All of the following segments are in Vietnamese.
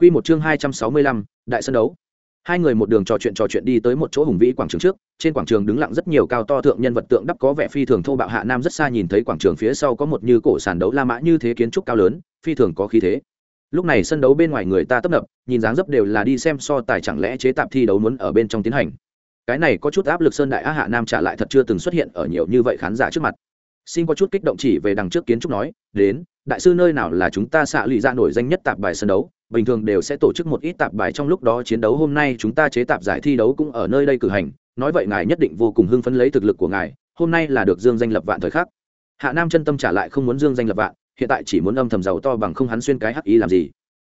Quy một chương 265, đại sân đấu. Hai người một đường trò chuyện trò chuyện đi tới một chỗ hùng vĩ quảng trường trước, trên quảng trường đứng lặng rất nhiều cao to thượng nhân vật tượng đắp có vẻ phi thường thô bạo hạ nam rất xa nhìn thấy quảng trường phía sau có một như cổ sàn đấu la mã như thế kiến trúc cao lớn, phi thường có khí thế. Lúc này sân đấu bên ngoài người ta tấp nập, nhìn dáng dấp đều là đi xem so tài chẳng lẽ chế tạp thi đấu muốn ở bên trong tiến hành. Cái này có chút áp lực sơn đại á hạ nam trả lại thật chưa từng xuất hiện ở nhiều như vậy khán giả trước mặt. Xin có chút kích động chỉ về đằng trước kiến trúc nói, đến, đại sư nơi nào là chúng ta xạ lụy ra dạ nổi danh nhất tạp bài sân đấu bình thường đều sẽ tổ chức một ít tạp bài trong lúc đó chiến đấu hôm nay chúng ta chế tạp giải thi đấu cũng ở nơi đây cử hành nói vậy ngài nhất định vô cùng hưng phấn lấy thực lực của ngài hôm nay là được dương danh lập vạn thời khắc. Hạ nam chân tâm trả lại không muốn dương danh lập vạn hiện tại chỉ muốn âm thầm giàu to bằng không hắn xuyên cái hắc ý làm gì?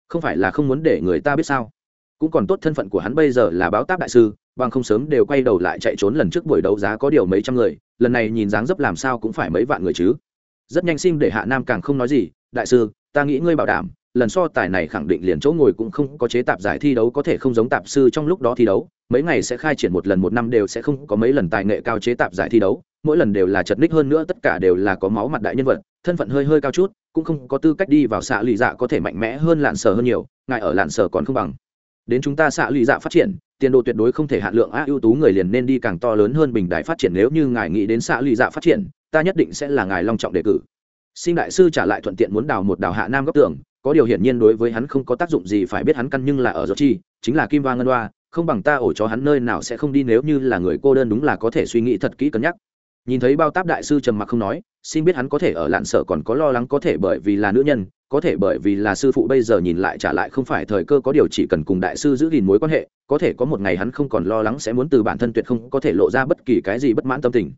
Không phải là không muốn để người ta biết sao? Cũng còn tốt thân phận của hắn bây giờ là báo táp đại sư bằng không sớm đều quay đầu lại chạy trốn lần trước buổi đấu giá có điều mấy trăm người, lần này nhìn dáng dấp làm sao cũng phải mấy vạn người chứ. Rất nhanh xin để hạ nam càng không nói gì, đại sư, ta nghĩ ngươi bảo đảm, lần so tài này khẳng định liền chỗ ngồi cũng không có chế tạp giải thi đấu có thể không giống tạp sư trong lúc đó thi đấu, mấy ngày sẽ khai triển một lần một năm đều sẽ không có mấy lần tài nghệ cao chế tạp giải thi đấu, mỗi lần đều là chật ních hơn nữa tất cả đều là có máu mặt đại nhân vật, thân phận hơi hơi cao chút, cũng không có tư cách đi vào xạ lụy dạ có thể mạnh mẽ hơn lạn sở hơn nhiều, ngài ở lạn sở còn không bằng. Đến chúng ta xạ lụy dạ phát triển tiền đồ tuyệt đối không thể hạn lượng á, ưu tú người liền nên đi càng to lớn hơn bình đại phát triển nếu như ngài nghĩ đến xạ lụy dạ phát triển, ta nhất định sẽ là ngài long trọng đề cử. Xin đại sư trả lại thuận tiện muốn đào một đào hạ nam góc tường, có điều hiển nhiên đối với hắn không có tác dụng gì phải biết hắn căn nhưng là ở giọt chi chính là kim hoa ngân hoa, không bằng ta ổ cho hắn nơi nào sẽ không đi nếu như là người cô đơn đúng là có thể suy nghĩ thật kỹ cân nhắc. Nhìn thấy bao táp đại sư trầm mặc không nói, xin biết hắn có thể ở lạn sợ còn có lo lắng có thể bởi vì là nữ nhân có thể bởi vì là sư phụ bây giờ nhìn lại trả lại không phải thời cơ có điều chỉ cần cùng đại sư giữ gìn mối quan hệ, có thể có một ngày hắn không còn lo lắng sẽ muốn từ bản thân tuyệt không có thể lộ ra bất kỳ cái gì bất mãn tâm tình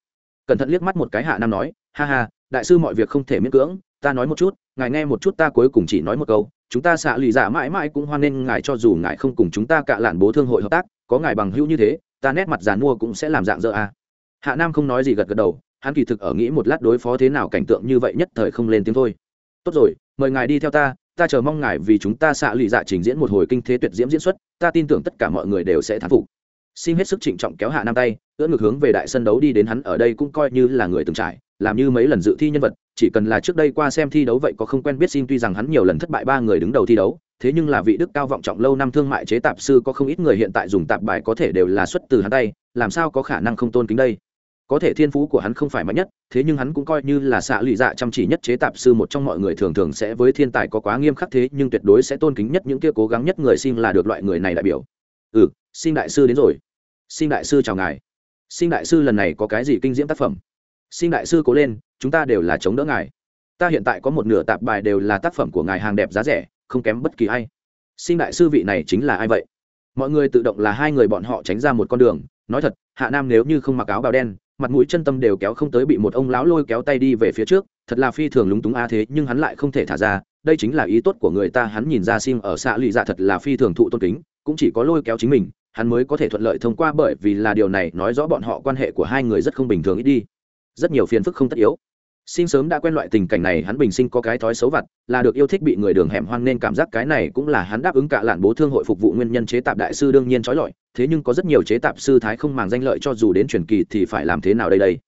cẩn thận liếc mắt một cái hạ nam nói, ha ha, đại sư mọi việc không thể miễn cưỡng, ta nói một chút, ngài nghe một chút ta cuối cùng chỉ nói một câu, chúng ta xạ lì giả mãi mãi cũng hoan nghênh ngài cho dù ngài không cùng chúng ta cạ lạn bố thương hội hợp tác, có ngài bằng hữu như thế, ta nét mặt dàn mua cũng sẽ làm dạng dỡ a à. hạ nam không nói gì gật gật đầu, hắn kỳ thực ở nghĩ một lát đối phó thế nào cảnh tượng như vậy nhất thời không lên tiếng thôi tốt rồi, mời ngài đi theo ta ta chờ mong ngài vì chúng ta xạ lụy dạ trình diễn một hồi kinh thế tuyệt diễm diễn xuất, ta tin tưởng tất cả mọi người đều sẽ thán phục. Xin hết sức trịnh trọng kéo hạ nam tay, ưỡn ngược hướng về đại sân đấu đi đến hắn ở đây cũng coi như là người từng trải, làm như mấy lần dự thi nhân vật, chỉ cần là trước đây qua xem thi đấu vậy có không quen biết xin tuy rằng hắn nhiều lần thất bại ba người đứng đầu thi đấu, thế nhưng là vị đức cao vọng trọng lâu năm thương mại chế tạp sư có không ít người hiện tại dùng tạp bài có thể đều là xuất từ hắn tay, làm sao có khả năng không tôn kính đây? Có thể thiên phú của hắn không phải mạnh nhất, thế nhưng hắn cũng coi như là xạ lụy dạ chăm chỉ nhất chế tạp sư một trong mọi người thường thường sẽ với thiên tài có quá nghiêm khắc thế, nhưng tuyệt đối sẽ tôn kính nhất những kia cố gắng nhất người xin là được loại người này đại biểu. Ừ xin đại sư đến rồi. Xin đại sư chào ngài. Xin đại sư lần này có cái gì kinh diễm tác phẩm? Xin đại sư cố lên, chúng ta đều là chống đỡ ngài. Ta hiện tại có một nửa tạp bài đều là tác phẩm của ngài hàng đẹp giá rẻ, không kém bất kỳ ai. Xin đại sư vị này chính là ai vậy? Mọi người tự động là hai người bọn họ tránh ra một con đường nói thật, hạ nam nếu như không mặc áo bào đen, mặt mũi chân tâm đều kéo không tới bị một ông lão lôi kéo tay đi về phía trước, thật là phi thường lúng túng a à thế, nhưng hắn lại không thể thả ra, đây chính là ý tốt của người ta, hắn nhìn ra sim ở xạ lụy dạ thật là phi thường thụ tôn kính, cũng chỉ có lôi kéo chính mình, hắn mới có thể thuận lợi thông qua bởi vì là điều này nói rõ bọn họ quan hệ của hai người rất không bình thường ít đi. Rất nhiều phiền phức không tất yếu sinh sớm đã quen loại tình cảnh này, hắn bình sinh có cái thói xấu vặt, là được yêu thích bị người đường hẻm hoang nên cảm giác cái này cũng là hắn đáp ứng cả lạn bố thương hội phục vụ nguyên nhân chế tạp đại sư đương nhiên trói lọi, thế nhưng có rất nhiều chế tạp sư thái không màng danh lợi cho dù đến truyền kỳ thì phải làm thế nào đây đây.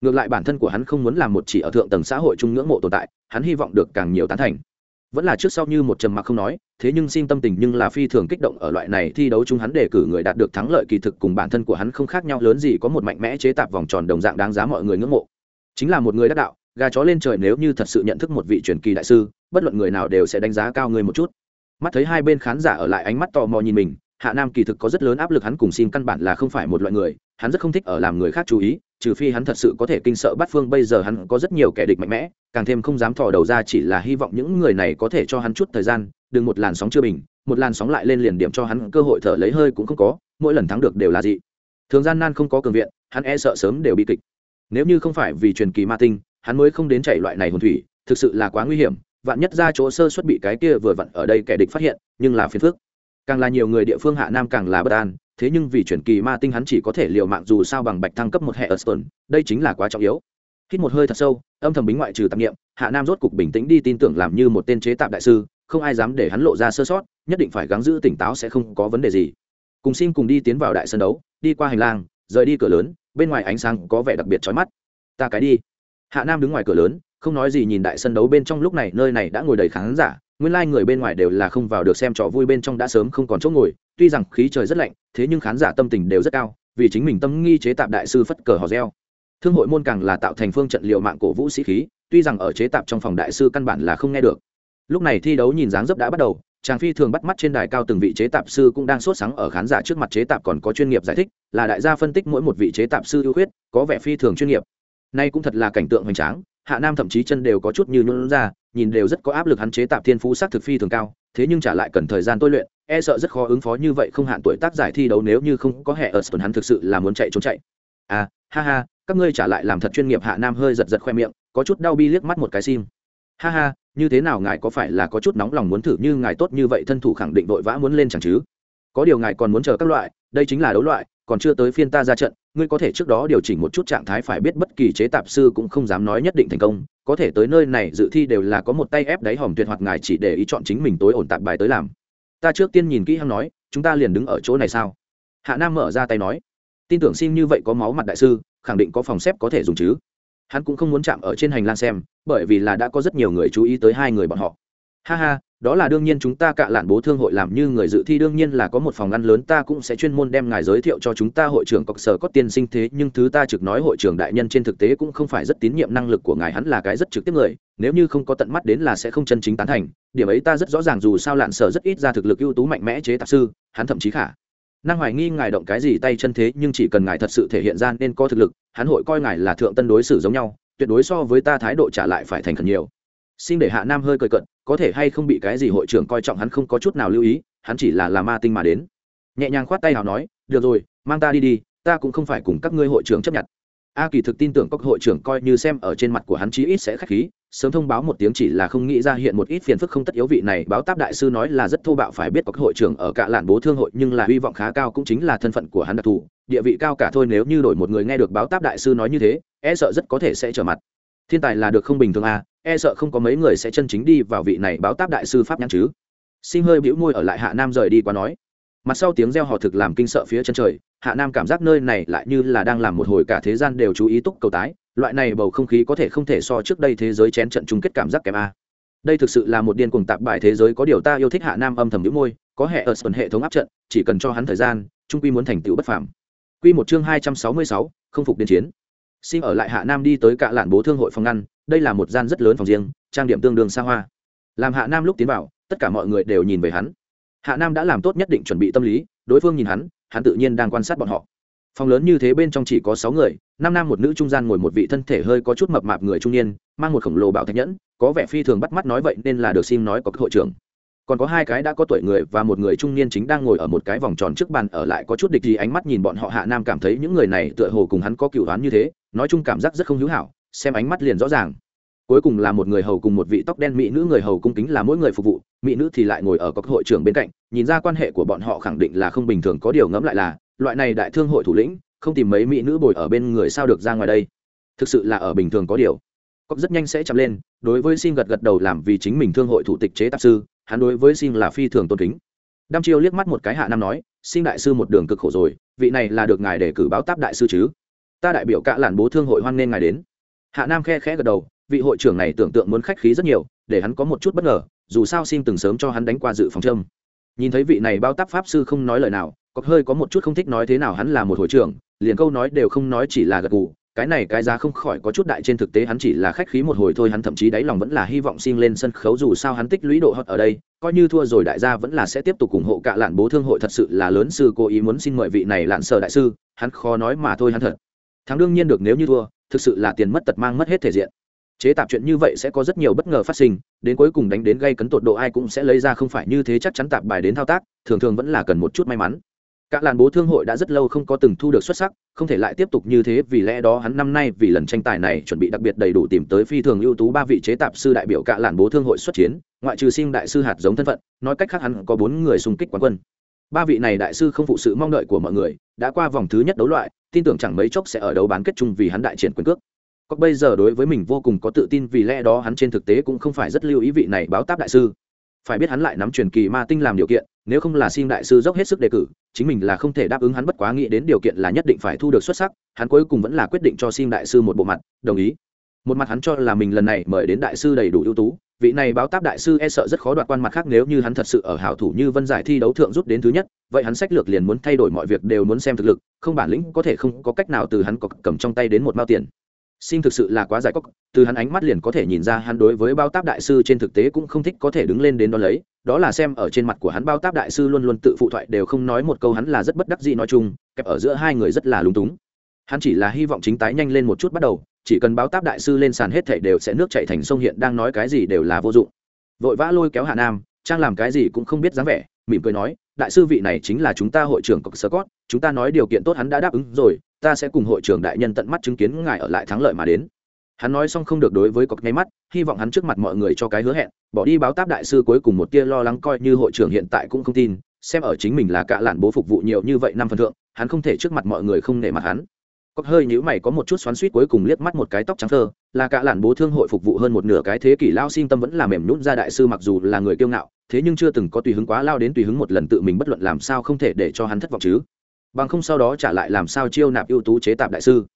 Ngược lại bản thân của hắn không muốn làm một chỉ ở thượng tầng xã hội trung ngưỡng mộ tồn tại, hắn hy vọng được càng nhiều tán thành. Vẫn là trước sau như một trầm mặc không nói, thế nhưng xin tâm tình nhưng là phi thường kích động ở loại này thi đấu chung hắn đề cử người đạt được thắng lợi kỳ thực cùng bản thân của hắn không khác nhau, lớn gì có một mạnh mẽ chế tạp vòng tròn đồng dạng đáng giá mọi người ngưỡng mộ. Chính là một người đắc đạo gà chó lên trời nếu như thật sự nhận thức một vị truyền kỳ đại sư, bất luận người nào đều sẽ đánh giá cao người một chút. Mắt thấy hai bên khán giả ở lại ánh mắt tò mò nhìn mình, hạ nam kỳ thực có rất lớn áp lực hắn cùng xin căn bản là không phải một loại người, hắn rất không thích ở làm người khác chú ý, trừ phi hắn thật sự có thể kinh sợ bắt phương. Bây giờ hắn có rất nhiều kẻ địch mạnh mẽ, càng thêm không dám thò đầu ra chỉ là hy vọng những người này có thể cho hắn chút thời gian, đừng một làn sóng chưa bình, một làn sóng lại lên liền điểm cho hắn cơ hội thở lấy hơi cũng không có, mỗi lần thắng được đều là gì thường gian nan không có cường viện, hắn e sợ sớm đều bị kịch. Nếu như không phải vì truyền kỳ ma tinh hắn mới không đến chạy loại này hồn thủy, thực sự là quá nguy hiểm, vạn nhất ra chỗ sơ xuất bị cái kia vừa vặn ở đây kẻ địch phát hiện, nhưng là phiền phức. Càng là nhiều người địa phương hạ nam càng là bất an, thế nhưng vì chuyển kỳ ma tinh hắn chỉ có thể liều mạng dù sao bằng bạch thăng cấp một hệ ở stone đây chính là quá trọng yếu. Hít một hơi thật sâu, âm thầm bính ngoại trừ tạp nghiệm, hạ nam rốt cục bình tĩnh đi tin tưởng làm như một tên chế tạp đại sư, không ai dám để hắn lộ ra sơ sót, nhất định phải gắng giữ tỉnh táo sẽ không có vấn đề gì. Cùng xin cùng đi tiến vào đại sân đấu, đi qua hành lang, rời đi cửa lớn, bên ngoài ánh sáng có vẻ đặc biệt chói mắt. Ta cái đi hạ nam đứng ngoài cửa lớn, không nói gì nhìn đại sân đấu bên trong lúc này, nơi này đã ngồi đầy khán giả, nguyên lai、like、người bên ngoài đều là không vào được xem trò vui bên trong đã sớm không còn chỗ ngồi, tuy rằng khí trời rất lạnh, thế nhưng khán giả tâm tình đều rất cao, vì chính mình tâm nghi chế tạp đại sư phất cờ hò reo. Thương hội môn càng là tạo thành phương trận liệu mạng cổ vũ sĩ khí, tuy rằng ở chế tạp trong phòng đại sư căn bản là không nghe được. Lúc này thi đấu nhìn dáng dấp đã bắt đầu chàng phi thường bắt mắt trên đài cao từng vị chế tạp sư cũng đang sốt sáng ở khán giả trước mặt chế tạp còn có chuyên nghiệp giải thích, là đại gia phân tích mỗi một vị chế tạp sư ưu khuyết, có vẻ phi thường chuyên nghiệp nay cũng thật là cảnh tượng hoành tráng, hạ nam thậm chí chân đều có chút như nhuận ra, nhìn đều rất có áp lực hắn chế tạp thiên phú sắc thực phi thường cao, thế nhưng trả lại cần thời gian tôi luyện e sợ rất khó ứng phó như vậy không hạn tuổi tác giải thi đấu nếu như không có hệ ở tuần hắn thực sự là muốn chạy trốn chạy. À ha ha, các ngươi trả lại làm thật chuyên nghiệp hạ nam hơi giật giật khoe miệng, có chút đau bi liếc mắt một cái sim. Ha ha, như thế nào ngài có phải là có chút nóng lòng muốn thử như ngài tốt như vậy thân thủ khẳng định vội vã muốn lên chẳng chứ? Có điều ngài còn muốn chờ các loại, đây chính là đấu loại còn chưa tới phiên ta ra trận, ngươi có thể trước đó điều chỉnh một chút trạng thái phải biết bất kỳ chế tạp sư cũng không dám nói nhất định thành công, có thể tới nơi này dự thi đều là có một tay ép đáy hòm tuyệt hoặc ngài chỉ để ý chọn chính mình tối ổn tạp bài tới làm. Ta trước tiên nhìn kỹ hăng nói, chúng ta liền đứng ở chỗ này sao? Hạ nam mở ra tay nói, tin tưởng xin như vậy có máu mặt đại sư, khẳng định có phòng xếp có thể dùng chứ. Hắn cũng không muốn chạm ở trên hành lang xem, bởi vì là đã có rất nhiều người chú ý tới hai người bọn họ. Ha ha đó là đương nhiên chúng ta cạ lạn bố thương hội làm như người dự thi, đương nhiên là có một phòng ăn lớn ta cũng sẽ chuyên môn đem ngài giới thiệu cho chúng ta hội trưởng cọc sở có tiên sinh thế, nhưng thứ ta trực nói hội trưởng đại nhân trên thực tế cũng không phải rất tín nhiệm năng lực của ngài, hắn là cái rất trực tiếp người, nếu như không có tận mắt đến là sẽ không chân chính tán thành, điểm ấy ta rất rõ ràng dù sao lạn sở rất ít ra thực lực ưu tú mạnh mẽ chế tạp sư, hắn thậm chí khả năng hoài nghi ngài động cái gì tay chân thế, nhưng chỉ cần ngài thật sự thể hiện ra nên có thực lực, hắn hội coi ngài là thượng tân đối xử giống nhau, tuyệt đối so với ta thái độ trả lại phải thành khẩn nhiều. Xin để hạ nam hơi cười cận có thể hay không bị cái gì hội trưởng coi trọng hắn không có chút nào lưu ý, hắn chỉ là là ma tinh mà đến. Nhẹ nhàng khoát tay nào nói, được rồi, mang ta đi đi, ta cũng không phải cùng các ngươi hội trưởng chấp nhận. A kỳ thực tin tưởng các hội trưởng coi như xem ở trên mặt của hắn chí ít sẽ khách khí, sớm thông báo một tiếng chỉ là không nghĩ ra hiện một ít phiền phức không tất yếu vị này, báo táp đại sư nói là rất thô bạo phải biết có hội trưởng ở cả làn bố thương hội nhưng là hy vọng khá cao cũng chính là thân phận của hắn đặc thù, địa vị cao cả thôi nếu như đổi một người nghe được báo táp đại sư nói như thế e sợ rất có thể sẽ trở mặt. Thiên tài là được không bình thường à e sợ không có mấy người sẽ chân chính đi vào vị này báo táp đại sư pháp nhãn chứ. Sinh hơi bĩu môi ở lại hạ nam rời đi qua nói. Mặt sau tiếng reo hò thực làm kinh sợ phía chân trời, hạ nam cảm giác nơi này lại như là đang làm một hồi cả thế gian đều chú ý túc cầu tái, loại này bầu không khí có thể không thể so trước đây thế giới chén trận chung kết cảm giác kém a. Đây thực sự là một điên cuồng tạp bài thế giới có điều ta yêu thích hạ nam âm thầm đĩu môi, có hệ ở sân hệ thống áp trận, chỉ cần cho hắn thời gian trung quy muốn thành tựu bất phàm. Quy một chương hai trăm sáu mươi sáu, không phục đến chiến sinh ở lại hạ nam đi tới cạ lạn bố thương hội phòng ngăn, đây là một gian rất lớn phòng riêng, trang điểm tương đương xa hoa. Làm hạ nam lúc tiến vào, tất cả mọi người đều nhìn về hắn. Hạ nam đã làm tốt nhất định chuẩn bị tâm lý, đối phương nhìn hắn hắn tự nhiên đang quan sát bọn họ. Phòng lớn như thế bên trong chỉ có sáu người, năm nam một nữ trung gian ngồi một vị thân thể hơi có chút mập mạp người trung niên, mang một khổng lồ bảo thạch nhẫn, có vẻ phi thường bắt mắt nói vậy nên là được xin nói có hội trưởng còn có hai cái đã có tuổi người và một người trung niên chính đang ngồi ở một cái vòng tròn trước bàn ở lại có chút địch gì ánh mắt nhìn bọn họ hạ nam cảm thấy những người này tựa hồ cùng hắn có cựu đoán như thế, nói chung cảm giác rất không hữu hảo, xem ánh mắt liền rõ ràng. Cuối cùng là một người hầu cùng một vị tóc đen mỹ nữ người hầu cung kính là mỗi người phục vụ, mỹ nữ thì lại ngồi ở các hội trưởng bên cạnh, nhìn ra quan hệ của bọn họ khẳng định là không bình thường, có điều ngẫm lại là, loại này đại thương hội thủ lĩnh, không tìm mấy mỹ nữ bồi ở bên người sao được ra ngoài đây? Thực sự là ở bình thường có điều. Cóc rất nhanh sẽ chậm lên, đối với xin gật gật đầu làm vì chính mình thương hội thủ tịch chế tạp sư hắn đối với xin là phi thường tôn kính. Đăm chiêu liếc mắt một cái hạ nam nói xin đại sư một đường cực khổ rồi, vị này là được ngài để cử báo táp đại sư chứ? Ta đại biểu cả làn bố thương hội hoan nên ngài đến. Hạ nam khe khẽ gật đầu, vị hội trưởng này tưởng tượng muốn khách khí rất nhiều, để hắn có một chút bất ngờ, dù sao xin từng sớm cho hắn đánh qua dự phòng châm. Nhìn thấy vị này bao tác pháp sư không nói lời nào, có hơi có một chút không thích nói thế nào hắn là một hội trưởng, liền câu nói đều không nói chỉ là gật gù cái này cái giá không khỏi có chút đại trên thực tế, hắn chỉ là khách khí một hồi thôi, hắn thậm chí đáy lòng vẫn là hy vọng xin lên sân khấu, dù sao hắn tích lũy độ hot ở đây, coi như thua rồi đại gia vẫn là sẽ tiếp tục ủng hộ cả lạn bố thương hội, thật sự là lớn sư cố ý muốn xin mời vị này lạn sở đại sư, hắn khó nói mà thôi, hắn thật. Thắng đương nhiên được nếu như thua, thực sự là tiền mất tật mang mất hết thể diện. Chế tạp chuyện như vậy sẽ có rất nhiều bất ngờ phát sinh, đến cuối cùng đánh đến gây cấn tột độ ai cũng sẽ lấy ra, không phải như thế chắc chắn tạp bài đến thao tác, thường thường vẫn là cần một chút may mắn cả làn bố thương hội đã rất lâu không có từng thu được xuất sắc, không thể lại tiếp tục như thế vì lẽ đó hắn năm nay vì lần tranh tài này chuẩn bị đặc biệt đầy đủ tìm tới phi thường ưu tú ba vị chế tạp sư đại biểu cả làn bố thương hội xuất chiến, ngoại trừ sinh đại sư hạt giống thân phận, nói cách khác hắn có bốn người xung kích quán quân. Ba vị này đại sư không phụ sự mong đợi của mọi người, đã qua vòng thứ nhất đấu loại, tin tưởng chẳng mấy chốc sẽ ở đấu bán kết chung vì hắn đại triển quyền cước. Có bây giờ đối với mình vô cùng có tự tin vì lẽ đó hắn trên thực tế cũng không phải rất lưu ý vị này báo táp đại sư. Phải biết hắn lại nắm truyền kỳ ma tinh làm điều kiện, nếu không là xin đại sư dốc hết sức đề cử chính mình là không thể đáp ứng hắn bất quá nghĩ đến điều kiện là nhất định phải thu được xuất sắc, hắn cuối cùng vẫn là quyết định cho xin đại sư một bộ mặt, đồng ý. Một mặt hắn cho là mình lần này mời đến đại sư đầy đủ ưu tú, vị này báo táp đại sư e sợ rất khó đoạt quan mặt khác nếu như hắn thật sự ở hảo thủ như vân giải thi đấu thượng rút đến thứ nhất, vậy hắn sách lược liền muốn thay đổi mọi việc đều muốn xem thực lực, không bản lĩnh có thể không có cách nào từ hắn có cầm trong tay đến một mao tiền xin thực sự là quá giải cóc từ hắn ánh mắt liền có thể nhìn ra hắn đối với bao táp đại sư trên thực tế cũng không thích có thể đứng lên đến đó lấy, đó là xem ở trên mặt của hắn bao táp đại sư luôn luôn tự phụ thoại đều không nói một câu hắn là rất bất đắc dĩ nói chung, kẹp ở giữa hai người rất là lúng túng. Hắn chỉ là hy vọng chính tái nhanh lên một chút bắt đầu, chỉ cần báo táp đại sư lên sàn hết thảy đều sẽ nước chảy thành sông hiện đang nói cái gì đều là vô dụng. Vội vã lôi kéo hạ nam, trang làm cái gì cũng không biết dáng vẻ, mỉm cười nói, đại sư vị này chính là chúng ta hội trưởng cộng sơ cót chúng ta nói điều kiện tốt hắn đã đáp ứng rồi ta sẽ cùng hội trưởng đại nhân tận mắt chứng kiến ngài ở lại thắng lợi mà đến. Hắn nói xong không được đối với cọc nháy mắt, hy vọng hắn trước mặt mọi người cho cái hứa hẹn, bỏ đi báo táp đại sư cuối cùng một tia lo lắng coi như hội trưởng hiện tại cũng không tin, xem ở chính mình là cả lạn bố phục vụ nhiều như vậy năm phần thượng, hắn không thể trước mặt mọi người không nể mặt hắn. Cọc hơi nhữ mày có một chút xoắn suýt cuối cùng liếc mắt một cái tóc trắng thơ, là cả lạn bố thương hội phục vụ hơn một nửa cái thế kỷ lao xin tâm vẫn là mềm nhún ra đại sư mặc dù là người kiêu ngạo, thế nhưng chưa từng có tùy hứng quá lao đến tùy hứng một lần tự mình bất luận làm sao không thể để cho hắn thất vọng chứ bằng không sau đó trả lại làm sao chiêu nạp ưu tú chế tạp đại sư.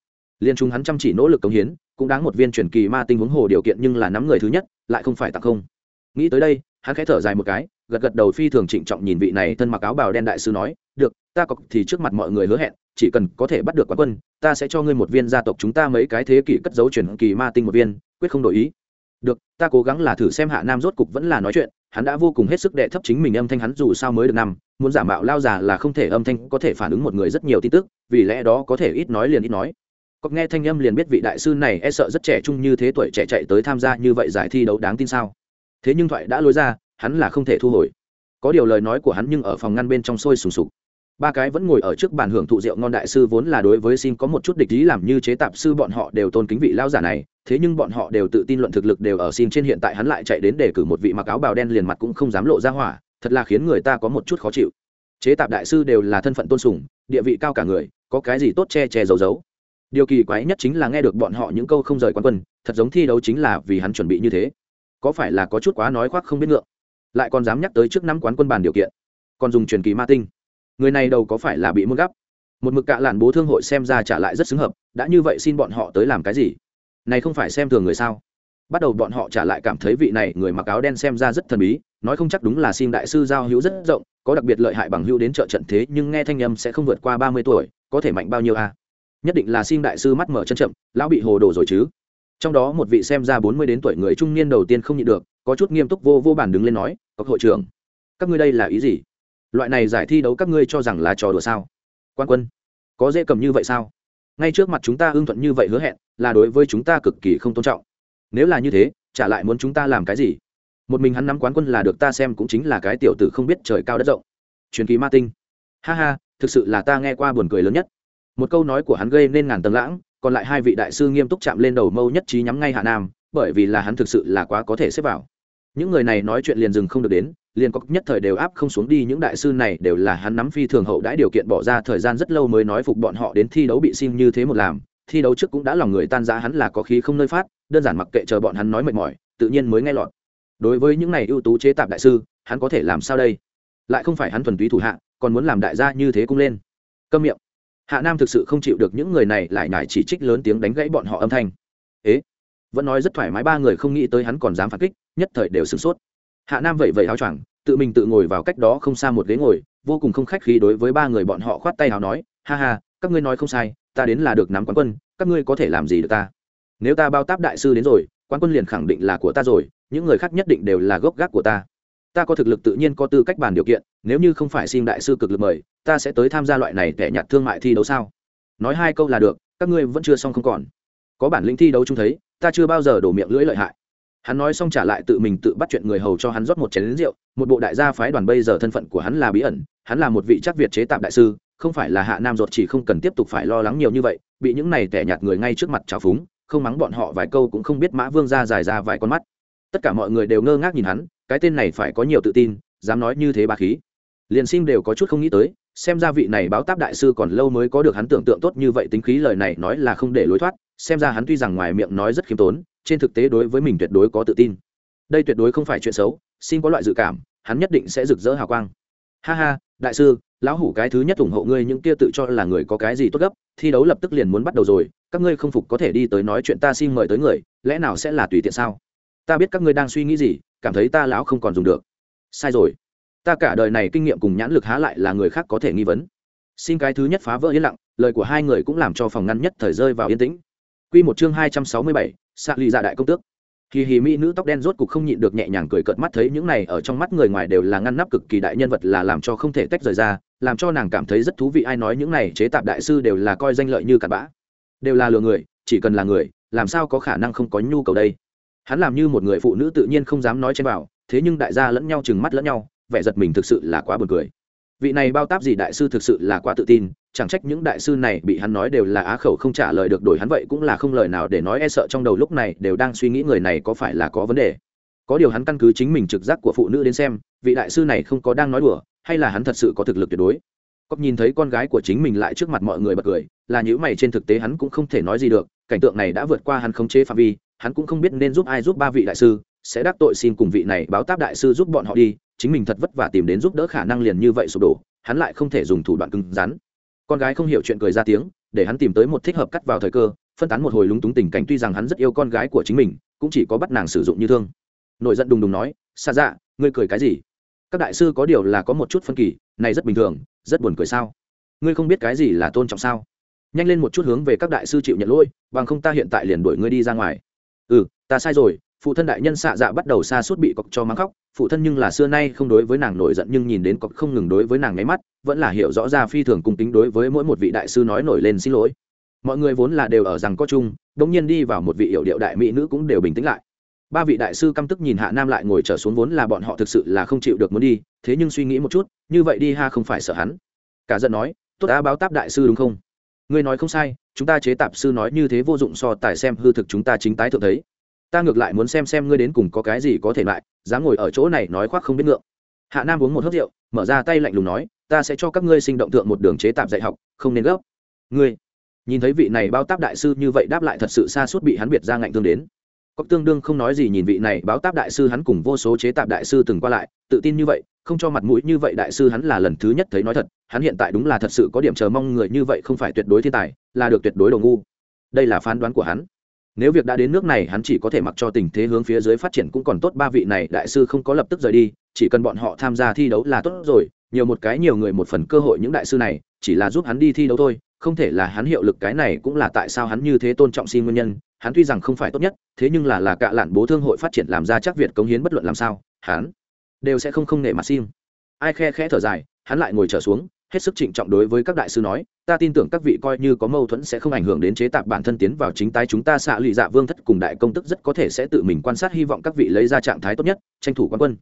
Liên chúng hắn chăm chỉ nỗ lực cống hiến, cũng đáng một viên truyền kỳ ma tinh huống hồ điều kiện nhưng là nắm người thứ nhất, lại không phải tặng không. Nghĩ tới đây, hắn khẽ thở dài một cái, gật gật đầu phi thường trịnh trọng nhìn vị này thân mặc áo bào đen đại sư nói, được, ta có thì trước mặt mọi người hứa hẹn, chỉ cần có thể bắt được quán quân, ta sẽ cho ngươi một viên gia tộc chúng ta mấy cái thế kỷ cất dấu truyền kỳ ma tinh một viên, quyết không đổi ý. Được, ta cố gắng là thử xem hạ nam rốt cục vẫn là nói chuyện, hắn đã vô cùng hết sức đệ thấp chính mình âm thanh hắn dù sao mới được năm muốn giả mạo lao già là không thể âm thanh có thể phản ứng một người rất nhiều tin tức, vì lẽ đó có thể ít nói liền ít nói. Có nghe thanh âm liền biết vị đại sư này e sợ rất trẻ trung như thế tuổi trẻ chạy tới tham gia như vậy giải thi đấu đáng tin sao. Thế nhưng thoại đã lối ra, hắn là không thể thu hồi. Có điều lời nói của hắn nhưng ở phòng ngăn bên trong sôi sùng sục. Ba cái vẫn ngồi ở trước bàn hưởng thụ rượu ngon đại sư vốn là đối với xin có một chút địch ý làm như chế tạp sư bọn họ đều tôn kính vị lao giả này, thế nhưng bọn họ đều tự tin luận thực lực đều ở xin trên hiện tại hắn lại chạy đến để cử một vị mặc áo bào đen liền mặt cũng không dám lộ ra hỏa thật là khiến người ta có một chút khó chịu. Chế tạp đại sư đều là thân phận tôn sùng, địa vị cao cả người, có cái gì tốt che che giấu giấu. Điều kỳ quái nhất chính là nghe được bọn họ những câu không rời quan quân, thật giống thi đấu chính là vì hắn chuẩn bị như thế. Có phải là có chút quá nói khoác không biết ngượng? Lại còn dám nhắc tới trước năm quán quân bàn điều kiện. Còn dùng truyền kỳ ma tinh. Người này đâu có phải là bị muốn gấp? Một mực cạ làn bố thương hội xem ra trả lại rất xứng hợp, đã như vậy xin bọn họ tới làm cái gì? Này không phải xem thường người sao? Bắt đầu bọn họ trả lại cảm thấy vị này người mặc áo đen xem ra rất thần bí nói không chắc đúng là xin đại sư giao hữu rất rộng, có đặc biệt lợi hại bằng hữu đến trợ trận thế, nhưng nghe thanh âm sẽ không vượt qua ba mươi tuổi, có thể mạnh bao nhiêu a? À? nhất định là xin đại sư mắt mở chân chậm, lão bị hồ đồ rồi chứ. Trong đó một vị xem ra bốn mươi đến tuổi người trung niên đầu tiên không nhịn được, có chút nghiêm túc vô vô bản đứng lên nói các hội trưởng, các ngươi đây là ý gì? Loại này giải thi đấu các ngươi cho rằng là trò đùa sao? Quan quân, có dễ cầm như vậy sao? Ngay trước mặt chúng ta ưng thuận như vậy hứa hẹn, là đối với chúng ta cực kỳ không tôn trọng. Nếu là như thế, trả lại muốn chúng ta làm cái gì? Một mình hắn nắm quán quân là được ta xem cũng chính là cái tiểu tử không biết trời cao đất rộng. Truyền kỳ ma tinh. Ha ha, thực sự là ta nghe qua buồn cười lớn nhất. Một câu nói của hắn gây nên ngàn tầng lãng, còn lại hai vị đại sư nghiêm túc chạm lên đầu mâu nhất trí nhắm ngay hạ nam, bởi vì là hắn thực sự là quá có thể xếp vào. Những người này nói chuyện liền dừng không được đến, liền có nhất thời đều áp không xuống đi, những đại sư này đều là hắn nắm phi thường hậu đãi điều kiện bỏ ra thời gian rất lâu mới nói phục bọn họ đến thi đấu bị sim như thế một làm, thi đấu trước cũng đã lòng người tan ra hắn là có khí không nơi phát, đơn giản mặc kệ chờ bọn hắn nói mệt mỏi, tự nhiên mới nghe lọt đối với những này ưu tú chế tạp đại sư, hắn có thể làm sao đây? Lại không phải hắn thuần túy thủ hạ, còn muốn làm đại gia như thế cũng lên. Câm miệng. Hạ nam thực sự không chịu được những người này lại nhải chỉ trích lớn tiếng đánh gãy bọn họ âm thanh. Ế? Vẫn nói rất thoải mái, ba người không nghĩ tới hắn còn dám phản kích, nhất thời đều sửng sốt. Hạ nam vậy vậy áo choàng, tự mình tự ngồi vào cách đó không xa một ghế ngồi, vô cùng không khách khí đối với ba người bọn họ khoát tay áo nói, ha ha, các ngươi nói không sai, ta đến là được nắm quán quân, các ngươi có thể làm gì được ta? Nếu ta bao táp đại sư đến rồi Quan quân liền khẳng định là của ta rồi, những người khác nhất định đều là gốc gác của ta. Ta có thực lực tự nhiên có tư cách bàn điều kiện, nếu như không phải xin đại sư cực lực mời, ta sẽ tới tham gia loại này tẻ nhạt thương mại thi đấu sao? Nói hai câu là được, các ngươi vẫn chưa xong không còn. Có bản lĩnh thi đấu chung thấy, ta chưa bao giờ đổ miệng lưỡi lợi hại. Hắn nói xong trả lại tự mình tự bắt chuyện người hầu cho hắn rót một chén lính rượu, một bộ đại gia phái đoàn bây giờ thân phận của hắn là bí ẩn, hắn là một vị chắc việt chế tạm đại sư, không phải là hạ nam ruột chỉ không cần tiếp tục phải lo lắng nhiều như vậy, bị những này tẻ nhạt người ngay trước mặt trào phúng không mắng bọn họ vài câu cũng không biết mã vương ra dài ra vài con mắt. Tất cả mọi người đều ngơ ngác nhìn hắn, cái tên này phải có nhiều tự tin, dám nói như thế bà khí. Liền sinh đều có chút không nghĩ tới, xem ra vị này báo táp đại sư còn lâu mới có được hắn tưởng tượng tốt như vậy tính khí lời này nói là không để lối thoát, xem ra hắn tuy rằng ngoài miệng nói rất khiêm tốn, trên thực tế đối với mình tuyệt đối có tự tin. Đây tuyệt đối không phải chuyện xấu xin có loại dự cảm, hắn nhất định sẽ rực rỡ hào quang. Ha ha, đại sư, lão hủ cái thứ nhất ủng hộ ngươi những kia tự cho là người có cái gì tốt gấp, thi đấu lập tức liền muốn bắt đầu rồi các ngươi không phục có thể đi tới nói chuyện ta xin mời tới người lẽ nào sẽ là tùy tiện sao? Ta biết các ngươi đang suy nghĩ gì cảm thấy ta lão không còn dùng được. Sai rồi. Ta cả đời này kinh nghiệm cùng nhãn lực há lại là người khác có thể nghi vấn. Xin cái thứ nhất phá vỡ yên lặng lời của hai người cũng làm cho phòng ngăn nhất thời rơi vào yên tĩnh. Quy một chương hai trăm sáu mươi bảy, xạ lì dạ đại công tước. Kỳ hì mỹ nữ tóc đen rốt cục không nhịn được nhẹ nhàng cười cợt mắt thấy những này ở trong mắt người ngoài đều là ngăn nắp cực kỳ đại nhân vật là làm cho không thể tách rời ra làm cho nàng cảm thấy rất thú vị ai nói những này chế tạp đại sư đều là coi danh lợi như cặn bã đều là lừa người, chỉ cần là người, làm sao có khả năng không có nhu cầu đây? Hắn làm như một người phụ nữ tự nhiên không dám nói trên vào thế nhưng đại gia lẫn nhau chừng mắt lẫn nhau, vẻ giật mình thực sự là quá buồn cười. Vị này bao táp gì đại sư thực sự là quá tự tin, chẳng trách những đại sư này bị hắn nói đều là á khẩu không trả lời được đổi hắn vậy cũng là không lời nào để nói e sợ trong đầu lúc này đều đang suy nghĩ người này có phải là có vấn đề. Có điều hắn căn cứ chính mình trực giác của phụ nữ đến xem, vị đại sư này không có đang nói đùa, hay là hắn thật sự có thực lực tuyệt đối. Cóc nhìn thấy con gái của chính mình lại trước mặt mọi người bật cười là những mày trên thực tế hắn cũng không thể nói gì được, cảnh tượng này đã vượt qua hắn khống chế phạm vi, hắn cũng không biết nên giúp ai giúp ba vị đại sư, sẽ đắc tội xin cùng vị này báo táp đại sư giúp bọn họ đi, chính mình thật vất vả tìm đến giúp đỡ khả năng liền như vậy sụp đổ, hắn lại không thể dùng thủ đoạn cứng rắn. Con gái không hiểu chuyện cười ra tiếng, để hắn tìm tới một thích hợp cắt vào thời cơ, phân tán một hồi lúng túng tình cảnh tuy rằng hắn rất yêu con gái của chính mình, cũng chỉ có bắt nàng sử dụng như thương. Nội giận đùng đùng nói xa dạ ngươi cười cái gì? Các đại sư có điều là có một chút phân kỳ, này rất bình thường, rất buồn cười sao? Ngươi không biết cái gì là tôn trọng sao? Nhanh lên một chút hướng về các đại sư chịu nhận lỗi, bằng không ta hiện tại liền đuổi ngươi đi ra ngoài. Ừ ta sai rồi, phụ thân đại nhân xạ dạ bắt đầu xa suốt bị cọc cho mắng khóc, phụ thân nhưng là xưa nay không đối với nàng nổi giận nhưng nhìn đến cọc không ngừng đối với nàng nháy mắt, vẫn là hiểu rõ ra phi thường cung tính đối với mỗi một vị đại sư nói nổi lên xin lỗi. Mọi người vốn là đều ở rằng có chung, đống nhiên đi vào một vị hiệu điệu đại mỹ nữ cũng đều bình tĩnh lại. Ba vị đại sư căm tức nhìn hạ nam lại ngồi trở xuống vốn là bọn họ thực sự là không chịu được muốn đi, thế nhưng suy nghĩ một chút, như vậy đi ha không phải sợ hắn. Cả giận nói, tốt đã báo táp đại sư đúng không? Ngươi nói không sai, chúng ta chế tạp sư nói như thế vô dụng so tài xem hư thực chúng ta chính tái thượng thấy. Ta ngược lại muốn xem xem ngươi đến cùng có cái gì có thể lại, dám ngồi ở chỗ này nói khoác không biết ngượng. Hạ nam uống một hớp rượu, mở ra tay lạnh lùng nói, ta sẽ cho các ngươi sinh động tượng một đường chế tạp dạy học, không nên gấp. Ngươi, nhìn thấy vị này bao táp đại sư như vậy đáp lại thật sự xa suốt bị hắn biệt ra ngạnh thương đến cóc tương đương không nói gì nhìn vị này báo táp đại sư hắn cùng vô số chế tạp đại sư từng qua lại, tự tin như vậy, không cho mặt mũi như vậy đại sư hắn là lần thứ nhất thấy nói thật, hắn hiện tại đúng là thật sự có điểm chờ mong người như vậy không phải tuyệt đối thiên tài, là được tuyệt đối đồ ngu. Đây là phán đoán của hắn. Nếu việc đã đến nước này, hắn chỉ có thể mặc cho tình thế hướng phía dưới phát triển cũng còn tốt, ba vị này đại sư không có lập tức rời đi, chỉ cần bọn họ tham gia thi đấu là tốt rồi, nhiều một cái nhiều người một phần cơ hội những đại sư này, chỉ là giúp hắn đi thi đấu thôi, không thể là hắn hiệu lực cái này cũng là tại sao hắn như thế tôn trọng xin nguyên nhân hắn tuy rằng không phải tốt nhất thế nhưng là là cạ lạn bố thương hội phát triển làm ra chắc việt cống hiến bất luận làm sao hắn đều sẽ không không nể mặt xin ai khe khẽ thở dài hắn lại ngồi trở xuống hết sức trịnh trọng đối với các đại sư nói ta tin tưởng các vị coi như có mâu thuẫn sẽ không ảnh hưởng đến chế tạp bản thân tiến vào chính tái chúng ta xạ lụy dạ vương thất cùng đại công tức rất có thể sẽ tự mình quan sát hy vọng các vị lấy ra trạng thái tốt nhất tranh thủ quan quân.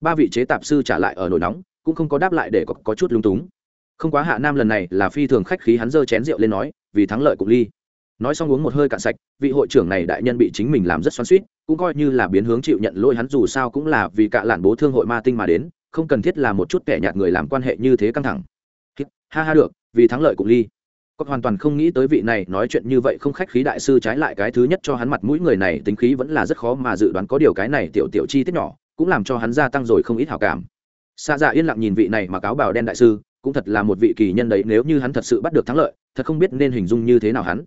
Ba vị chế tạp sư trả lại ở nổi nóng cũng không có đáp lại để có, có chút lung túng. Không quá hạ nam lần này là phi thường khách khí hắn giơ chén rượu lên nói vì thắng lợi cục ly nói xong uống một hơi cạn sạch, vị hội trưởng này đại nhân bị chính mình làm rất xoắn suýt cũng coi như là biến hướng chịu nhận lỗi hắn dù sao cũng là vì cả lạn bố thương hội ma tinh mà đến, không cần thiết là một chút kẻ nhạt người làm quan hệ như thế căng thẳng. Ha ha được, vì thắng lợi cục ly. Có hoàn toàn không nghĩ tới vị này nói chuyện như vậy không khách khí đại sư trái lại cái thứ nhất cho hắn mặt mũi người này tính khí vẫn là rất khó mà dự đoán có điều cái này tiểu tiểu chi tiết nhỏ, cũng làm cho hắn gia tăng rồi không ít hảo cảm. Xa dạ yên lặng nhìn vị này mà cáo bào đen đại sư, cũng thật là một vị kỳ nhân đấy, nếu như hắn thật sự bắt được thắng lợi, thật không biết nên hình dung như thế nào hắn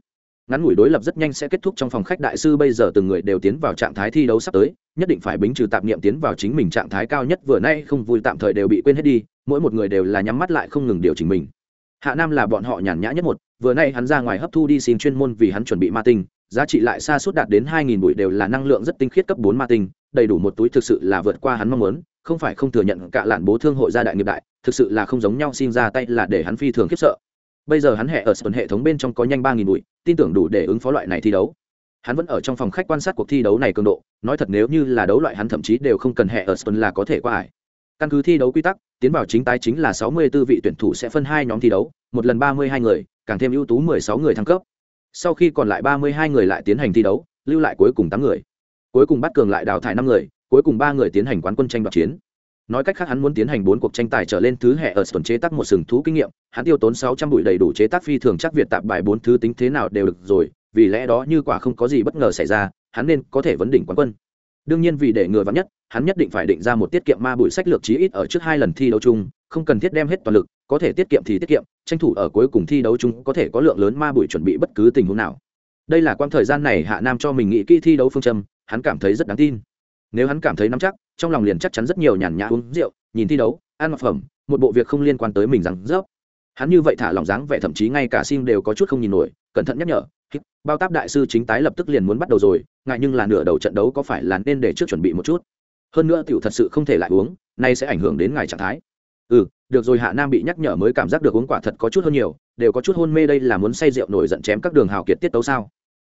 ngắn ngủi đối lập rất nhanh sẽ kết thúc trong phòng khách đại sư bây giờ từng người đều tiến vào trạng thái thi đấu sắp tới, nhất định phải bính trừ tạp niệm tiến vào chính mình trạng thái cao nhất, vừa nay không vui tạm thời đều bị quên hết đi, mỗi một người đều là nhắm mắt lại không ngừng điều chỉnh mình. Hạ nam là bọn họ nhàn nhã nhất một, vừa nay hắn ra ngoài hấp thu đi xin chuyên môn vì hắn chuẩn bị ma tinh, giá trị lại xa suốt đạt đến hai nghìn bụi đều là năng lượng rất tinh khiết cấp bốn ma tinh, đầy đủ một túi thực sự là vượt qua hắn mong muốn, không phải không thừa nhận cả lạn bố thương hội gia đại nghiệp đại, thực sự là không giống nhau, xin ra tay là để hắn phi thường khiếp sợ bây giờ hắn hệ ở sân hệ thống bên trong có nhanh ba nghìn bụi, tin tưởng đủ để ứng phó loại này thi đấu. Hắn vẫn ở trong phòng khách quan sát cuộc thi đấu này cường độ, nói thật nếu như là đấu loại hắn thậm chí đều không cần hệ ở sân là có thể qua ải. Căn cứ thi đấu quy tắc, tiến vào chính tái chính là sáu mươi 64 vị tuyển thủ sẽ phân hai nhóm thi đấu, một lần ba mươi hai người, càng thêm ưu tú mười sáu người thăng cấp. Sau khi còn lại ba mươi hai người lại tiến hành thi đấu, lưu lại cuối cùng tám người. Cuối cùng bắt cường lại đào thải năm người, cuối cùng ba người tiến hành quán quân tranh đoạt chiến nói cách khác hắn muốn tiến hành bốn cuộc tranh tài trở lên thứ hệ ở tuần chế tác một sừng thú kinh nghiệm. Hắn tiêu tốn sáu trăm bụi đầy đủ chế tác phi thường chắc việt tạp bài bốn thứ tính thế nào đều được rồi, vì lẽ đó như quả không có gì bất ngờ xảy ra, hắn nên có thể vấn đỉnh quán quân. Đương nhiên vì để ngừa vắn nhất, hắn nhất định phải định ra một tiết kiệm ma bụi sách lược chí ít ở trước hai lần thi đấu chung, không cần thiết đem hết toàn lực, có thể tiết kiệm thì tiết kiệm, tranh thủ ở cuối cùng thi đấu chung có thể có lượng lớn ma bụi chuẩn bị bất cứ tình huống nào. Đây là quãng thời gian này hạ nam cho mình nghĩ kỹ thi đấu phương châm, hắn cảm thấy rất đáng tin. Nếu hắn cảm thấy nắm chắc trong lòng liền chắc chắn rất nhiều nhàn nhã uống rượu, nhìn thi đấu, ăn mặc phẩm, một bộ việc không liên quan tới mình rằng rớp hắn như vậy thả lòng dáng vẻ thậm chí ngay cả sim đều có chút không nhìn nổi, cẩn thận nhắc nhở bao táp đại sư chính tái lập tức liền muốn bắt đầu rồi, ngại nhưng là nửa đầu trận đấu có phải là nên để trước chuẩn bị một chút? Hơn nữa tiểu thật sự không thể lại uống, nay sẽ ảnh hưởng đến ngài trạng thái. Ừ được rồi hạ nam bị nhắc nhở mới cảm giác được uống quả thật có chút hơn nhiều, đều có chút hôn mê đây là muốn say rượu nổi giận chém các đường hào kiệt tiết tấu sao?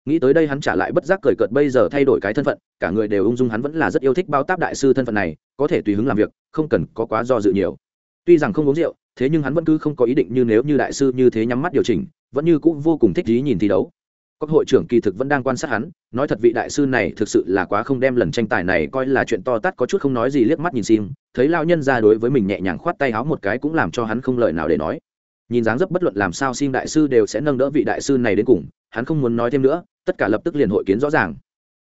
Nghĩ tới đây hắn trả lại bất giác cười cợt bây giờ thay đổi cái thân phận, cả người đều ung dung hắn vẫn là rất yêu thích bao táp đại sư thân phận này, có thể tùy hứng làm việc, không cần có quá do dự nhiều. Tuy rằng không uống rượu, thế nhưng hắn vẫn cứ không có ý định như nếu như đại sư như thế nhắm mắt điều chỉnh, vẫn như cũng vô cùng thích ý nhìn thi đấu. Các hội trưởng kỳ thực vẫn đang quan sát hắn, nói thật vị đại sư này thực sự là quá không đem lần tranh tài này coi là chuyện to tát có chút không nói gì liếc mắt nhìn sim thấy lao nhân ra đối với mình nhẹ nhàng khoát tay háo một cái cũng làm cho hắn không lời nào để nói. Nhìn dáng dấp bất luận làm sao sim đại sư đều sẽ nâng đỡ vị đại sư này đến cùng, hắn không muốn nói thêm nữa tất cả lập tức liền hội kiến rõ ràng.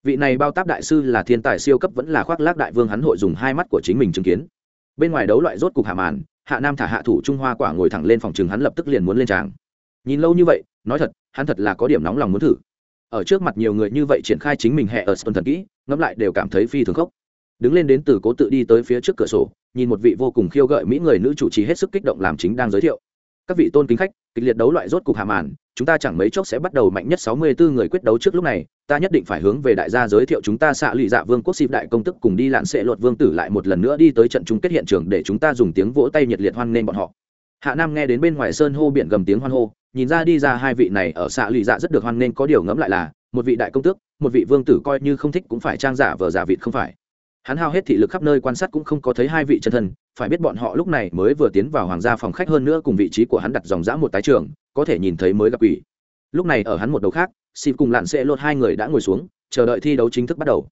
Vị này bao táp đại sư là thiên tài siêu cấp vẫn là khoác lác đại vương hắn hội dùng hai mắt của chính mình chứng kiến. Bên ngoài đấu loại rốt cục hạ màn, hạ nam thả hạ thủ trung hoa quả ngồi thẳng lên phòng chừng hắn lập tức liền muốn lên tràng. Nhìn lâu như vậy, nói thật, hắn thật là có điểm nóng lòng muốn thử. Ở trước mặt nhiều người như vậy triển khai chính mình hẹ ở sân thần kỹ, ngẫm lại đều cảm thấy phi thường khốc. Đứng lên đến từ cố tự đi tới phía trước cửa sổ, nhìn một vị vô cùng khiêu gợi mỹ người nữ chủ trì hết sức kích động làm chính đang giới thiệu các vị tôn kính khách, kịch liệt đấu loại rốt cục hạ màn, chúng ta chẳng mấy chốc sẽ bắt đầu mạnh nhất sáu mươi 64 người quyết đấu trước lúc này, ta nhất định phải hướng về đại gia giới thiệu chúng ta xạ lụy dạ vương quốc xịp đại công tức cùng đi lạn sệ luật vương tử lại một lần nữa đi tới trận chung kết hiện trường để chúng ta dùng tiếng vỗ tay nhiệt liệt hoan nghênh bọn họ. Hạ nam nghe đến bên ngoài sơn hô biển gầm tiếng hoan hô, nhìn ra đi ra hai vị này ở xạ lụy dạ rất được hoan nghênh có điều ngẫm lại là, một vị đại công tước, một vị vương tử coi như không thích cũng phải trang giả vờ giả vịt không phải hắn hao hết thị lực khắp nơi quan sát cũng không có thấy hai vị chân thân, phải biết bọn họ lúc này mới vừa tiến vào hoàng gia phòng khách hơn nữa cùng vị trí của hắn đặt dòng dã một tái trường, có thể nhìn thấy mới gặp quỷ. Lúc này ở hắn một đầu khác xịp cùng lặn sẽ lột hai người đã ngồi xuống, chờ đợi thi đấu chính thức bắt đầu.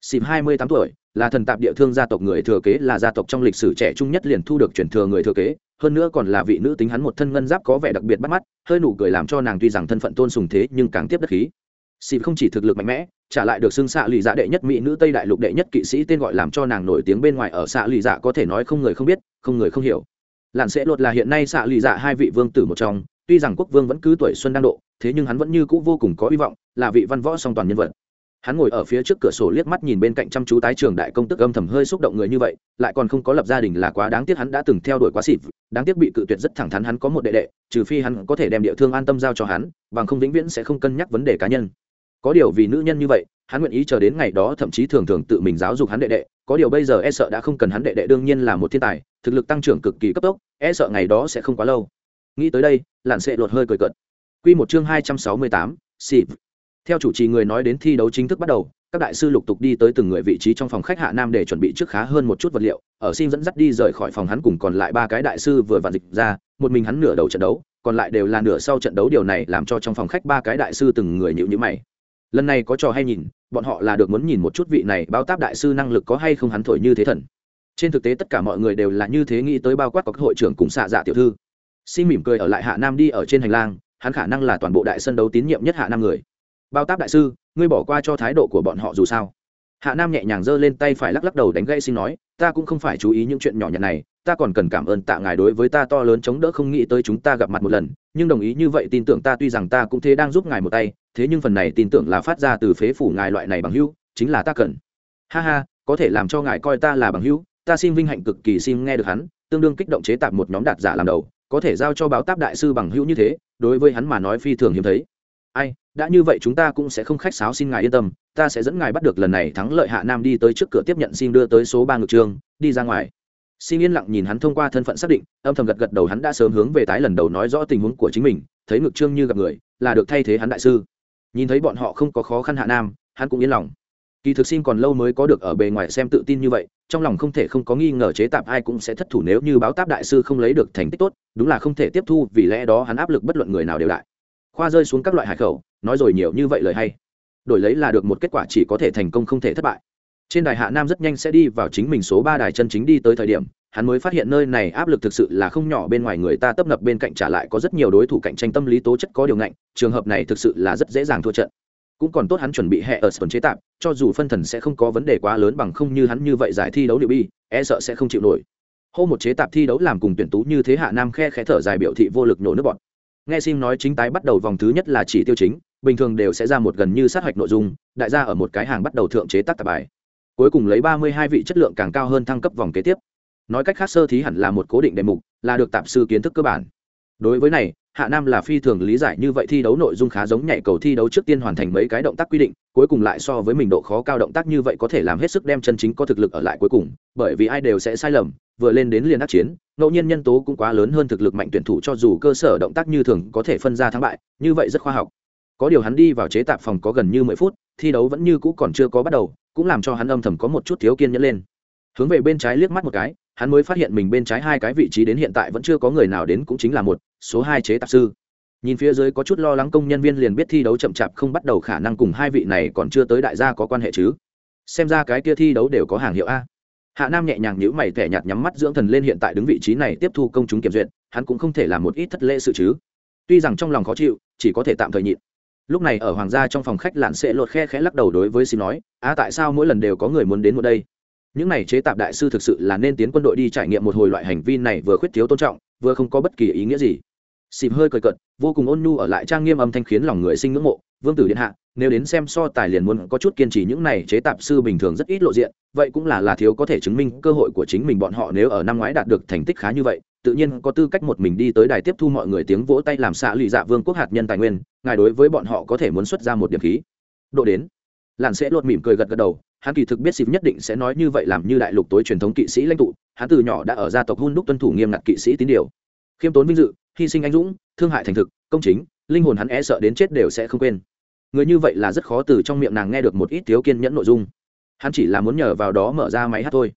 Xịp hai mươi tám tuổi, là thần tạp địa thương gia tộc người thừa kế, là gia tộc trong lịch sử trẻ trung nhất liền thu được truyền thừa người thừa kế, hơn nữa còn là vị nữ tính hắn một thân ngân giáp có vẻ đặc biệt bắt mắt, hơi nụ cười làm cho nàng tuy rằng thân phận tôn sùng thế nhưng càng tiếp đất khí xịp không chỉ thực lực mạnh mẽ, trả lại được xưng xạ lì dạ đệ nhất mỹ nữ tây đại lục đệ nhất kỵ sĩ tên gọi làm cho nàng nổi tiếng bên ngoài ở xạ lì dạ có thể nói không người không biết, không người không hiểu. Lặn sẽ luật là hiện nay xạ lì dạ hai vị vương tử một trong, tuy rằng quốc vương vẫn cứ tuổi xuân đang độ, thế nhưng hắn vẫn như cũ vô cùng có hy vọng, là vị văn võ song toàn nhân vật. Hắn ngồi ở phía trước cửa sổ liếc mắt nhìn bên cạnh chăm chú tái trường đại công tức âm thầm hơi xúc động người như vậy, lại còn không có lập gia đình là quá đáng tiếc hắn đã từng theo đuổi quá xịt, đáng tiếc bị cự tuyệt rất thẳng thắn hắn có một đệ đệ, trừ phi hắn có thể đem địa thương an tâm giao cho hắn, bằng không vĩnh viễn sẽ không cân nhắc vấn đề cá nhân có điều vì nữ nhân như vậy, hắn nguyện ý chờ đến ngày đó, thậm chí thường thường tự mình giáo dục hắn đệ đệ. Có điều bây giờ e sợ đã không cần hắn đệ đệ đương nhiên là một thiên tài, thực lực tăng trưởng cực kỳ cấp tốc e sợ ngày đó sẽ không quá lâu. Nghĩ tới đây lặn sệ lột hơi cười cợt. Q một chương hai trăm sáu mươi tám xịp theo chủ trì người nói đến thi đấu chính thức bắt đầu, các đại sư lục tục đi tới từng người vị trí trong phòng khách hạ nam để chuẩn bị trước khá hơn một chút vật liệu. Ở xin dẫn dắt đi rời khỏi phòng hắn cùng còn lại ba cái đại sư vừa vạn dịch ra, một mình hắn nửa đầu trận đấu, còn lại đều là nửa sau trận đấu, điều này làm cho trong phòng khách ba cái đại sư từng người nhịu nhữ mày lần này có trò hay nhìn, bọn họ là được muốn nhìn một chút vị này bao táp đại sư năng lực có hay không hắn thổi như thế thần. Trên thực tế tất cả mọi người đều là như thế nghĩ tới bao quát có hội trưởng cùng xạ dạ tiểu thư. Xin mỉm cười ở lại hạ nam đi ở trên hành lang, hắn khả năng là toàn bộ đại sân đấu tín nhiệm nhất hạ nam người. Bao táp đại sư, ngươi bỏ qua cho thái độ của bọn họ dù sao. Hạ nam nhẹ nhàng giơ lên tay phải lắc lắc đầu đánh gãy xin nói, ta cũng không phải chú ý những chuyện nhỏ nhặt này ta còn cần cảm ơn tạ ngài đối với ta to lớn chống đỡ không nghĩ tới chúng ta gặp mặt một lần, nhưng đồng ý như vậy tin tưởng ta tuy rằng ta cũng thế đang giúp ngài một tay, thế nhưng phần này tin tưởng là phát ra từ phế phủ ngài loại này bằng hữu, chính là ta cần. Ha ha, có thể làm cho ngài coi ta là bằng hữu, ta xin vinh hạnh cực kỳ xin nghe được hắn, tương đương kích động chế tạp một nhóm đạt giả làm đầu, có thể giao cho báo táp đại sư bằng hữu như thế, đối với hắn mà nói phi thường hiếm thấy. Ai, đã như vậy chúng ta cũng sẽ không khách sáo xin ngài yên tâm, ta sẽ dẫn ngài bắt được lần này thắng lợi hạ nam đi tới trước cửa tiếp nhận xin đưa tới số ba ngược trường, đi ra ngoài xin yên lặng nhìn hắn thông qua thân phận xác định, âm thầm gật gật đầu hắn đã sớm hướng về tái lần đầu nói rõ tình huống của chính mình, thấy ngực trương như gặp người, là được thay thế hắn đại sư. Nhìn thấy bọn họ không có khó khăn hạ nam, hắn cũng yên lòng. Kỳ thực xin còn lâu mới có được ở bề ngoài xem tự tin như vậy, trong lòng không thể không có nghi ngờ chế tạp ai cũng sẽ thất thủ nếu như báo táp đại sư không lấy được thành tích tốt, đúng là không thể tiếp thu, vì lẽ đó hắn áp lực bất luận người nào đều đại. Khoa rơi xuống các loại hải khẩu, nói rồi nhiều như vậy lời hay. Đổi lấy là được một kết quả chỉ có thể thành công không thể thất bại trên đài hạ nam rất nhanh sẽ đi vào chính mình số ba đài chân chính đi tới thời điểm, hắn mới phát hiện nơi này áp lực thực sự là không nhỏ bên ngoài người ta tấp nập bên cạnh trả lại có rất nhiều đối thủ cạnh tranh tâm lý tố chất có điều ngạnh, trường hợp này thực sự là rất dễ dàng thua trận. Cũng còn tốt hắn chuẩn bị hệ ở sân chế tạp cho dù phân thần sẽ không có vấn đề quá lớn bằng không như hắn như vậy giải thi đấu liệu bi e sợ sẽ không chịu nổi. Hô một chế tạp thi đấu làm cùng tuyển tú như thế hạ nam khe khẽ thở dài biểu thị vô lực nổ nước bọn. Nghe sim nói chính tái bắt đầu vòng thứ nhất là chỉ tiêu chính, bình thường đều sẽ ra một gần như sát hạch nội dung, đại gia ở một cái hàng bắt đầu thượng chế tác tạp bài cuối cùng lấy ba mươi hai vị chất lượng càng cao hơn thăng cấp vòng kế tiếp. Nói cách khác, sơ thí hẳn là một cố định đề mục, là được tạp sư kiến thức cơ bản. Đối với này, hạ nam là phi thường lý giải như vậy thi đấu nội dung khá giống nhảy cầu thi đấu trước tiên hoàn thành mấy cái động tác quy định, cuối cùng lại so với mình độ khó cao động tác như vậy có thể làm hết sức đem chân chính có thực lực ở lại cuối cùng, bởi vì ai đều sẽ sai lầm, vừa lên đến liền đắc chiến, ngẫu nhiên nhân tố cũng quá lớn hơn thực lực mạnh tuyển thủ cho dù cơ sở động tác như thường có thể phân ra thắng bại, như vậy rất khoa học. Có điều hắn đi vào chế tạp phòng có gần như mười phút, thi đấu vẫn như cũ còn chưa có bắt đầu cũng làm cho hắn âm thầm có một chút thiếu kiên nhẫn lên. Hướng về bên trái liếc mắt một cái, hắn mới phát hiện mình bên trái hai cái vị trí đến hiện tại vẫn chưa có người nào đến cũng chính là một, số hai chế tạp sư. Nhìn phía dưới có chút lo lắng công nhân viên liền biết thi đấu chậm chạp không bắt đầu khả năng cùng hai vị này còn chưa tới đại gia có quan hệ chứ. Xem ra cái kia thi đấu đều có hàng hiệu a. Hạ nam nhẹ nhàng nhữ mày thẻ nhạt nhắm mắt dưỡng thần lên hiện tại đứng vị trí này tiếp thu công chúng kiểm duyệt, hắn cũng không thể làm một ít thất lễ sự chứ. Tuy rằng trong lòng khó chịu, chỉ có thể tạm thời nhịn lúc này ở hoàng gia trong phòng khách lạn sẽ lột khe khẽ lắc đầu đối với xin nói, a, tại sao mỗi lần đều có người muốn đến một đây? Những này chế tạp đại sư thực sự là nên tiến quân đội đi trải nghiệm một hồi loại hành vi này vừa khuyết thiếu tôn trọng, vừa không có bất kỳ ý nghĩa gì. Xịp hơi cười cận vô cùng ôn nhu ở lại trang nghiêm âm thanh khiến lòng người sinh ngưỡng mộ vương tử điện hạ, nếu đến xem so tài liền muốn có chút kiên trì, những này chế tạp sư bình thường rất ít lộ diện, vậy cũng là là thiếu có thể chứng minh cơ hội của chính mình bọn họ nếu ở năm ngoái đạt được thành tích khá như vậy. Tự nhiên có tư cách một mình đi tới đài tiếp thu mọi người tiếng vỗ tay làm xạ lụy dạ vương quốc hạt nhân tài nguyên, ngài đối với bọn họ có thể muốn xuất ra một điểm khí. Độ đến. Làn sẽ lột mỉm cười gật gật đầu, hắn kỳ thực biết xịp nhất định sẽ nói như vậy làm như đại lục tối truyền thống kỵ sĩ lãnh tụ, hắn từ nhỏ đã ở gia tộc hun đúc tuân thủ nghiêm ngặt kỵ sĩ tín điều. Khiêm tốn vinh dự, hy sinh anh dũng, thương hại thành thực, công chính, linh hồn hắn e sợ đến chết đều sẽ không quên người như vậy là rất khó từ trong miệng nàng nghe được một ít thiếu kiên nhẫn nội dung. Hắn chỉ là muốn nhờ vào đó mở ra máy hát thôi.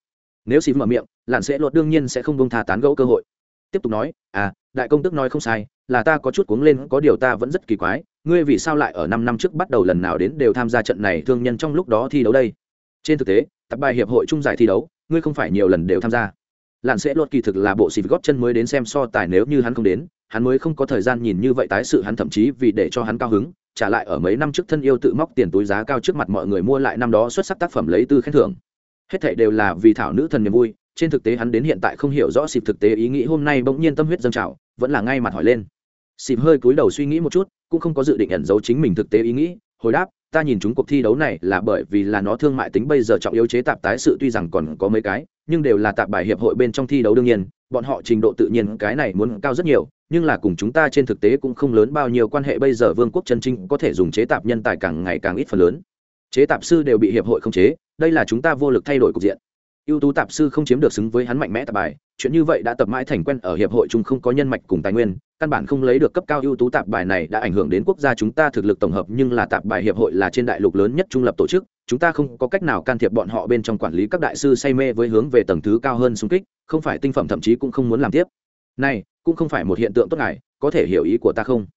Nếu xịp mở miệng lặn sẽ luật đương nhiên sẽ không bông tha tán gẫu cơ hội. Tiếp tục nói à đại công tức nói không sai, là ta có chút cuống lên, có điều ta vẫn rất kỳ quái, ngươi vì sao lại ở năm năm trước bắt đầu lần nào đến đều tham gia trận này thương nhân trong lúc đó thi đấu đây? Trên thực tế, tập bài hiệp hội trung giải thi đấu, ngươi không phải nhiều lần đều tham gia. Lặn sẽ luật kỳ thực là bộ xịt góp chân mới đến xem so tài nếu như hắn không đến, hắn mới không có thời gian nhìn như vậy tái sự hắn thậm chí vì để cho hắn cao hứng trả lại ở mấy năm trước thân yêu tự móc tiền túi giá cao trước mặt mọi người mua lại năm đó xuất sắc tác phẩm lấy tư khen thưởng. Hết thảy đều là vì thảo nữ thần niềm vui, trên thực tế hắn đến hiện tại không hiểu rõ xịp thực tế ý nghĩ hôm nay bỗng nhiên tâm huyết dâng trào, vẫn là ngay mặt hỏi lên. Xịp hơi cúi đầu suy nghĩ một chút, cũng không có dự định ẩn giấu chính mình thực tế ý nghĩ, hồi đáp, ta nhìn chúng cuộc thi đấu này là bởi vì là nó thương mại tính bây giờ trọng yếu chế tạp tái sự tuy rằng còn có mấy cái, nhưng đều là tạp bài hiệp hội bên trong thi đấu đương nhiên, bọn họ trình độ tự nhiên cái này muốn cao rất nhiều nhưng là cùng chúng ta trên thực tế cũng không lớn bao nhiêu quan hệ. Bây giờ vương quốc chân chính có thể dùng chế tạp nhân tài càng ngày càng ít phần lớn. Chế tạp sư đều bị hiệp hội không chế, đây là chúng ta vô lực thay đổi cục diện. Ưu tú tạp sư không chiếm được xứng với hắn mạnh mẽ tạp bài, chuyện như vậy đã tập mãi thành quen ở hiệp hội chung không có nhân mạch cùng tài nguyên, căn bản không lấy được cấp cao ưu tú tạp bài này đã ảnh hưởng đến quốc gia chúng ta thực lực tổng hợp, nhưng là tạp bài hiệp hội là trên đại lục lớn nhất trung lập tổ chức, chúng ta không có cách nào can thiệp bọn họ bên trong quản lý các đại sư say mê với hướng về tầng thứ cao hơn xung kích, không phải tinh phẩm thậm chí cũng không muốn làm tiếp này, cũng không phải một hiện tượng tốt ngài, có thể hiểu ý của ta không?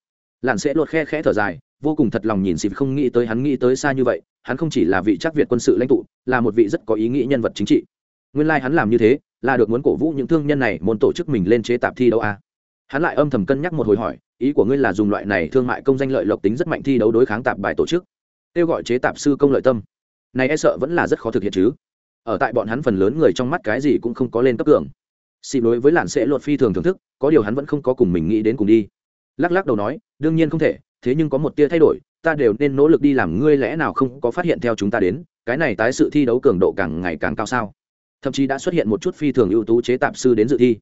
Lặn sẽ lột khe khẽ thở dài, vô cùng thật lòng nhìn xịp không nghĩ tới hắn nghĩ tới xa như vậy, hắn không chỉ là vị chắc việt quân sự lãnh tụ, là một vị rất có ý nghĩ nhân vật chính trị. Nguyên lai、like、hắn làm như thế, là được muốn cổ vũ những thương nhân này muốn tổ chức mình lên chế tạp thi đấu à. hắn lại âm thầm cân nhắc một hồi hỏi, ý của ngươi là dùng loại này thương mại công danh lợi lộc tính rất mạnh thi đấu đối kháng tạp bài tổ chức? Kêu gọi chế tạp sư công lợi tâm. Này e sợ vẫn là rất khó thực hiện chứ. Ở tại bọn hắn phần lớn người trong mắt cái gì cũng không có lên cấp cường xị đối với làn sẽ luật phi thường thưởng thức, có điều hắn vẫn không có cùng mình nghĩ đến cùng đi. Lắc lắc đầu nói, đương nhiên không thể, thế nhưng có một tia thay đổi, ta đều nên nỗ lực đi làm, ngươi lẽ nào không có phát hiện theo chúng ta đến, cái này tái sự thi đấu cường độ càng ngày càng cao sao? Thậm chí đã xuất hiện một chút phi thường ưu tú chế tạp sư đến dự thi.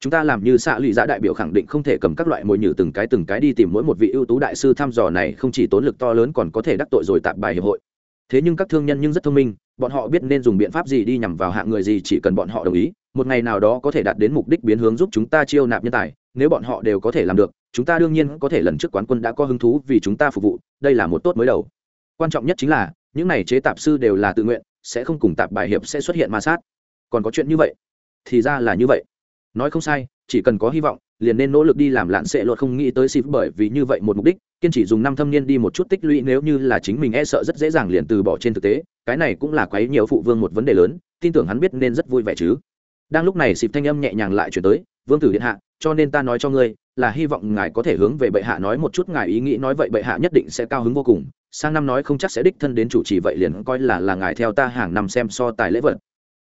Chúng ta làm như xạ lụy giã đại biểu khẳng định không thể cầm các loại mồi nhử từng cái từng cái đi tìm mỗi một vị ưu tú đại sư thăm dò này, không chỉ tốn lực to lớn còn có thể đắc tội rồi tạp bài hiệp hội. Thế nhưng các thương nhân nhưng rất thông minh bọn họ biết nên dùng biện pháp gì đi nhằm vào hạng người gì chỉ cần bọn họ đồng ý, một ngày nào đó có thể đạt đến mục đích biến hướng giúp chúng ta chiêu nạp nhân tài, nếu bọn họ đều có thể làm được, chúng ta đương nhiên có thể lần trước quán quân đã có hứng thú vì chúng ta phục vụ, đây là một tốt mới đầu. Quan trọng nhất chính là, những này chế tạp sư đều là tự nguyện, sẽ không cùng tạp bài hiệp sẽ xuất hiện ma sát. Còn có chuyện như vậy, thì ra là như vậy. Nói không sai chỉ cần có hy vọng, liền nên nỗ lực đi làm lạn sệ luật không nghĩ tới xịp bởi vì như vậy một mục đích, kiên chỉ dùng năm thâm niên đi một chút tích lũy nếu như là chính mình e sợ rất dễ dàng liền từ bỏ trên thực tế, cái này cũng là quấy nhiều phụ vương một vấn đề lớn, tin tưởng hắn biết nên rất vui vẻ chứ. Đang lúc này xịp thanh âm nhẹ nhàng lại chuyển tới, vương tử điện hạ, cho nên ta nói cho ngươi, là hy vọng ngài có thể hướng về bệ hạ nói một chút, ngài ý nghĩ nói vậy bệ hạ nhất định sẽ cao hứng vô cùng, sang năm nói không chắc sẽ đích thân đến chủ trì vậy liền coi là là ngài theo ta hàng năm xem so tài lễ vật.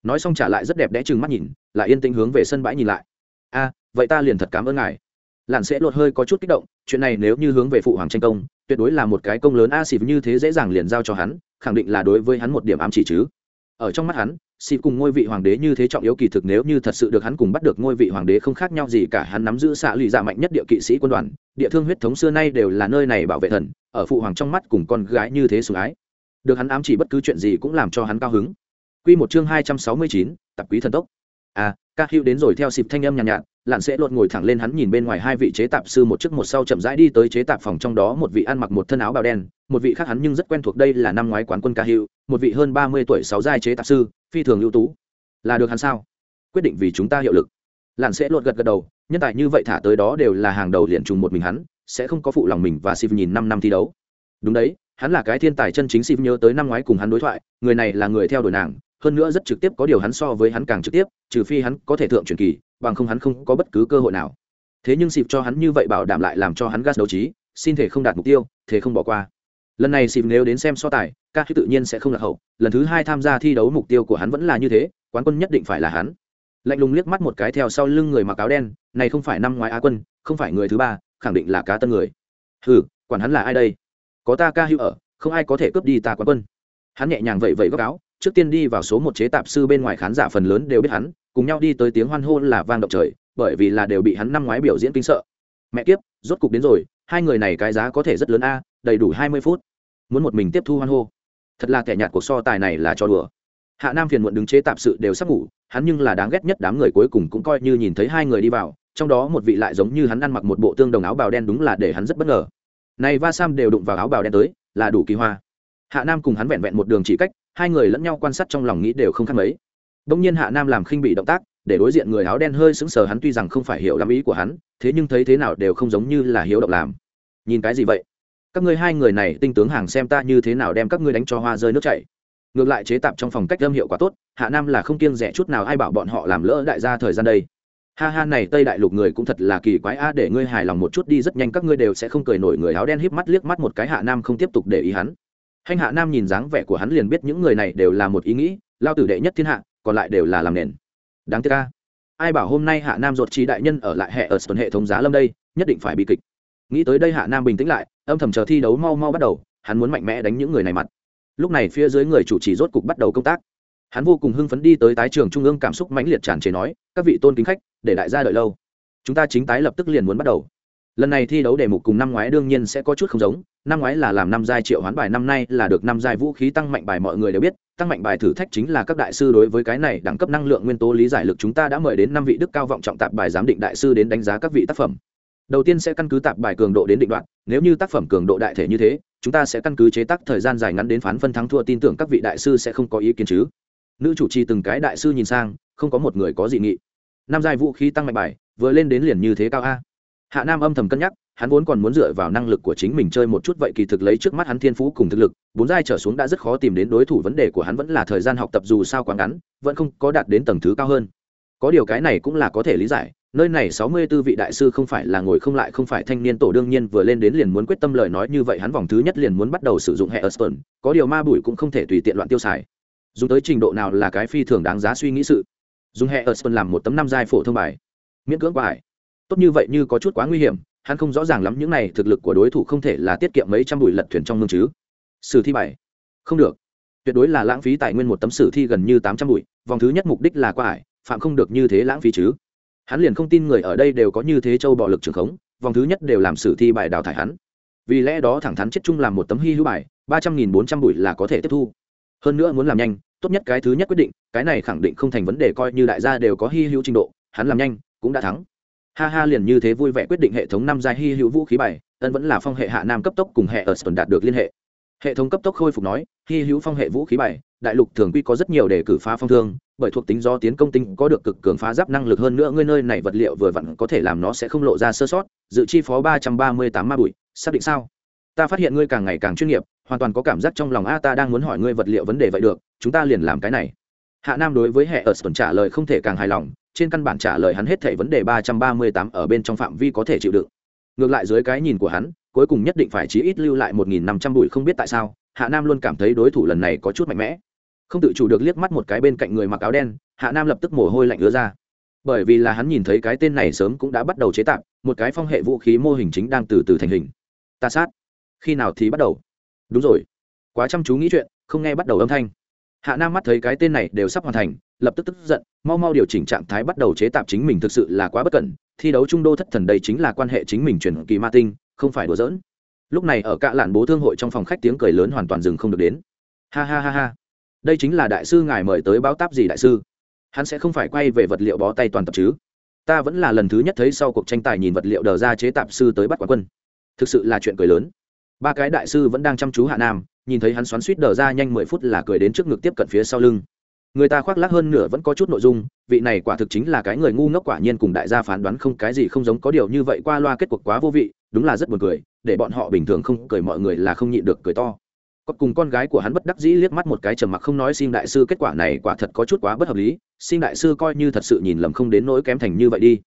Nói xong trả lại rất đẹp đẽ chừng mắt nhìn, lại yên tĩnh hướng về sân bãi nhìn lại a vậy ta liền thật cảm ơn ngài. Lặn sẽ lột hơi có chút kích động chuyện này nếu như hướng về phụ hoàng tranh công tuyệt đối là một cái công lớn a xịp như thế dễ dàng liền giao cho hắn khẳng định là đối với hắn một điểm ám chỉ chứ. Ở trong mắt hắn xịp cùng ngôi vị hoàng đế như thế trọng yếu kỳ thực nếu như thật sự được hắn cùng bắt được ngôi vị hoàng đế không khác nhau gì cả hắn nắm giữ xạ lụy dạ mạnh nhất địa kỵ sĩ quân đoàn địa thương huyết thống xưa nay đều là nơi này bảo vệ thần ở phụ hoàng trong mắt cùng con gái như thế sủng ái. Được hắn ám chỉ bất cứ chuyện gì cũng làm cho hắn cao hứng. Quy một chương hai trăm sáu mươi chín, tập quý thần tốc. À ca hữu đến rồi theo xịp thanh âm nhàn nhạt, nhạt lặn sẽ lột ngồi thẳng lên hắn nhìn bên ngoài hai vị chế tạp sư một trước một sau chậm rãi đi tới chế tạp phòng trong đó một vị ăn mặc một thân áo bào đen một vị khác hắn nhưng rất quen thuộc đây là năm ngoái quán quân ca hữu một vị hơn ba mươi tuổi sáu giai chế tạp sư phi thường ưu tú. Là được hắn sao? Quyết định vì chúng ta hiệu lực. Lặn sẽ lột gật gật đầu nhân tài như vậy thả tới đó đều là hàng đầu liền trùng một mình hắn sẽ không có phụ lòng mình và xịp nhìn năm năm thi đấu. Đúng đấy, hắn là cái thiên tài chân chính xịp nhớ tới năm ngoái cùng hắn đối thoại, người này là người theo đuổi nàng, hơn nữa rất trực tiếp có điều hắn so với hắn càng trực tiếp, trừ phi hắn có thể thượng truyền kỳ, bằng không hắn không có bất cứ cơ hội nào. Thế nhưng xịp cho hắn như vậy bảo đảm lại làm cho hắn gas đấu trí, xin thể không đạt mục tiêu thế không bỏ qua. Lần này xịp nếu đến xem so tài, ca tự nhiên sẽ không lạc hậu, lần thứ hai tham gia thi đấu mục tiêu của hắn vẫn là như thế, quán quân nhất định phải là hắn. Lạnh lùng liếc mắt một cái theo sau lưng người mặc áo đen, này không phải năm ngoái á quân, không phải người thứ ba, khẳng định là cá tân người. Ừ quản hắn là ai đây? Có ta ca hữu ở, không ai có thể cướp đi ta quán quân. Hắn nhẹ nhàng vậy vậy góc áo trước tiên đi vào số một chế tạp sư bên ngoài khán giả phần lớn đều biết hắn, cùng nhau đi tới tiếng hoan hô là vang động trời, bởi vì là đều bị hắn năm ngoái biểu diễn kinh sợ. Mẹ kiếp, rốt cục đến rồi, hai người này cái giá có thể rất lớn a, đầy đủ hai mươi phút. Muốn một mình tiếp thu hoan hô. Thật là kẻ nhạt cuộc so tài này là cho đùa. Hạ nam phiền muộn đứng chế tạp sự đều sắp ngủ, hắn nhưng là đáng ghét nhất đám người cuối cùng cũng coi như nhìn thấy hai người đi vào, trong đó một vị lại giống như hắn ăn mặc một bộ tương đồng áo bào đen đúng là để hắn rất bất ngờ. Này va sam đều đụng vào áo bào đen tới, là đủ kỳ hoa hạ nam cùng hắn vẹn vẹn một đường chỉ cách, hai người lẫn nhau quan sát trong lòng nghĩ đều không khác mấy. Đông nhiên hạ nam làm khinh bị động tác, để đối diện người áo đen hơi sững sờ hắn tuy rằng không phải hiểu lắm ý của hắn, thế nhưng thấy thế nào đều không giống như là hiếu động làm. Nhìn cái gì vậy? Các ngươi hai người này, tinh tướng hàng xem ta như thế nào đem các ngươi đánh cho hoa rơi nước chảy. Ngược lại chế tạp trong phòng cách âm hiệu quả tốt, hạ nam là không kiêng rẻ chút nào ai bảo bọn họ làm lỡ đại gia thời gian đây. Ha ha này, tây đại lục người cũng thật là kỳ quái a, để ngươi hài lòng một chút đi, rất nhanh các ngươi đều sẽ không cười nổi, người áo đen híp mắt liếc mắt một cái, hạ nam không tiếp tục để ý hắn. Hành Hạ Nam nhìn dáng vẻ của hắn liền biết những người này đều là một ý nghĩ, lao tử đệ nhất thiên hạ, còn lại đều là làm nền. Đáng tiếc a. Ai bảo hôm nay Hạ Nam ruột trí đại nhân ở lại hệ ở tuần hệ thống giá lâm đây, nhất định phải bị kịch. Nghĩ tới đây Hạ Nam bình tĩnh lại, âm thầm chờ thi đấu mau mau bắt đầu, hắn muốn mạnh mẽ đánh những người này mặt. Lúc này phía dưới người chủ trì rốt cục bắt đầu công tác. Hắn vô cùng hưng phấn đi tới tái trường trung ương cảm xúc mãnh liệt tràn trề nói, các vị tôn kính khách, để đại gia đợi lâu. Chúng ta chính tái lập tức liền muốn bắt đầu lần này thi đấu đề mục cùng năm ngoái đương nhiên sẽ có chút không giống năm ngoái là làm năm giai triệu hoán bài, năm nay là được năm giai vũ khí tăng mạnh bài, mọi người đều biết, tăng mạnh bài thử thách chính là các đại sư đối với cái này đẳng cấp năng lượng nguyên tố lý giải lực chúng ta đã mời đến năm vị đức cao vọng trọng tạp bài giám định đại sư đến đánh giá các vị tác phẩm. Đầu tiên sẽ căn cứ tạp bài cường độ đến định đoạn, nếu như tác phẩm cường độ đại thể như thế, chúng ta sẽ căn cứ chế tác thời gian dài ngắn đến phán phân thắng thua, tin tưởng các vị đại sư sẽ không có ý kiến chứ. Nữ chủ trì từng cái đại sư nhìn sang, không có một người có dị nghị. Năm giai vũ khí tăng mạnh bài, vừa lên đến liền như thế cao a. Hạ nam âm thầm cân nhắc hắn vốn còn muốn dựa vào năng lực của chính mình chơi một chút vậy kỳ thực lấy trước mắt hắn thiên phú cùng thực lực bốn giai trở xuống đã rất khó tìm đến đối thủ vấn đề của hắn vẫn là thời gian học tập dù sao quá ngắn vẫn không có đạt đến tầng thứ cao hơn có điều cái này cũng là có thể lý giải nơi này sáu mươi 64 vị đại sư không phải là ngồi không lại không phải thanh niên tổ đương nhiên vừa lên đến liền muốn quyết tâm lời nói như vậy hắn vòng thứ nhất liền muốn bắt đầu sử dụng hệ Aston, có điều ma bụi cũng không thể tùy tiện loạn tiêu xài. Dùng tới trình độ nào là cái phi thường đáng giá suy nghĩ sự. Dùng hệ Aston làm một tấm năm giai phổ thông bài. Miễn cưỡng bài tốt như vậy như có chút quá nguy hiểm hắn không rõ ràng lắm những này thực lực của đối thủ không thể là tiết kiệm mấy trăm bụi lật thuyền trong mương chứ. Sử thi bảy không được. Tuyệt đối là lãng phí tài nguyên một tấm sử thi gần như tám trăm bụi, vòng thứ nhất mục đích là qua ải, phạm không được như thế lãng phí chứ. Hắn liền không tin người ở đây đều có như thế châu bọ lực trường khống, vòng thứ nhất đều làm sử thi bài đào thải hắn. Vì lẽ đó thẳng thắn chết chung làm một tấm hy hữu bài, ba trăm nghìn bốn trăm bụi là có thể tiếp thu. Hơn nữa muốn làm nhanh, tốt nhất cái thứ nhất quyết định, cái này khẳng định không thành vấn đề, coi như đại gia đều có hy hữu trình độ, hắn làm nhanh, cũng đã thắng ha ha liền như thế vui vẻ quyết định hệ thống năm giai hy hữu vũ khí bảy, ân vẫn là phong hệ hạ nam cấp tốc cùng hệ ở sơn đạt được liên hệ. Hệ thống cấp tốc khôi phục nói hy hữu phong hệ vũ khí bảy, đại lục thường quy có rất nhiều để cử phá phong thương bởi thuộc tính do tiến công tinh có được cực cường phá giáp năng lực hơn nữa ngươi nơi này vật liệu vừa vặn có thể làm nó sẽ không lộ ra sơ sót dự chi phó ba trăm ba mươi tám ma bụi xác định sao? Ta phát hiện ngươi càng ngày càng chuyên nghiệp hoàn toàn có cảm giác trong lòng a ta đang muốn hỏi ngươi vật liệu vấn đề vậy được chúng ta liền làm cái này. Hạ nam đối với hệ ở sơn trả lời không thể càng hài lòng trên căn bản trả lời hắn hết thảy vấn đề ba trăm ba mươi tám ở bên trong phạm vi có thể chịu đựng. Ngược lại dưới cái nhìn của hắn, cuối cùng nhất định phải chí ít lưu lại một nghìn năm trăm bụi không biết tại sao, hạ nam luôn cảm thấy đối thủ lần này có chút mạnh mẽ. Không tự chủ được liếc mắt một cái bên cạnh người mặc áo đen, hạ nam lập tức mồ hôi lạnh ứa ra. Bởi vì là hắn nhìn thấy cái tên này sớm cũng đã bắt đầu chế tạo, một cái phong hệ vũ khí mô hình chính đang từ từ thành hình. Ta sát. Khi nào thì bắt đầu? Đúng rồi. Quá chăm chú nghĩ chuyện, không nghe bắt đầu âm thanh. Hạ nam mắt thấy cái tên này đều sắp hoàn thành lập tức tức giận, mau mau điều chỉnh trạng thái bắt đầu chế tạp chính mình thực sự là quá bất cẩn, thi đấu trung đô thất thần đây chính là quan hệ chính mình chuyển kỳ ma tinh, không phải đùa giỡn. Lúc này ở cạ lạn bố thương hội trong phòng khách tiếng cười lớn hoàn toàn dừng không được đến. Ha ha ha ha. Đây chính là đại sư ngài mời tới báo táp gì đại sư? Hắn sẽ không phải quay về vật liệu bó tay toàn tập chứ? Ta vẫn là lần thứ nhất thấy sau cuộc tranh tài nhìn vật liệu đờ ra chế tạp sư tới bắt quán quân. Thực sự là chuyện cười lớn. Ba cái đại sư vẫn đang chăm chú hạ nam, nhìn thấy hắn xoắn suýt đờ ra nhanh mười phút là cười đến trước ngực tiếp cận phía sau lưng người ta khoác lác hơn nửa vẫn có chút nội dung, vị này quả thực chính là cái người ngu ngốc quả nhiên cùng đại gia phán đoán không cái gì không giống, có điều như vậy qua loa kết cuộc quá vô vị, đúng là rất buồn cười, để bọn họ bình thường không cười mọi người là không nhịn được cười to. Có cùng con gái của hắn bất đắc dĩ liếc mắt một cái trầm mặc không nói xin đại sư kết quả này quả thật có chút quá bất hợp lý, xin đại sư coi như thật sự nhìn lầm không đến nỗi kém thành như vậy đi.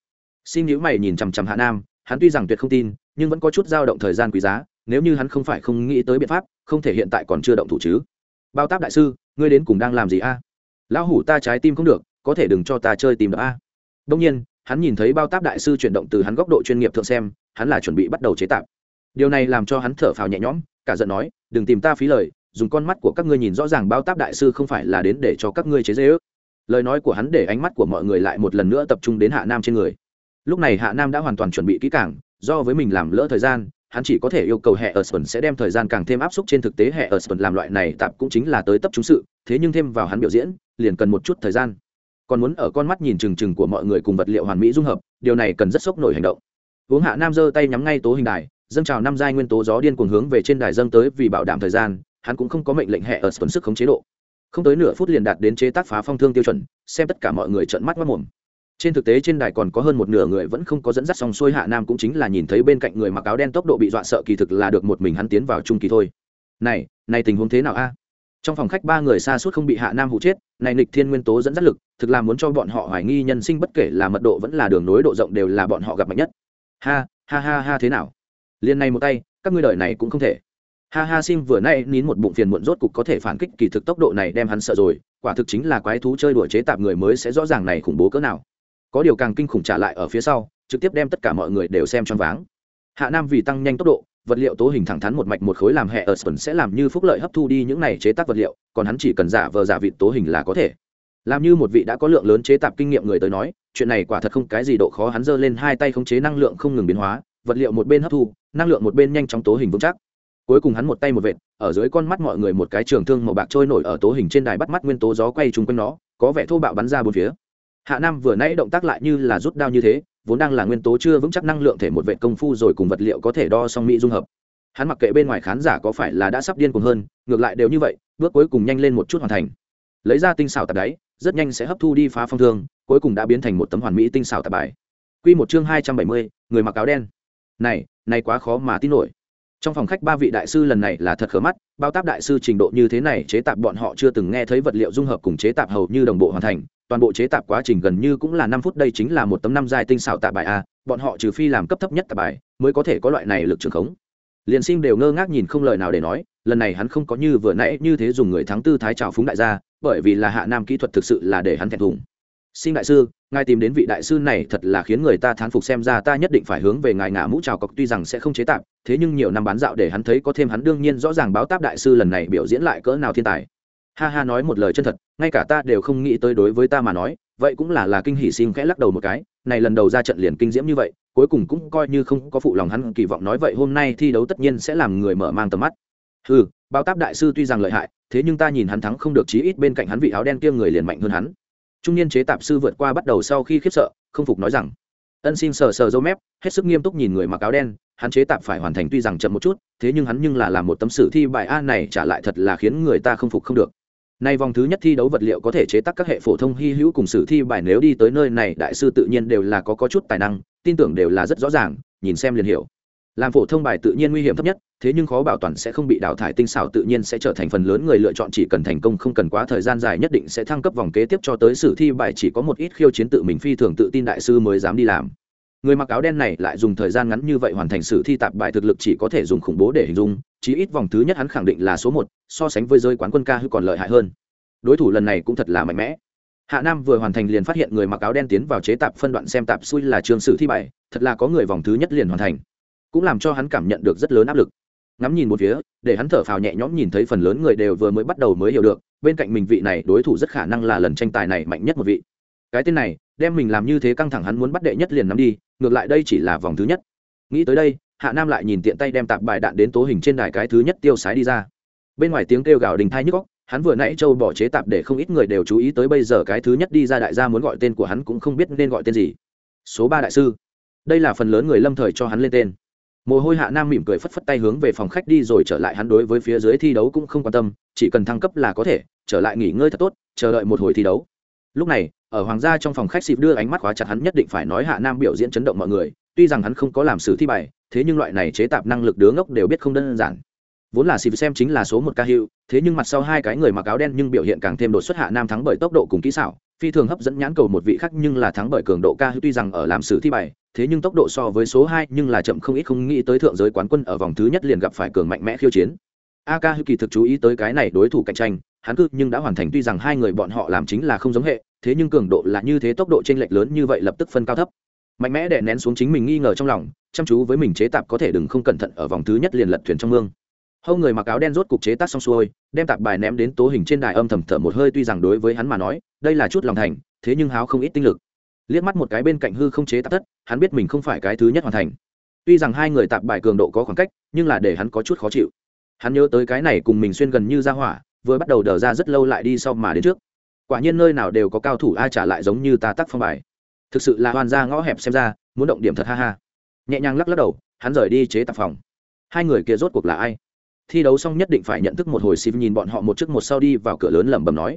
Xin nhữ mày nhìn chằm chằm hạ nam, hắn tuy rằng tuyệt không tin, nhưng vẫn có chút dao động thời gian quý giá, nếu như hắn không phải không nghĩ tới biện pháp, không thể hiện tại còn chưa động thủ chứ. Bao táp đại sư, ngươi đến cùng đang làm gì a? Lão hủ ta trái tim không được, có thể đừng cho ta chơi tìm được a. Đông nhiên, hắn nhìn thấy bao táp đại sư chuyển động từ hắn góc độ chuyên nghiệp thượng xem, hắn là chuẩn bị bắt đầu chế tạp. Điều này làm cho hắn thở phào nhẹ nhõm, cả giận nói, đừng tìm ta phí lời, dùng con mắt của các ngươi nhìn rõ ràng bao táp đại sư không phải là đến để cho các ngươi chế dễ ước. Lời nói của hắn để ánh mắt của mọi người lại một lần nữa tập trung đến hạ nam trên người. Lúc này hạ nam đã hoàn toàn chuẩn bị kỹ càng, do với mình làm lỡ thời gian, hắn chỉ có thể yêu cầu hệ ở sân sẽ đem thời gian càng thêm áp suất trên thực tế hệ ở sân làm loại này tạm cũng chính là tới tập trung sự, thế nhưng thêm vào hắn biểu diễn liền cần một chút thời gian. Còn muốn ở con mắt nhìn trừng trừng của mọi người cùng vật liệu hoàn mỹ dung hợp, điều này cần rất sốc nổi hành động. Uống hạ nam giơ tay nhắm ngay tố hình đài, dâng trào năm giai nguyên tố gió điên cuồng hướng về trên đài dâng tới vì bảo đảm thời gian, hắn cũng không có mệnh lệnh hệ ở tuần sức khống chế độ. Không tới nửa phút liền đạt đến chế tác phá phong thương tiêu chuẩn, xem tất cả mọi người trợn mắt mất mồm trên thực tế trên đài còn có hơn một nửa người vẫn không có dẫn dắt xong xuôi hạ nam cũng chính là nhìn thấy bên cạnh người mặc áo đen tốc độ bị dọa sợ kỳ thực là được một mình hắn tiến vào trung kỳ thôi. Này này tình huống thế nào a? Trong phòng khách ba người xa suốt không bị hạ nam hụ chết, này nịch thiên nguyên tố dẫn dắt lực, thực là muốn cho bọn họ hoài nghi nhân sinh bất kể là mật độ vẫn là đường nối độ rộng đều là bọn họ gặp mạnh nhất. Ha ha ha ha, thế nào? Liên này một tay, các ngươi đời này cũng không thể. Ha ha, sim vừa nay nín một bụng phiền muộn rốt cục có thể phản kích kỳ thực tốc độ này đem hắn sợ rồi, quả thực chính là quái thú chơi đùa chế tạp người mới sẽ rõ ràng này khủng bố cỡ nào. Có điều càng kinh khủng trả lại ở phía sau, trực tiếp đem tất cả mọi người đều xem choáng váng. Hạ nam vì tăng nhanh tốc độ vật liệu tố hình thẳng thắn một mạch một khối làm hệ ở sân sẽ làm như phúc lợi hấp thu đi những này chế tác vật liệu, còn hắn chỉ cần giả vờ giả vị tố hình là có thể. Làm như một vị đã có lượng lớn chế tạp kinh nghiệm người tới nói, chuyện này quả thật không cái gì độ khó hắn giơ lên hai tay khống chế năng lượng không ngừng biến hóa, vật liệu một bên hấp thu, năng lượng một bên nhanh chóng tố hình vững chắc. Cuối cùng hắn một tay một vệt, ở dưới con mắt mọi người một cái trường thương màu bạc trôi nổi ở tố hình trên đài bắt mắt nguyên tố gió quay chung quanh nó, có vẻ thô bạo bắn ra bốn phía. Hạ nam vừa nãy động tác lại như là rút đao như thế vốn đang là nguyên tố chưa vững chắc năng lượng thể một vệ công phu rồi cùng vật liệu có thể đo song mỹ dung hợp. Hắn mặc kệ bên ngoài khán giả có phải là đã sắp điên cuồng hơn, ngược lại đều như vậy, bước cuối cùng nhanh lên một chút hoàn thành. Lấy ra tinh xảo tạp đáy, rất nhanh sẽ hấp thu đi phá phong thương, cuối cùng đã biến thành một tấm hoàn mỹ tinh xảo tạp bài. Q một chương hai trăm bảy mươi, người mặc áo đen. Này này quá khó mà tin nổi trong phòng khách ba vị đại sư lần này là thật khớ mắt, bao táp đại sư trình độ như thế này, chế tạp bọn họ chưa từng nghe thấy vật liệu dung hợp cùng chế tạp hầu như đồng bộ hoàn thành, toàn bộ chế tạp quá trình gần như cũng là năm phút, đây chính là một tấm năm dài tinh xảo tạp bài a, bọn họ trừ phi làm cấp thấp nhất tạp bài mới có thể có loại này lực trường khống. Liền sinh đều ngơ ngác nhìn không lời nào để nói, lần này hắn không có như vừa nãy như thế dùng người thắng tư thái trào phúng đại gia, bởi vì là hạ nam kỹ thuật thực sự là để hắn thẹn thùng xin đại sư, ngài tìm đến vị đại sư này thật là khiến người ta thán phục xem ra ta nhất định phải hướng về ngài ngả mũ trào cọc, tuy rằng sẽ không chế tạp, thế nhưng nhiều năm bán dạo để hắn thấy có thêm hắn đương nhiên rõ ràng báo táp đại sư lần này biểu diễn lại cỡ nào thiên tài. Ha ha, nói một lời chân thật, ngay cả ta đều không nghĩ tới đối với ta mà nói, vậy cũng là là kinh hỷ xin khẽ lắc đầu một cái, này lần đầu ra trận liền kinh diễm như vậy, cuối cùng cũng coi như không có phụ lòng hắn kỳ vọng nói vậy hôm nay thi đấu tất nhiên sẽ làm người mở mang tầm mắt. Ừ báo táp đại sư tuy rằng lợi hại, thế nhưng ta nhìn hắn thắng không được chí ít bên cạnh hắn vị áo đen kia người liền mạnh hơn hắn trung niên chế tạp sư vượt qua bắt đầu sau khi khiếp sợ không phục nói rằng ân xin sờ sờ dâu mép hết sức nghiêm túc nhìn người mặc áo đen hắn chế tạp phải hoàn thành tuy rằng chậm một chút thế nhưng hắn nhưng là làm một tấm sử thi bài a này trả lại thật là khiến người ta không phục không được Nay vòng thứ nhất thi đấu vật liệu có thể chế tác các hệ phổ thông hy hữu cùng sử thi bài nếu đi tới nơi này đại sư tự nhiên đều là có có chút tài năng, tin tưởng đều là rất rõ ràng, nhìn xem liền hiểu. Làm phổ thông bài tự nhiên nguy hiểm thấp nhất, thế nhưng khó bảo toàn sẽ không bị đào thải tinh xảo tự nhiên sẽ trở thành phần lớn người lựa chọn chỉ cần thành công không cần quá thời gian dài nhất định sẽ thăng cấp vòng kế tiếp cho tới sử thi bài chỉ có một ít khiêu chiến tự mình phi thường tự tin đại sư mới dám đi làm. Người mặc áo đen này lại dùng thời gian ngắn như vậy hoàn thành sử thi tạp bài thực lực chỉ có thể dùng khủng bố để hình dung chí ít vòng thứ nhất hắn khẳng định là số một so sánh với rơi quán quân ca hư còn lợi hại hơn. Đối thủ lần này cũng thật là mạnh mẽ. Hạ nam vừa hoàn thành liền phát hiện người mặc áo đen tiến vào chế tạp phân đoạn xem tạp xui là trường sử thi bài thật là có người vòng thứ nhất liền hoàn thành cũng làm cho hắn cảm nhận được rất lớn áp lực. Ngắm nhìn một phía, để hắn thở phào nhẹ nhõm nhìn thấy phần lớn người đều vừa mới bắt đầu mới hiểu được, bên cạnh mình vị này đối thủ rất khả năng là lần tranh tài này mạnh nhất một vị. Cái tên này, đem mình làm như thế căng thẳng hắn muốn bắt đệ nhất liền nắm đi, ngược lại đây chỉ là vòng thứ nhất. Nghĩ tới đây, hạ nam lại nhìn tiện tay đem tạp bài đạn đến tố hình trên đài cái thứ nhất tiêu sái đi ra. Bên ngoài tiếng kêu gào đình thai nhức góc hắn vừa nãy châu bỏ chế tạp để không ít người đều chú ý tới bây giờ cái thứ nhất đi ra đại gia muốn gọi tên của hắn cũng không biết nên gọi tên gì. Số ba đại sư. Đây là phần lớn người lâm thời cho hắn lên tên mồ hôi hạ nam mỉm cười phất phất tay hướng về phòng khách đi rồi trở lại hắn đối với phía dưới thi đấu cũng không quan tâm, chỉ cần thăng cấp là có thể, trở lại nghỉ ngơi thật tốt, chờ đợi một hồi thi đấu. Lúc này, ở hoàng gia trong phòng khách xịp đưa ánh mắt khóa chặt hắn nhất định phải nói hạ nam biểu diễn chấn động mọi người, tuy rằng hắn không có làm sử thi bài, thế nhưng loại này chế tạp năng lực đứa ngốc đều biết không đơn giản. Vốn là xịp xem chính là số một ca hiệu thế nhưng mặt sau hai cái người mặc áo đen nhưng biểu hiện càng thêm đột xuất hạ nam thắng bởi tốc độ cùng kỹ xảo phi thường hấp dẫn nhãn cầu một vị khác nhưng là thắng bởi cường độ ca hữu tuy rằng ở làm sử thi bài, thế nhưng tốc độ so với số hai nhưng là chậm không ít không nghĩ tới thượng giới quán quân ở vòng thứ nhất liền gặp phải cường mạnh mẽ khiêu chiến. A ca hữu kỳ thực chú ý tới cái này đối thủ cạnh tranh, hắn cư nhưng đã hoàn thành tuy rằng hai người bọn họ làm chính là không giống hệ, thế nhưng cường độ là như thế tốc độ t r ê n lệch lớn như vậy lập tức phân cao thấp. Mạnh mẽ đè nén xuống chính mình nghi ngờ trong lòng, chăm chú với mình chế tạp có thể đừng không cẩn thận ở vòng thứ nhất liền lật thuyền trong mương. Hâu người mặc áo đen rốt cục chế tác xong xuôi, đem tạp bài ném đến tố hình trên đài âm thầm thở một hơi tuy rằng đối với hắn mà nói đây là chút lòng thành, thế nhưng háo không ít tinh lực. Liếc mắt một cái bên cạnh hư không chế tạp thất, hắn biết mình không phải cái thứ nhất hoàn thành. Tuy rằng hai người tạp bài cường độ có khoảng cách, nhưng là để hắn có chút khó chịu. Hắn nhớ tới cái này cùng mình xuyên gần như ra hỏa, vừa bắt đầu đờ ra rất lâu lại đi sau mà đến trước. Quả nhiên nơi nào đều có cao thủ ai trả lại giống như ta tắc phong bài. Thực sự là hoàn ra ngõ hẹp xem ra, muốn động điểm thật ha ha. Nhẹ nhàng lắc lắc đầu, hắn rời đi chế tạp phòng. Hai người kia rốt cuộc là ai? Thi đấu xong nhất định phải nhận thức một hồi xịp nhìn bọn họ một trước một sau đi vào cửa lớn lẩm bẩm nói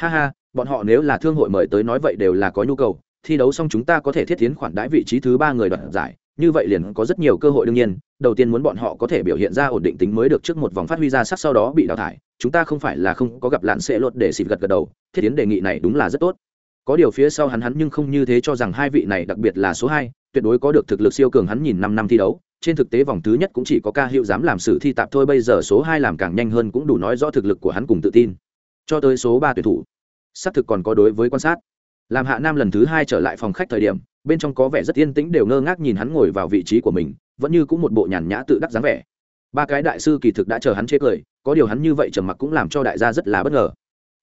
ha ha, bọn họ nếu là thương hội mời tới nói vậy đều là có nhu cầu, thi đấu xong chúng ta có thể thiết tiến khoản đãi vị trí thứ ba người đoạt giải, như vậy liền có rất nhiều cơ hội đương nhiên, đầu tiên muốn bọn họ có thể biểu hiện ra ổn định tính mới được trước một vòng phát huy ra sắc sau đó bị đào thải, chúng ta không phải là không có gặp lạn sẽ lột để xịt gật gật đầu, thiết tiến đề nghị này đúng là rất tốt. Có điều phía sau hắn hắn nhưng không như thế cho rằng hai vị này, đặc biệt là số hai, tuyệt đối có được thực lực siêu cường hắn nhìn năm năm thi đấu, trên thực tế vòng thứ nhất cũng chỉ có ca hiệu dám làm sự thi tạp thôi, bây giờ số hai làm càng nhanh hơn cũng đủ nói rõ thực lực của hắn cùng tự tin. Cho tới số ba tuyển thủ xác thực còn có đối với quan sát. Làm hạ nam lần thứ hai trở lại phòng khách thời điểm, bên trong có vẻ rất yên tĩnh đều ngơ ngác nhìn hắn ngồi vào vị trí của mình, vẫn như cũng một bộ nhàn nhã tự đắc dáng vẻ. Ba cái đại sư kỳ thực đã chờ hắn chế cười, có điều hắn như vậy trầm mặc cũng làm cho đại gia rất là bất ngờ.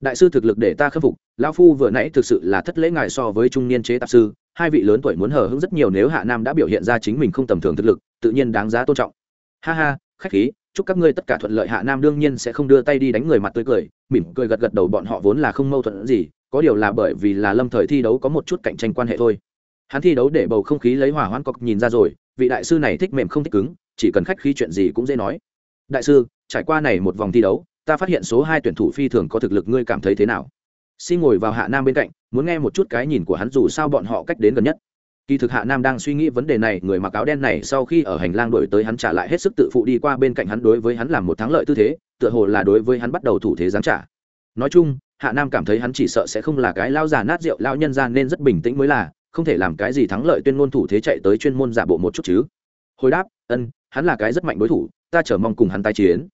Đại sư thực lực để ta khâm phục, lão phu vừa nãy thực sự là thất lễ ngài so với trung niên chế tạp sư, hai vị lớn tuổi muốn hờ hững rất nhiều nếu hạ nam đã biểu hiện ra chính mình không tầm thường thực lực, tự nhiên đáng giá tôn trọng. Ha ha, khách khí chúc các ngươi tất cả thuận lợi hạ nam đương nhiên sẽ không đưa tay đi đánh người mặt tươi cười, mỉm cười gật gật đầu, bọn họ vốn là không mâu thuẫn gì, có điều là bởi vì là lâm thời thi đấu có một chút cạnh tranh quan hệ thôi. Hắn thi đấu để bầu không khí lấy hỏa hoãn cọc nhìn ra rồi, vị đại sư này thích mềm không thích cứng, chỉ cần khách khí chuyện gì cũng dễ nói. Đại sư, trải qua này một vòng thi đấu, ta phát hiện số hai tuyển thủ phi thường có thực lực, ngươi cảm thấy thế nào? Xin ngồi vào hạ nam bên cạnh, muốn nghe một chút cái nhìn của hắn dù sao bọn họ cách đến gần nhất kỳ thực hạ nam đang suy nghĩ vấn đề này, người mặc áo đen này sau khi ở hành lang đổi tới hắn trả lại hết sức tự phụ đi qua bên cạnh hắn đối với hắn làm một thắng lợi tư thế, tựa hồ là đối với hắn bắt đầu thủ thế giáng trả. Nói chung, hạ nam cảm thấy hắn chỉ sợ sẽ không là cái lao già nát rượu, lao nhân gian nên rất bình tĩnh mới là, không thể làm cái gì thắng lợi tuyên ngôn thủ thế chạy tới chuyên môn giả bộ một chút chứ. Hồi đáp, ân, hắn là cái rất mạnh đối thủ, ta chờ mong cùng hắn tái chiến.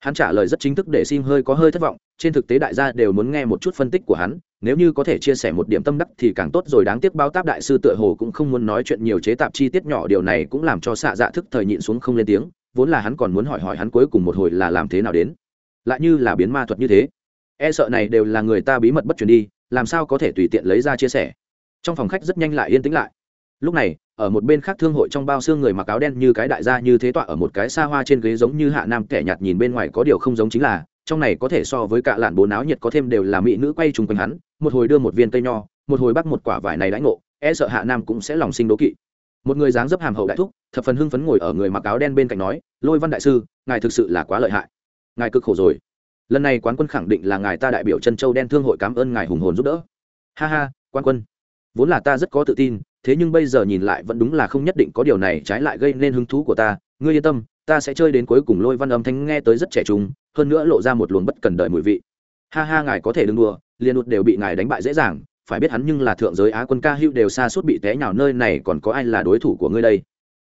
Hắn trả lời rất chính thức để sim hơi có hơi thất vọng, trên thực tế đại gia đều muốn nghe một chút phân tích của hắn nếu như có thể chia sẻ một điểm tâm đắc thì càng tốt rồi, đáng tiếc bao táp đại sư tựa hồ cũng không muốn nói chuyện nhiều chế tạp chi tiết nhỏ, điều này cũng làm cho xạ dạ thức thời nhịn xuống không lên tiếng, vốn là hắn còn muốn hỏi hỏi hắn cuối cùng một hồi là làm thế nào đến. Lại như là biến ma thuật như thế. E sợ này đều là người ta bí mật bất truyền đi, làm sao có thể tùy tiện lấy ra chia sẻ. Trong phòng khách rất nhanh lại yên tĩnh lại. Lúc này, ở một bên khác thương hội trong bao xương người mặc áo đen như cái đại gia như thế tọa ở một cái xa hoa trên ghế giống như hạ nam kẻ nhạt nhìn bên ngoài có điều không giống chính là trong này có thể so với cả làn bố náo nhiệt có thêm đều là mỹ nữ quay chung quanh hắn, một hồi đưa một viên cây nho, một hồi bắt một quả vải này đãi ngộ e sợ hạ nam cũng sẽ lòng sinh đố kỵ. Một người dáng dấp hàm hậu đại thúc, thập phần hưng phấn ngồi ở người mặc áo đen bên cạnh nói, lôi văn đại sư, ngài thực sự là quá lợi hại. Ngài cực khổ rồi. Lần này quán quân khẳng định là ngài ta đại biểu chân châu đen thương hội cảm ơn ngài hùng hồn giúp đỡ. Ha ha quan quân. Vốn là ta rất có tự tin, thế nhưng bây giờ nhìn lại vẫn đúng là không nhất định có điều này trái lại gây nên hứng thú của ta. Ngươi yên tâm ta sẽ chơi đến cuối cùng lôi văn âm thanh nghe tới rất trẻ trung, hơn nữa lộ ra một luồng bất cần đợi mùi vị. Ha ha, ngài có thể đừng đùa, liền đụt đều bị ngài đánh bại dễ dàng, phải biết hắn nhưng là thượng giới á quân ca hữu đều xa suốt bị té nhào nơi này, còn có ai là đối thủ của ngươi đây?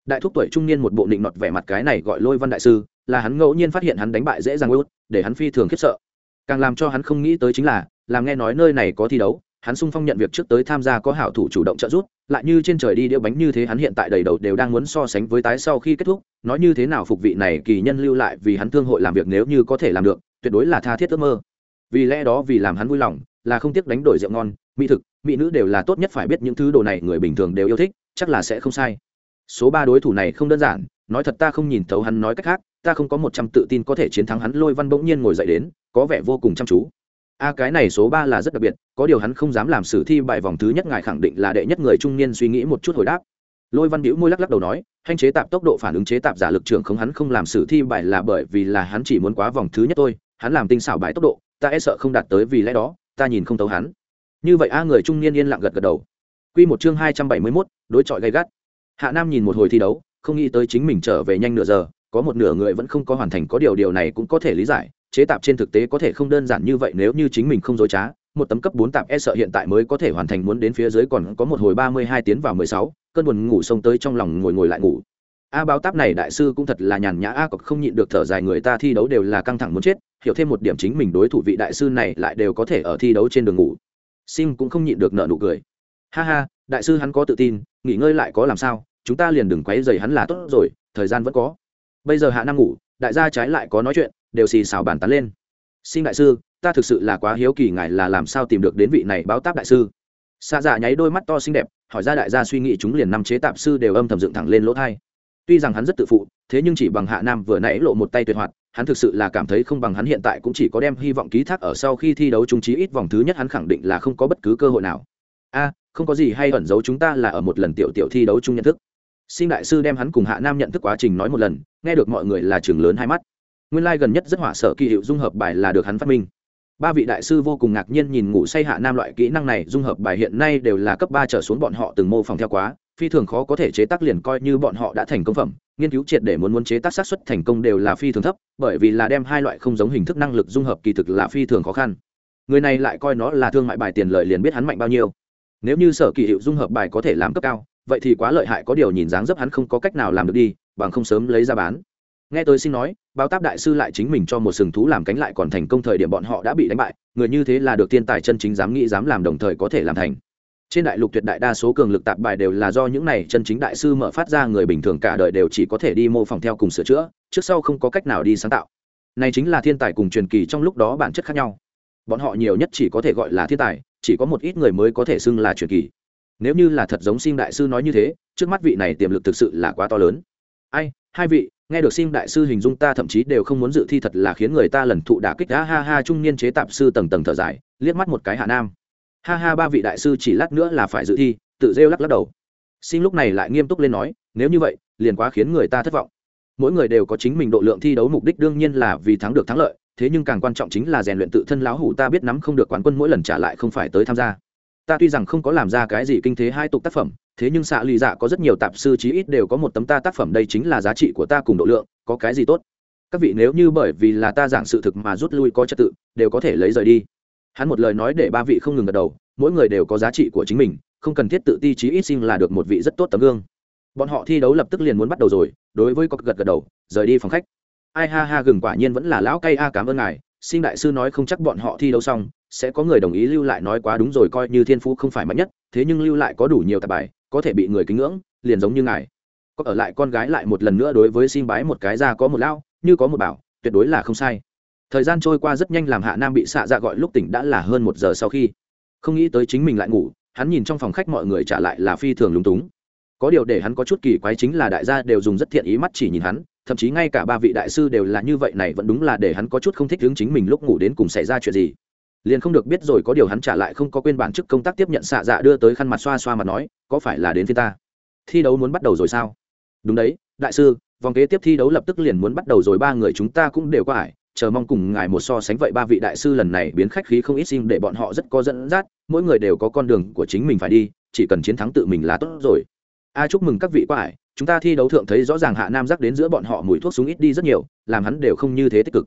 Đại thúc tuổi trung niên một bộ định nọt vẻ mặt cái này gọi lôi văn đại sư, là hắn ngẫu nhiên phát hiện hắn đánh bại dễ dàng út, để hắn phi thường khiếp sợ. Càng làm cho hắn không nghĩ tới chính là, làm nghe nói nơi này có thi đấu hắn sung phong nhận việc trước tới tham gia có hảo thủ chủ động trợ giúp, lại như trên trời đi đĩa bánh như thế hắn hiện tại đầy đầu đều đang muốn so sánh với tái sau khi kết thúc, nói như thế nào phục vị này kỳ nhân lưu lại vì hắn thương hội làm việc nếu như có thể làm được, tuyệt đối là tha thiết ước mơ. Vì lẽ đó vì làm hắn vui lòng, là không tiếc đánh đổi rượu ngon, mỹ thực, mỹ nữ đều là tốt nhất phải biết những thứ đồ này người bình thường đều yêu thích, chắc là sẽ không sai. Số ba đối thủ này không đơn giản, nói thật ta không nhìn thấu hắn nói cách khác, ta không có một trăm tự tin có thể chiến thắng hắn, lôi văn bỗng nhiên ngồi dậy đến, có vẻ vô cùng chăm chú a cái này số ba là rất đặc biệt có điều hắn không dám làm sử thi bài vòng thứ nhất ngài khẳng định là đệ nhất người trung niên suy nghĩ một chút hồi đáp. Lôi văn hữu môi lắc lắc đầu nói hành chế tạp tốc độ phản ứng chế tạp giả lực trưởng không hắn không làm sử thi bài là bởi vì là hắn chỉ muốn quá vòng thứ nhất thôi hắn làm tinh xảo bài tốc độ ta e sợ không đạt tới vì lẽ đó ta nhìn không tấu hắn. Như vậy a người trung niên yên lặng gật gật đầu. Quy một chương hai trăm bảy mươi 271, đối chọi gay gắt. Hạ Nam nhìn một hồi thi đấu, không nghĩ tới chính mình trở về nhanh nửa giờ, có một nửa người vẫn không có hoàn thành có điều điều này cũng có thể lý giải, chế tạp trên thực tế có thể không đơn giản như vậy nếu như chính mình không dối trá, một tấm cấp bốn tạp e sợ hiện tại mới có thể hoàn thành muốn đến phía dưới còn có một hồi ba mươi hai tiếng vào mười sáu, cơn buồn ngủ xông tới trong lòng ngồi ngồi lại ngủ. A báo táp này đại sư cũng thật là nhàn nhã a cọc không nhịn được thở dài người ta thi đấu đều là căng thẳng muốn chết, hiểu thêm một điểm chính mình đối thủ vị đại sư này lại đều có thể ở thi đấu trên đường ngủ. Sim cũng không nhịn được nợ nụ cười. Ha ha, đại sư hắn có tự tin, nghỉ ngơi lại có làm sao, chúng ta liền đừng quấy rầy hắn là tốt rồi, thời gian vẫn có. Bây giờ hạ năm ngủ, đại gia trái lại có nói chuyện, đều xì xào bàn tán lên. Xin đại sư, ta thực sự là quá hiếu kỳ ngài là làm sao tìm được đến vị này báo táp đại sư. Sa dạ nháy đôi mắt to xinh đẹp, hỏi ra đại gia suy nghĩ chúng liền năm chế tạp sư đều âm thầm dựng thẳng lên lỗ thai tuy rằng hắn rất tự phụ thế nhưng chỉ bằng hạ nam vừa nãy lộ một tay tuyệt hoạt hắn thực sự là cảm thấy không bằng hắn hiện tại cũng chỉ có đem hy vọng ký thác ở sau khi thi đấu trung trí ít vòng thứ nhất hắn khẳng định là không có bất cứ cơ hội nào a không có gì hay ẩn giấu chúng ta là ở một lần tiểu tiểu thi đấu chung nhận thức Xin đại sư đem hắn cùng hạ nam nhận thức quá trình nói một lần nghe được mọi người là trường lớn hai mắt nguyên lai、like、gần nhất rất hỏa sợ kỳ hiệu dung hợp bài là được hắn phát minh. Ba vị đại sư vô cùng ngạc nhiên nhìn ngủ say hạ nam loại kỹ năng này, dung hợp bài hiện nay đều là cấp ba trở xuống bọn họ từng mô phỏng theo quá, phi thường khó có thể chế tác liền coi như bọn họ đã thành công phẩm. Nghiên cứu triệt để muốn muốn chế tác sát xuất thành công đều là phi thường thấp, bởi vì là đem hai loại không giống hình thức năng lực dung hợp kỳ thực là phi thường khó khăn. Người này lại coi nó là thương mại bài tiền lợi liền biết hắn mạnh bao nhiêu. Nếu như sở kỳ hiệu dung hợp bài có thể làm cấp cao, vậy thì quá lợi hại có điều nhìn dáng dấp hắn không có cách nào làm được đi, bằng không sớm lấy ra bán. Nghe tôi xin nói báo táp đại sư lại chính mình cho một sừng thú làm cánh lại còn thành công thời điểm bọn họ đã bị đánh bại, người như thế là được thiên tài chân chính dám nghĩ dám làm đồng thời có thể làm thành. Trên đại lục tuyệt đại đa số cường lực tạp bài đều là do những này chân chính đại sư mở phát ra, người bình thường cả đời đều chỉ có thể đi mô phỏng theo cùng sửa chữa, trước sau không có cách nào đi sáng tạo. Này chính là thiên tài cùng truyền kỳ trong lúc đó bản chất khác nhau. Bọn họ nhiều nhất chỉ có thể gọi là thiên tài, chỉ có một ít người mới có thể xưng là truyền kỳ. Nếu như là thật giống sim đại sư nói như thế, trước mắt vị này tiềm lực thực sự là quá to lớn. Ai, hai vị nghe được sim đại sư hình dung ta thậm chí đều không muốn dự thi thật là khiến người ta lần thụ đả kích. Ha ha ha, trung niên chế tạp sư tầng tầng thở dài, liếc mắt một cái hạ nam. Ha ha, ba vị đại sư chỉ lát nữa là phải dự thi, tự rêu lắc lắc đầu. Xin lúc này lại nghiêm túc lên nói, nếu như vậy, liền quá khiến người ta thất vọng. Mỗi người đều có chính mình độ lượng thi đấu mục đích đương nhiên là vì thắng được thắng lợi, thế nhưng càng quan trọng chính là rèn luyện tự thân lão hủ ta biết nắm không được quán quân mỗi lần trả lại không phải tới tham gia ta tuy rằng không có làm ra cái gì kinh thế hai tục tác phẩm, thế nhưng xạ lì dạ có rất nhiều tạp sư chí ít đều có một tấm ta tác phẩm đây chính là giá trị của ta cùng độ lượng, có cái gì tốt? Các vị nếu như bởi vì là ta giảng sự thực mà rút lui có trật tự, đều có thể lấy rời đi. Hắn một lời nói để ba vị không ngừng gật đầu, mỗi người đều có giá trị của chính mình, không cần thiết tự ti chí ít xin là được một vị rất tốt tấm gương. Bọn họ thi đấu lập tức liền muốn bắt đầu rồi, đối với có gật gật đầu, rời đi phòng khách. Ai ha ha, gừng quả nhiên vẫn là lão cay a, cảm ơn ngài, xin đại sư nói không chắc bọn họ thi đấu xong sẽ có người đồng ý lưu lại nói quá đúng rồi coi như thiên phú không phải mạnh nhất, thế nhưng lưu lại có đủ nhiều tạp bài, có thể bị người kính ngưỡng, liền giống như ngài. Có ở lại con gái lại một lần nữa đối với xin bái một cái ra có một lao, như có một bảo, tuyệt đối là không sai. Thời gian trôi qua rất nhanh làm hạ nam bị xạ dạ gọi lúc tỉnh đã là hơn một giờ sau khi. Không nghĩ tới chính mình lại ngủ, hắn nhìn trong phòng khách mọi người trả lại là phi thường lúng túng. Có điều để hắn có chút kỳ quái chính là đại gia đều dùng rất thiện ý mắt chỉ nhìn hắn, thậm chí ngay cả ba vị đại sư đều là như vậy này vẫn đúng là để hắn có chút không thích hướng chính mình lúc ngủ đến cùng xảy ra chuyện gì liền không được biết rồi có điều hắn trả lại không có quên bản chức công tác tiếp nhận xạ dạ đưa tới khăn mặt xoa xoa mặt nói, có phải là đến phía ta? Thi đấu muốn bắt đầu rồi sao? Đúng đấy, đại sư, vòng kế tiếp thi đấu lập tức liền muốn bắt đầu rồi, ba người chúng ta cũng đều có ải, chờ mong cùng ngài một so sánh vậy ba vị đại sư lần này biến khách khí không ít sim để bọn họ rất có dẫn dắt, mỗi người đều có con đường của chính mình phải đi, chỉ cần chiến thắng tự mình là tốt rồi. A, chúc mừng các vị qua ải, chúng ta thi đấu thượng thấy rõ ràng hạ nam giác đến giữa bọn họ mùi thuốc súng ít đi rất nhiều, làm hắn đều không như thế tích cực.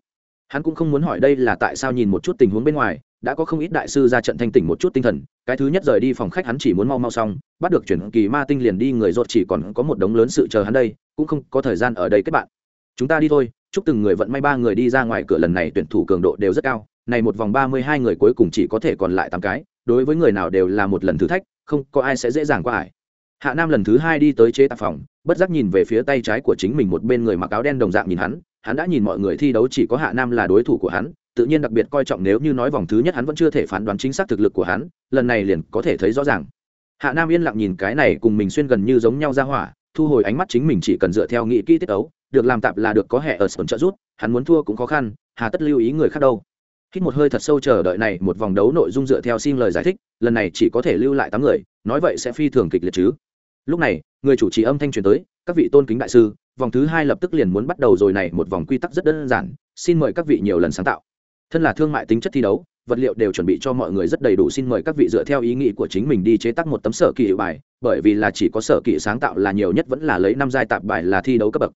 Hắn cũng không muốn hỏi đây là tại sao nhìn một chút tình huống bên ngoài đã có không ít đại sư ra trận thanh tỉnh một chút tinh thần, cái thứ nhất rời đi phòng khách hắn chỉ muốn mau mau xong, bắt được chuyển kỳ ma tinh liền đi người rột chỉ còn có một đống lớn sự chờ hắn đây, cũng không có thời gian ở đây kết bạn. Chúng ta đi thôi, chúc từng người vận may ba người đi ra ngoài cửa lần này tuyển thủ cường độ đều rất cao, này một vòng ba mươi hai người cuối cùng chỉ có thể còn lại tám cái, đối với người nào đều là một lần thử thách, không có ai sẽ dễ dàng qua ải. Hạ nam lần thứ hai đi tới chế tạp phòng, bất giác nhìn về phía tay trái của chính mình một bên người mặc áo đen đồng dạng nhìn hắn hắn đã nhìn mọi người thi đấu chỉ có hạ nam là đối thủ của hắn tự nhiên đặc biệt coi trọng nếu như nói vòng thứ nhất hắn vẫn chưa thể phán đoán chính xác thực lực của hắn, lần này liền có thể thấy rõ ràng. Hạ nam yên lặng nhìn cái này cùng mình xuyên gần như giống nhau ra hỏa, thu hồi ánh mắt chính mình chỉ cần dựa theo nghị kỹ tiết ấu, được làm tạp là được có hệ ở sân trợ rút, hắn muốn thua cũng khó khăn, hà tất lưu ý người khác đâu. Hít một hơi thật sâu chờ đợi này một vòng đấu nội dung dựa theo xin lời giải thích, lần này chỉ có thể lưu lại tám người, nói vậy sẽ phi thường kịch liệt chứ. Lúc này, người chủ trì âm thanh truyền tới, các vị tôn kính đại sư, vòng thứ hai lập tức liền muốn bắt đầu rồi này, một vòng quy tắc rất đơn giản, xin mời các vị nhiều lần sáng tạo thân là thương mại tính chất thi đấu, vật liệu đều chuẩn bị cho mọi người rất đầy đủ. Xin mời các vị dựa theo ý nghĩ của chính mình đi chế tác một tấm sở kỳ hiệu bài, bởi vì là chỉ có sở kỳ sáng tạo là nhiều nhất vẫn là lấy năm giai tạp bài là thi đấu cấp bậc.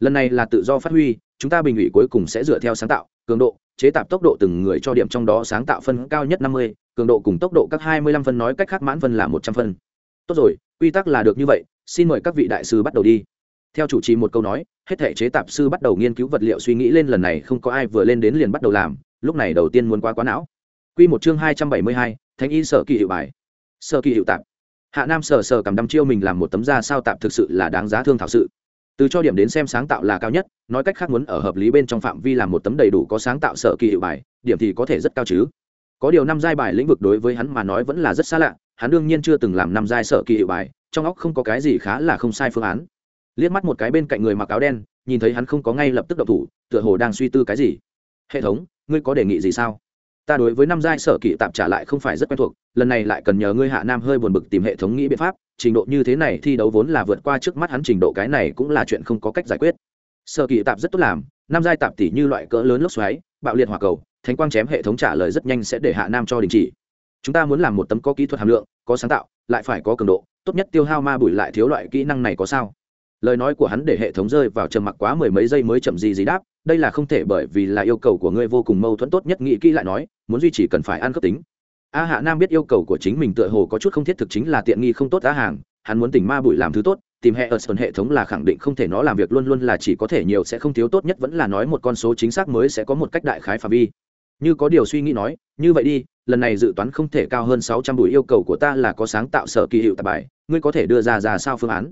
Lần này là tự do phát huy, chúng ta bình ủy cuối cùng sẽ dựa theo sáng tạo, cường độ, chế tạp tốc độ từng người cho điểm trong đó sáng tạo phân cao nhất năm mươi, cường độ cùng tốc độ các hai mươi lăm phân nói cách khác mãn phân là một trăm phân. Tốt rồi, quy tắc là được như vậy, xin mời các vị đại sư bắt đầu đi. Theo chủ trì một câu nói, hết thể chế tạp sư bắt đầu nghiên cứu vật liệu suy nghĩ lên lần này không có ai vừa lên đến liền bắt đầu làm lúc này đầu tiên muốn quá quá não. Q một chương hai trăm bảy mươi hai, thánh y sở kỳ hiệu bài. Sở kỳ hiệu tạp. Hạ nam sờ sờ cầm đăm chiêu mình làm một tấm da sao tạp thực sự là đáng giá thương thảo sự. Từ cho điểm đến xem sáng tạo là cao nhất, nói cách khác muốn ở hợp lý bên trong phạm vi làm một tấm đầy đủ có sáng tạo sở kỳ hiệu bài, điểm thì có thể rất cao chứ. Có điều năm giai bài lĩnh vực đối với hắn mà nói vẫn là rất xa lạ, hắn đương nhiên chưa từng làm năm giai sở kỳ hiệu bài, trong óc không có cái gì khá là không sai phương án. Liếc mắt một cái bên cạnh người mặc áo đen, nhìn thấy hắn không có ngay lập tức động thủ, tựa hồ đang suy tư cái gì hệ thống, ngươi có đề nghị gì sao? Ta đối với năm giai sở kỵ tạm trả lại không phải rất quen thuộc, lần này lại cần nhờ ngươi hạ nam hơi buồn bực tìm hệ thống nghĩ biện pháp, trình độ như thế này thi đấu vốn là vượt qua trước mắt hắn trình độ, cái này cũng là chuyện không có cách giải quyết. Sở kỵ tạp rất tốt làm, năm giai tạp tỷ như loại cỡ lớn lốc xoáy, bạo liệt hỏa cầu, thánh quang chém hệ thống trả lời rất nhanh sẽ để hạ nam cho đình chỉ. Chúng ta muốn làm một tấm có kỹ thuật hàm lượng, có sáng tạo, lại phải có cường độ, tốt nhất tiêu hao ma bụi lại thiếu loại kỹ năng này có sao? Lời nói của hắn để hệ thống rơi vào trầm mặc quá mười mấy giây mới chậm gì gì đáp, đây là không thể bởi vì là yêu cầu của ngươi vô cùng mâu thuẫn tốt nhất, nghĩ kỹ lại nói, muốn duy trì cần phải ăn cấp tính. A hạ nam biết yêu cầu của chính mình tựa hồ có chút không thiết thực chính là tiện nghi không tốt giá hàng, hắn muốn tỉnh ma bụi làm thứ tốt, tìm hệ ở sơn hệ thống là khẳng định không thể nó làm việc luôn luôn là chỉ có thể nhiều sẽ không thiếu tốt nhất, vẫn là nói một con số chính xác mới sẽ có một cách đại khái phạm vi. Như có điều suy nghĩ nói, như vậy đi, lần này dự toán không thể cao hơn sáu trăm bụi yêu cầu của ta là có sáng tạo sở kỳ hiệu tạp bài, ngươi có thể đưa ra ra sao phương án?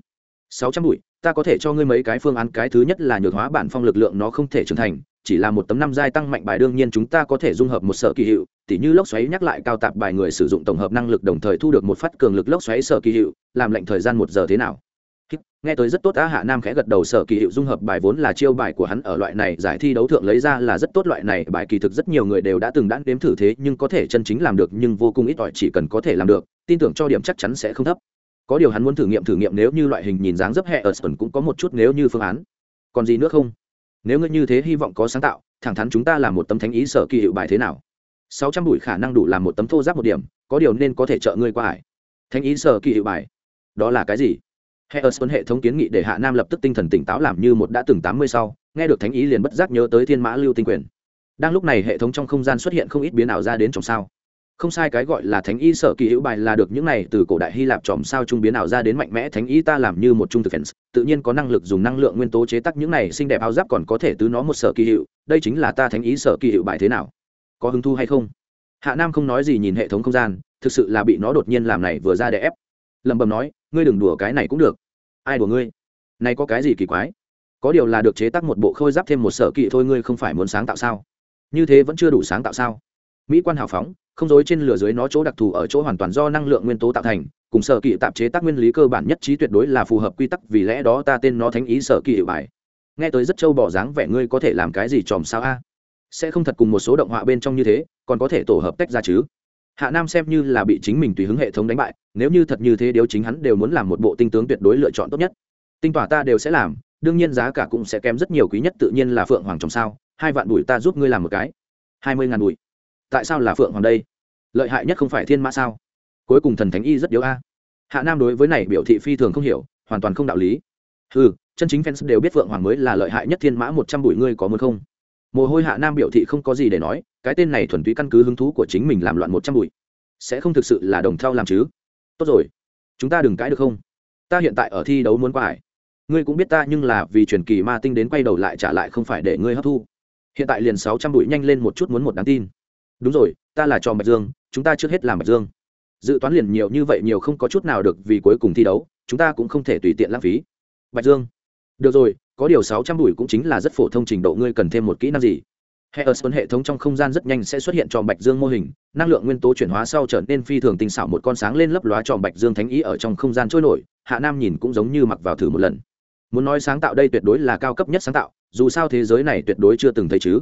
Sáu trăm bụi, ta có thể cho ngươi mấy cái phương án, cái thứ nhất là nhược hóa bản phong lực lượng nó không thể trưởng thành, chỉ là một tấm năm giai tăng mạnh bài, đương nhiên chúng ta có thể dung hợp một sở kỳ hiệu, tỉ như lốc xoáy nhắc lại cao tạp bài người sử dụng tổng hợp năng lực đồng thời thu được một phát cường lực lốc xoáy sở kỳ hiệu, làm lệnh thời gian một giờ thế nào? Nghe tới rất tốt, á hạ nam khẽ gật đầu, sở kỳ hiệu dung hợp bài vốn là chiêu bài của hắn ở loại này giải thi đấu thượng lấy ra là rất tốt, loại này bài kỳ thực rất nhiều người đều đã từng đã đếm thử thế, nhưng có thể chân chính làm được nhưng vô cùng ít ỏi chỉ cần có thể làm được, tin tưởng cho điểm chắc chắn sẽ không thấp có điều hắn muốn thử nghiệm thử nghiệm nếu như loại hình nhìn dáng dấp hệ ở sân cũng có một chút nếu như phương án. Còn gì nữa không? Nếu ngươi như thế hy vọng có sáng tạo, thẳng thắn chúng ta làm một tấm thánh ý sở kỳ hiệu bài thế nào? Sáu trăm bụi khả năng đủ làm một tấm thô giáp một điểm, có điều nên có thể trợ ngươi qua hải thánh ý sở kỳ hiệu bài. Đó là cái gì? Hệ ở sơn hệ thống kiến nghị để hạ nam lập tức tinh thần tỉnh táo làm như một đã từng tám mươi sau, nghe được thánh ý liền bất giác nhớ tới thiên mã lưu tinh quyền. Đang lúc này hệ thống trong không gian xuất hiện không ít biến ảo ra đến trong sao không sai, cái gọi là thánh y sở kỳ hữu bài là được những này từ cổ đại hy lạp tròm sao trung biến ảo ra đến mạnh mẽ. Thánh y ta làm như một trung thực fans tự nhiên có năng lực dùng năng lượng nguyên tố chế tác những này xinh đẹp áo giáp còn có thể tứ nó một sở kỳ hữu. Đây chính là ta thánh ý sở kỳ hữu bài thế nào? Có hứng thu hay không? Hạ nam không nói gì nhìn hệ thống không gian, thực sự là bị nó đột nhiên làm này vừa ra để ép. Lẩm bẩm nói, ngươi đừng đùa, cái này cũng được. Ai đùa ngươi? Này có cái gì kỳ quái? Có điều là được chế tác một bộ khôi giáp thêm một sở kỳ thôi, ngươi không phải muốn sáng tạo sao? Như thế vẫn chưa đủ sáng tạo sao? Mỹ quan hào phóng không dối trên lửa dưới nó chỗ đặc thù ở chỗ hoàn toàn do năng lượng nguyên tố tạo thành, cùng sở kỵ tạp chế tác nguyên lý cơ bản nhất trí tuyệt đối là phù hợp quy tắc, vì lẽ đó ta tên nó thánh ý sở kỵ hiệu bài. Nghe tới rất trâu bỏ dáng vẻ ngươi có thể làm cái gì chòm sao a? Sẽ không thật cùng một số động họa bên trong như thế, còn có thể tổ hợp tách ra chứ? Hạ nam xem như là bị chính mình tùy hứng hệ thống đánh bại, nếu như thật như thế điều chính hắn đều muốn làm một bộ tinh tướng tuyệt đối lựa chọn tốt nhất. Tinh tỏa ta đều sẽ làm, đương nhiên giá cả cũng sẽ kém rất nhiều, quý nhất tự nhiên là phượng hoàng trồng sao, hai vạn đùi ta giúp ngươi làm một cái. Hai mươi ngàn đùi tại sao là phượng hoàng đây? Lợi hại nhất không phải thiên mã sao? Cuối cùng thần thánh y rất yếu a. Hạ nam đối với này biểu thị phi thường không hiểu, hoàn toàn không đạo lý. Ừ chân chính fans đều biết phượng hoàng mới là lợi hại nhất thiên mã một trăm bụi ngươi có muốn không? Mồ hôi hạ nam biểu thị không có gì để nói, cái tên này thuần túy căn cứ hứng thú của chính mình làm loạn một trăm bụi. Sẽ không thực sự là đồng thao làm chứ? Tốt rồi, chúng ta đừng cãi được không? Ta hiện tại ở thi đấu muốn quải. Ngươi cũng biết ta nhưng là vì truyền kỳ ma tinh đến quay đầu lại trả lại không phải để ngươi hấp thu. Hiện tại liền sáu trăm bụi nhanh lên một chút muốn một đáng tin đúng rồi, ta là trò bạch dương, chúng ta trước hết làm bạch dương. Dự toán liền nhiều như vậy nhiều không có chút nào được vì cuối cùng thi đấu, chúng ta cũng không thể tùy tiện lãng phí. Bạch dương. Được rồi, có điều sáu trăm đùi cũng chính là rất phổ thông trình độ, ngươi cần thêm một kỹ năng gì? Hệ ở hệ thống trong không gian rất nhanh sẽ xuất hiện tròn bạch dương mô hình, năng lượng nguyên tố chuyển hóa sau trở nên phi thường tinh xảo, một con sáng lên lấp lóa tròn bạch dương thánh ý ở trong không gian trôi nổi, hạ nam nhìn cũng giống như mặc vào thử một lần. Muốn nói sáng tạo đây tuyệt đối là cao cấp nhất sáng tạo, dù sao thế giới này tuyệt đối chưa từng thấy chứ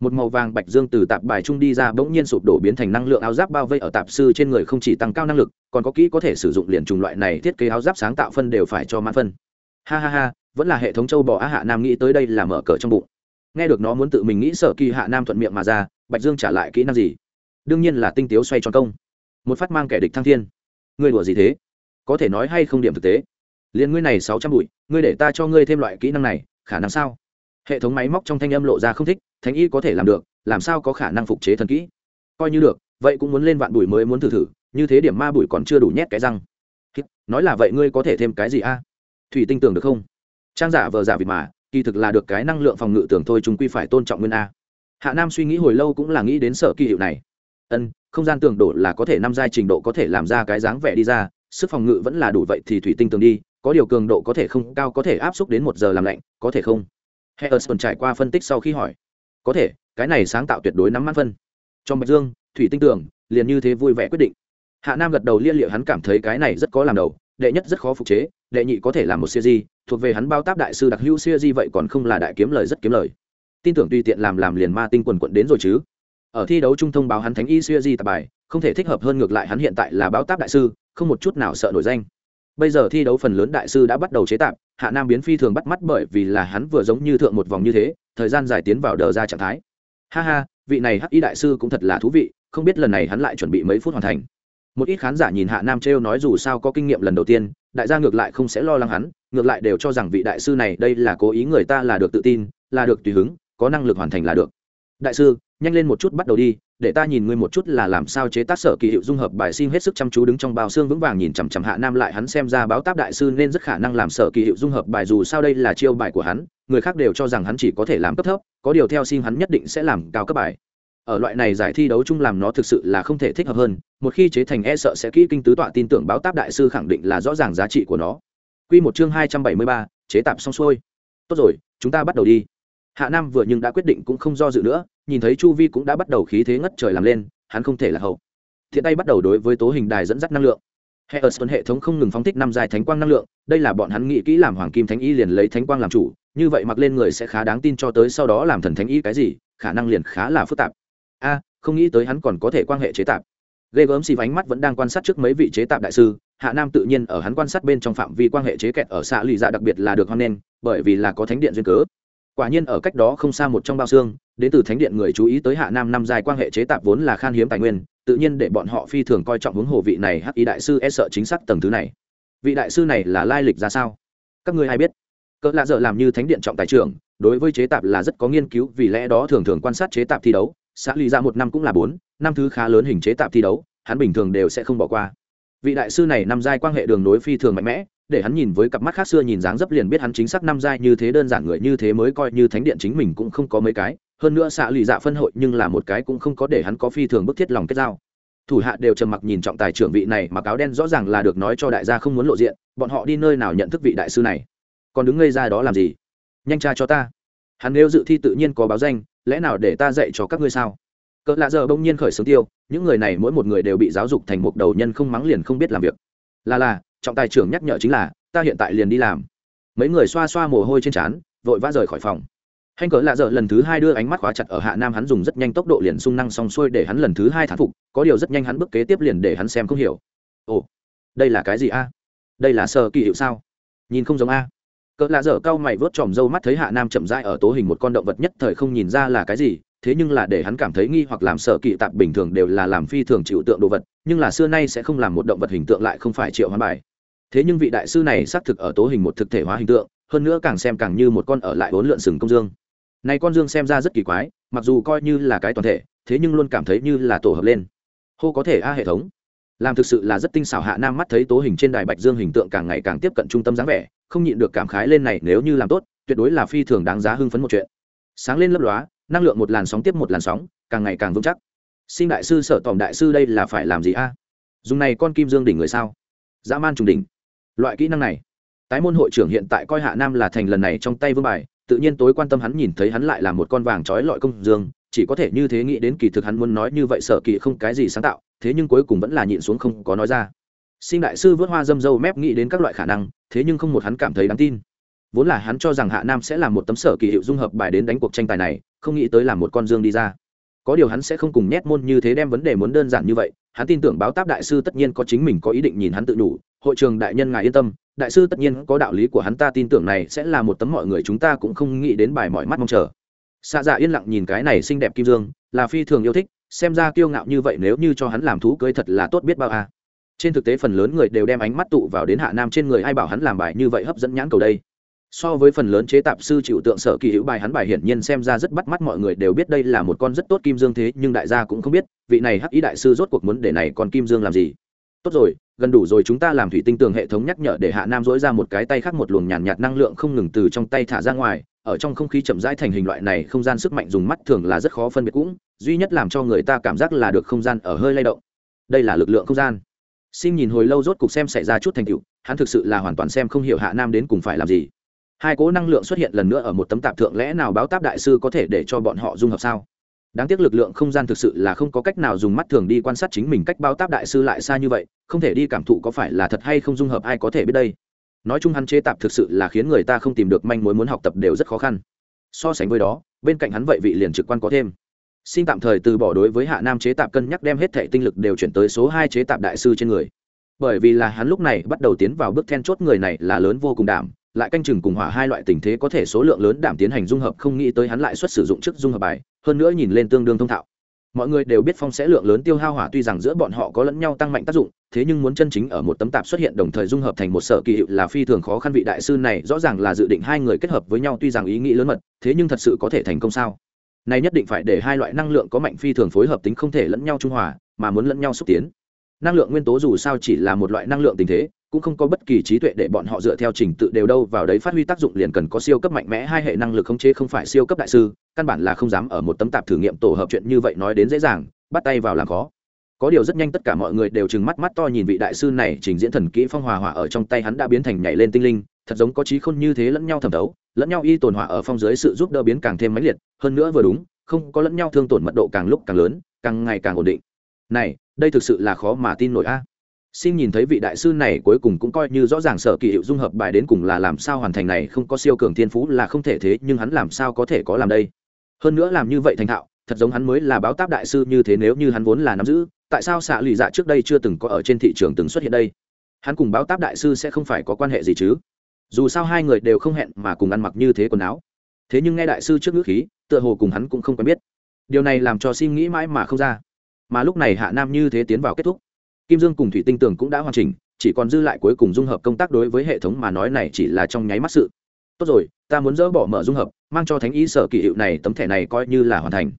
một màu vàng bạch dương từ tạp bài trung đi ra bỗng nhiên sụp đổ biến thành năng lượng áo giáp bao vây ở tạp sư trên người không chỉ tăng cao năng lực, còn có kỹ có thể sử dụng liền trùng loại này thiết kế áo giáp sáng tạo phân đều phải cho mãn phân. Ha ha ha, vẫn là hệ thống châu bò á hạ nam nghĩ tới đây là mở cờ trong bụng. Nghe được nó muốn tự mình nghĩ sở kỳ hạ nam thuận miệng mà ra, bạch dương trả lại kỹ năng gì? Đương nhiên là tinh tiếu xoay tròn công. Một phát mang kẻ địch thăng thiên. Ngươi đùa gì thế? Có thể nói hay không điểm thực tế? Liền ngươi này sáu trăm bụi, ngươi để ta cho ngươi thêm loại kỹ năng này, khả năng sao? Hệ thống máy móc trong thanh âm lộ ra không thích, thánh y có thể làm được, làm sao có khả năng phục chế thần kỹ? Coi như được, vậy cũng muốn lên vạn bụi mới muốn thử thử, như thế điểm ma bụi còn chưa đủ nhét cái răng. Nói là vậy ngươi có thể thêm cái gì a? Thủy tinh tưởng được không? Trang giả vờ giả vịt mà, kỳ thực là được cái năng lượng phòng ngự tưởng thôi chúng quy phải tôn trọng nguyên a. Hạ nam suy nghĩ hồi lâu cũng là nghĩ đến sở kỳ hiệu này. Ân, không gian tường đổ là có thể năm giai trình độ có thể làm ra cái dáng vẻ đi ra, sức phòng ngự vẫn là đủ vậy thì thủy tinh tường đi, có điều cường độ có thể không, cao có thể áp xúc đến một giờ làm lạnh, có thể không? Harrison trải qua phân tích sau khi hỏi. Có thể, cái này sáng tạo tuyệt đối nắm mắt phân. Trong bạch dương, thủy tinh tường, liền như thế vui vẻ quyết định. Hạ nam gật đầu lia lịa hắn cảm thấy cái này rất có làm đầu, đệ nhất rất khó phục chế, đệ nhị có thể làm một siêu di thuộc về hắn bao táp đại sư đặc hữu siêu di vậy còn không là đại kiếm lời rất kiếm lời. Tin tưởng tùy tiện làm làm liền ma tinh quần quần đến rồi chứ. Ở thi đấu trung thông báo hắn thánh y siêu di tạp bài, không thể thích hợp hơn ngược lại hắn hiện tại là báo táp đại sư, không một chút nào sợ nổi danh bây giờ thi đấu phần lớn đại sư đã bắt đầu chế tạp, hạ nam biến phi thường bắt mắt bởi vì là hắn vừa giống như thượng một vòng như thế, thời gian dài tiến vào đờ ra trạng thái. Ha ha, vị này hắc y đại sư cũng thật là thú vị, không biết lần này hắn lại chuẩn bị mấy phút hoàn thành. Một ít khán giả nhìn hạ nam trêu nói dù sao có kinh nghiệm lần đầu tiên, đại gia ngược lại không sẽ lo lắng hắn, ngược lại đều cho rằng vị đại sư này đây là cố ý người ta là được tự tin, là được tùy hứng, có năng lực hoàn thành là được. Đại sư nhanh lên một chút bắt đầu đi để ta nhìn ngươi một chút là làm sao chế tác sở kỳ hiệu dung hợp bài xin hết sức chăm chú đứng trong bao xương vững vàng nhìn chằm chằm hạ nam lại hắn xem ra báo táp đại sư nên rất khả năng làm sở kỳ hiệu dung hợp bài dù sao đây là chiêu bài của hắn người khác đều cho rằng hắn chỉ có thể làm cấp thấp có điều theo xin hắn nhất định sẽ làm cao cấp bài. Ở loại này giải thi đấu chung làm nó thực sự là không thể thích hợp hơn một khi chế thành e sợ sẽ kỹ kinh tứ tọa tin tưởng báo táp đại sư khẳng định là rõ ràng giá trị của nó. Quy một chương hai trăm bảy mươi ba, chế tạp xong xuôi. Tốt rồi chúng ta bắt đầu đi. Hạ nam vừa nhưng đã quyết định cũng không do dự nữa nhìn thấy chu vi cũng đã bắt đầu khí thế ngất trời làm lên, hắn không thể là hậu. Thiện tay bắt đầu đối với tố hình đài dẫn dắt năng lượng. Hệ ở hệ thống không ngừng phóng thích năm dài thánh quang năng lượng, đây là bọn hắn nghĩ kỹ làm hoàng kim thánh y liền lấy thánh quang làm chủ, như vậy mặc lên người sẽ khá đáng tin cho tới sau đó làm thần thánh y cái gì, khả năng liền khá là phức tạp. A, không nghĩ tới hắn còn có thể quan hệ chế tạp. Ghê gớm xì ánh mắt vẫn đang quan sát trước mấy vị chế tạp đại sư, hạ nam tự nhiên ở hắn quan sát bên trong phạm vi quan hệ chế kẹt ở xã lụy dạ đặc biệt là được hoan nghênh, bởi vì là có thánh điện duyên cớ. Quả nhiên ở cách đó không xa một trong bao xương đến từ thánh điện người chú ý tới hạ nam năm dài quan hệ chế tạp vốn là khan hiếm tài nguyên, tự nhiên để bọn họ phi thường coi trọng hướng hồ vị này hắc ý đại sư e sợ chính xác tầng thứ này. Vị đại sư này là lai lịch ra sao? Các ngươi hay biết? Cỡ lạ dợ làm như thánh điện trọng tài trưởng, đối với chế tạp là rất có nghiên cứu, vì lẽ đó thường thường quan sát chế tạp thi đấu, xã lì ra một năm cũng là bốn, năm thứ khá lớn hình chế tạp thi đấu, hắn bình thường đều sẽ không bỏ qua. Vị đại sư này năm giai quan hệ đường nối phi thường mạnh mẽ, để hắn nhìn với cặp mắt khác xưa nhìn dáng dấp liền biết hắn chính xác năm giai như thế đơn giản người như thế mới coi như thánh điện chính mình cũng không có mấy cái hơn nữa xạ lì dạ phân hội nhưng là một cái cũng không có để hắn có phi thường bức thiết lòng kết giao. Thủ hạ đều trầm mặc nhìn trọng tài trưởng vị này mà cáo đen rõ ràng là được nói cho đại gia không muốn lộ diện, bọn họ đi nơi nào nhận thức vị đại sư này? Còn đứng ngây ra đó làm gì? Nhanh tra cho ta. Hắn nếu dự thi tự nhiên có báo danh, lẽ nào để ta dạy cho các ngươi sao? Cỡ lạ giờ bỗng nhiên khởi xướng tiêu, những người này mỗi một người đều bị giáo dục thành một đầu nhân không mắng liền không biết làm việc. Là là, trọng tài trưởng nhắc nhở chính là, ta hiện tại liền đi làm. Mấy người xoa xoa mồ hôi trên trán, vội vã rời khỏi phòng. Hành cỡ lạ dở lần thứ hai đưa ánh mắt khóa chặt ở hạ nam, hắn dùng rất nhanh tốc độ liền sung năng xong xuôi để hắn lần thứ hai thán phục, có điều rất nhanh hắn bước kế tiếp liền để hắn xem không hiểu. Ồ, đây là cái gì a? Đây là sơ kỳ hiệu sao? Nhìn không giống a. Cỡ lạ dở cao mày vớt tròm râu mắt thấy hạ nam chậm rãi ở tố hình một con động vật nhất thời không nhìn ra là cái gì, thế nhưng là để hắn cảm thấy nghi hoặc làm sợ kỳ tạp bình thường đều là làm phi thường chịu tượng đồ vật, nhưng là xưa nay sẽ không làm một động vật hình tượng lại không phải triệu hoán bài. Thế nhưng vị đại sư này xác thực ở tố hình một thực thể hóa hình tượng, hơn nữa càng xem càng như một con ở lại bốn lượn sừng công dương này con dương xem ra rất kỳ quái, mặc dù coi như là cái toàn thể, thế nhưng luôn cảm thấy như là tổ hợp lên. Hô có thể a hệ thống. Làm thực sự là rất tinh xảo hạ nam mắt thấy tố hình trên đài bạch dương hình tượng càng ngày càng tiếp cận trung tâm dáng vẻ, không nhịn được cảm khái lên này nếu như làm tốt, tuyệt đối là phi thường đáng giá hưng phấn một chuyện. Sáng lên lấp lóa, năng lượng một làn sóng tiếp một làn sóng, càng ngày càng vững chắc. Xin đại sư, sở tòm đại sư đây là phải làm gì a? Dùng này con kim dương đỉnh người sao? Dã man trùng đỉnh. Loại kỹ năng này. Tái môn hội trưởng hiện tại coi hạ nam là thành lần này trong tay vương bài tự nhiên tối quan tâm hắn nhìn thấy hắn lại là một con vàng trói lọi công dương, chỉ có thể như thế nghĩ đến kỳ thực hắn muốn nói như vậy sợ kỳ không cái gì sáng tạo, thế nhưng cuối cùng vẫn là nhịn xuống không có nói ra. Sinh đại sư vớt hoa dâm dâu mép nghĩ đến các loại khả năng, thế nhưng không một hắn cảm thấy đáng tin. Vốn là hắn cho rằng hạ nam sẽ là một tấm sở kỳ hiệu dung hợp bài đến đánh cuộc tranh tài này, không nghĩ tới là một con dương đi ra. Có điều hắn sẽ không cùng nhét môn như thế đem vấn đề muốn đơn giản như vậy hắn tin tưởng báo táp đại sư tất nhiên có chính mình có ý định nhìn hắn tự đủ. Hội trường đại nhân ngài yên tâm, đại sư tất nhiên có đạo lý của hắn, ta tin tưởng này sẽ là một tấm mọi người chúng ta cũng không nghĩ đến bài mọi mắt mong chờ. Xạ dạ yên lặng nhìn cái này xinh đẹp kim dương, là phi thường yêu thích, xem ra kiêu ngạo như vậy nếu như cho hắn làm thú cưới thật là tốt biết bao à. trên thực tế phần lớn người đều đem ánh mắt tụ vào đến hạ nam trên người, ai bảo hắn làm bài như vậy hấp dẫn nhãn cầu đây so với phần lớn chế tạp sư chịu tượng sở kỳ hữu bài hắn bài hiển nhiên xem ra rất bắt mắt mọi người đều biết đây là một con rất tốt kim dương thế nhưng đại gia cũng không biết vị này hắc ý đại sư rốt cuộc muốn để này còn kim dương làm gì. Tốt rồi gần đủ rồi chúng ta làm thủy tinh tường hệ thống nhắc nhở để hạ nam dỗi ra một cái tay khác một luồng nhàn nhạt, nhạt năng lượng không ngừng từ trong tay thả ra ngoài ở trong không khí chậm rãi thành hình loại này không gian sức mạnh dùng mắt thường là rất khó phân biệt cũng duy nhất làm cho người ta cảm giác là được không gian ở hơi lay động. Đây là lực lượng không gian. Xin nhìn hồi lâu rốt cục xem xảy ra chút thành tựu hắn thực sự là hoàn toàn xem không hiểu hạ nam đến cùng phải làm gì hai cố năng lượng xuất hiện lần nữa ở một tấm tạp thượng, lẽ nào báo táp đại sư có thể để cho bọn họ dung hợp sao? Đáng tiếc lực lượng không gian thực sự là không có cách nào dùng mắt thường đi quan sát chính mình cách báo táp đại sư lại xa như vậy, không thể đi cảm thụ có phải là thật hay không dung hợp ai có thể biết đây. Nói chung hắn chế tạp thực sự là khiến người ta không tìm được manh mối muốn học tập đều rất khó khăn. So sánh với đó, bên cạnh hắn vậy vị liền trực quan có thêm. Xin tạm thời từ bỏ đối với hạ nam chế tạp cân nhắc đem hết thệ tinh lực đều chuyển tới số hai chế tạp đại sư trên người. Bởi vì là hắn lúc này bắt đầu tiến vào bước then chốt người này là lớn vô cùng đảm lại canh chừng cùng hỏa hai loại tình thế có thể số lượng lớn đảm tiến hành dung hợp, không nghĩ tới hắn lại xuất sử dụng chức dung hợp bài, hơn nữa nhìn lên tương đương thông thạo. Mọi người đều biết phong sẽ lượng lớn tiêu hao hỏa tuy rằng giữa bọn họ có lẫn nhau tăng mạnh tác dụng, thế nhưng muốn chân chính ở một tấm tạp xuất hiện đồng thời dung hợp thành một sở kỳ hiệu là phi thường khó khăn vị đại sư này, rõ ràng là dự định hai người kết hợp với nhau tuy rằng ý nghĩ lớn mật, thế nhưng thật sự có thể thành công sao? Này nhất định phải để hai loại năng lượng có mạnh phi thường phối hợp tính không thể lẫn nhau trung hòa, mà muốn lẫn nhau xúc tiến. Năng lượng nguyên tố dù sao chỉ là một loại năng lượng tình thế cũng không có bất kỳ trí tuệ để bọn họ dựa theo trình tự đều đâu vào đấy phát huy tác dụng liền cần có siêu cấp mạnh mẽ hai hệ năng lực khống chế không phải siêu cấp đại sư, căn bản là không dám ở một tấm tạp thử nghiệm tổ hợp chuyện như vậy nói đến dễ dàng, bắt tay vào làm khó. Có điều rất nhanh tất cả mọi người đều trừng mắt mắt to nhìn vị đại sư này trình diễn thần kỹ phong hòa hỏa ở trong tay hắn đã biến thành nhảy lên tinh linh, thật giống có trí khôn như thế lẫn nhau thẩm thấu, lẫn nhau y tồn hỏa ở phong dưới sự giúp đỡ biến càng thêm mãnh liệt, hơn nữa vừa đúng, không có lẫn nhau thương tổn mật độ càng lúc càng lớn, càng ngày càng ổn định. Này, đây thực sự là khó mà tin nổi a xin nhìn thấy vị đại sư này cuối cùng cũng coi như rõ ràng sở kỳ hiệu dung hợp bài đến cùng là làm sao hoàn thành này, không có siêu cường thiên phú là không thể thế, nhưng hắn làm sao có thể có làm đây? Hơn nữa làm như vậy thành thạo, thật giống hắn mới là báo táp đại sư như thế nếu như hắn vốn là nắm giữ, tại sao xạ lụy dạ trước đây chưa từng có ở trên thị trường từng xuất hiện đây? Hắn cùng báo táp đại sư sẽ không phải có quan hệ gì chứ? Dù sao hai người đều không hẹn mà cùng ăn mặc như thế quần áo. Thế nhưng nghe đại sư trước ngữ khí, tựa hồ cùng hắn cũng không quen biết. Điều này làm cho sim nghĩ mãi mà không ra. Mà lúc này hạ nam như thế tiến vào kết thúc kim dương cùng thủy tinh tường cũng đã hoàn chỉnh, chỉ còn dư lại cuối cùng dung hợp công tác đối với hệ thống mà nói này chỉ là trong nháy mắt sự. Tốt rồi, ta muốn dỡ bỏ mở dung hợp, mang cho thánh ý sở kỳ hiệu này tấm thẻ này coi như là hoàn thành.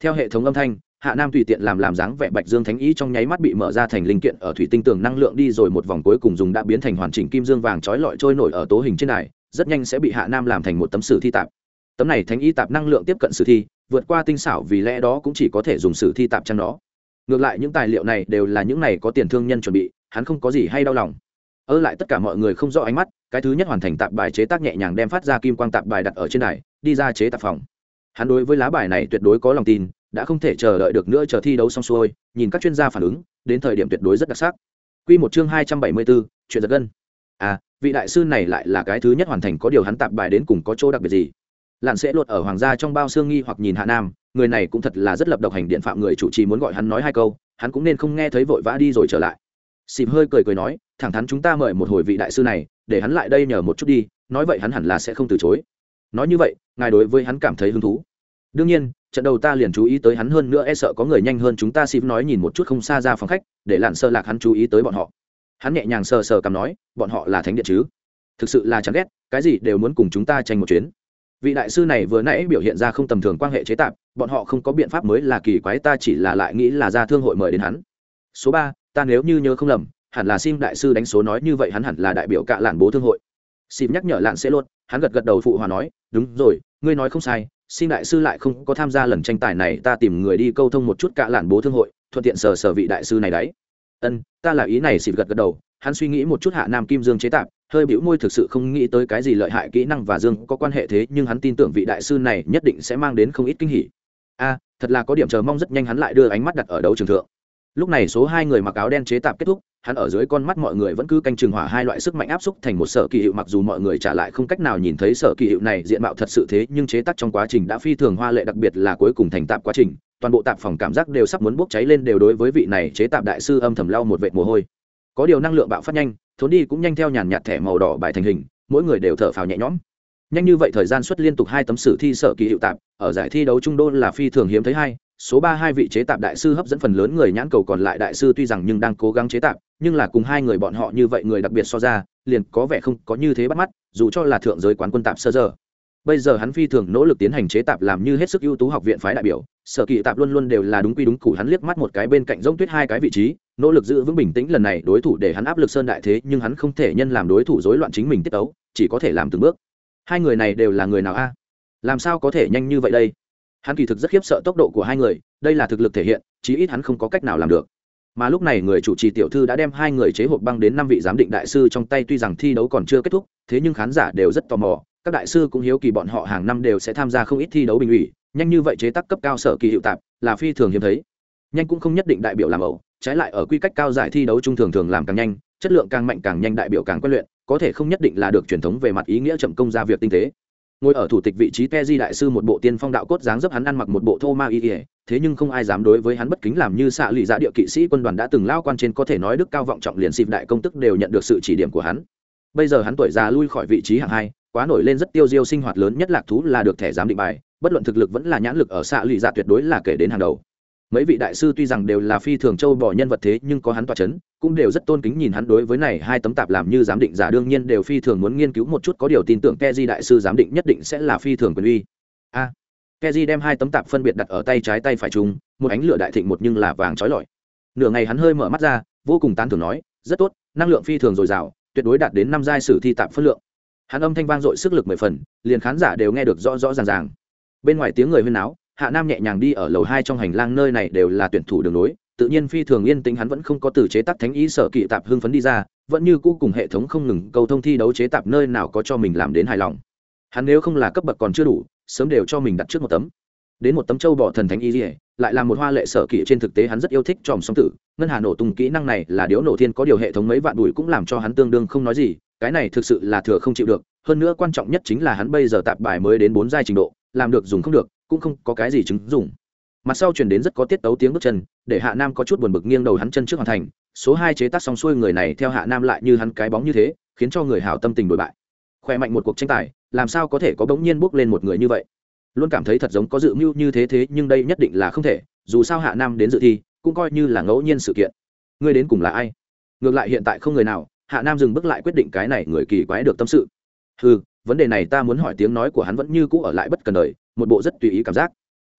Theo hệ thống âm thanh, hạ nam tùy tiện làm làm dáng vẻ bạch dương thánh ý trong nháy mắt bị mở ra thành linh kiện ở thủy tinh tường năng lượng đi rồi một vòng cuối cùng dùng đã biến thành hoàn chỉnh kim dương vàng trói lọi trôi nổi ở tố hình trên này rất nhanh sẽ bị hạ nam làm thành một tấm sử thi tạp. Tấm này thánh ý tạp năng lượng tiếp cận sử thi, vượt qua tinh xảo vì lẽ đó cũng chỉ có thể dùng sử thi tạp trong đó ngược lại những tài liệu này đều là những này có tiền thương nhân chuẩn bị hắn không có gì hay đau lòng ơ lại tất cả mọi người không rõ ánh mắt cái thứ nhất hoàn thành tạp bài chế tác nhẹ nhàng đem phát ra kim quang tạp bài đặt ở trên này đi ra chế tạp phòng hắn đối với lá bài này tuyệt đối có lòng tin đã không thể chờ đợi được nữa chờ thi đấu xong xuôi nhìn các chuyên gia phản ứng đến thời điểm tuyệt đối rất đặc sắc Quy một chương hai trăm bảy mươi 274, chuyện giật gân. À, vị đại sư này lại là cái thứ nhất hoàn thành có điều hắn tạp bài đến cùng có chỗ đặc biệt gì? Lạn sẽ lột ở hoàng gia trong bao xương nghi hoặc nhìn Hạ Nam, người này cũng thật là rất lập độc hành điện phạm người chủ trì muốn gọi hắn nói hai câu, hắn cũng nên không nghe thấy vội vã đi rồi trở lại. Xịp hơi cười cười nói, thẳng thắn chúng ta mời một hồi vị đại sư này, để hắn lại đây nhờ một chút đi, nói vậy hắn hẳn là sẽ không từ chối. Nói như vậy, ngài đối với hắn cảm thấy hứng thú. Đương nhiên, trận đầu ta liền chú ý tới hắn hơn nữa e sợ có người nhanh hơn chúng ta xịp nói nhìn một chút không xa ra phòng khách, để lặn sơ lạc hắn chú ý tới bọn họ. Hắn nhẹ nhàng sờ sờ cầm nói, bọn họ là thánh điện chứ? Thực sự là chán ghét, cái gì đều muốn cùng chúng ta tranh một chuyến vị đại sư này vừa nãy biểu hiện ra không tầm thường quan hệ chế tạp, bọn họ không có biện pháp mới là kỳ quái, ta chỉ là lại nghĩ là ra thương hội mời đến hắn. Số ba, ta nếu như nhớ không lầm, hẳn là sim đại sư đánh số nói như vậy hắn hẳn là đại biểu cạ lạn bố thương hội. Sim nhắc nhở lạn sẽ luôn hắn gật gật đầu phụ hòa nói, đúng rồi, ngươi nói không sai, sim đại sư lại không có tham gia lần tranh tài này, ta tìm người đi câu thông một chút cạ lạn bố thương hội, thuận tiện sờ sờ vị đại sư này đấy. Ân, ta là ý này xịt gật gật đầu, hắn suy nghĩ một chút hạ nam kim dương chế tạp hơi bĩu môi thực sự không nghĩ tới cái gì lợi hại kỹ năng và dương có quan hệ thế, nhưng hắn tin tưởng vị đại sư này nhất định sẽ mang đến không ít kinh hỉ. A, thật là có điểm chờ mong rất nhanh hắn lại đưa ánh mắt đặt ở đấu trường thượng. Lúc này số hai người mặc áo đen chế tạp kết thúc, hắn ở dưới con mắt mọi người vẫn cứ canh chừng hỏa hai loại sức mạnh áp xúc thành một sở kỳ hiệu, mặc dù mọi người trả lại không cách nào nhìn thấy sở kỳ hiệu này diện mạo thật sự thế, nhưng chế tác trong quá trình đã phi thường hoa lệ, đặc biệt là cuối cùng thành tạp quá trình, toàn bộ tạp phòng cảm giác đều sắp muốn bốc cháy lên đều đối với vị này chế tạp đại sư âm thầm lau một vệt mồ hôi. Có điều năng lượng bạo phát nhanh thốn đi cũng nhanh theo nhàn nhạt thẻ màu đỏ bài thành hình, mỗi người đều thở phào nhẹ nhõm. Nhanh như vậy thời gian xuất liên tục hai tấm sử thi sở kỳ hiệu tạp, ở giải thi đấu trung đô là phi thường hiếm thấy hai, số ba hai vị chế tạp đại sư hấp dẫn phần lớn người nhãn cầu còn lại đại sư tuy rằng nhưng đang cố gắng chế tạp, nhưng là cùng hai người bọn họ như vậy người đặc biệt so ra, liền có vẻ không có như thế bắt mắt, dù cho là thượng giới quán quân tạp sơ giờ. Bây giờ hắn phi thường nỗ lực tiến hành chế tạp làm như hết sức ưu tú học viện phái đại biểu sở kỳ tạp luôn luôn đều là đúng quy đúng củ, hắn liếc mắt một cái bên cạnh giống tuyết hai cái vị trí, nỗ lực giữ vững bình tĩnh, lần này đối thủ để hắn áp lực sơn đại thế, nhưng hắn không thể nhân làm đối thủ rối loạn chính mình tiết ấu chỉ có thể làm từng bước. Hai người này đều là người nào a? Làm sao có thể nhanh như vậy đây? Hắn kỳ thực rất khiếp sợ tốc độ của hai người, đây là thực lực thể hiện, chí ít hắn không có cách nào làm được. Mà lúc này người chủ trì tiểu thư đã đem hai người chế hộp băng đến năm vị giám định đại sư trong tay, tuy rằng thi đấu còn chưa kết thúc, thế nhưng khán giả đều rất tò mò, các đại sư cũng hiếu kỳ bọn họ hàng năm đều sẽ tham gia không ít thi đấu bình ủy nhanh như vậy chế tác cấp cao sở kỳ hiệu tạp, là phi thường hiếm thấy. Nhanh cũng không nhất định đại biểu làm ẩu, trái lại ở quy cách cao giải thi đấu trung thường thường làm càng nhanh, chất lượng càng mạnh càng nhanh đại biểu càng quen luyện, có thể không nhất định là được truyền thống về mặt ý nghĩa chậm công ra việc tinh tế. Ngồi ở thủ tịch vị trí te di đại sư một bộ tiên phong đạo cốt dáng dấp hắn ăn mặc một bộ thô ma y ỉa thế nhưng không ai dám đối với hắn bất kính làm như xạ lụy dạ địa kỵ sĩ quân đoàn đã từng lao quan trên có thể nói đức cao vọng trọng liền xịp đại công tức đều nhận được sự chỉ điểm của hắn. Bây giờ hắn tuổi già lui khỏi vị trí hạng hai, quá nổi lên rất tiêu diêu sinh hoạt lớn nhất lạc thú là được thẻ giám định bài bất luận thực lực vẫn là nhãn lực ở xạ lụy dạ tuyệt đối là kể đến hàng đầu. Mấy vị đại sư tuy rằng đều là phi thường châu bỏ nhân vật thế nhưng có hắn tỏa c h ấ n cũng đều rất tôn kính nhìn hắn đối với này hai tấm tạp làm như giám định giả đương nhiên đều phi thường muốn nghiên cứu một chút có điều tin tưởng ke di đại sư giám định nhất định sẽ là phi thường quyền uy. A. À, ke di đem hai tấm tạp phân biệt đặt ở tay trái tay phải chung một ánh lửa đại thịnh một nhưng là vàng trói lọi. Nửa ngày hắn hơi mở mắt ra vô cùng tán thưởng nói rất tốt năng lượng phi thường dồi dào tuyệt đối đạt đến năm giai sử thi tạp phân lượng. Hắn âm thanh vang dội sức lực mười phần liền khán giả đều nghe được rõ rõ ràng ràng bên ngoài tiếng người huyên náo, hạ nam nhẹ nhàng đi ở lầu hai trong hành lang nơi này đều là tuyển thủ đường nối tự nhiên phi thường yên tĩnh hắn vẫn không có từ chế tác thánh ý sở kỵ tạp hưng phấn đi ra, vẫn như cũ cùng hệ thống không ngừng cầu thông thi đấu chế tạp nơi nào có cho mình làm đến hài lòng. Hắn nếu không là cấp bậc còn chưa đủ, sớm đều cho mình đặt trước một tấm. Đến một tấm châu bỏ thần thánh y dỉa lại là một hoa lệ sở kỵ trên thực tế hắn rất yêu thích tròm song tử, ngân hà nổ tung kỹ năng này là điếu nổ thiên có điều hệ thống mấy vạn đùi cũng làm cho hắn tương đương không nói gì, cái này thực sự là thừa không chịu được, hơn nữa quan trọng nhất chính là hắn bây giờ tạp bài mới đến bốn giai trình độ làm được dùng không được, cũng không có cái gì chứng dùng mặt sau chuyển đến rất có tiết tấu tiếng bước chân, để hạ nam có chút buồn bực nghiêng đầu hắn chân trước hoàn thành. Số hai chế tác xong xuôi người này theo hạ nam lại như hắn cái bóng như thế, khiến cho người hảo tâm tình đổi bại. Khỏe mạnh một cuộc tranh tài, làm sao có thể có bỗng nhiên bước lên một người như vậy? Luôn cảm thấy thật giống có dự mưu như thế thế, nhưng đây nhất định là không thể, dù sao hạ nam đến dự thi, cũng coi như là ngẫu nhiên sự kiện. Ngươi đến cùng là ai? Ngược lại hiện tại không người nào, hạ nam dừng bước lại quyết định cái này người kỳ quái được tâm sự ừ vấn đề này ta muốn hỏi tiếng nói của hắn vẫn như cũ ở lại bất cần đời, một bộ rất tùy ý cảm giác.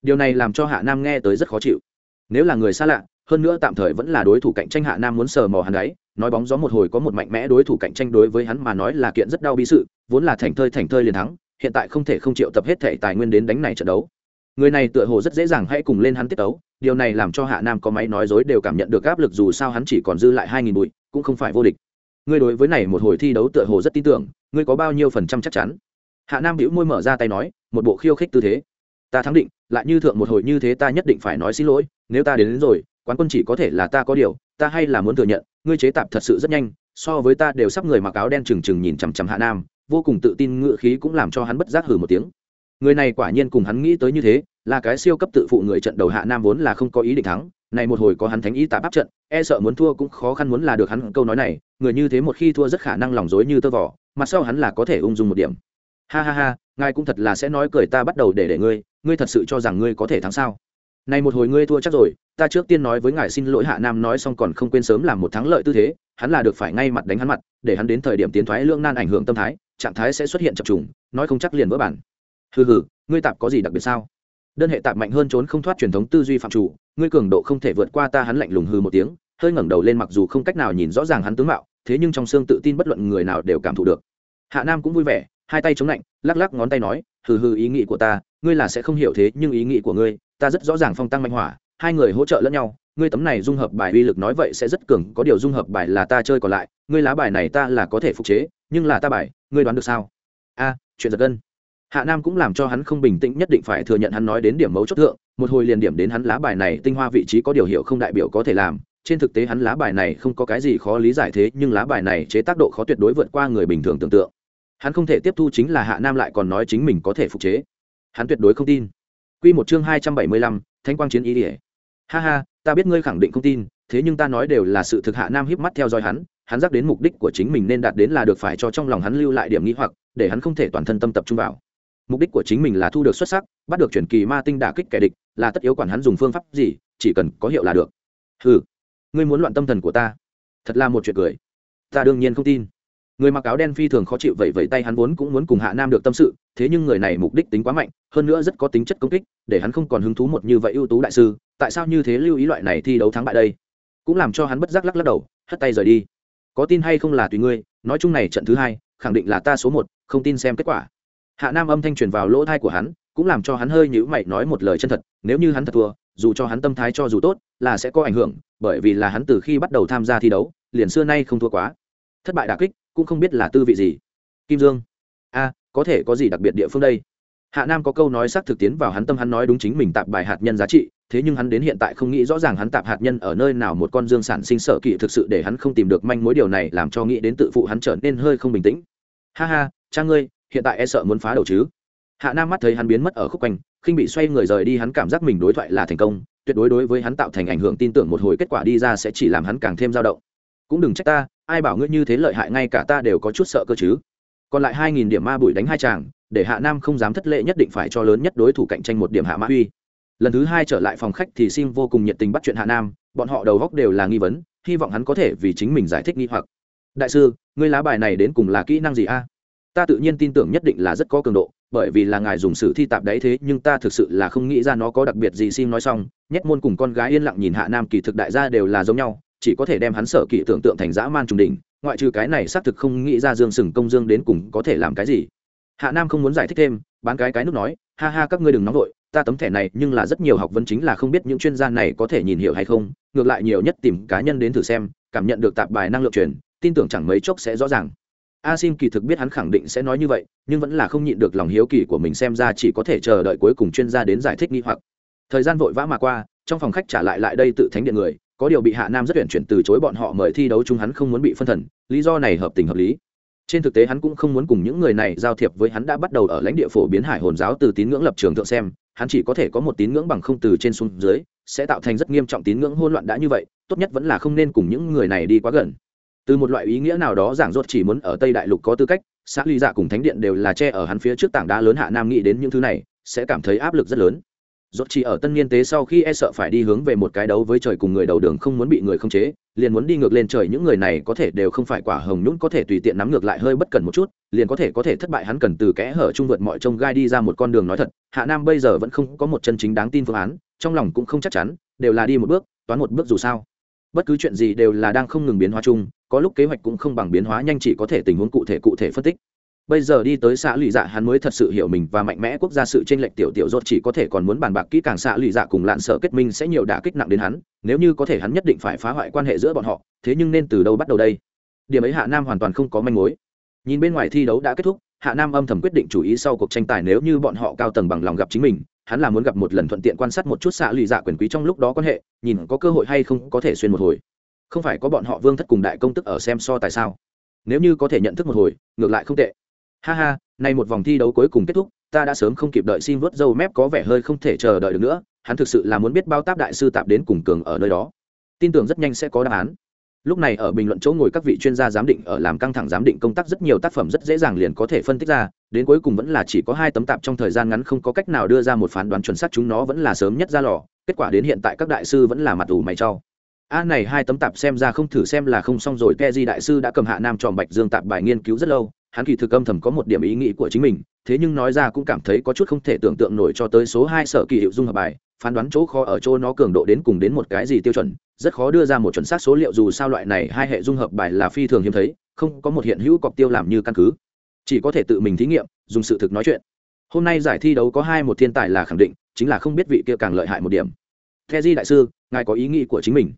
Điều này làm cho hạ nam nghe tới rất khó chịu. Nếu là người xa lạ, hơn nữa tạm thời vẫn là đối thủ cạnh tranh hạ nam muốn sờ mò hắn ấy, nói bóng gió một hồi có một mạnh mẽ đối thủ cạnh tranh đối với hắn mà nói là kiện rất đau bí sự, vốn là thành thơi thành thơi liền thắng, hiện tại không thể không chịu tập hết thể tài nguyên đến đánh này trận đấu. Người này tựa hồ rất dễ dàng hãy cùng lên hắn tiết đấu điều này làm cho hạ nam có máy nói dối đều cảm nhận được áp lực dù sao hắn chỉ còn dư lại hai nghìn bụi, cũng không phải vô địch ngươi đối với này một hồi thi đấu tựa hồ rất tin tưởng ngươi có bao nhiêu phần trăm chắc chắn? Hạ nam hữu môi mở ra tay nói một bộ khiêu khích tư thế. Ta thắng định lại như thượng một hồi như thế ta nhất định phải nói xin lỗi nếu ta đến, đến rồi quán quân chỉ có thể là ta có điều ta hay là muốn thừa nhận ngươi chế tạp thật sự rất nhanh so với ta đều sắp người mặc áo đen trừng trừng nhìn chằm chằm hạ nam vô cùng tự tin ngựa khí cũng làm cho hắn bất giác hử một tiếng. Người này quả nhiên cùng hắn nghĩ tới như thế là cái siêu cấp tự phụ người trận đầu hạ nam vốn là không có ý định thắng này một hồi có hắn thánh ý tạp áp trận e sợ muốn thua cũng khó khăn muốn là được hắn câu nói này người như thế một khi thua rất khả năng lòng dối như tơ vỏ mặt sau hắn là có thể ung dung một điểm. Ha ha ha, ngài cũng thật là sẽ nói cười ta bắt đầu để để ngươi ngươi thật sự cho rằng ngươi có thể thắng sao? Này một hồi ngươi thua chắc rồi, ta trước tiên nói với ngài xin lỗi hạ nam nói xong còn không quên sớm làm một thắng lợi tư thế, hắn là được phải ngay mặt đánh hắn mặt, để hắn đến thời điểm tiến thoái lưỡng nan ảnh hưởng tâm thái, trạng thái sẽ xuất hiện chập trùng, nói không chắc liền vỡ bản. Hừ hừ, ngươi tạp có gì đặc biệt sao? Đơn hệ tạp mạnh hơn trốn không thoát truyền thống tư duy phạm chủ, ngươi cường độ không thể vượt qua ta hắn lạnh lùng hư một tiếng, hơi ngẩng đầu lên mặc dù không cách nào nhìn rõ ràng hắn tướng mạo thế nhưng trong xương tự tin bất luận người nào đều cảm thụ được. Hạ nam cũng vui vẻ, hai tay chống lạnh, lắc lắc ngón tay nói, hừ hừ, ý nghĩ của ta, ngươi là sẽ không hiểu thế, nhưng ý nghĩ của ngươi, ta rất rõ ràng phong tăng mạnh hỏa hai người hỗ trợ lẫn nhau, ngươi tấm này dung hợp bài uy lực nói vậy sẽ rất cường, có điều dung hợp bài là ta chơi còn lại, ngươi lá bài này ta là có thể phục chế, nhưng là ta bài, ngươi đoán được sao? A, chuyện giật gân. Hạ nam cũng làm cho hắn không bình tĩnh, nhất định phải thừa nhận hắn nói đến điểm mấu chốt thượng, một hồi liền điểm đến hắn lá bài này tinh hoa vị trí có điều hiệu không đại biểu có thể làm trên thực tế hắn lá bài này không có cái gì khó lý giải thế, nhưng lá bài này chế tác độ khó tuyệt đối vượt qua người bình thường tưởng tượng. Hắn không thể tiếp thu chính là hạ nam lại còn nói chính mình có thể phục chế. Hắn tuyệt đối không tin. Q một chương hai trăm bảy mươi lăm thanh quang chiến ý ỉa. Ha ha, ta biết ngươi khẳng định không tin, thế nhưng ta nói đều là sự thực hạ nam híp mắt theo dõi hắn hắn dắt đến mục đích của chính mình nên đạt đến là được phải cho trong lòng hắn lưu lại điểm nghĩ hoặc, để hắn không thể toàn thân tâm tập trung vào. Mục đích của chính mình là thu được xuất sắc, bắt được chuyển kỳ ma tinh đả kích kẻ địch, là tất yếu quản hắn dùng phương pháp gì, chỉ cần có hiệu là được. Ừ ngươi muốn loạn tâm thần của ta. Thật là một chuyện cười. Ta đương nhiên không tin. Người mặc áo đen phi thường khó chịu vậy vậy tay hắn vốn cũng muốn cùng hạ nam được tâm sự, thế nhưng người này mục đích tính quá mạnh, hơn nữa rất có tính chất công kích, để hắn không còn hứng thú một như vậy ưu tú đại sư, tại sao như thế lưu ý loại này thi đấu thắng bại đây? Cũng làm cho hắn bất giác lắc lắc đầu, hất tay rời đi. Có tin hay không là tùy ngươi, nói chung này trận thứ hai, khẳng định là ta số một, không tin xem kết quả. Hạ nam âm thanh truyền vào lỗ thai của hắn, cũng làm cho hắn hơi nhữ mày nói một lời chân thật, nếu như hắn thật thua dù cho hắn tâm thái cho dù tốt, là sẽ có ảnh hưởng, bởi vì là hắn từ khi bắt đầu tham gia thi đấu, liền xưa nay không thua quá. Thất bại đà kích, cũng không biết là tư vị gì. Kim dương. A, có thể có gì đặc biệt địa phương đây? Hạ nam có câu nói xác thực tiến vào hắn tâm, hắn nói đúng chính mình tạp bài hạt nhân giá trị, thế nhưng hắn đến hiện tại không nghĩ rõ ràng hắn tạp hạt nhân ở nơi nào một con dương sản sinh sở kỵ thực sự để hắn không tìm được manh mối điều này làm cho nghĩ đến tự phụ hắn trở nên hơi không bình tĩnh. Ha ha, cha ngươi, hiện tại e sợ muốn phá đầu chứ? Hạ nam mắt thấy hắn biến mất ở khúc quanh khinh bị xoay người rời đi, hắn cảm giác mình đối thoại là thành công, tuyệt đối đối với hắn tạo thành ảnh hưởng, tin tưởng một hồi kết quả đi ra sẽ chỉ làm hắn càng thêm dao động. Cũng đừng trách ta, ai bảo ngươi như thế lợi hại, ngay cả ta đều có chút sợ cơ chứ. Còn lại hai nghìn điểm ma bụi đánh hai chàng, để hạ nam không dám thất lệ nhất định phải cho lớn nhất đối thủ cạnh tranh một điểm hạ mã uy lần thứ hai trở lại phòng khách thì sim vô cùng nhiệt tình bắt chuyện hạ nam, bọn họ đầu góc đều là nghi vấn, hy vọng hắn có thể vì chính mình giải thích nghi hoặc. Đại sư, ngươi lá bài này đến cùng là kỹ năng gì a? Ta tự nhiên tin tưởng nhất định là rất có cường độ bởi vì là ngài dùng sử thi tạp đấy thế, nhưng ta thực sự là không nghĩ ra nó có đặc biệt gì. Sim nói xong nhét môn cùng con gái yên lặng nhìn hạ nam kỳ thực đại gia đều là giống nhau, chỉ có thể đem hắn sở kỳ tưởng tượng thành dã man trùng đỉnh, ngoại trừ cái này xác thực không nghĩ ra dương sừng công dương đến cùng có thể làm cái gì. Hạ nam không muốn giải thích thêm, bán cái cái nút nói, ha ha, các ngươi đừng nóng vội, ta tấm thẻ này, nhưng là rất nhiều học vấn chính là không biết những chuyên gia này có thể nhìn hiểu hay không, ngược lại nhiều nhất tìm cá nhân đến thử xem, cảm nhận được tạp bài năng lượng truyền, tin tưởng chẳng mấy chốc sẽ rõ ràng a sim kỳ thực biết hắn khẳng định sẽ nói như vậy, nhưng vẫn là không nhịn được lòng hiếu kỳ của mình xem ra chỉ có thể chờ đợi cuối cùng chuyên gia đến giải thích nghi hoặc. Thời gian vội vã mà qua, trong phòng khách trả lại lại đây tự thánh điện người, có điều bị hạ nam rất tuyển chuyển từ chối bọn họ mời thi đấu chung hắn không muốn bị phân thần, lý do này hợp tình hợp lý. Trên thực tế hắn cũng không muốn cùng những người này giao thiệp với hắn đã bắt đầu ở lãnh địa phổ biến hải hồn giáo từ tín ngưỡng lập trường thượng xem, hắn chỉ có thể có một tín ngưỡng bằng không từ trên xuống dưới, sẽ tạo thành rất nghiêm trọng tín ngưỡng hỗn loạn đã như vậy, tốt nhất vẫn là không nên cùng những người này đi quá gần từ một loại ý nghĩa nào đó giảng rốt chỉ muốn ở tây đại lục có tư cách xã ly dạ cùng thánh điện đều là che ở hắn phía trước tảng đá lớn hạ nam nghĩ đến những thứ này, sẽ cảm thấy áp lực rất lớn. Rốt chỉ ở tân niên tế sau khi e sợ phải đi hướng về một cái đấu với trời cùng người đầu đường không muốn bị người không chế, liền muốn đi ngược lên trời, những người này có thể đều không phải quả hồng nhún có thể tùy tiện nắm ngược lại hơi bất cần một chút, liền có thể có thể thất bại, hắn cần từ kẽ hở trung vượt mọi trông gai đi ra một con đường nói thật, hạ nam bây giờ vẫn không có một chân chính đáng tin phương án, trong lòng cũng không chắc chắn, đều là đi một bước, toán một bước dù sao. Bất cứ chuyện gì đều là đang không ngừng biến hóa chung có lúc kế hoạch cũng không bằng biến hóa nhanh chỉ có thể tình huống cụ thể cụ thể phân tích. Bây giờ đi tới xã lụy dạ hắn mới thật sự hiểu mình và mạnh mẽ quốc gia sự tranh lệch tiểu tiểu rốt chỉ có thể còn muốn bàn bạc kỹ càng xã lụy dạ cùng lạn sợ kết minh sẽ nhiều đả kích nặng đến hắn, nếu như có thể hắn nhất định phải phá hoại quan hệ giữa bọn họ, thế nhưng nên từ đâu bắt đầu đây? Điểm ấy hạ nam hoàn toàn không có manh mối. Nhìn bên ngoài thi đấu đã kết thúc, hạ nam âm thầm quyết định chủ ý sau cuộc tranh tài nếu như bọn họ cao tầng bằng lòng gặp chính mình, hắn là muốn gặp một lần thuận tiện quan sát một chút xã lụy dạ quyền quý trong lúc đó quan hệ, nhìn có cơ hội hay không có thể xuyên một hồi không phải có bọn họ vương thất cùng đại công tức ở xem so tại sao? Nếu như có thể nhận thức một hồi, ngược lại không tệ. Ha ha, nay một vòng thi đấu cuối cùng kết thúc, ta đã sớm không kịp đợi xin vớt dâu mép có vẻ hơi không thể chờ đợi được nữa, hắn thực sự là muốn biết bao táp đại sư tạp đến cùng cường ở nơi đó. Tin tưởng rất nhanh sẽ có đáp án. Lúc này ở bình luận chỗ ngồi các vị chuyên gia giám định ở làm căng thẳng giám định công tác rất nhiều tác phẩm rất dễ dàng liền có thể phân tích ra, đến cuối cùng vẫn là chỉ có hai tấm tạp trong thời gian ngắn không có cách nào đưa ra một phán đoán chuẩn xác chúng nó vẫn là sớm nhất ra lò, kết quả đến hiện tại các đại sư vẫn là mặt ủ mày cho a này hai tấm tạp xem ra không thử xem là không xong rồi ke di đại sư đã cầm hạ nam tròn bạch dương tạp bài nghiên cứu rất lâu, hắn kỳ thực âm thầm có một điểm ý nghĩ của chính mình, thế nhưng nói ra cũng cảm thấy có chút không thể tưởng tượng nổi cho tới số hai sở kỳ hiệu dung hợp bài, phán đoán chỗ khó ở chỗ nó cường độ đến cùng đến một cái gì tiêu chuẩn, rất khó đưa ra một chuẩn xác số liệu dù sao loại này hai hệ dung hợp bài là phi thường hiếm thấy, không có một hiện hữu cọc tiêu làm như căn cứ. Chỉ có thể tự mình thí nghiệm, dùng sự thực nói chuyện. Hôm nay giải thi đấu có hai một thiên tài là khẳng định, chính là không biết vị kia càng lợi hại một điểm. The di đại sư, ngài có ý nghĩ của chính mình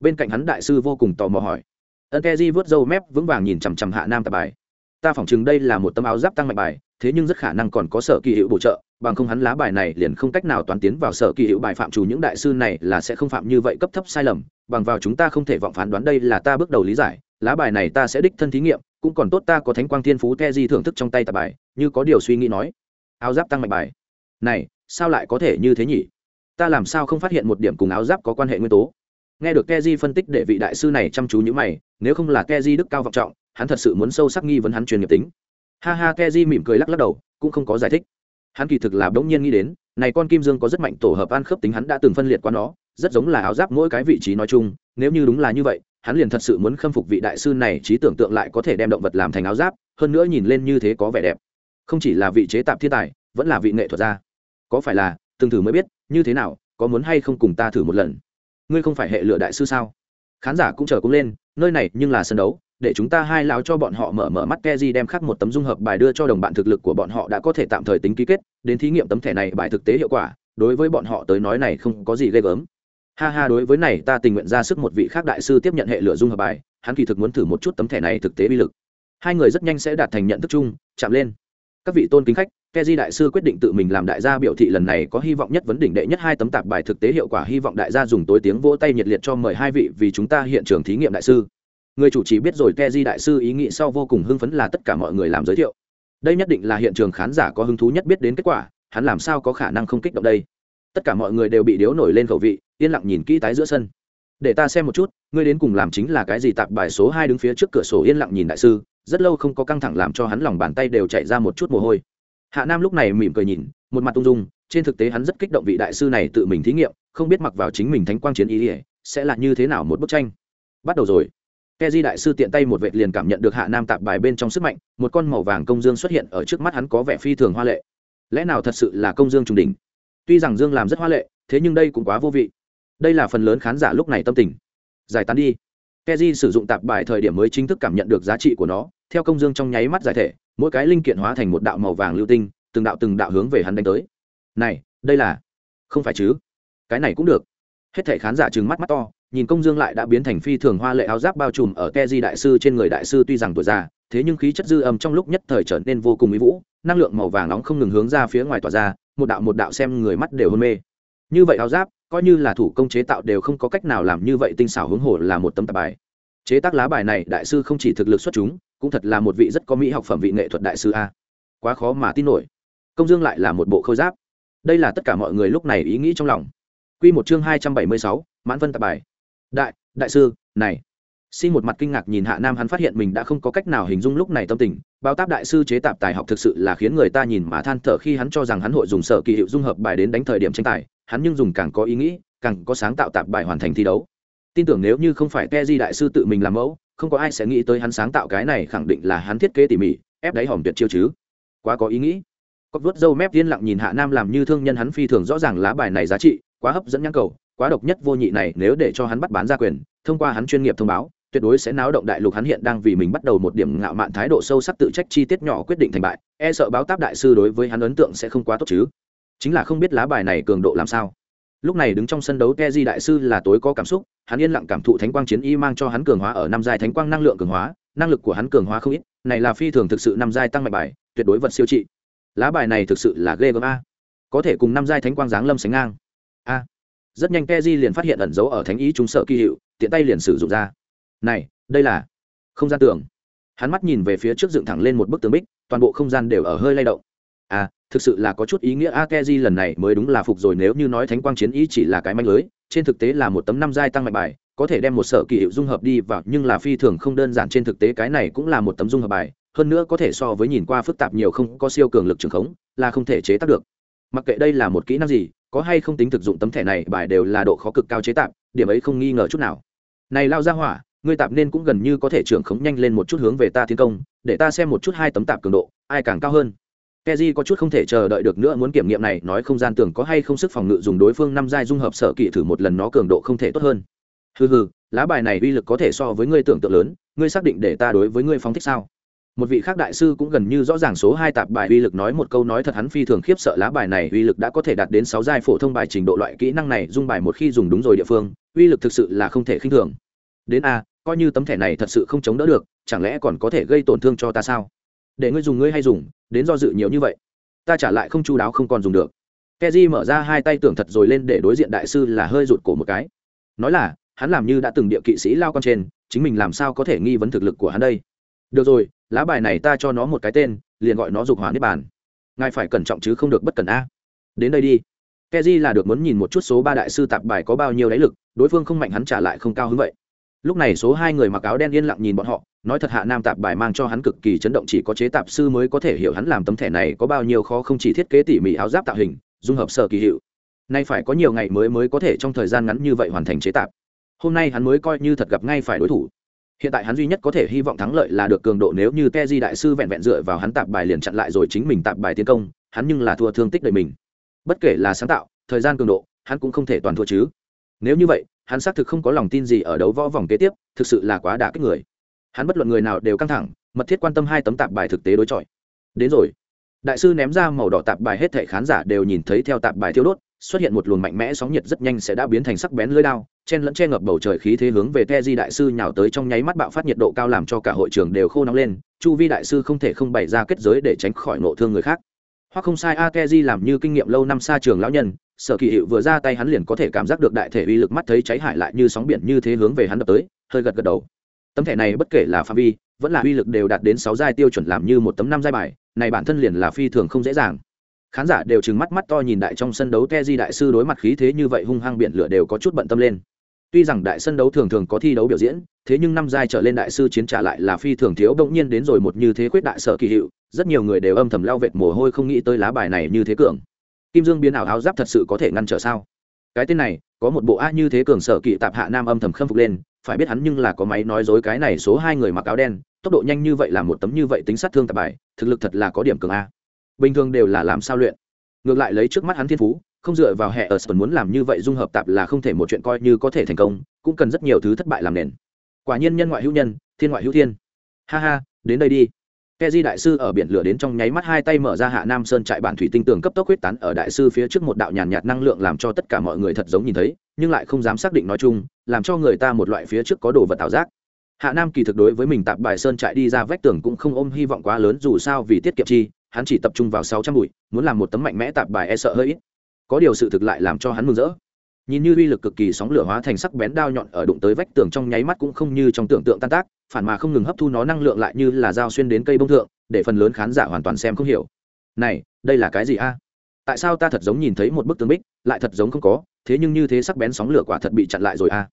bên cạnh hắn đại sư vô cùng tò mò hỏi. Ân keji vớt râu mép, vững vàng nhìn chằm chằm hạ nam tạp bài. Ta phỏng chừng đây là một tấm áo giáp tăng mạnh bài, thế nhưng rất khả năng còn có sở kỳ hiệu bổ trợ, bằng không hắn lá bài này liền không cách nào toán tiến vào sở kỳ hiệu bài phạm chủ những đại sư này là sẽ không phạm như vậy cấp thấp sai lầm, bằng vào chúng ta không thể vọng phán đoán đây là ta bước đầu lý giải, lá bài này ta sẽ đích thân thí nghiệm, cũng còn tốt ta có thánh quang thiên phú the di thưởng thức trong tay tạp bài, như có điều suy nghĩ nói. Áo giáp tăng mạnh bài. Này, sao lại có thể như thế nhỉ? Ta làm sao không phát hiện một điểm cùng áo giáp có quan hệ nguyên tố? Nghe được keji phân tích để vị đại sư này chăm chú như mày, nếu không là keji đức cao vọng trọng, hắn thật sự muốn sâu sắc nghi vấn hắn truyền nghiệp tính. Ha ha, keji mỉm cười lắc lắc đầu, cũng không có giải thích. Hắn kỳ thực là bỗng nhiên nghĩ đến, này con kim dương có rất mạnh tổ hợp an khớp tính hắn đã từng phân liệt qua nó, rất giống là áo giáp mỗi cái vị trí nói chung, nếu như đúng là như vậy, hắn liền thật sự muốn khâm phục vị đại sư này, trí tưởng tượng lại có thể đem động vật làm thành áo giáp, hơn nữa nhìn lên như thế có vẻ đẹp. Không chỉ là vị chế tạp thiên tài, vẫn là vị nghệ thuật gia. Có phải là, từng thử mới biết, như thế nào, có muốn hay không cùng ta thử một lần? Ngươi không phải hệ lựa đại sư sao khán giả cũng chờ cũng lên nơi này nhưng là sân đấu để chúng ta hai lao cho bọn họ mở mở mắt Keji đem khắc một tấm dung hợp bài đưa cho đồng bạn thực lực của bọn họ đã có thể tạm thời tính ký kết, đến thí nghiệm tấm thẻ này bài thực tế hiệu quả, đối với bọn họ tới nói này không có gì ghê gớm. Ha ha đối với này ta tình nguyện ra sức một vị khác đại sư tiếp nhận hệ lửa dung hợp bài, hắn kỳ thực muốn thử một chút tấm thẻ này thực tế bi lực. Hai người rất nhanh sẽ đạt thành nhận thức chung, chạm lên. Các vị tôn kính khách, Keji đại sư quyết định tự mình làm đại gia biểu thị lần này có hy vọng nhất vấn đỉnh đệ nhất hai tấm tạp bài thực tế hiệu quả, hy vọng đại gia dùng tối tiếng vỗ tay nhiệt liệt cho mời hai vị vì chúng ta hiện trường thí nghiệm đại sư. Người chủ trì biết rồi, Keji đại sư ý nghĩ sau vô cùng hưng phấn là tất cả mọi người làm giới thiệu. Đây nhất định là hiện trường khán giả có hứng thú nhất biết đến kết quả, hắn làm sao có khả năng không kích động đây? Tất cả mọi người đều bị điếu nổi lên khẩu vị, yên lặng nhìn kỹ tái giữa sân. Để ta xem một chút, ngươi đến cùng làm chính là cái gì tạp bài số hai đứng phía trước cửa sổ yên lặng nhìn đại sư, rất lâu không có căng thẳng làm cho hắn lòng bàn tay đều chảy ra một chút mồ hôi hạ nam lúc này mỉm cười nhìn một mặt ung dung trên thực tế hắn rất kích động vị đại sư này tự mình thí nghiệm không biết mặc vào chính mình thánh quang chiến ý ỉa sẽ là như thế nào một bức tranh bắt đầu rồi Keji đại sư tiện tay một vệt liền cảm nhận được Hạ Nam tạp bài bên trong sức mạnh, một con màu vàng công dương xuất hiện ở trước mắt hắn có vẻ phi thường hoa lệ. Lẽ nào thật sự là công dương trùng đỉnh? Tuy rằng dương làm rất hoa lệ, thế nhưng đây cũng quá vô vị. Đây là phần lớn khán giả lúc này tâm tình. Giải tán đi. Keji sử dụng tạp bài thời điểm mới chính thức cảm nhận được giá trị của nó, theo công dương trong nháy mắt giải thể, mỗi cái linh kiện hóa thành một đạo màu vàng lưu tinh, từng đạo từng đạo hướng về hắn đánh tới. Này, đây là Không phải chứ? Cái này cũng được. Hết thảy khán giả trừng mắt mắt to, nhìn công dương lại đã biến thành phi thường hoa lệ áo giáp bao trùm ở keji đại sư trên người đại sư tuy rằng tuổi già thế nhưng khí chất dư âm trong lúc nhất thời trở nên vô cùng mỹ vũ năng lượng màu vàng nóng không ngừng hướng ra phía ngoài tỏa ra một đạo một đạo xem người mắt đều hôn mê như vậy áo giáp coi như là thủ công chế tạo đều không có cách nào làm như vậy tinh xảo hướng hồ là một tấm tạp bài. Chế tác lá bài này đại sư không chỉ thực lực xuất chúng cũng thật là một vị rất có mỹ học phẩm vị nghệ thuật đại sư a. Quá khó mà tin nổi. Công dương lại là một bộ khôi giáp. Đây là tất cả mọi người lúc này ý nghĩ trong lòng. Quy một chương hai trăm bảy mươi sáu, mãn vân tạp bài. Đại đại sư này. Xin một mặt kinh ngạc nhìn hạ nam hắn phát hiện mình đã không có cách nào hình dung lúc này tâm tình. Bao táp đại sư chế tạp tài học thực sự là khiến người ta nhìn mà than thở khi hắn cho rằng hắn hội dùng sở kỳ hiệu dung hợp bài đến đánh thời điểm tranh tài hắn nhưng dùng càng có ý nghĩ, càng có sáng tạo tạp bài hoàn thành thi đấu. Tin tưởng nếu như không phải ke di đại sư tự mình làm mẫu, không có ai sẽ nghĩ tới hắn sáng tạo cái này khẳng định là hắn thiết kế tỉ mỉ, ép đáy hòm tuyệt chiêu chứ. Quá có ý nghĩ. Cóc vớt dâu mép yên lặng nhìn hạ nam làm như thương nhân hắn phi thường rõ ràng lá bài này giá trị, quá hấp dẫn nhãn cầu, quá độc nhất vô nhị này nếu để cho hắn bắt bán ra quyền, thông qua hắn chuyên nghiệp thông báo, tuyệt đối sẽ náo động đại lục hắn hiện đang vì mình bắt đầu một điểm ngạo mạn thái độ sâu sắc tự trách chi tiết nhỏ quyết định thành bại e sợ báo táp đại sư đối với hắn ấn tượng sẽ không quá tốt chứ chính là không biết lá bài này cường độ làm sao. Lúc này đứng trong sân đấu Keji đại sư là tối có cảm xúc, hắn yên lặng cảm thụ thánh quang chiến y mang cho hắn cường hóa ở năm giai thánh quang năng lượng cường hóa, năng lực của hắn cường hóa không ít, này là phi thường thực sự năm giai tăng mạnh bài, tuyệt đối vật siêu trị. Lá bài này thực sự là ghê gớm a. Có thể cùng năm giai thánh quang giáng lâm sánh ngang. A. Rất nhanh keji liền phát hiện ẩn dấu ở thánh ý chúng sợ kỳ hiệu, tiện tay liền sử dụng ra. Này, đây là không gian tưởng hắn mắt nhìn về phía trước dựng thẳng lên một bức tường bích, toàn bộ không gian đều ở hơi lay động. À thực sự là có chút ý nghĩa Akeji lần này mới đúng là phục rồi nếu như nói thánh quang chiến ý chỉ là cái manh lưới, trên thực tế là một tấm năm giai tăng mạnh bài, có thể đem một sở kỳ hiệu dung hợp đi vào, nhưng là phi thường không đơn giản trên thực tế cái này cũng là một tấm dung hợp bài, hơn nữa có thể so với nhìn qua phức tạp nhiều không có siêu cường lực trường khống, là không thể chế tác được. Mặc kệ đây là một kỹ năng gì, có hay không tính thực dụng tấm thẻ này, bài đều là độ khó cực cao chế tạo, điểm ấy không nghi ngờ chút nào. Này lao ra hỏa, ngươi tạp nên cũng gần như có thể trưởng khống nhanh lên một chút hướng về ta tiến công, để ta xem một chút hai tấm tạp cường độ, ai càng cao hơn. Keji có chút không thể chờ đợi được nữa muốn kiểm nghiệm này, nói không gian tưởng có hay không sức phòng ngự dùng đối phương năm giai dung hợp sở kỵ thử một lần nó cường độ không thể tốt hơn. Hừ hừ, lá bài này uy lực có thể so với ngươi tưởng tượng lớn, ngươi xác định để ta đối với ngươi phóng thích sao? Một vị khác đại sư cũng gần như rõ ràng số hai tạp bài uy lực nói một câu nói thật, hắn phi thường khiếp sợ lá bài này uy lực đã có thể đạt đến sáu giai phổ thông bài trình độ loại kỹ năng này, dung bài một khi dùng đúng rồi địa phương, uy lực thực sự là không thể khinh thường. Đến a, coi như tấm thẻ này thật sự không chống đỡ được, chẳng lẽ còn có thể gây tổn thương cho ta sao? Để ngươi dùng, ngươi hay dùng đến do dự nhiều như vậy. Ta trả lại không chu đáo không còn dùng được. Keji mở ra hai tay tưởng thật rồi lên để đối diện đại sư là hơi rụt cổ một cái. Nói là, hắn làm như đã từng địa kỵ sĩ lao con trên, chính mình làm sao có thể nghi vấn thực lực của hắn đây? Được rồi, lá bài này ta cho nó một cái tên, liền gọi nó dục hỏa niết bàn. Ngài phải cẩn trọng chứ không được bất cẩn a. Đến đây đi. Keji là được muốn nhìn một chút số ba đại sư tạp bài có bao nhiêu đáy lực, đối phương không mạnh hắn trả lại không cao hứng vậy. Lúc này số hai người mặc áo đen yên lặng nhìn bọn họ nói thật hạ nam tạp bài mang cho hắn cực kỳ chấn động chỉ có chế tạp sư mới có thể hiểu hắn làm tấm thẻ này có bao nhiêu khó không chỉ thiết kế tỉ mỉ áo giáp tạo hình, dung hợp sở kỳ hiệu. Nay phải có nhiều ngày mới mới có thể trong thời gian ngắn như vậy hoàn thành chế tạp. Hôm nay hắn mới coi như thật gặp ngay phải đối thủ. Hiện tại hắn duy nhất có thể hy vọng thắng lợi là được cường độ nếu như te di đại sư vẹn vẹn dựa vào hắn tạp bài liền chặn lại rồi chính mình tạp bài tiến công, hắn nhưng là thua thương tích đời mình. Bất kể là sáng tạo, thời gian cường độ, hắn cũng không thể toàn thua chứ. Nếu như vậy, hắn xác thực không có lòng tin gì ở đấu võ vòng kế tiếp, thực sự là quá đả kích người hắn bất luận người nào đều căng thẳng, mật thiết quan tâm hai tấm tạp bài thực tế đối chọi. Đến rồi. Đại sư ném ra màu đỏ tạp bài hết thể khán giả đều nhìn thấy theo tạp bài thiêu đốt, xuất hiện một luồng mạnh mẽ sóng nhiệt rất nhanh sẽ đã biến thành sắc bén lưỡi đao, chen lẫn che ngập bầu trời khí thế hướng về te di đại sư nhào tới trong nháy mắt bạo phát nhiệt độ cao làm cho cả hội trường đều khô nóng lên, chu vi đại sư không thể không bày ra kết giới để tránh khỏi nộ thương người khác. Hoặc không sai, a te di làm như kinh nghiệm lâu năm xa trường lão nhân, sở kỳ hiệu vừa ra tay hắn liền có thể cảm giác được đại thể uy lực mắt thấy cháy hại lại như sóng biển như thế hướng về hắn đập tới, hơi gật gật đầu tấm thẻ này bất kể là phạm vi, vẫn là uy lực đều đạt đến sáu giai tiêu chuẩn làm như một tấm năm giai bài, này bản thân liền là phi thường không dễ dàng. Khán giả đều trừng mắt mắt to nhìn đại trong sân đấu te di đại sư đối mặt khí thế như vậy hung hăng biển lửa đều có chút bận tâm lên. Tuy rằng đại sân đấu thường thường có thi đấu biểu diễn, thế nhưng năm giai trở lên đại sư chiến trả lại là phi thường thiếu đông nhiên đến rồi một như thế khuyết đại sở kỳ hiệu, rất nhiều người đều âm thầm lao vệt mồ hôi không nghĩ tới lá bài này như thế cường. Kim dương biến ảo áo giáp thật sự có thể ngăn trở sao? Cái tên này, có một bộ a như thế cường sở kỳ tạp hạ nam âm thầm khâm phục lên phải biết hắn nhưng là có máy nói dối cái này số hai người mặc áo đen tốc độ nhanh như vậy là một tấm như vậy tính sát thương tạp bài thực lực thật là có điểm cường a. Bình thường đều là làm sao luyện. Ngược lại lấy trước mắt hắn thiên phú không dựa vào hệ ở muốn làm như vậy dung hợp tạp là không thể một chuyện coi như có thể thành công cũng cần rất nhiều thứ thất bại làm nền. Quả nhiên nhân ngoại hữu nhân thiên ngoại hữu thiên. Ha ha đến đây đi. Keji đại sư ở biển lửa đến trong nháy mắt hai tay mở ra Hạ Nam Sơn trại bản thủy tinh tường cấp tốc huyết tán ở đại sư phía trước một đạo nhàn nhạt năng lượng làm cho tất cả mọi người thật giống nhìn thấy, nhưng lại không dám xác định nói chung, làm cho người ta một loại phía trước có đồ vật tạo giác. Hạ Nam kỳ thực đối với mình tạp bài sơn trại đi ra vách tường cũng không ôm hy vọng quá lớn dù sao vì tiết kiệm chi, hắn chỉ tập trung vào sáu trăm bụi, muốn làm một tấm mạnh mẽ tạp bài e sợ hơi ít. Có điều sự thực lại làm cho hắn mừng rỡ. Nhìn như uy lực cực kỳ sóng lửa hóa thành sắc bén đao nhọn ở đụng tới vách tường trong nháy mắt cũng không như trong tưởng tượng tan tác, phản mà không ngừng hấp thu nó năng lượng lại như là dao xuyên đến cây bông thượng, để phần lớn khán giả hoàn toàn xem không hiểu này đây là cái gì a tại sao ta thật giống nhìn thấy một bức tường bích lại thật giống không có thế nhưng như thế sắc bén sóng lửa quả thật bị chặn lại rồi a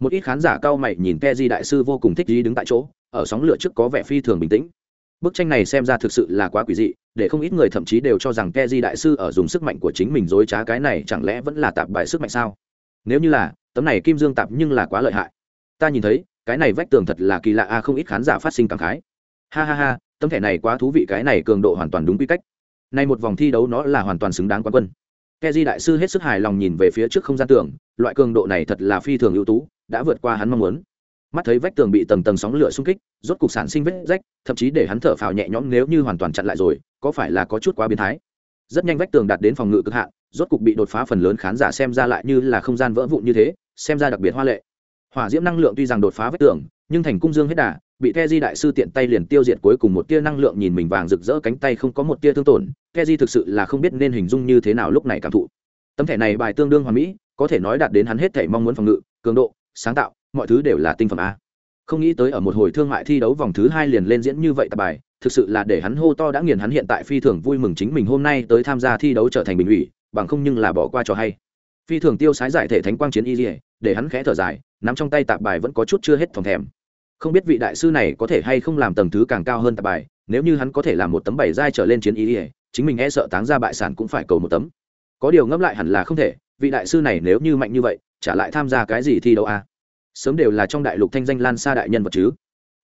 một ít khán giả cao mày nhìn ke di đại sư vô cùng thích ý đứng tại chỗ, ở sóng lửa trước có vẻ phi thường bình tĩnh. Bức tranh này xem ra thực sự là quá quỷ dị, để không ít người thậm chí đều cho rằng ke di đại sư ở dùng sức mạnh của chính mình dối trá cái này chẳng lẽ vẫn là tạp bài sức mạnh sao? Nếu như là, tấm này kim dương tạp nhưng là quá lợi hại. Ta nhìn thấy, cái này vách tường thật là kỳ lạ a không ít khán giả phát sinh cảm khái. Ha ha ha, tấm thẻ này quá thú vị, cái này cường độ hoàn toàn đúng quy cách. Nay một vòng thi đấu nó là hoàn toàn xứng đáng quán quân keji đại sư hết sức hài lòng nhìn về phía trước không gian tường, loại cường độ này thật là phi thường ưu tú, đã vượt qua hắn mong muốn. Mắt thấy vách tường bị tầng tầng sóng lửa xung kích, rốt cục sản sinh vết rách, thậm chí để hắn thở phào nhẹ nhõm nếu như hoàn toàn chặn lại rồi, có phải là có chút quá biến thái? Rất nhanh vách tường đạt đến phòng ngự cực hạn, rốt cục bị đột phá phần lớn khán giả xem ra lại như là không gian vỡ vụn như thế, xem ra đặc biệt hoa lệ. Hỏa diễm năng lượng tuy rằng đột phá vách tường, nhưng thành cung dương hết đà bị Keji đại sư tiện tay liền tiêu diệt cuối cùng một tia năng lượng nhìn mình vàng rực rỡ cánh tay không có một tia thương tổn, Keji thực sự là không biết nên hình dung như thế nào lúc này cảm thụ. Tấm thẻ này bài tương đương hoàn mỹ, có thể nói đạt đến hắn hết thảy mong muốn phòng ngự, cường độ, sáng tạo, mọi thứ đều là tinh phẩm a. Không nghĩ tới ở một hồi thương mại thi đấu vòng thứ hai liền lên diễn như vậy tạp bài, thực sự là để hắn hô to đã nghiền hắn hiện tại phi thường vui mừng chính mình hôm nay tới tham gia thi đấu trở thành bình ủy, bằng không nhưng là bỏ qua cho hay. Phi thường tiêu sái giải thể thánh quang chiến y, để hắn khẽ thở dài, nắm trong tay tạp bài vẫn có chút chưa hết phòng thèm không biết vị đại sư này có thể hay không làm tầng thứ càng cao hơn tạp bài, nếu như hắn có thể làm một tấm bảy giai trở lên chiến ý ỉa chính mình e sợ táng ra bại sản cũng phải cầu một tấm. Có điều ngẫm lại hẳn là không thể, vị đại sư này nếu như mạnh như vậy, trả lại tham gia cái gì thi đấu à? sớm đều là trong đại lục thanh danh lan xa đại nhân vật chứ.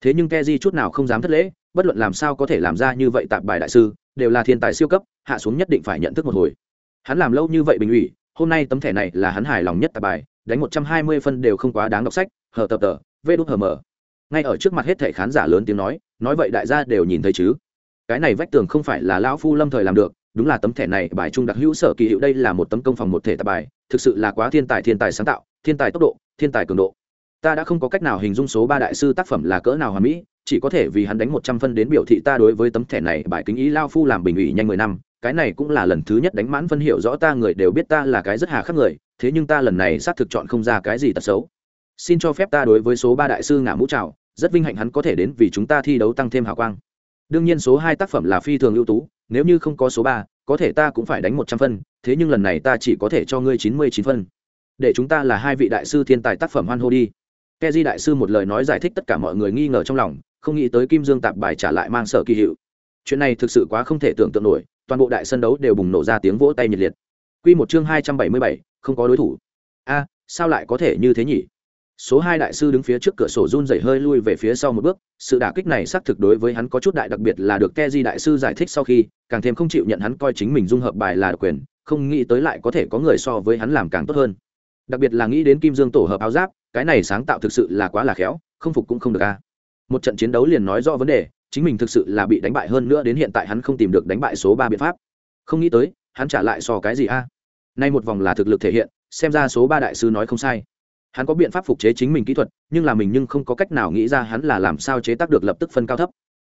Thế nhưng ke di chút nào không dám thất lễ, bất luận làm sao có thể làm ra như vậy tạp bài đại sư, đều là thiên tài siêu cấp, hạ xuống nhất định phải nhận thức một hồi. Hắn làm lâu như vậy bình ủy, hôm nay tấm thẻ này là hắn hài lòng nhất tạp bài, đánh một trăm hai mươi phân đều không quá đáng đọc sách, hờ tập tờ, vê đút hờ mờ ngay ở trước mặt hết thảy khán giả lớn tiếng nói nói vậy đại gia đều nhìn thấy chứ? Cái này vách tường không phải là lão phu lâm thời làm được, đúng là tấm thẻ này, bài trung đặc hữu sở kỳ hiệu đây là một tấm công phòng một thể tạp bài, thực sự là quá thiên tài thiên tài sáng tạo, thiên tài tốc độ, thiên tài cường độ. Ta đã không có cách nào hình dung số ba đại sư tác phẩm là cỡ nào hoàn mỹ, chỉ có thể vì hắn đánh một trăm phân đến biểu thị ta đối với tấm thẻ này, bài kính ý lao phu làm bình ủy nhanh mười năm, cái này cũng là lần thứ nhất đánh mãn phân hiệu rõ ta người đều biết ta là cái rất hà khắc người, thế nhưng ta lần này xác thực chọn không ra cái gì tật xấu xin cho phép ta đối với số ba đại sư ngả mũ trào, rất vinh hạnh hắn có thể đến vì chúng ta thi đấu tăng thêm hào quang. Đương nhiên số hai tác phẩm là phi thường ưu tú, nếu như không có số ba, có thể ta cũng phải đánh một trăm phân, thế nhưng lần này ta chỉ có thể cho ngươi chín mươi chín phân. Để chúng ta là hai vị đại sư thiên tài tác phẩm hoan hô đi. Ke di đại sư một lời nói giải thích tất cả mọi người nghi ngờ trong lòng, không nghĩ tới kim dương tạp bài trả lại mang sở kỳ hiệu. Chuyện này thực sự quá không thể tưởng tượng nổi, toàn bộ đại sân đấu đều bùng nổ ra tiếng vỗ tay nhiệt liệt. Quy một chương hai trăm bảy mươi bảy, không có đối thủ. A, sao lại có thể như thế nhỉ? Số hai đại sư đứng phía trước cửa sổ run rẩy hơi lui về phía sau một bước, sự đả kích này xác thực đối với hắn có chút đại đặc biệt là được ke di đại sư giải thích sau khi, càng thêm không chịu nhận hắn coi chính mình dung hợp bài là quyền, không nghĩ tới lại có thể có người so với hắn làm càng tốt hơn. Đặc biệt là nghĩ đến kim dương tổ hợp áo giáp, cái này sáng tạo thực sự là quá là khéo, không phục cũng không được a. Một trận chiến đấu liền nói rõ vấn đề, chính mình thực sự là bị đánh bại hơn nữa đến hiện tại hắn không tìm được đánh bại số ba biện pháp. Không nghĩ tới, hắn trả lại so cái gì a? Nay một vòng là thực lực thể hiện, xem ra số ba đại sư nói không sai hắn có biện pháp phục chế chính mình kỹ thuật, nhưng là mình nhưng không có cách nào nghĩ ra hắn là làm sao chế tác được lập tức phân cao thấp.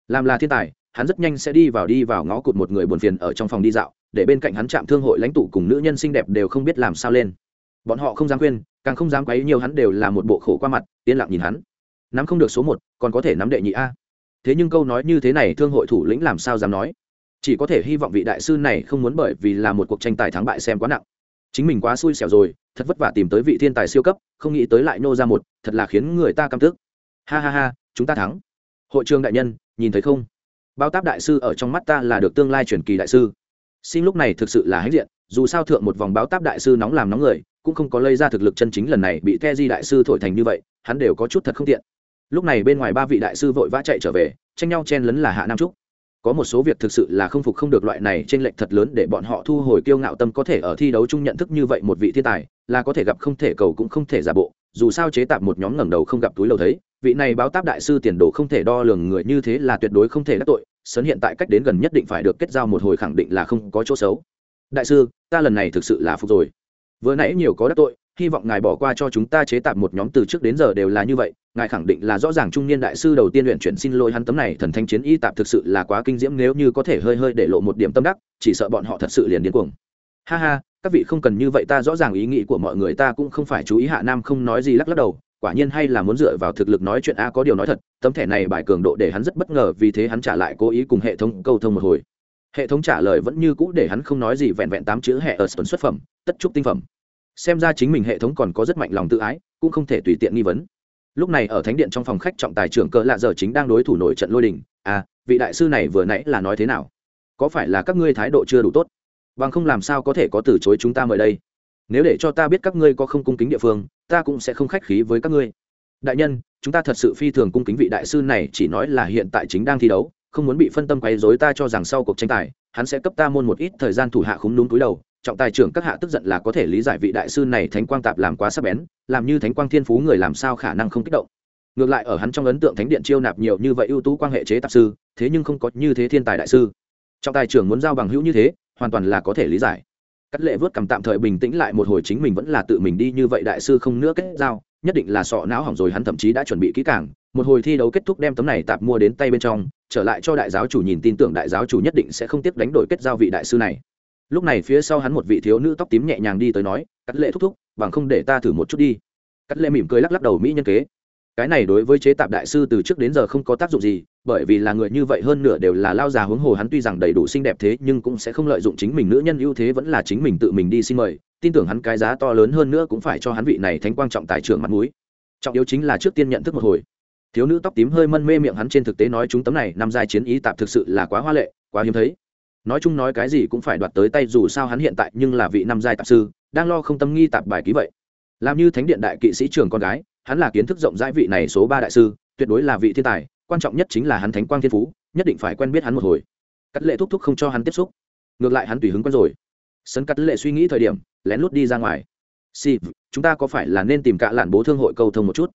Làm là thiên tài, hắn rất nhanh sẽ đi vào đi vào ngõ cụt một người buồn phiền ở trong phòng đi dạo, để bên cạnh hắn chạm thương hội lãnh tụ cùng nữ nhân xinh đẹp đều không biết làm sao lên. Bọn họ không dám khuyên, càng không dám quấy nhiều hắn đều là một bộ khổ qua mặt, yên lặng nhìn hắn. Nắm không được số một, còn có thể nắm đệ nhị a. Thế nhưng câu nói như thế này thương hội thủ lĩnh làm sao dám nói? Chỉ có thể hy vọng vị đại sư này không muốn bởi vì là một cuộc tranh tài thắng bại xem quá nặng chính mình quá xui xẻo rồi, thật vất vả tìm tới vị thiên tài siêu cấp, không nghĩ tới lại nô ra một, thật là khiến người ta căm tức. Ha ha ha, chúng ta thắng. Hội trường đại nhân, nhìn thấy không? Bao táp đại sư ở trong mắt ta là được tương lai truyền kỳ đại sư. Xin lúc này thực sự là hãnh diện, dù sao thượng một vòng báo táp đại sư nóng làm nóng người, cũng không có lây ra thực lực chân chính lần này bị the di đại sư thổi thành như vậy, hắn đều có chút thật không tiện. Lúc này bên ngoài ba vị đại sư vội vã chạy trở về, tranh nhau chen lấn là hạ nam trúc có một số việc thực sự là không phục không được loại này trên lệnh thật lớn để bọn họ thu hồi kiêu ngạo tâm có thể ở thi đấu chung nhận thức như vậy một vị thiên tài, là có thể gặp không thể cầu cũng không thể giả bộ, dù sao chế tạo một nhóm ngẩng đầu không gặp túi lầu thấy, vị này báo táp đại sư tiền đồ không thể đo lường người như thế là tuyệt đối không thể đắc tội sấn hiện tại cách đến gần nhất định phải được kết giao một hồi khẳng định là không có chỗ xấu. Đại sư, ta lần này thực sự là phục rồi. Vừa nãy nhiều có đắc tội hy vọng ngài bỏ qua cho chúng ta chế tạo một nhóm từ trước đến giờ đều là như vậy, ngài khẳng định là rõ ràng trung niên đại sư đầu tiên luyện chuyển xin lỗi hắn tấm này thần thanh chiến y tạp thực sự là quá kinh diễm nếu như có thể hơi hơi để lộ một điểm tâm đắc, chỉ sợ bọn họ thật sự liền điên cuồng. Ha ha, các vị không cần như vậy ta rõ ràng ý nghĩ của mọi người ta cũng không phải chú ý hạ nam không nói gì lắc lắc đầu, quả nhiên hay là muốn dựa vào thực lực nói chuyện a có điều nói thật, tấm thẻ này bài cường độ để hắn rất bất ngờ vì thế hắn trả lại cố ý cùng hệ thống câu thông một hồi. Hệ thống trả lời vẫn như cũ để hắn không nói gì vẹn vẹn tám chữ hệ ở tuần xuất phẩm, tất trúc tinh phẩm xem ra chính mình hệ thống còn có rất mạnh lòng tự ái, cũng không thể tùy tiện nghi vấn. Lúc này ở thánh điện trong phòng khách trọng tài trưởng cỡ lạ giờ chính đang đối thủ nổi trận lôi đình. À vị đại sư này vừa nãy là nói thế nào? Có phải là các ngươi thái độ chưa đủ tốt? Bằng không làm sao có thể có từ chối chúng ta mời đây? Nếu để cho ta biết các ngươi có không cung kính địa phương, ta cũng sẽ không khách khí với các ngươi. Đại nhân, chúng ta thật sự phi thường cung kính vị đại sư này, chỉ nói là hiện tại chính đang thi đấu, không muốn bị phân tâm quấy rối ta cho rằng sau cuộc tranh tài, hắn sẽ cấp ta môn một ít thời gian thủ hạ khúng đúng túi đầu trọng tài trưởng các hạ tức giận là có thể lý giải vị đại sư này thánh quang tạp làm quá sắc bén, làm như thánh quang thiên phú người làm sao khả năng không kích động. Ngược lại ở hắn trong ấn tượng thánh điện chiêu nạp nhiều như vậy ưu tú quan hệ chế tạp sư, thế nhưng không có như thế thiên tài đại sư. Trọng tài trưởng muốn giao bằng hữu như thế, hoàn toàn là có thể lý giải. Cắt lệ vớt cầm tạm thời bình tĩnh lại một hồi chính mình vẫn là tự mình đi như vậy đại sư không nữa kết giao, nhất định là sọ não hỏng rồi hắn thậm chí đã chuẩn bị kỹ càng. Một hồi thi đấu kết thúc đem tấm này tạp mua đến tay bên trong, trở lại cho đại giáo chủ nhìn tin tưởng đại giáo chủ nhất định sẽ không tiếp đánh đổi kết giao vị đại sư này lúc này phía sau hắn một vị thiếu nữ tóc tím nhẹ nhàng đi tới nói, cắt lệ thúc thúc, bằng không để ta thử một chút đi. Cắt lệ mỉm cười lắc lắc đầu mỹ nhân kế. Cái này đối với chế tạp đại sư từ trước đến giờ không có tác dụng gì, bởi vì là người như vậy hơn nửa đều là lao già huống hồ hắn tuy rằng đầy đủ xinh đẹp thế nhưng cũng sẽ không lợi dụng chính mình nữ nhân ưu thế vẫn là chính mình tự mình đi xin mời, tin tưởng hắn cái giá to lớn hơn nữa cũng phải cho hắn vị này thánh quang trọng tài trưởng mặt mũi. Trọng yếu chính là trước tiên nhận thức một hồi. Thiếu nữ tóc tím hơi mân mê miệng hắn trên thực tế nói chúng tấm này năm giai chiến ý tạp thực sự là quá hoa lệ, quá hiếm thấy nói chung nói cái gì cũng phải đoạt tới tay dù sao hắn hiện tại nhưng là vị năm giai tạp sư, đang lo không tâm nghi tạp bài ký vậy. Làm như thánh điện đại kỵ sĩ trường con gái, hắn là kiến thức rộng rãi vị này số ba đại sư, tuyệt đối là vị thiên tài, quan trọng nhất chính là hắn thánh quang thiên phú, nhất định phải quen biết hắn một hồi. Cắt lệ thúc thúc không cho hắn tiếp xúc. Ngược lại hắn tùy hứng quen rồi. Sân cắt lệ suy nghĩ thời điểm, lén lút đi ra ngoài. Si chúng ta có phải là nên tìm cả làn bố thương hội cầu thông một chút?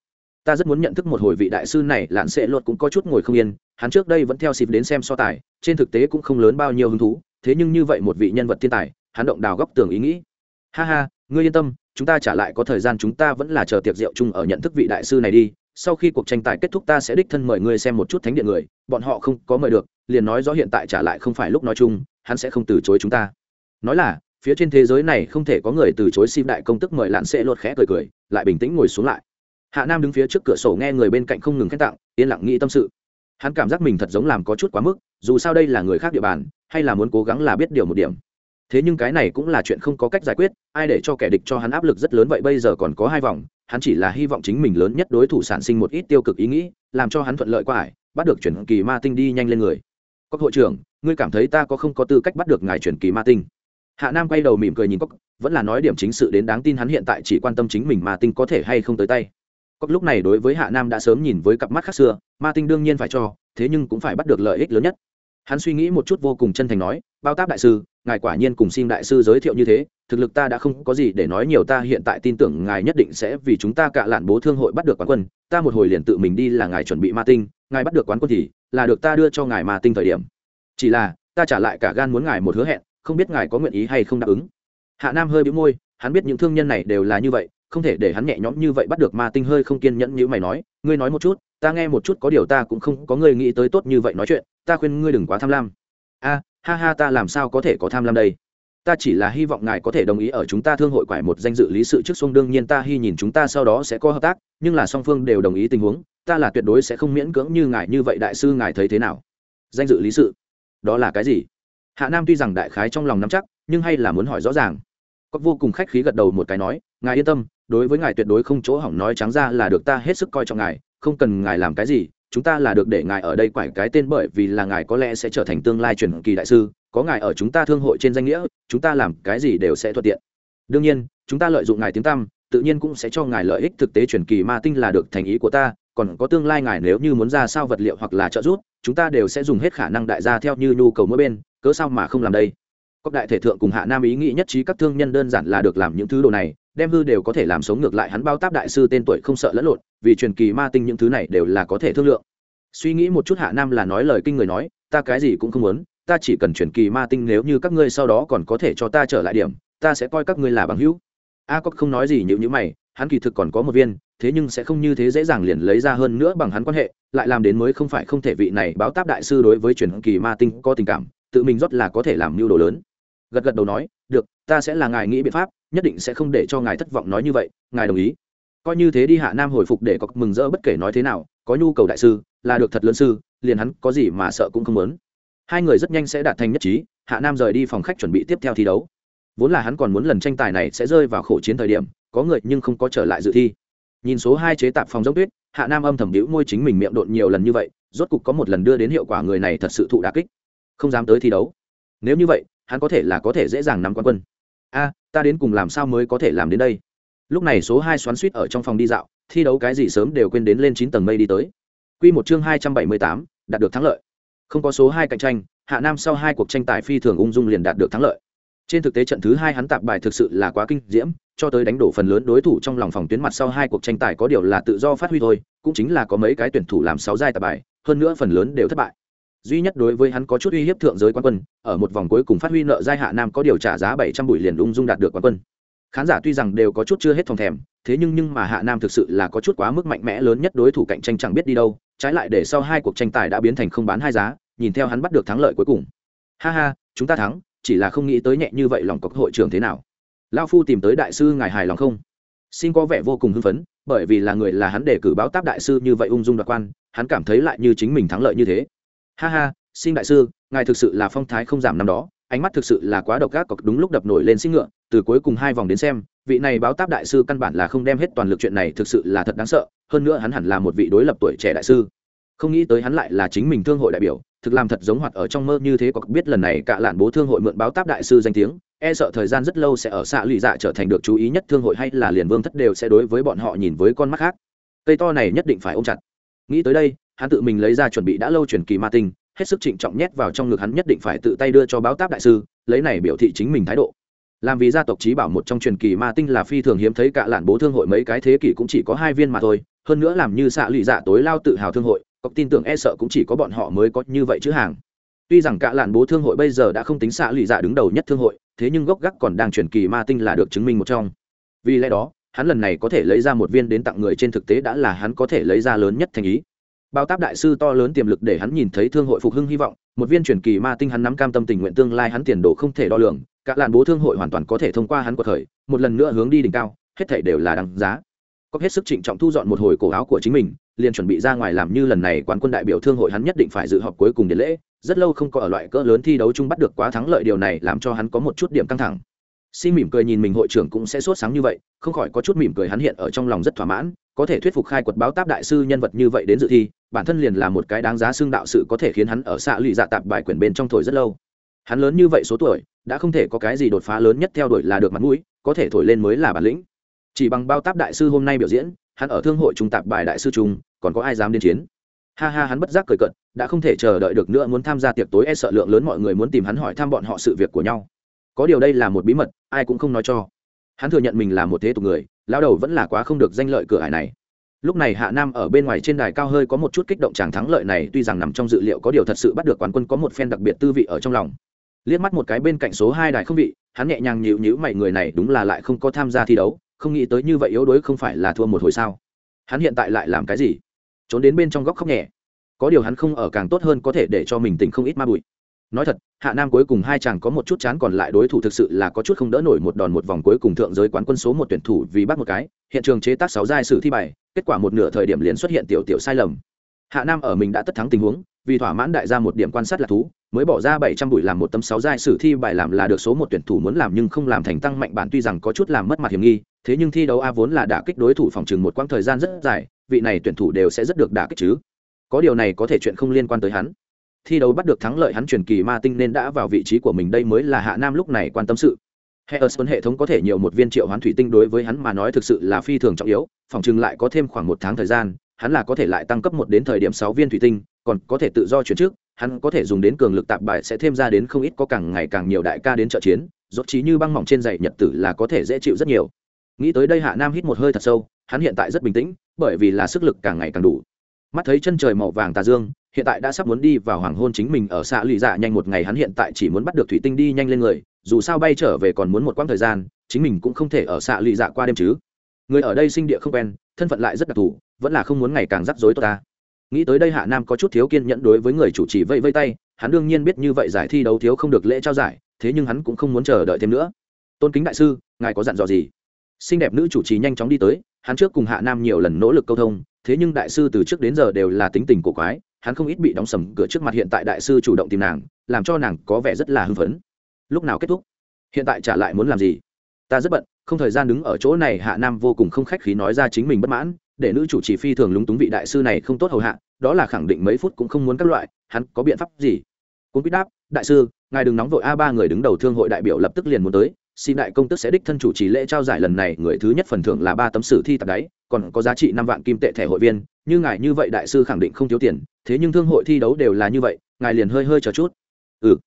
Ta rất muốn nhận thức một hồi vị đại sư này, lạn sẽ luật cũng có chút ngồi không yên, hắn trước đây vẫn theo xịp đến xem so tài, trên thực tế cũng không lớn bao nhiêu hứng thú, thế nhưng như vậy một vị nhân vật thiên tài, hắn động đào góc tường ý nghĩ. Ha ha, ngươi yên tâm, chúng ta trả lại có thời gian chúng ta vẫn là chờ tiệc rượu chung ở nhận thức vị đại sư này đi, sau khi cuộc tranh tài kết thúc ta sẽ đích thân mời ngươi xem một chút thánh điện người, bọn họ không có mời được, liền nói rõ hiện tại trả lại không phải lúc nói chung, hắn sẽ không từ chối chúng ta. Nói là, phía trên thế giới này không thể có người từ chối sim đại công tức mời lạn sẽ lột khẽ cười cười, lại bình tĩnh ngồi xuống lại hạ nam đứng phía trước cửa sổ nghe người bên cạnh không ngừng khen tặng, yên lặng nghĩ tâm sự. Hắn cảm giác mình thật giống làm có chút quá mức, dù sao đây là người khác địa bàn, hay là muốn cố gắng là biết điều một điểm. Thế nhưng cái này cũng là chuyện không có cách giải quyết, ai để cho kẻ địch cho hắn áp lực rất lớn vậy bây giờ còn có hai vòng, hắn chỉ là hy vọng chính mình lớn nhất đối thủ sản sinh một ít tiêu cực ý nghĩ, làm cho hắn thuận lợi qua ải, bắt được chuyển kỳ ma tinh đi nhanh lên người. Cóc hội trưởng, ngươi cảm thấy ta có không có tư cách bắt được ngài chuyển kỳ ma tinh? Hạ nam quay đầu mỉm cười nhìn cóc vẫn là nói điểm chính sự đến đáng tin hắn hiện tại chỉ quan tâm chính mình ma tinh có thể hay không tới tay cặp lúc này đối với hạ nam đã sớm nhìn với cặp mắt khác xưa, ma tinh đương nhiên phải cho, thế nhưng cũng phải bắt được lợi ích lớn nhất. Hắn suy nghĩ một chút vô cùng chân thành nói, bao táp đại sư, ngài quả nhiên cùng xin đại sư giới thiệu như thế, thực lực ta đã không có gì để nói nhiều, ta hiện tại tin tưởng ngài nhất định sẽ vì chúng ta cả lạn bố thương hội bắt được quán quân, ta một hồi liền tự mình đi là ngài chuẩn bị ma tinh, ngài bắt được quán quân thì là được ta đưa cho ngài ma tinh thời điểm. Chỉ là, ta trả lại cả gan muốn ngài một hứa hẹn, không biết ngài có nguyện ý hay không đáp ứng. Hạ nam hơi bĩu môi, hắn biết những thương nhân này đều là như vậy không thể để hắn nhẹ nhõm như vậy bắt được ma tinh hơi không kiên nhẫn như mày nói, ngươi nói một chút, ta nghe một chút, có điều ta cũng không có người nghĩ tới tốt như vậy nói chuyện, ta khuyên ngươi đừng quá tham lam. A, ha ha, ta làm sao có thể có tham lam đây? Ta chỉ là hy vọng ngài có thể đồng ý ở chúng ta thương hội quải một danh dự lý sự trước xuông đương nhiên ta hy nhìn chúng ta sau đó sẽ có hợp tác, nhưng là song phương đều đồng ý tình huống, ta là tuyệt đối sẽ không miễn cưỡng như ngài như vậy đại sư ngài thấy thế nào. Danh dự lý sự? Đó là cái gì? Hạ nam tuy rằng đại khái trong lòng nắm chắc, nhưng hay là muốn hỏi rõ ràng. Có vô cùng khách khí gật đầu một cái nói, ngài yên tâm đối với ngài tuyệt đối không chỗ hỏng nói trắng ra là được ta hết sức coi trọng ngài, không cần ngài làm cái gì, chúng ta là được để ngài ở đây quải cái tên bởi vì là ngài có lẽ sẽ trở thành tương lai truyền kỳ đại sư, có ngài ở chúng ta thương hội trên danh nghĩa, chúng ta làm cái gì đều sẽ thuận tiện. Đương nhiên, chúng ta lợi dụng ngài tiếng tăm, tự nhiên cũng sẽ cho ngài lợi ích thực tế truyền kỳ ma tinh là được thành ý của ta, còn có tương lai ngài nếu như muốn ra sao vật liệu hoặc là trợ giúp, chúng ta đều sẽ dùng hết khả năng đại gia theo như nhu cầu mỗi bên, cớ sao mà không làm đây? Cốc đại thể thượng cùng hạ nam ý nghĩ nhất trí các thương nhân đơn giản là được làm những thứ đồ này, đem hư đều có thể làm sống ngược lại hắn bao táp đại sư tên tuổi không sợ lẫn lộn, vì truyền kỳ ma tinh những thứ này đều là có thể thương lượng. Suy nghĩ một chút hạ nam là nói lời kinh người nói, ta cái gì cũng không muốn, ta chỉ cần truyền kỳ ma tinh nếu như các ngươi sau đó còn có thể cho ta trở lại điểm, ta sẽ coi các ngươi là bằng hữu. A cốc không nói gì nhịu nhữ mày, hắn kỳ thực còn có một viên, thế nhưng sẽ không như thế dễ dàng liền lấy ra hơn nữa bằng hắn quan hệ, lại làm đến mới không phải không thể vị này báo táp đại sư đối với truyền kỳ ma tinh có tình cảm, tự mình rất là có thể làm mưu đồ lớn gật gật đầu nói, được, ta sẽ là ngài nghĩ biện pháp, nhất định sẽ không để cho ngài thất vọng nói như vậy, ngài đồng ý. Coi như thế đi hạ nam hồi phục để có mừng rỡ bất kể nói thế nào, có nhu cầu đại sư, là được thật lớn sư, liền hắn có gì mà sợ cũng không muốn. Hai người rất nhanh sẽ đạt thành nhất trí, hạ nam rời đi phòng khách chuẩn bị tiếp theo thi đấu. Vốn là hắn còn muốn lần tranh tài này sẽ rơi vào khổ chiến thời điểm, có người nhưng không có trở lại dự thi. Nhìn số hai chế tạp phòng giống tuyết, hạ nam âm thầm đĩu môi chính mình miệng độn nhiều lần như vậy, rốt cục có một lần đưa đến hiệu quả người này thật sự thụ đà kích. Không dám tới thi đấu. Nếu như vậy hắn có thể là có thể dễ dàng nắm quan quân. A, ta đến cùng làm sao mới có thể làm đến đây? Lúc này số hai xoắn suýt ở trong phòng đi dạo, thi đấu cái gì sớm đều quên đến lên chín tầng mây đi tới. Q một chương hai trăm bảy mươi tám, đạt được thắng lợi. Không có số hai cạnh tranh, hạ nam sau hai cuộc tranh tài phi thường ung dung liền đạt được thắng lợi. Trên thực tế trận thứ hai hắn tạp bài thực sự là quá kinh diễm, cho tới đánh đổ phần lớn đối thủ trong lòng phòng tuyến mặt sau hai cuộc tranh tài có điều là tự do phát huy thôi, cũng chính là có mấy cái tuyển thủ làm sáu giai tạp bài, hơn nữa phần lớn đều thất bại duy nhất đối với hắn có chút uy hiếp thượng giới quan quân, ở một vòng cuối cùng phát huy nợ giai hạ nam có điều trả giá bảy trăm bụi liền ung dung đạt được quán quân. Khán giả tuy rằng đều có chút chưa hết phòng thèm, thế nhưng nhưng mà hạ nam thực sự là có chút quá mức mạnh mẽ lớn nhất đối thủ cạnh tranh chẳng biết đi đâu, trái lại để sau hai cuộc tranh tài đã biến thành không bán hai giá, nhìn theo hắn bắt được thắng lợi cuối cùng. Ha ha, chúng ta thắng, chỉ là không nghĩ tới nhẹ như vậy lòng cọc hội trưởng thế nào. Lao phu tìm tới đại sư ngài hài lòng không? Xin có vẻ vô cùng hưng phấn, bởi vì là người là hắn để cử báo táp đại sư như vậy ung dung đoạt quan, hắn cảm thấy lại như chính mình thắng lợi như thế ha ha, xin đại sư, ngài thực sự là phong thái không giảm năm đó, ánh mắt thực sự là quá độc ác cọc đúng lúc đập nổi lên xích ngựa, từ cuối cùng hai vòng đến xem, vị này báo táp đại sư căn bản là không đem hết toàn lực chuyện này thực sự là thật đáng sợ, hơn nữa hắn hẳn là một vị đối lập tuổi trẻ đại sư. Không nghĩ tới hắn lại là chính mình thương hội đại biểu, thực làm thật giống hoạt ở trong mơ như thế Cọc biết lần này cả lạn bố thương hội mượn báo táp đại sư danh tiếng e sợ thời gian rất lâu sẽ ở xạ lụy dạ trở thành được chú ý nhất thương hội hay là liền vương thất đều sẽ đối với bọn họ nhìn với con mắt khác. Cây to này nhất định phải ôm chặt. Nghĩ tới đây hắn tự mình lấy ra chuẩn bị đã lâu truyền kỳ ma tinh, hết sức trịnh trọng nhét vào trong ngực hắn nhất định phải tự tay đưa cho báo táp đại sư, lấy này biểu thị chính mình thái độ. Làm vì gia tộc trí bảo một trong truyền kỳ ma tinh là phi thường hiếm thấy cả lạn bố thương hội mấy cái thế kỷ cũng chỉ có hai viên mà thôi, hơn nữa làm như xạ lụy dạ tối lao tự hào thương hội, có tin tưởng e sợ cũng chỉ có bọn họ mới có như vậy chứ hàng. Tuy rằng cả làn bố thương hội bây giờ đã không tính xạ lụy dạ đứng đầu nhất thương hội, thế nhưng gốc gác còn đang truyền kỳ ma tinh là được chứng minh một trong. Vì lẽ đó, hắn lần này có thể lấy ra một viên đến tặng người trên thực tế đã là hắn có thể lấy ra lớn nhất thành ý bao táp đại sư to lớn tiềm lực để hắn nhìn thấy thương hội phục hưng hy vọng, một viên truyền kỳ ma tinh hắn nắm cam tâm tình nguyện tương lai hắn tiền đồ không thể đo lường các làn bố thương hội hoàn toàn có thể thông qua hắn cuộc khởi, một lần nữa hướng đi đỉnh cao, hết thể đều là đằng giá. Có hết sức trịnh trọng thu dọn một hồi cổ áo của chính mình, liền chuẩn bị ra ngoài làm như lần này quán quân đại biểu thương hội hắn nhất định phải dự họp cuối cùng để lễ, rất lâu không có ở loại cỡ lớn thi đấu chung bắt được quá thắng lợi điều này làm cho hắn có một chút điểm căng thẳng. Xin mỉm cười nhìn mình hội trưởng cũng sẽ sốt sáng như vậy, không khỏi có chút mỉm cười hắn hiện ở trong lòng rất thỏa mãn có thể thuyết phục khai quật báo táp đại sư nhân vật như vậy đến dự thi, bản thân liền là một cái đáng giá xương đạo sự có thể khiến hắn ở xạ lụy dạ tạp bài quyển bên trong thổi rất lâu. Hắn lớn như vậy số tuổi, đã không thể có cái gì đột phá lớn nhất theo đuổi là được mặt mũi, có thể thổi lên mới là bản lĩnh. Chỉ bằng bao táp đại sư hôm nay biểu diễn, hắn ở thương hội trung tạp bài đại sư trung, còn có ai dám đến chiến? Ha ha, hắn bất giác cười cận đã không thể chờ đợi được nữa muốn tham gia tiệc tối e sợ lượng lớn mọi người muốn tìm hắn hỏi thăm bọn họ sự việc của nhau. Có điều đây là một bí mật, ai cũng không nói cho. Hắn thừa nhận mình là một thế tục người lao đầu vẫn là quá không được danh lợi cửa hải này. Lúc này hạ nam ở bên ngoài trên đài cao hơi có một chút kích động chàng thắng lợi này, tuy rằng nằm trong dự liệu có điều thật sự bắt được quán quân có một phen đặc biệt tư vị ở trong lòng. Liếc mắt một cái bên cạnh số hai đài không vị, hắn nhẹ nhàng nhịu nhữ mày người này đúng là lại không có tham gia thi đấu, không nghĩ tới như vậy yếu đuối không phải là thua một hồi sao. Hắn hiện tại lại làm cái gì? Trốn đến bên trong góc khóc nhẹ. Có điều hắn không ở càng tốt hơn có thể để cho mình tỉnh không ít ma bụi nói thật, hạ nam cuối cùng hai chàng có một chút chán còn lại đối thủ thực sự là có chút không đỡ nổi một đòn một vòng cuối cùng thượng giới quán quân số một tuyển thủ vì bắt một cái, hiện trường chế tác sáu giai sử thi bài, kết quả một nửa thời điểm liền xuất hiện tiểu tiểu sai lầm. Hạ nam ở mình đã tất thắng tình huống, vì thỏa mãn đại gia một điểm quan sát là thú, mới bỏ ra bảy trăm bụi làm một tấm sáu giai sử thi bài làm là được số một tuyển thủ muốn làm nhưng không làm thành tăng mạnh bản tuy rằng có chút làm mất mặt hiểm nghi, thế nhưng thi đấu a vốn là đả kích đối thủ phòng chừng một quãng thời gian rất dài, vị này tuyển thủ đều sẽ rất được đả kích chứ. Có điều này có thể chuyện không liên quan tới hắn thi đấu bắt được thắng lợi hắn truyền kỳ ma tinh nên đã vào vị trí của mình đây mới là hạ nam lúc này quan tâm sự Hearthstone hệ thống có thể nhiều một viên triệu hoán thủy tinh đối với hắn mà nói thực sự là phi thường trọng yếu, phòng chừng lại có thêm khoảng một tháng thời gian, hắn là có thể lại tăng cấp một đến thời điểm sáu viên thủy tinh, còn có thể tự do chuyển trước, hắn có thể dùng đến cường lực tạp bài sẽ thêm ra đến không ít có càng ngày càng nhiều đại ca đến trợ chiến, rốt trí như băng mỏng trên giày nhật tử là có thể dễ chịu rất nhiều. Nghĩ tới đây Hạ Nam hít một hơi thật sâu, hắn hiện tại rất bình tĩnh, bởi vì là sức lực càng ngày càng đủ. Mắt thấy chân trời màu vàng tà dương, hiện tại đã sắp muốn đi vào hoàng hôn chính mình ở xạ lụy dạ nhanh một ngày, hắn hiện tại chỉ muốn bắt được thủy tinh đi nhanh lên người, dù sao bay trở về còn muốn một quãng thời gian, chính mình cũng không thể ở xạ lụy dạ qua đêm chứ. Người ở đây sinh địa không quen, thân phận lại rất đặc thù, vẫn là không muốn ngày càng rắc rối tôi ta. Nghĩ tới đây hạ nam có chút thiếu kiên nhẫn đối với người chủ trì vây vây tay, hắn đương nhiên biết như vậy giải thi đấu thiếu không được lễ trao giải, thế nhưng hắn cũng không muốn chờ đợi thêm nữa. Tôn kính đại sư, ngài có dặn dò gì? Xinh đẹp nữ chủ trì nhanh chóng đi tới, hắn trước cùng hạ nam nhiều lần nỗ lực câu thông, thế nhưng đại sư từ trước đến giờ đều là tính tình cổ quái hắn không ít bị đóng sầm cửa trước mặt hiện tại đại sư chủ động tìm nàng, làm cho nàng có vẻ rất là hưng phấn. Lúc nào kết thúc? Hiện tại trả lại muốn làm gì? Ta rất bận, không thời gian đứng ở chỗ này, hạ nam vô cùng không khách khí nói ra chính mình bất mãn, để nữ chủ trì phi thường lúng túng vị đại sư này không tốt hầu hạ, đó là khẳng định mấy phút cũng không muốn các loại, hắn có biện pháp gì? Cũng quyết đáp, đại sư, ngài đừng nóng vội a, ba người đứng đầu thương hội đại biểu lập tức liền muốn tới xin đại công tức sẽ đích thân chủ trì lễ trao giải lần này, người thứ nhất phần thưởng là ba tấm sử thi tạp đáy, còn có giá trị năm vạn kim tệ thẻ hội viên. Như ngài như vậy đại sư khẳng định không thiếu tiền, thế nhưng thương hội thi đấu đều là như vậy, ngài liền hơi hơi chờ chút. Ừ.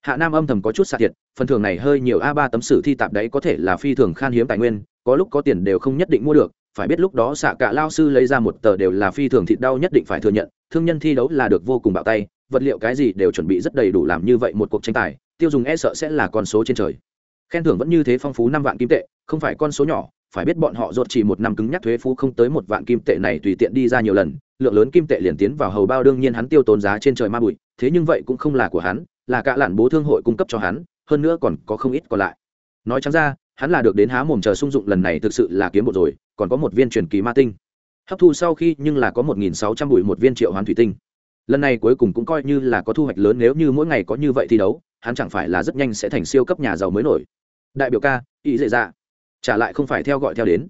Hạ nam âm thầm có chút xạ thiệt, phần thưởng này hơi nhiều, a ba tấm sử thi tạp đáy có thể là phi thường khan hiếm tài nguyên, có lúc có tiền đều không nhất định mua được, phải biết lúc đó xạ cả lao sư lấy ra một tờ đều là phi thường thịt đau nhất định phải thừa nhận, thương nhân thi đấu là được vô cùng bạo tay, vật liệu cái gì đều chuẩn bị rất đầy đủ làm như vậy một cuộc tranh tài, tiêu dùng e sợ sẽ là con số trên trời khen thưởng vẫn như thế phong phú năm vạn kim tệ, không phải con số nhỏ, phải biết bọn họ rột chỉ một năm cứng nhắc thuế phú không tới một vạn kim tệ này tùy tiện đi ra nhiều lần, lượng lớn kim tệ liền tiến vào hầu bao đương nhiên hắn tiêu tốn giá trên trời ma bụi, thế nhưng vậy cũng không là của hắn, là cả lản bố thương hội cung cấp cho hắn, hơn nữa còn có không ít còn lại. Nói chẳng ra, hắn là được đến há mồm chờ sung dụng lần này thực sự là kiếm một rồi, còn có một viên truyền kỳ ma tinh. Hấp thu sau khi nhưng là có một nghìn sáu trăm bụi một viên triệu hoán thủy tinh. Lần này cuối cùng cũng coi như là có thu hoạch lớn, nếu như mỗi ngày có như vậy thi đấu, hắn chẳng phải là rất nhanh sẽ thành siêu cấp nhà giàu mới nổi đại biểu ca, ý dễ dạ. Trả lại không phải theo gọi theo đến.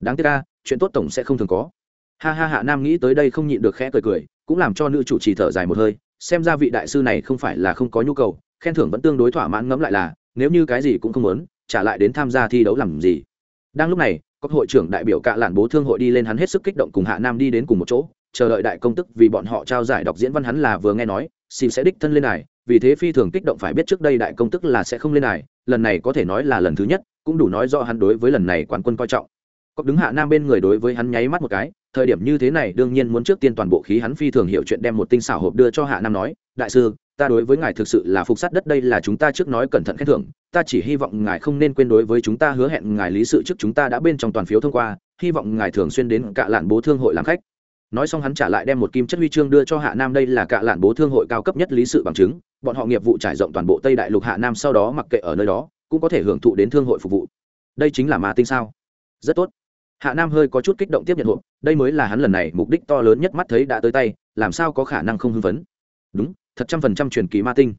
Đáng tiếc ca, chuyện tốt tổng sẽ không thường có. Ha ha hạ nam nghĩ tới đây không nhịn được khẽ cười cười, cũng làm cho nữ chủ trì thở dài một hơi, xem ra vị đại sư này không phải là không có nhu cầu, khen thưởng vẫn tương đối thỏa mãn ngẫm lại là, nếu như cái gì cũng không muốn, trả lại đến tham gia thi đấu làm gì. Đang lúc này, có hội trưởng đại biểu cạ lạn bố thương hội đi lên hắn hết sức kích động cùng hạ nam đi đến cùng một chỗ chờ đợi đại công tức vì bọn họ trao giải đọc diễn văn hắn là vừa nghe nói, xin sẽ đích thân lên này vì thế phi thường kích động phải biết trước đây đại công tức là sẽ không lên này lần này có thể nói là lần thứ nhất, cũng đủ nói rõ hắn đối với lần này quán quân coi trọng. Cóc đứng hạ nam bên người đối với hắn nháy mắt một cái, thời điểm như thế này đương nhiên muốn trước tiên toàn bộ khí hắn phi thường hiểu chuyện đem một tinh xảo hộp đưa cho hạ nam nói, đại sư, ta đối với ngài thực sự là phục sát đất đây là chúng ta trước nói cẩn thận khen thưởng, ta chỉ hy vọng ngài không nên quên đối với chúng ta hứa hẹn ngài lý sự trước chúng ta đã bên trong toàn phiếu thông qua, hy vọng ngài thường xuyên đến cả lạn bố thương hội làm khách nói xong hắn trả lại đem một kim chất huy chương đưa cho hạ nam, đây là cạ lạn bố thương hội cao cấp nhất lý sự bằng chứng, bọn họ nghiệp vụ trải rộng toàn bộ tây đại lục hạ nam sau đó mặc kệ ở nơi đó, cũng có thể hưởng thụ đến thương hội phục vụ. Đây chính là ma tinh sao? Rất tốt. Hạ nam hơi có chút kích động tiếp nhận hộp, đây mới là hắn lần này mục đích to lớn nhất mắt thấy đã tới tay, làm sao có khả năng không hưng phấn? Đúng, thật trăm phần trăm truyền kỳ ma tinh.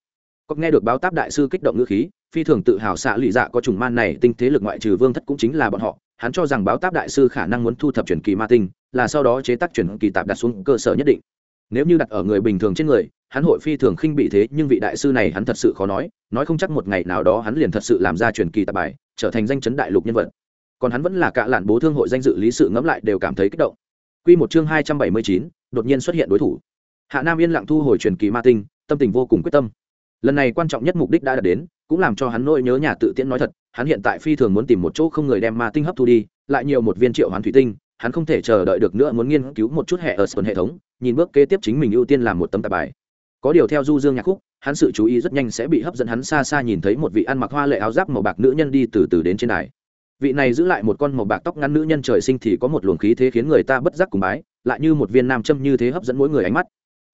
Có nghe được báo táp đại sư kích động ngữ khí, phi thường tự hào xạ lụy dạ có trùng man này, tinh thế lực ngoại trừ vương thất cũng chính là bọn họ hắn cho rằng báo táp đại sư khả năng muốn thu thập truyền kỳ ma tinh là sau đó chế tác truyền kỳ tạp đặt xuống cơ sở nhất định nếu như đặt ở người bình thường trên người hắn hội phi thường khinh bị thế nhưng vị đại sư này hắn thật sự khó nói nói không chắc một ngày nào đó hắn liền thật sự làm ra truyền kỳ tạp bài trở thành danh chấn đại lục nhân vật còn hắn vẫn là cả lạn bố thương hội danh dự lý sự ngẫm lại đều cảm thấy kích động Quy một chương hai trăm bảy mươi chín, đột nhiên xuất hiện đối thủ. Hạ Nam yên lặng thu hồi truyền kỳ ma tinh, tâm tình vô cùng quyết tâm. Lần này quan trọng nhất mục đích đã đạt đến, cũng làm cho hắn nỗi nhớ nhà tự tiễn nói thật, hắn hiện tại phi thường muốn tìm một chỗ không người đem ma tinh hấp thu đi, lại nhiều một viên triệu hoán thủy tinh, hắn không thể chờ đợi được nữa muốn nghiên cứu một chút hệ ở hệ thống, nhìn bước kế tiếp chính mình ưu tiên làm một tấm tạp bài. Có điều theo du dương nhạc khúc, hắn sự chú ý rất nhanh sẽ bị hấp dẫn hắn xa xa nhìn thấy một vị ăn mặc hoa lệ áo giáp màu bạc nữ nhân đi từ từ đến trên đài vị này giữ lại một con màu bạc tóc ngắn nữ nhân trời sinh thì có một luồng khí thế khiến người ta bất giác cùng bái lại như một viên nam châm như thế hấp dẫn mỗi người ánh mắt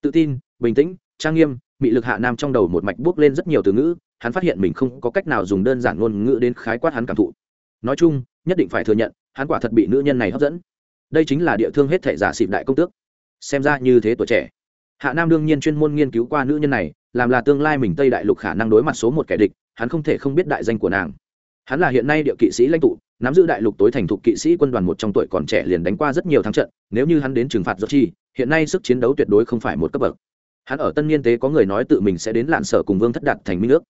tự tin bình tĩnh trang nghiêm bị lực hạ nam trong đầu một mạch bước lên rất nhiều từ ngữ, hắn phát hiện mình không có cách nào dùng đơn giản ngôn ngữ đến khái quát hắn cảm thụ. Nói chung, nhất định phải thừa nhận, hắn quả thật bị nữ nhân này hấp dẫn. Đây chính là địa thương hết thể giả xịp đại công tước. Xem ra như thế tuổi trẻ. Hạ nam đương nhiên chuyên môn nghiên cứu qua nữ nhân này, làm là tương lai mình tây đại lục khả năng đối mặt số một kẻ địch, hắn không thể không biết đại danh của nàng. Hắn là hiện nay địa kỵ sĩ lãnh tụ, nắm giữ đại lục tối thành thục kỵ sĩ quân đoàn một trong tuổi còn trẻ liền đánh qua rất nhiều thắng trận, nếu như hắn đến trừng phạt do chi, hiện nay sức chiến đấu tuyệt đối không phải một cấp bậc hắn ở tân niên tế có người nói tự mình sẽ đến lạn sở cùng vương thất đạt thành minh nước.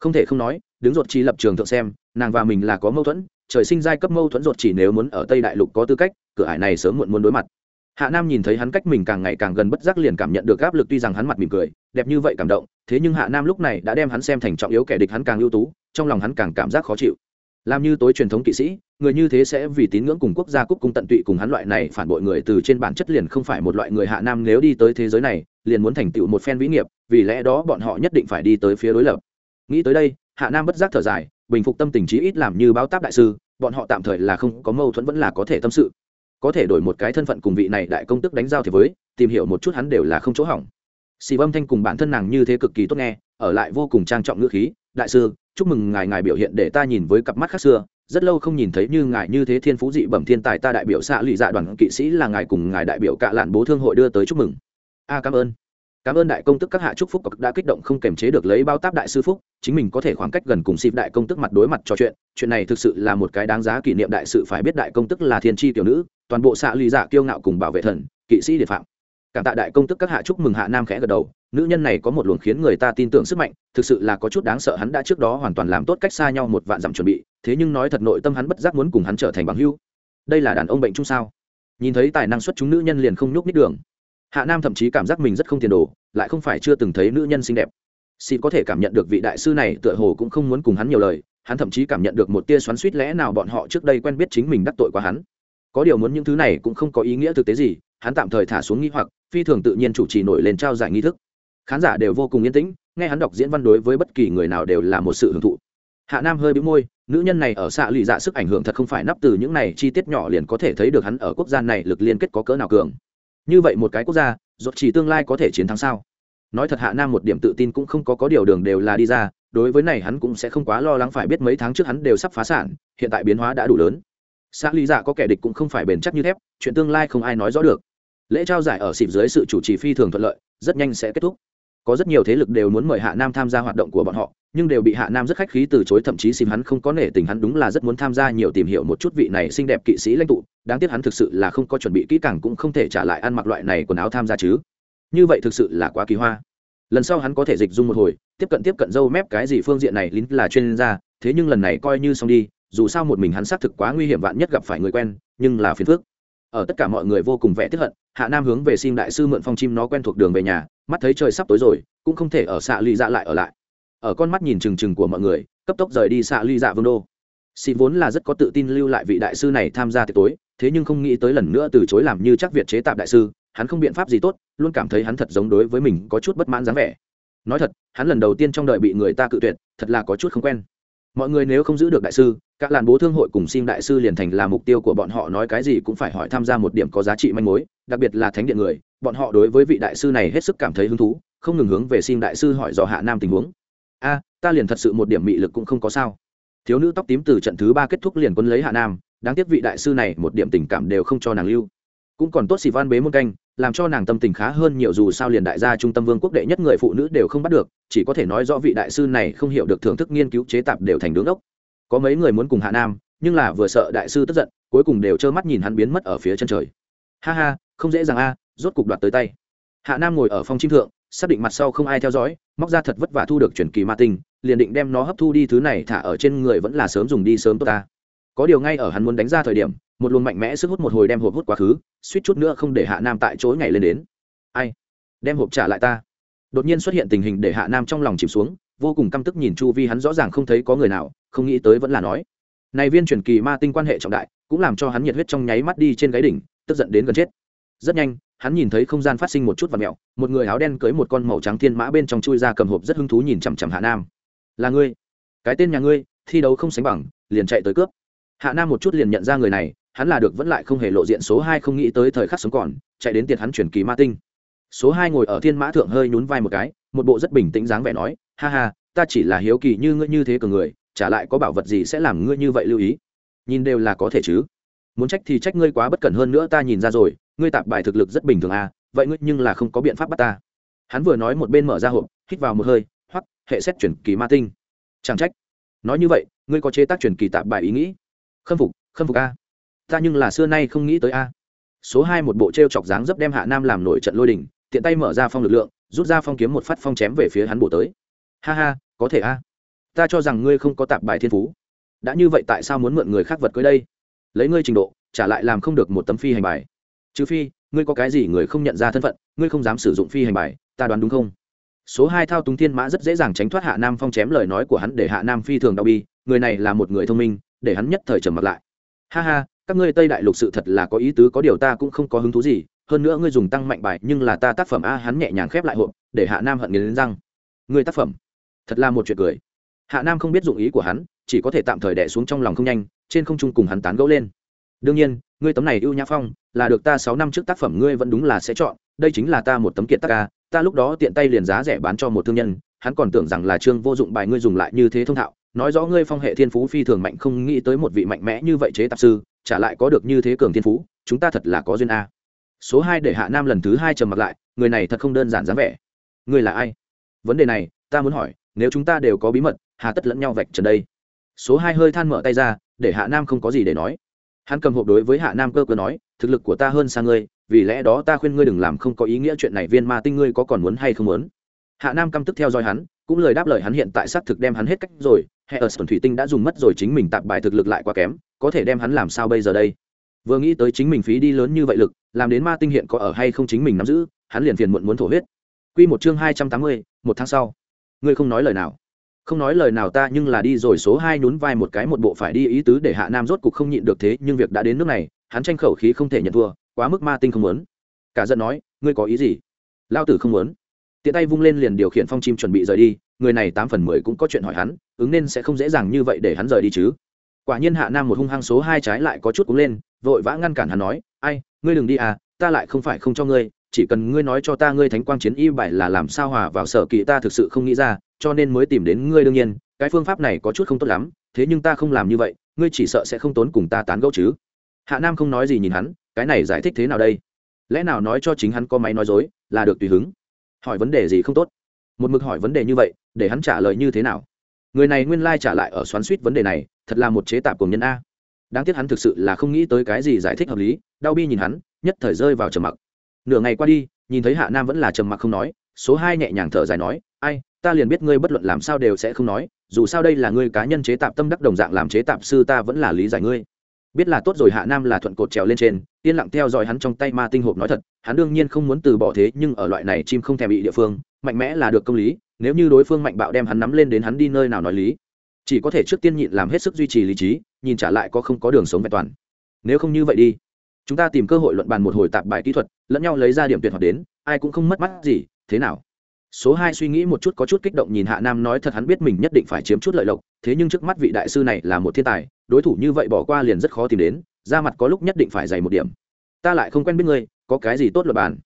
Không thể không nói, đứng ruột chi lập trường thượng xem, nàng và mình là có mâu thuẫn, trời sinh giai cấp mâu thuẫn ruột chỉ nếu muốn ở tây đại lục có tư cách, cửa ải này sớm muộn muốn đối mặt. Hạ nam nhìn thấy hắn cách mình càng ngày càng gần bất giác liền cảm nhận được áp lực tuy rằng hắn mặt mỉm cười, đẹp như vậy cảm động, thế nhưng hạ nam lúc này đã đem hắn xem thành trọng yếu kẻ địch hắn càng ưu tú, trong lòng hắn càng cảm giác khó chịu. Làm như tối truyền thống kỵ sĩ, người như thế sẽ vì tín ngưỡng cùng quốc gia cúc cung tận tụy cùng hắn loại này phản bội người từ trên bản chất liền không phải một loại người hạ nam nếu đi tới thế giới này liền muốn thành tựu một phen vĩ nghiệp, vì lẽ đó bọn họ nhất định phải đi tới phía đối lập. Nghĩ tới đây, hạ nam bất giác thở dài, bình phục tâm tình trí ít làm như báo táp đại sư, bọn họ tạm thời là không có mâu thuẫn vẫn là có thể tâm sự. Có thể đổi một cái thân phận cùng vị này đại công tức đánh giao thì với, tìm hiểu một chút hắn đều là không chỗ hỏng. Xì âm thanh cùng bản thân nàng như thế cực kỳ tốt nghe, ở lại vô cùng trang trọng ngữ khí, đại sư, chúc mừng ngài ngài biểu hiện để ta nhìn với cặp mắt khác xưa, rất lâu không nhìn thấy như ngài như thế thiên phú dị bẩm thiên tài ta đại biểu xạ lụy dạ đoàn kỵ sĩ là ngài cùng ngài đại biểu cạ lạn bố thương hội đưa tới chúc mừng a, cảm ơn. Cảm ơn đại công tức các hạ chúc phúc đã kích động không kềm chế được lấy bao táp đại sư phúc, chính mình có thể khoảng cách gần cùng xịp đại công tức mặt đối mặt trò chuyện. Chuyện này thực sự là một cái đáng giá kỷ niệm đại sự phải biết đại công tức là thiên tri tiểu nữ, toàn bộ xạ lụy giả dạ kiêu ngạo cùng bảo vệ thần, kỵ sĩ địa phạm. Cảm tạ đại công tức các hạ chúc mừng hạ nam khẽ gật đầu, nữ nhân này có một luồng khiến người ta tin tưởng sức mạnh, thực sự là có chút đáng sợ hắn đã trước đó hoàn toàn làm tốt cách xa nhau một vạn dặm chuẩn bị, thế nhưng nói thật nội tâm hắn bất giác muốn cùng hắn trở thành bằng hưu đây là đàn ông bệnh chung sao? Nhìn thấy tài năng xuất chúng nữ nhân liền không nhúc nít đường hạ nam thậm chí cảm giác mình rất không tiền đồ, lại không phải chưa từng thấy nữ nhân xinh đẹp. Xin có thể cảm nhận được vị đại sư này tựa hồ cũng không muốn cùng hắn nhiều lời, hắn thậm chí cảm nhận được một tia xoắn suýt lẽ nào bọn họ trước đây quen biết chính mình đắc tội qua hắn. Có điều muốn những thứ này cũng không có ý nghĩa thực tế gì, hắn tạm thời thả xuống nghi hoặc, phi thường tự nhiên chủ trì nổi lên trao giải nghi thức. Khán giả đều vô cùng yên tĩnh, nghe hắn đọc diễn văn đối với bất kỳ người nào đều là một sự hưởng thụ. Hạ nam hơi bĩu môi, nữ nhân này ở xạ lụy dạ sức ảnh hưởng thật không phải nắp từ những này chi tiết nhỏ liền có thể thấy được hắn ở quốc gia này lực liên kết có cỡ nào cường như vậy một cái quốc gia dột chỉ tương lai có thể chiến thắng sao? Nói thật hạ nam một điểm tự tin cũng không có có điều đường đều là đi ra, đối với này hắn cũng sẽ không quá lo lắng phải biết mấy tháng trước hắn đều sắp phá sản, hiện tại biến hóa đã đủ lớn. Xã lý giả có kẻ địch cũng không phải bền chắc như thép, chuyện tương lai không ai nói rõ được. Lễ trao giải ở xịp dưới sự chủ trì phi thường thuận lợi, rất nhanh sẽ kết thúc có rất nhiều thế lực đều muốn mời hạ nam tham gia hoạt động của bọn họ, nhưng đều bị hạ nam rất khách khí từ chối, thậm chí xìm hắn không có nể tình, hắn đúng là rất muốn tham gia nhiều tìm hiểu một chút vị này xinh đẹp kỵ sĩ lãnh tụ, đáng tiếc hắn thực sự là không có chuẩn bị kỹ càng cũng không thể trả lại ăn mặc loại này quần áo tham gia chứ. Như vậy thực sự là quá kỳ hoa. Lần sau hắn có thể dịch dung một hồi, tiếp cận tiếp cận dâu mép cái gì phương diện này lính là chuyên gia, thế nhưng lần này coi như xong đi, dù sao một mình hắn xác thực quá nguy hiểm vạn nhất gặp phải người quen, nhưng là phiền phước ở tất cả mọi người vô cùng vẻ tức hận, hạ nam hướng về xin đại sư mượn phong chim nó quen thuộc đường về nhà, mắt thấy trời sắp tối rồi, cũng không thể ở xạ ly dạ lại ở lại. Ở con mắt nhìn trừng trừng của mọi người, cấp tốc rời đi xạ ly dạ vương đô. Xin vốn là rất có tự tin lưu lại vị đại sư này tham gia tiệc tối, thế nhưng không nghĩ tới lần nữa từ chối làm như chắc việt chế tạp đại sư, hắn không biện pháp gì tốt, luôn cảm thấy hắn thật giống đối với mình có chút bất mãn dáng vẻ. Nói thật, hắn lần đầu tiên trong đời bị người ta cự tuyệt, thật là có chút không quen mọi người nếu không giữ được đại sư các làn bố thương hội cùng xin đại sư liền thành là mục tiêu của bọn họ, nói cái gì cũng phải hỏi tham gia một điểm có giá trị manh mối, đặc biệt là thánh điện người, bọn họ đối với vị đại sư này hết sức cảm thấy hứng thú, không ngừng hướng về xin đại sư hỏi dò hạ nam tình huống. A, ta liền thật sự một điểm mị lực cũng không có sao. Thiếu nữ tóc tím từ trận thứ ba kết thúc liền quân lấy hạ nam, đáng tiếc vị đại sư này một điểm tình cảm đều không cho nàng lưu. Cũng còn tốt xì van bế môn canh làm cho nàng tâm tình khá hơn nhiều dù sao liền đại gia trung tâm vương quốc đệ nhất người phụ nữ đều không bắt được, chỉ có thể nói rõ vị đại sư này không hiểu được thưởng thức nghiên cứu chế tạp đều thành đứng đốc có mấy người muốn cùng hạ nam, nhưng là vừa sợ đại sư tức giận, cuối cùng đều trơ mắt nhìn hắn biến mất ở phía chân trời. Ha ha, không dễ dàng a, rốt cục đoạt tới tay. Hạ nam ngồi ở phòng chim thượng, xác định mặt sau không ai theo dõi, móc ra thật vất vả thu được truyền kỳ ma tinh, liền định đem nó hấp thu đi, thứ này thả ở trên người vẫn là sớm dùng đi sớm tốt ta có điều ngay ở hắn muốn đánh ra thời điểm, một luồng mạnh mẽ sức hút một hồi đem hộp hút quá khứ, suýt chút nữa không để hạ nam tại chối ngày lên đến. Ai? Đem hộp trả lại ta. Đột nhiên xuất hiện tình hình để hạ nam trong lòng chìm xuống, vô cùng căm tức nhìn chu vi, hắn rõ ràng không thấy có người nào, không nghĩ tới vẫn là nói. Này viên truyền kỳ ma tinh quan hệ trọng đại, cũng làm cho hắn nhiệt huyết trong nháy mắt đi trên gáy đỉnh, tức giận đến gần chết. Rất nhanh, hắn nhìn thấy không gian phát sinh một chút và mẹo, một người áo đen cưới một con màu trắng thiên mã bên trong chui ra cầm hộp rất hứng thú nhìn chằm chằm hạ nam. Là ngươi? Cái tên nhà ngươi, thi đấu không sánh bằng, liền chạy tới cướp hạ nam một chút liền nhận ra người này, hắn là được vẫn lại không hề lộ diện số hai không nghĩ tới thời khắc sống còn, chạy đến tiệt hắn chuyển kỳ ma tinh. Số hai ngồi ở thiên mã thượng hơi nhún vai một cái, một bộ rất bình tĩnh dáng vẻ nói, ha ha, ta chỉ là hiếu kỳ như ngươi như thế cường người trả lại có bảo vật gì sẽ làm ngươi như vậy lưu ý. Nhìn đều là có thể chứ. Muốn trách thì trách ngươi quá bất cẩn hơn nữa ta nhìn ra rồi, ngươi tạp bài thực lực rất bình thường à vậy ngươi nhưng là không có biện pháp bắt ta. Hắn vừa nói một bên mở ra hộp, hít vào một hơi hoặc hệ xét chuyển kỳ ma tinh. Chẳng trách. Nói như vậy, ngươi có chế tác chuyển kỳ tạp bài ý nghĩ khâm phục khâm phục a. Ta nhưng là xưa nay không nghĩ tới a. Số hai một bộ t r e o chọc dáng dấp đem hạ nam làm nổi trận lôi đình, tiện tay mở ra phong lực lượng, rút ra phong kiếm một phát phong chém về phía hắn bổ tới. Ha ha, có thể a. Ta cho rằng ngươi không có tạp bài thiên phú. Đã như vậy tại sao muốn mượn người khác vật cưới đây? Lấy ngươi trình độ, trả lại làm không được một tấm phi hành bài. Trừ phi, ngươi có cái gì người không nhận ra thân phận, ngươi không dám sử dụng phi hành bài, ta đoán đúng không? Số hai thao túng thiên mã rất dễ dàng tránh thoát hạ nam phong chém lời nói của hắn để hạ nam phi thường đau bi, người này là một người thông minh để hắn nhất thời trầm mặt lại. Ha ha, các ngươi tây đại lục sự thật là có ý tứ, có điều ta cũng không có hứng thú gì, hơn nữa ngươi dùng tăng mạnh bài, nhưng là ta tác phẩm a hắn nhẹ nhàng khép lại hộp, để hạ nam hận nghiến răng. Ngươi tác phẩm, thật là một chuyện cười. Hạ nam không biết dụng ý của hắn, chỉ có thể tạm thời đẻ xuống trong lòng không nhanh, trên không trung cùng hắn tán gẫu lên. Đương nhiên, ngươi tấm này ưu nhã phong, là được ta sáu năm trước tác phẩm ngươi vẫn đúng là sẽ chọn, đây chính là ta một tấm kiệt tác ca ta lúc đó tiện tay liền giá rẻ bán cho một thương nhân, hắn còn tưởng rằng là trương vô dụng bài ngươi dùng lại như thế thông thạo nói rõ ngươi phong hệ thiên phú phi thường mạnh, không nghĩ tới một vị mạnh mẽ như vậy chế tạp sư trả lại có được như thế cường thiên phú, chúng ta thật là có duyên a. Số hai để hạ nam lần thứ hai trầm mặt lại, người này thật không đơn giản dáng vẻ. Ngươi là ai? Vấn đề này, ta muốn hỏi, nếu chúng ta đều có bí mật, hà tất lẫn nhau vạch trần đây? Số hai hơi than mở tay ra, để hạ nam không có gì để nói. Hắn cầm hộp đối với hạ nam cơ cơ nói, thực lực của ta hơn xa ngươi, vì lẽ đó ta khuyên ngươi đừng làm không có ý nghĩa chuyện này, viên ma tinh ngươi có còn muốn hay không muốn? Hạ nam căm tức theo dõi hắn, cũng lời đáp lời hắn hiện tại xác thực đem hắn hết cách rồi hệ ở thủy tinh đã dùng mất rồi chính mình tạp bài thực lực lại quá kém có thể đem hắn làm sao bây giờ đây? Vừa nghĩ tới chính mình phí đi lớn như vậy lực làm đến ma tinh hiện có ở hay không chính mình nắm giữ hắn liền phiền muộn muốn thổ huyết. Quy một chương hai trăm tám mươi, một tháng sau. Ngươi không nói lời nào. Không nói lời nào ta nhưng là đi rồi số hai nhún vai một cái một bộ phải đi ý tứ để hạ nam rốt cục không nhịn được thế nhưng việc đã đến nước này hắn tranh khẩu khí không thể nhận thua quá mức ma tinh không muốn. Cả giận nói ngươi có ý gì? Lao tử không muốn. Tiện tay vung lên liền điều khiển phong chim chuẩn bị rời đi người này tám phần mười cũng có chuyện hỏi hắn ứng nên sẽ không dễ dàng như vậy để hắn rời đi chứ. Quả nhiên hạ nam một hung hăng số hai trái lại có chút cúng lên, vội vã ngăn cản hắn nói, ai, ngươi đừng đi à ta lại không phải không cho ngươi, chỉ cần ngươi nói cho ta ngươi thánh quang chiến y bài là làm sao hòa vào sở kỳ ta thực sự không nghĩ ra, cho nên mới tìm đến ngươi đương nhiên, cái phương pháp này có chút không tốt lắm, thế nhưng ta không làm như vậy, ngươi chỉ sợ sẽ không tốn cùng ta tán gẫu chứ. Hạ nam không nói gì nhìn hắn, cái này giải thích thế nào đây? Lẽ nào nói cho chính hắn có máy nói dối là được tùy hứng? Hỏi vấn đề gì không tốt? Một mực hỏi vấn đề như vậy, để hắn trả lời như thế nào? Người này nguyên lai trả lại ở xoắn suýt vấn đề này, thật là một chế tạp cùng nhân a. Đáng tiếc hắn thực sự là không nghĩ tới cái gì giải thích hợp lý, đau bi nhìn hắn, nhất thời rơi vào trầm mặc. Nửa ngày qua đi, nhìn thấy hạ nam vẫn là trầm mặc không nói, số hai nhẹ nhàng thở dài nói, ai, ta liền biết ngươi bất luận làm sao đều sẽ không nói, dù sao đây là ngươi cá nhân chế tạp tâm đắc đồng dạng làm chế tạp sư ta vẫn là lý giải ngươi. Biết là tốt rồi hạ nam là thuận cột trèo lên trên, yên lặng theo dõi hắn trong tay ma tinh hộp nói thật, hắn đương nhiên không muốn từ bỏ thế nhưng ở loại này chim không thèm bị địa phương, mạnh mẽ là được công lý nếu như đối phương mạnh bạo đem hắn nắm lên đến hắn đi nơi nào nói lý, chỉ có thể trước tiên nhịn làm hết sức duy trì lý trí, nhìn trả lại có không có đường sống vẹn toàn. Nếu không như vậy đi, chúng ta tìm cơ hội luận bàn một hồi tạp bài kỹ thuật, lẫn nhau lấy ra điểm tuyệt hoặc đến, ai cũng không mất mắt gì, thế nào? Số hai suy nghĩ một chút có chút kích động nhìn hạ nam nói thật hắn biết mình nhất định phải chiếm chút lợi lộc, thế nhưng trước mắt vị đại sư này là một thiên tài, đối thủ như vậy bỏ qua liền rất khó tìm đến, ra mặt có lúc nhất định phải dày một điểm. Ta lại không quen biết ngươi, có cái gì tốt luật bàn?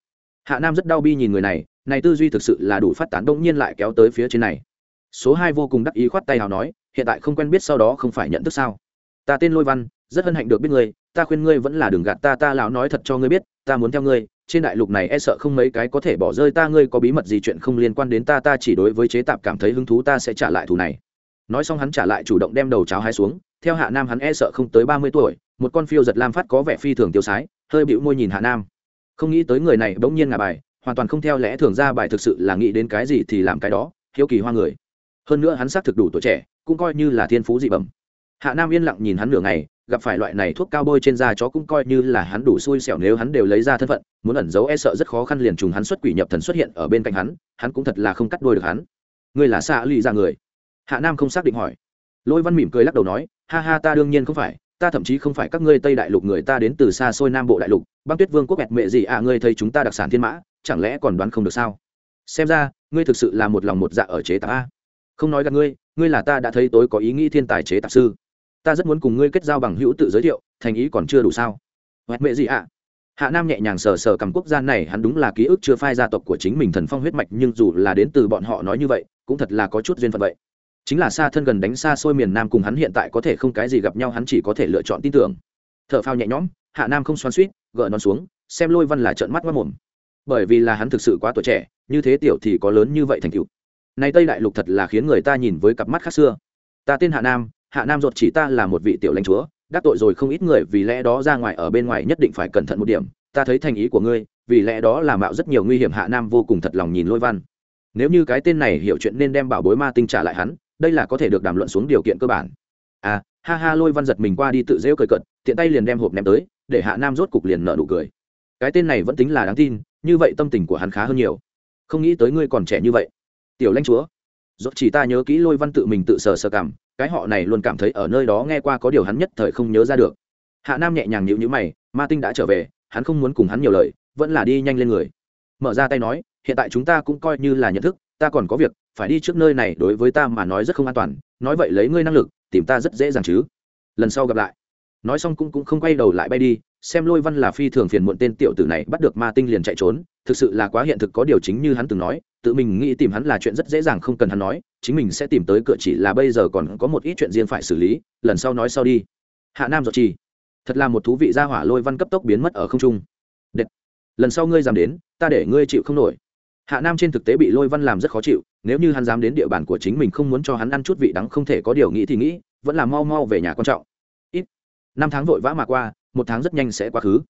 Hạ nam rất đau bi nhìn người này này tư duy thực sự là đủ phát tán đông nhiên lại kéo tới phía trên này. Số hai vô cùng đắc ý khoát tay hào nói, hiện tại không quen biết sau đó không phải nhận thức sao? Ta tên lôi văn, rất hân hạnh được biết ngươi, ta khuyên ngươi vẫn là đừng gạt ta ta lão nói thật cho ngươi biết, ta muốn theo ngươi, trên đại lục này e sợ không mấy cái có thể bỏ rơi ta, ngươi có bí mật gì chuyện không liên quan đến ta ta chỉ đối với chế tạp cảm thấy hứng thú, ta sẽ trả lại thù này. Nói xong hắn trả lại chủ động đem đầu cháo hái xuống, theo hạ nam hắn e sợ không tới ba mươi tuổi, một con phiêu giật lam phát có vẻ phi thường tiêu sái, hơi bịu môi nhìn hạ nam. Không nghĩ tới người này bỗng nhiên ngả bài hoàn toàn không theo lẽ thường ra bài thực sự là nghĩ đến cái gì thì làm cái đó, hiếu kỳ hoa người. Hơn nữa hắn xác thực đủ tuổi trẻ, cũng coi như là thiên phú dị bẩm. Hạ nam yên lặng nhìn hắn nửa ngày, gặp phải loại này thuốc cao bôi trên da chó cũng coi như là hắn đủ xui xẻo nếu hắn đều lấy ra thân phận, muốn ẩn giấu e sợ rất khó khăn liền trùng hắn xuất quỷ nhập thần xuất hiện ở bên cạnh hắn hắn cũng thật là không cắt đôi được hắn. Ngươi là xạ lụy ra người? Hạ nam không xác định hỏi. Lôi văn mỉm cười lắc đầu nói, ha ha, ta đương nhiên không phải ta thậm chí không phải các ngươi tây đại lục người ta đến từ xa xôi nam bộ đại lục băng tuyết vương quốc bẹt mệ gì à ngươi thấy chúng ta đặc sản thiên mã, chẳng lẽ còn đoán không được sao? Xem ra, ngươi thực sự là một lòng một dạ ở chế tạp a. Không nói gặp ngươi ngươi là ta đã thấy tối có ý nghĩ thiên tài chế tạp sư. Ta rất muốn cùng ngươi kết giao bằng hữu tự giới thiệu, thành ý còn chưa đủ sao? Bẹt mẹ gì à? Hạ nam nhẹ nhàng sờ sờ cầm quốc gia này, hắn đúng là ký ức chưa phai gia tộc của chính mình thần phong huyết mạch, nhưng dù là đến từ bọn họ nói như vậy, cũng thật là có chút duyên phận vậy chính là xa thân gần đánh xa xôi miền nam cùng hắn hiện tại có thể không cái gì gặp nhau, hắn chỉ có thể lựa chọn tin tưởng. T h ở phao nhẹ nhõm, hạ nam không xoắn suýt, gỡ nó xuống, xem lôi văn là trợn mắt mất mồm. Bởi vì là hắn thực sự quá tuổi trẻ, như thế tiểu thì có lớn như vậy thành cựu này tây đại lục thật là khiến người ta nhìn với cặp mắt khác xưa. Ta tên hạ nam hạ nam ruột chỉ ta là một vị tiểu lãnh chúa, đắc tội rồi không ít người, vì lẽ đó ra ngoài ở bên ngoài nhất định phải cẩn thận một điểm. Ta thấy thành ý của ngươi, vì lẽ đó là mạo rất nhiều nguy hiểm, hạ nam vô cùng thật lòng nhìn lôi văn. Nếu như cái tên này hiểu chuyện nên đem bảo bối ma tinh trả lại hắn đây là có thể được đàm luận xuống điều kiện cơ bản. À ha ha lôi văn giật mình qua đi tự rêu cười cợt, tiện tay liền đem hộp ném tới để hạ nam rốt cục liền nợ nụ cười. Cái tên này vẫn tính là đáng tin như vậy tâm tình của hắn khá hơn nhiều. Không nghĩ tới ngươi còn trẻ như vậy. Tiểu lãnh chúa dốt chỉ ta nhớ kỹ lôi văn tự mình tự sờ sờ cảm cái họ này luôn cảm thấy ở nơi đó nghe qua có điều hắn nhất thời không nhớ ra được. Hạ nam nhẹ nhàng nhịu nhữ mày ma tinh đã trở về hắn không muốn cùng hắn nhiều lời vẫn là đi nhanh lên người. Mở ra tay nói hiện tại chúng ta cũng coi như là nhận thức ta còn có việc phải đi trước nơi này đối với ta mà nói rất không an toàn, nói vậy lấy ngươi năng lực, tìm ta rất dễ dàng chứ. Lần sau gặp lại. Nói xong cũng cũng không quay đầu lại bay đi, xem lôi văn là phi thường phiền muộn tên tiểu tử này bắt được ma tinh liền chạy trốn, thực sự là quá hiện thực có điều chính như hắn từng nói, tự mình nghĩ tìm hắn là chuyện rất dễ dàng không cần hắn nói, chính mình sẽ tìm tới cửa chỉ là bây giờ còn có một ít chuyện riêng phải xử lý, lần sau nói sau đi. Hạ nam giọt chi thật là một thú vị gia hỏa lôi văn cấp tốc biến mất ở không trung. Đệt. lần sau ngươi dám đến, ta để ngươi chịu không nổi hạ nam trên thực tế bị lôi văn làm rất khó chịu, nếu như hắn dám đến địa bàn của chính mình không muốn cho hắn ăn chút vị đắng không thể có điều nghĩ thì nghĩ, vẫn là mau mau về nhà quan trọng. Ít. Năm tháng vội vã mà qua, một tháng rất nhanh sẽ quá khứ.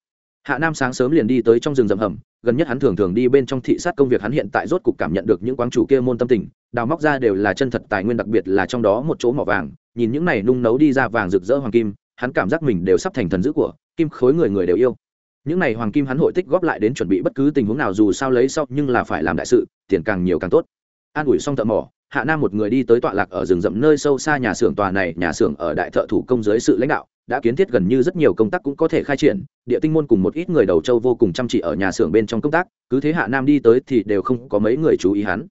Hạ nam sáng sớm liền đi tới trong rừng rậm hầm, gần nhất hắn thường thường đi bên trong thị sát công việc hắn hiện tại rốt cục cảm nhận được những quán chủ kia môn tâm tình, đào móc ra đều là chân thật tài nguyên đặc biệt là trong đó một chỗ mỏ vàng, nhìn những này nung nấu đi ra vàng rực rỡ hoàng kim, hắn cảm giác mình đều sắp thành thần dữ của, kim khối người người đều yêu những này hoàng kim hắn hội tích góp lại đến chuẩn bị bất cứ tình huống nào dù sao lấy sau, nhưng là phải làm đại sự, tiền càng nhiều càng tốt. An ủi xong thợ mỏ, hạ nam một người đi tới tọa lạc ở rừng rậm nơi sâu xa nhà xưởng. Tòa này nhà xưởng ở đại thợ thủ công dưới sự lãnh đạo, đã kiến thiết gần như rất nhiều công tác cũng có thể khai triển. Địa tinh môn cùng một ít người đầu châu vô cùng chăm chỉ ở nhà xưởng bên trong công tác, cứ thế hạ nam đi tới thì đều không có mấy người chú ý hắn.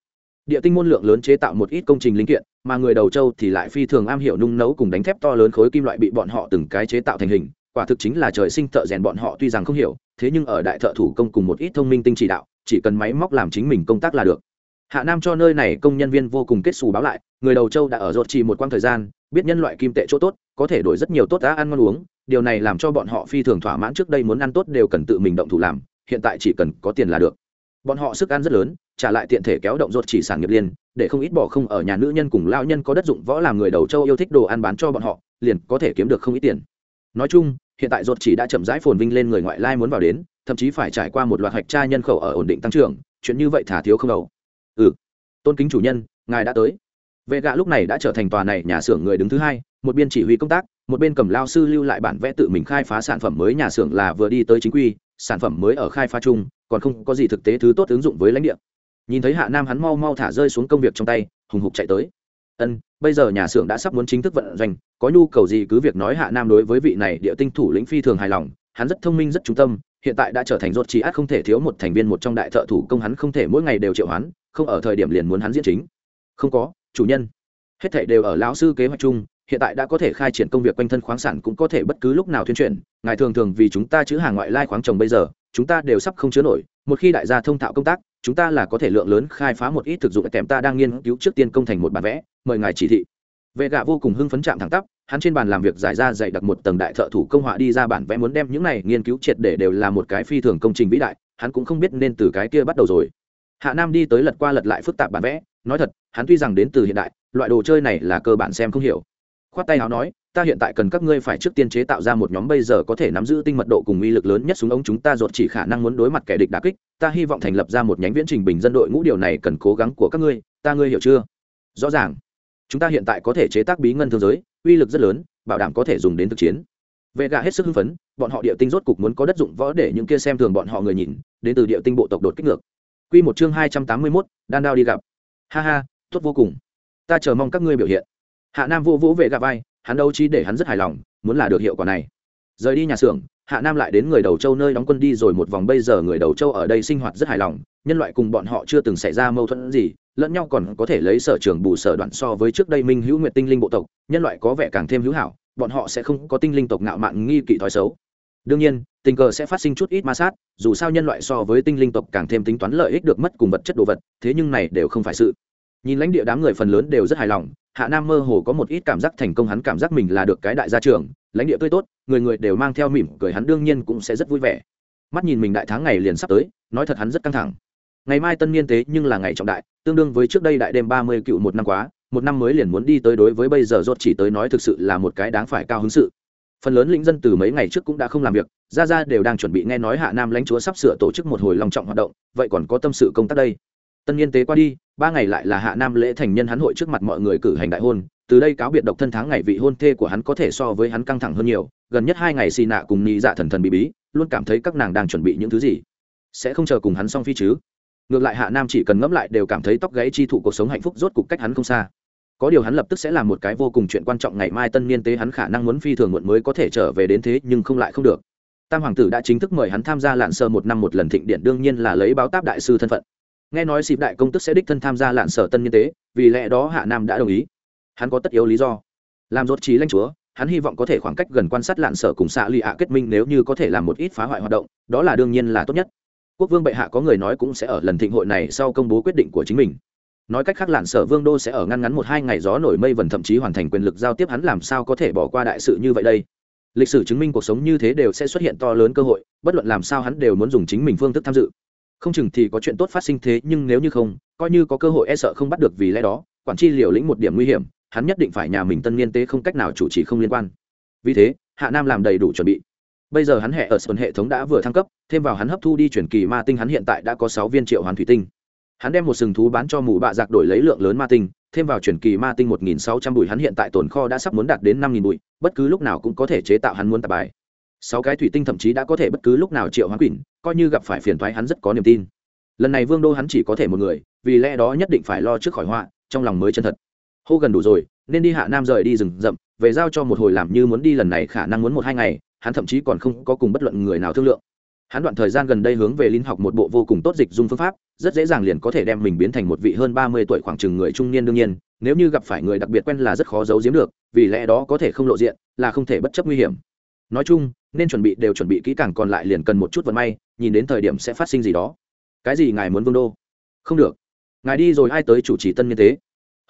Địa tinh môn lượng lớn chế tạo một ít công trình linh kiện, mà người đầu châu thì lại phi thường am hiểu nung nấu cùng đánh thép to lớn khối kim loại bị bọn họ từng cái chế tạo thành hình quả thực chính là trời sinh thợ rèn bọn họ tuy rằng không hiểu, thế nhưng ở đại thợ thủ công cùng một ít thông minh tinh chỉ đạo, chỉ cần máy móc làm chính mình công tác là được. Hạ nam cho nơi này công nhân viên vô cùng kết xù báo lại, người đầu châu đã ở rột trì một quãng thời gian, biết nhân loại kim tệ chỗ tốt, có thể đổi rất nhiều tốt đã ăn ngon uống, điều này làm cho bọn họ phi thường thỏa mãn trước đây muốn ăn tốt đều cần tự mình động thủ làm, hiện tại chỉ cần có tiền là được. Bọn họ sức ăn rất lớn, trả lại tiện thể kéo động rột chỉ sản nghiệp liên, để không ít bỏ không ở nhà nữ nhân cùng lao nhân có đất dụng võ làm người đầu châu yêu thích đồ ăn bán cho bọn họ, liền có thể kiếm được không ít tiền nói chung, hiện tại ruột chỉ đã chậm rãi phồn vinh lên người ngoại lai muốn vào đến, thậm chí phải trải qua một loạt hạch tra nhân khẩu ở ổn định tăng trưởng, chuyện như vậy thả thiếu không đầu. Ừ. Tôn kính chủ nhân, ngài đã tới. Vệ gạ lúc này đã trở thành tòa này nhà xưởng người đứng thứ hai, một bên chỉ huy công tác, một bên cầm lao sư lưu lại bản vẽ tự mình khai phá sản phẩm mới nhà xưởng là vừa đi tới chính quy, sản phẩm mới ở khai phá chung, còn không có gì thực tế thứ tốt ứng dụng với lãnh địa. Nhìn thấy hạ nam hắn mau mau thả rơi xuống công việc trong tay, hùng hục chạy tới ân bây giờ nhà xưởng đã sắp muốn chính thức vận doanh có nhu cầu gì cứ việc nói hạ nam đối với vị này địa tinh thủ lĩnh phi thường hài lòng hắn rất thông minh rất trung tâm hiện tại đã trở thành rốt trí át không thể thiếu một thành viên một trong đại thợ thủ công hắn không thể mỗi ngày đều triệu hắn, không ở thời điểm liền muốn hắn diễn chính. Không có chủ nhân. Hết thảy đều ở lão sư kế hoạch chung hiện tại đã có thể khai triển công việc quanh thân khoáng sản cũng có thể bất cứ lúc nào tuyên truyền ngài thường thường vì chúng ta chữ hàng ngoại lai khoáng trồng bây giờ chúng ta đều sắp không chứa nổi một khi đại gia thông thạo công tác chúng ta là có thể lượng lớn khai phá một ít thực dụng kèm ta đang nghiên cứu trước tiên công thành một bản vẽ, mời ngài chỉ thị. Vệ gạ vô cùng hưng phấn chạm thẳng tắp, hắn trên bàn làm việc giải ra dạy đặt một tầng đại thợ thủ công họa đi ra bản vẽ muốn đem những này nghiên cứu triệt để đều là một cái phi thường công trình vĩ đại, hắn cũng không biết nên từ cái kia bắt đầu rồi. Hạ nam đi tới lật qua lật lại phức tạp bản vẽ, nói thật, hắn tuy rằng đến từ hiện đại, loại đồ chơi này là cơ bản xem không hiểu. Khoát tay áo nói ta hiện tại cần các ngươi phải trước tiên chế tạo ra một nhóm bây giờ có thể nắm giữ tinh mật độ cùng uy lực lớn nhất súng ống chúng ta dột chỉ khả năng muốn đối mặt kẻ địch đà kích ta hy vọng thành lập ra một nhánh viễn trình bình dân đội ngũ điều này cần cố gắng của các ngươi ta ngươi hiểu chưa rõ ràng chúng ta hiện tại có thể chế tác bí ngân thương giới uy lực rất lớn bảo đảm có thể dùng đến thực chiến vệ Gà hết sức hưng phấn bọn họ địa tinh rốt cục muốn có đất dụng võ để những kia xem thường bọn họ người nhìn đến từ địa tinh bộ tộc đột kích ngược Quy một chương hai trăm tám mươi 281, đan đao đi gặp. Ha ha, tốt vô cùng. Ta chờ mong các ngươi biểu hiện. Hạ Nam vô vũ vệ gạ vai, hắn đấu trí để hắn rất hài lòng, muốn là được hiệu quả này. Rời đi nhà xưởng, Hạ Nam lại đến người đầu châu nơi đóng quân đi rồi một vòng bây giờ người đầu châu ở đây sinh hoạt rất hài lòng, nhân loại cùng bọn họ chưa từng xảy ra mâu thuẫn gì, lẫn nhau còn có thể lấy sở trường bù sở đoạn so với trước đây Minh Hữu Nguyệt tinh linh bộ tộc, nhân loại có vẻ càng thêm hữu hảo, bọn họ sẽ không có tinh linh tộc ngạo mạn nghi kỵ thói xấu. Đương nhiên, tình cờ sẽ phát sinh chút ít ma sát, dù sao nhân loại so với tinh linh tộc càng thêm tính toán lợi ích được mất cùng vật chất đồ vật, thế nhưng này đều không phải sự. Nhìn lãnh địa đám người phần lớn đều rất hài lòng, Hạ Nam mơ hồ có một ít cảm giác thành công hắn cảm giác mình là được cái đại gia trưởng, lãnh địa tươi tốt, người người đều mang theo mỉm cười hắn đương nhiên cũng sẽ rất vui vẻ. Mắt nhìn mình đại tháng ngày liền sắp tới, nói thật hắn rất căng thẳng. Ngày mai tân niên tế nhưng là ngày trọng đại, tương đương với trước đây đại đêm ba mươi cựu một năm quá, một năm mới liền muốn đi tới đối với bây giờ rốt chỉ tới nói thực sự là một cái đáng phải cao hứng sự phần lớn lĩnh dân từ mấy ngày trước cũng đã không làm việc ra ra đều đang chuẩn bị nghe nói hạ nam lãnh chúa sắp sửa tổ chức một hồi long trọng hoạt động vậy còn có tâm sự công tác đây tân niên tế qua đi ba ngày lại là hạ nam lễ thành nhân hắn hội trước mặt mọi người cử hành đại hôn, từ đây cáo biệt độc thân tháng ngày vị hôn thê của hắn có thể so với hắn căng thẳng hơn nhiều, gần nhất hai ngày xì nạ cùng nhị dạ thần thần bí bí, luôn cảm thấy các nàng đang chuẩn bị những thứ gì. Sẽ không chờ cùng hắn xong phi chứ. Ngược lại hạ nam chỉ cần ngẫm lại đều cảm thấy tóc gáy chi thụ cuộc sống hạnh phúc rốt cục cách hắn không xa. Có điều hắn lập tức sẽ làm một cái vô cùng chuyện quan trọng ngày mai tân niên tế hắn khả năng muốn phi thường muộn mới có thể trở về đến thế, nhưng không lại không được. Tam hoàng tử đã chính thức mời hắn tham gia lạn sơ một năm một lần thịnh điện, đương nhiên là lấy báo táp đại sư thân phận nghe nói xịp đại công tức sẽ đích thân tham gia lạn sở tân nhân tế, vì lẽ đó hạ nam đã đồng ý. Hắn có tất yếu lý do. Làm rốt trí lãnh chúa, hắn hy vọng có thể khoảng cách gần quan sát lạn sở cùng xạ lụy ạ kết minh nếu như có thể làm một ít phá hoại hoạt động, đó là đương nhiên là tốt nhất. Quốc vương bệ hạ có người nói cũng sẽ ở lần thịnh hội này sau công bố quyết định của chính mình. Nói cách khác lạn sở vương đô sẽ ở ngăn ngắn một hai ngày gió nổi mây vần thậm chí hoàn thành quyền lực giao tiếp, hắn làm sao có thể bỏ qua đại sự như vậy đây? Lịch sử chứng minh cuộc sống như thế đều sẽ xuất hiện to lớn cơ hội, bất luận làm sao hắn đều muốn dùng chính mình phương thức tham dự không chừng thì có chuyện tốt phát sinh thế, nhưng nếu như không, coi như có cơ hội e sợ không bắt được vì lẽ đó, quản tri liều lĩnh một điểm nguy hiểm, hắn nhất định phải nhà mình tân niên tế không cách nào chủ trì không liên quan. Vì thế, hạ nam làm đầy đủ chuẩn bị. Bây giờ hắn hệ ở sơn hệ thống đã vừa thăng cấp, thêm vào hắn hấp thu đi chuyển kỳ ma tinh hắn hiện tại đã có sáu viên triệu hoàn thủy tinh. Hắn đem một sừng thú bán cho mù bạ giặc đổi lấy lượng lớn ma tinh, thêm vào chuyển kỳ ma tinh một nghìn sáu trăm bụi hắn hiện tại tồn kho đã sắp muốn đạt đến năm nghìn bụi, bất cứ lúc nào cũng có thể chế tạo hắn muốn tạp bài sáu cái thủy tinh thậm chí đã có thể bất cứ lúc nào triệu hoán quỷ, coi như gặp phải phiền thoái hắn rất có niềm tin. Lần này vương đô hắn chỉ có thể một người, vì lẽ đó nhất định phải lo trước khỏi họa, trong lòng mới chân thật. Hô gần đủ rồi, nên đi hạ nam rời đi rừng rậm, về giao cho một hồi làm như muốn đi lần này khả năng muốn một hai ngày, hắn thậm chí còn không có cùng bất luận người nào thương lượng. Hắn đoạn thời gian gần đây hướng về linh học một bộ vô cùng tốt dịch dung phương pháp, rất dễ dàng liền có thể đem mình biến thành một vị hơn ba mươi tuổi khoảng chừng người trung niên đương nhiên, nếu như gặp phải người đặc biệt quen là rất khó giấu giếm được, vì lẽ đó có thể không lộ diện, là không thể bất chấp nguy hiểm nói chung, nên chuẩn bị đều chuẩn bị kỹ càng còn lại liền cần một chút vận may, nhìn đến thời điểm sẽ phát sinh gì đó. Cái gì ngài muốn vương đô? Không được. Ngài đi rồi ai tới chủ trì tân như thế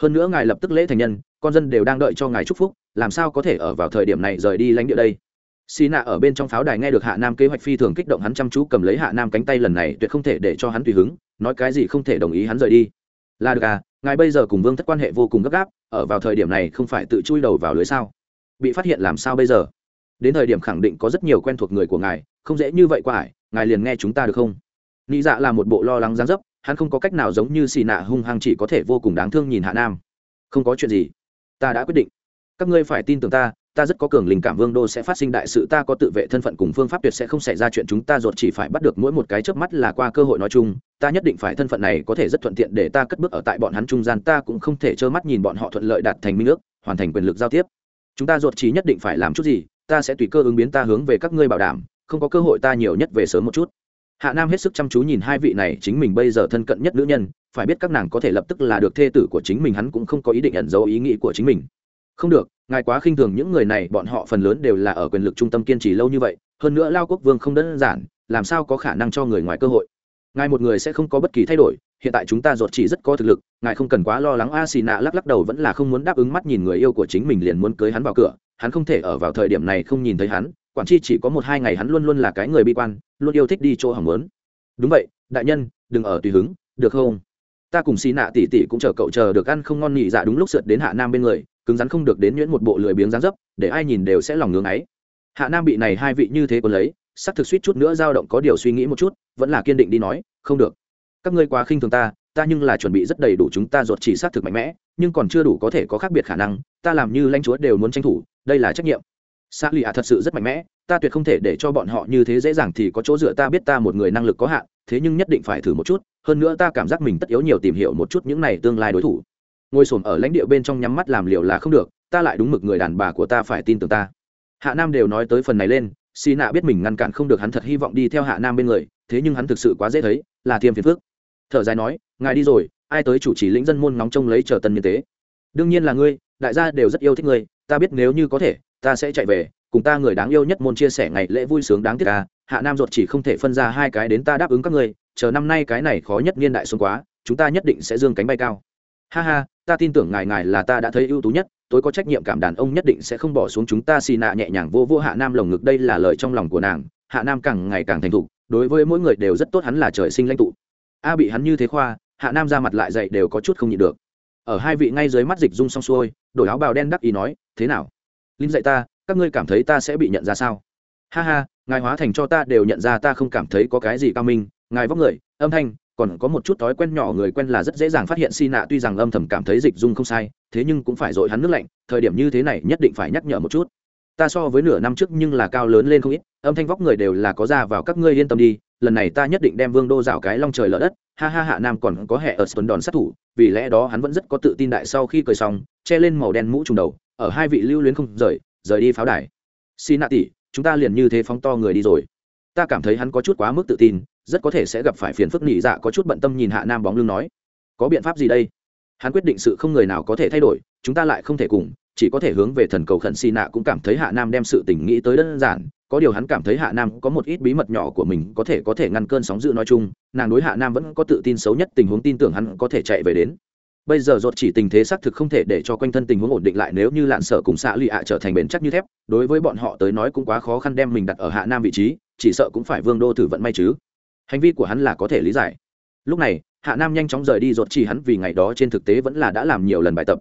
hơn nữa ngài lập tức lễ thành nhân, con dân đều đang đợi cho ngài chúc phúc, làm sao có thể ở vào thời điểm này rời đi lãnh địa đây? Xì nạ ở bên trong pháo đài nghe được hạ nam kế hoạch phi thường kích động hắn chăm chú cầm lấy hạ nam cánh tay lần này tuyệt không thể để cho hắn tùy hứng, nói cái gì không thể đồng ý hắn rời đi. Là được à ngài bây giờ cùng vương thất quan hệ vô cùng gấp gáp, ở vào thời điểm này không phải tự chui đầu vào lưới sao? Bị phát hiện làm sao bây giờ? Đến thời điểm khẳng định có rất nhiều quen thuộc người của ngài, không dễ như vậy qua ải, ngài liền nghe chúng ta được không? Nghĩ dạ là một bộ lo lắng gián dấp, hắn không có cách nào giống như xì nạ hung hăng chỉ có thể vô cùng đáng thương nhìn hạ nam. Không có chuyện gì, ta đã quyết định. Các ngươi phải tin tưởng ta ta rất có cường linh cảm vương đô sẽ phát sinh đại sự, ta có tự vệ thân phận cùng phương pháp tuyệt sẽ không xảy ra chuyện chúng ta ruột chỉ phải bắt được mỗi một cái chớp mắt là qua cơ hội nói chung, ta nhất định phải thân phận này có thể rất thuận tiện để ta cất bước ở tại bọn hắn trung gian, ta cũng không thể trơ mắt nhìn bọn họ thuận lợi đạt thành minh ước, hoàn thành quyền lực giao tiếp. Chúng ta ruột chỉ nhất định phải làm chút gì ta sẽ tùy cơ ứng biến ta hướng về các ngươi bảo đảm, không có cơ hội ta nhiều nhất về sớm một chút. Hạ nam hết sức chăm chú nhìn hai vị này, chính mình bây giờ thân cận nhất nữ nhân, phải biết các nàng có thể lập tức là được thê tử của chính mình, hắn cũng không có ý định ẩn giấu ý nghĩ của chính mình. Không được, ngài quá khinh thường những người này, bọn họ phần lớn đều là ở quyền lực trung tâm kiên trì lâu như vậy, hơn nữa lao quốc vương không đơn giản, làm sao có khả năng cho người ngoài cơ hội? Ngài một người sẽ không có bất kỳ thay đổi hiện tại chúng ta ruột chỉ rất có thực lực, ngài không cần quá lo lắng. A xì nạ lắc lắc đầu vẫn là không muốn đáp ứng mắt nhìn người yêu của chính mình liền muốn cưới hắn vào cửa. Hắn không thể ở vào thời điểm này không nhìn thấy hắn, quản chi chỉ có một hai ngày hắn luôn luôn là cái người bi quan, luôn yêu thích đi chỗ hỏng lớn đúng vậy, đại nhân, đừng ở tùy hứng, được không? Ta cùng xì nạ tỉ tỉ cũng chờ cậu chờ được ăn không ngon nhị dạ đúng lúc sượt đến hạ nam bên người, cứng rắn không được đến nhuyễn một bộ lười biếng dáng dấp, để ai nhìn đều sẽ lòng ngưng ấy hạ nam bị này hai vị như thế còn lấy, sắc thực suýt chút nữa dao động có điều suy nghĩ một chút, vẫn là kiên định đi nói, không được các ngươi quá khinh thường ta ta nhưng là chuẩn bị rất đầy đủ chúng ta ruột chỉ xác thực mạnh mẽ, nhưng còn chưa đủ có thể có khác biệt khả năng, ta làm như lãnh chúa đều muốn tranh thủ, đây là trách nhiệm. Xa lì ạ thật sự rất mạnh mẽ, ta tuyệt không thể để cho bọn họ như thế dễ dàng thì có chỗ dựa ta biết ta một người năng lực có hạn, thế nhưng nhất định phải thử một chút, hơn nữa ta cảm giác mình tất yếu nhiều tìm hiểu một chút những này tương lai đối thủ. Ngồi sồn ở lãnh địa bên trong nhắm mắt làm liều là không được, ta lại đúng mực người đàn bà của ta phải tin tưởng ta. Hạ nam đều nói tới phần này lên xì nạ biết mình ngăn cản không được hắn thật hy vọng đi theo hạ nam bên người, thế nhưng hắn thực sự quá dễ thấy, là thiêm phiền phước thở dài nói, ngài đi rồi, ai tới chủ trì lĩnh dân môn nóng trông lấy chờ tân nhân tế? Đương nhiên là ngươi, đại gia đều rất yêu thích ngươi, ta biết nếu như có thể, ta sẽ chạy về, cùng ta người đáng yêu nhất môn chia sẻ ngày lễ vui sướng đáng tiếc ca hạ nam ruột chỉ không thể phân ra hai cái đến ta đáp ứng các ngươi, chờ năm nay cái này khó nhất niên đại xuân quá, chúng ta nhất định sẽ dương cánh bay cao. Ha ha, ta tin tưởng ngài ngài là ta đã thấy ưu tú nhất tôi có trách nhiệm cảm đàn ông nhất định sẽ không bỏ xuống chúng ta xì nạ nhẹ nhàng vô vô hạ nam lồng ngực, đây là lời trong lòng của nàng. Hạ nam càng ngày càng thành thục, đối với mỗi người đều rất tốt, hắn là trời sinh lãnh tụ a bị hắn như thế khoa, hạ nam ra mặt lại dậy đều có chút không nhịn được. Ở hai vị ngay dưới mắt dịch dung xong xuôi, đổi áo bào đen đắc ý nói, thế nào? Linh dạy ta, các ngươi cảm thấy ta sẽ bị nhận ra sao? Ha ha, ngài hóa thành cho ta đều nhận ra ta không cảm thấy có cái gì cao minh, ngài vóc người, âm thanh, còn có một chút thói quen nhỏ người quen là rất dễ dàng phát hiện si nạ, tuy rằng âm thầm cảm thấy dịch dung không sai, thế nhưng cũng phải dội hắn nước lạnh, thời điểm như thế này nhất định phải nhắc nhở một chút ta so với nửa năm trước nhưng là cao lớn lên không ít, âm thanh vóc người đều là có ra vào các ngươi yên tâm đi, lần này ta nhất định đem vương đô dạo cái long trời lở đất, ha ha hạ nam còn có hệ ở tuần đòn sát thủ, vì lẽ đó hắn vẫn rất có tự tin đại sau khi cười xong, che lên màu đen mũ trùng đầu, ở hai vị lưu luyến không rời rời đi pháo đài. Xin nạ tỷ chúng ta liền như thế phóng to người đi rồi. Ta cảm thấy hắn có chút quá mức tự tin, rất có thể sẽ gặp phải phiền phức nỉ dạ có chút bận tâm nhìn hạ nam bóng lưng nói. Có biện pháp gì đây? Hắn quyết định sự không người nào có thể thay đổi, chúng ta lại không thể cùng chỉ có thể hướng về thần cầu khẩn xì nạ cũng cảm thấy hạ nam đem sự tình nghĩ tới đơn giản, có điều hắn cảm thấy hạ nam có một ít bí mật nhỏ của mình có thể có thể ngăn cơn sóng dữ nói chung, nàng đối hạ nam vẫn có tự tin xấu nhất, tình huống tin tưởng hắn có thể chạy về đến. Bây giờ dột chỉ tình thế xác thực không thể để cho quanh thân tình huống ổn định lại nếu như lạn sở cùng xạ lụy ạ trở thành bền chắc như thép, đối với bọn họ tới nói cũng quá khó khăn đem mình đặt ở hạ nam vị trí, chỉ sợ cũng phải vương đô thử vận may chứ. Hành vi của hắn là có thể lý giải. Lúc này, hạ nam nhanh chóng rời đi dột chỉ hắn vì ngày đó trên thực tế vẫn là đã làm nhiều lần bài tập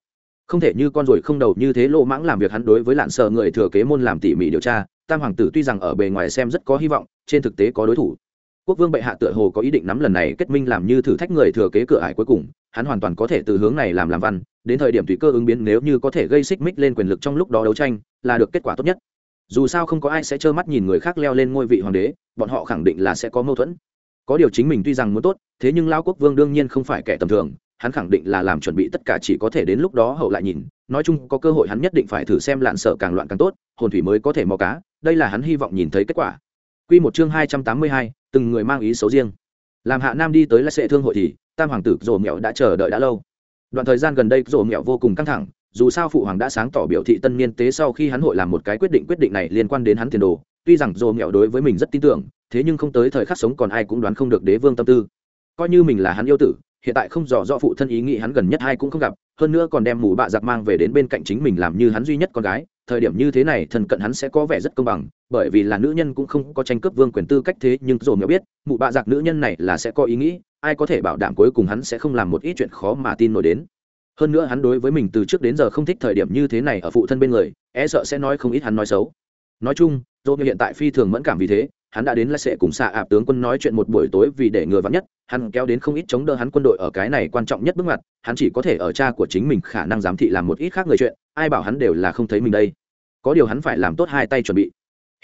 không thể như con ruồi không đầu như thế lô mãng làm việc hắn đối với lạn sợ người thừa kế môn làm tỉ mỉ điều tra, tam hoàng tử tuy rằng ở bề ngoài xem rất có hy vọng, trên thực tế có đối thủ. Quốc vương bệ hạ tựa hồ có ý định nắm lần này kết minh làm như thử thách người thừa kế cửa ải cuối cùng, hắn hoàn toàn có thể từ hướng này làm làm văn, đến thời điểm tùy cơ ứng biến nếu như có thể gây xích mích lên quyền lực trong lúc đó đấu tranh, là được kết quả tốt nhất. Dù sao không có ai sẽ trơ mắt nhìn người khác leo lên ngôi vị hoàng đế, bọn họ khẳng định là sẽ có mâu thuẫn. Có điều chính mình tuy rằng muốn tốt, thế nhưng lao quốc vương đương nhiên không phải kẻ tầm thường hắn khẳng định là làm chuẩn bị tất cả chỉ có thể đến lúc đó hậu lại nhìn nói chung có cơ hội hắn nhất định phải thử xem lạn sợ càng loạn càng tốt hồn thủy mới có thể mò cá đây là hắn hy vọng nhìn thấy kết quả. Quy một chương hai trăm tám mươi hai, từng người mang ý xấu riêng. Làm hạ nam đi tới là sệ thương hội thì tam hoàng tử rồ mẹo đã chờ đợi đã lâu. Đoạn thời gian gần đây rồ mẹo vô cùng căng thẳng dù sao phụ hoàng đã sáng tỏ biểu thị tân niên tế sau khi hắn hội làm một cái quyết định quyết định này liên quan đến hắn tiền đồ tuy rằng rồ mẹo đối với mình rất tin tưởng thế nhưng không tới thời khắc sống còn ai cũng đoán không được đế vương tâm tư. Coi như mình là hắn yêu tử hiện tại không dò do phụ thân ý nghĩ hắn gần nhất hai cũng không gặp, hơn nữa còn đem mù bạ giặc mang về đến bên cạnh chính mình làm như hắn duy nhất con gái, thời điểm như thế này thần cận hắn sẽ có vẻ rất công bằng, bởi vì là nữ nhân cũng không có tranh cướp vương quyền tư cách thế, nhưng rồi nhớ biết mụ bạ giặc nữ nhân này là sẽ có ý nghĩ, ai có thể bảo đảm cuối cùng hắn sẽ không làm một ít chuyện khó mà tin nổi đến. Hơn nữa hắn đối với mình từ trước đến giờ không thích thời điểm như thế này ở phụ thân bên người e sợ sẽ nói không ít hắn nói xấu. Nói chung dồn như hiện tại phi thường mẫn cảm vì thế hắn đã đến là sẽ cùng xạ ạp tướng quân nói chuyện một buổi tối vì để ngừa vắng nhất, hắn kéo đến không ít chống đỡ hắn quân đội ở cái này quan trọng nhất bước ngoặt, hắn chỉ có thể ở cha của chính mình khả năng giám thị làm một ít khác người chuyện, ai bảo hắn đều là không thấy mình đây. Có điều hắn phải làm tốt hai tay chuẩn bị.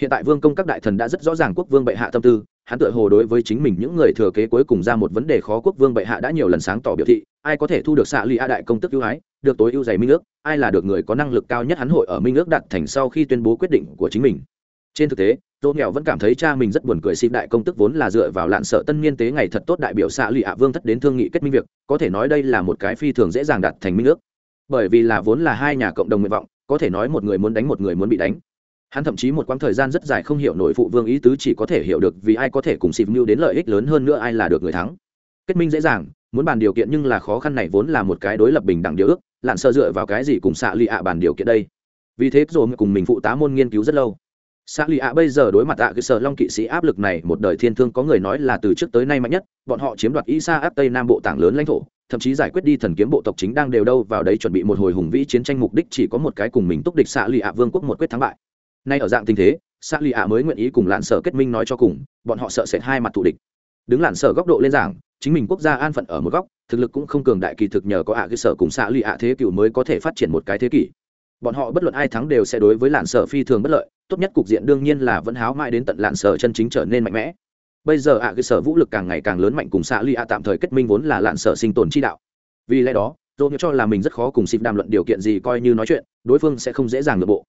Hiện tại vương công các đại thần đã rất rõ ràng quốc vương bệ hạ tâm tư, hắn tự hồ đối với chính mình những người thừa kế cuối cùng ra một vấn đề khó quốc vương bệ hạ đã nhiều lần sáng tỏ biểu thị, ai có thể thu được xạ lụy a đại công tức ưu ái, được tối ưu dày minh ước, ai là được người có năng lực cao nhất hắn hội ở minh ước đặt thành sau khi tuyên bố quyết định của chính mình. Trên thực tế tôn nghèo vẫn cảm thấy cha mình rất buồn cười xịp đại công tức vốn là dựa vào lạn sợ tân niên tế ngày thật tốt đại biểu xạ lụy ạ vương thất đến thương nghị kết minh việc, có thể nói đây là một cái phi thường dễ dàng đạt thành minh ước. Bởi vì là vốn là hai nhà cộng đồng nguyện vọng, có thể nói một người muốn đánh một người muốn bị đánh. Hắn thậm chí một quãng thời gian rất dài không hiểu nổi phụ vương ý tứ chỉ có thể hiểu được vì ai có thể cùng xịp mưu đến lợi ích lớn hơn nữa ai là được người thắng. Kết minh dễ dàng, muốn bàn điều kiện nhưng là khó khăn này vốn là một cái đối lập bình đẳng điều ước, lạn sơ dựa vào cái gì cùng xạ lụy ạ bàn điều kiện đây? Vì thế rồi cùng mình phụ tá môn nghiên cứu rất lâu xạ lì ạ bây giờ đối mặt ạ cơ sở long kỵ sĩ áp lực này, một đời thiên thương có người nói là từ trước tới nay mạnh nhất, bọn họ chiếm đoạt isa áp tây nam bộ tảng lớn lãnh thổ, thậm chí giải quyết đi thần kiếm bộ tộc chính đang đều đâu vào đấy chuẩn bị một hồi hùng vĩ chiến tranh mục đích chỉ có một cái cùng mình túc địch xạ lì ạ vương quốc một quyết thắng bại. Nay ở dạng tình thế xạ lì ạ mới nguyện ý cùng lạn sở kết minh nói cho cùng, bọn họ sợ sệt hai mặt thù địch. Đứng lạn sở góc độ lên giảng, chính mình quốc gia an phận ở một góc, thực lực cũng không cường đại kỳ thực nhờ có ạ cơ sở cùng xạ lì ạ thế cựu mới có thể phát triển một cái thế kỷ bọn họ bất luận ai thắng đều sẽ đối với lạn sở phi thường bất lợi, tốt nhất cục diện đương nhiên là vẫn háo mãi đến tận lạn sở chân chính trở nên mạnh mẽ. Bây giờ ạ cơ sở vũ lực càng ngày càng lớn mạnh cùng xạ lụy ạ tạm thời kết minh vốn là lạn sở sinh tồn chi đạo. Vì lẽ đó dỗ cho là mình rất khó cùng xịp đàm luận điều kiện gì coi như nói chuyện, đối phương sẽ không dễ dàng nội bộ.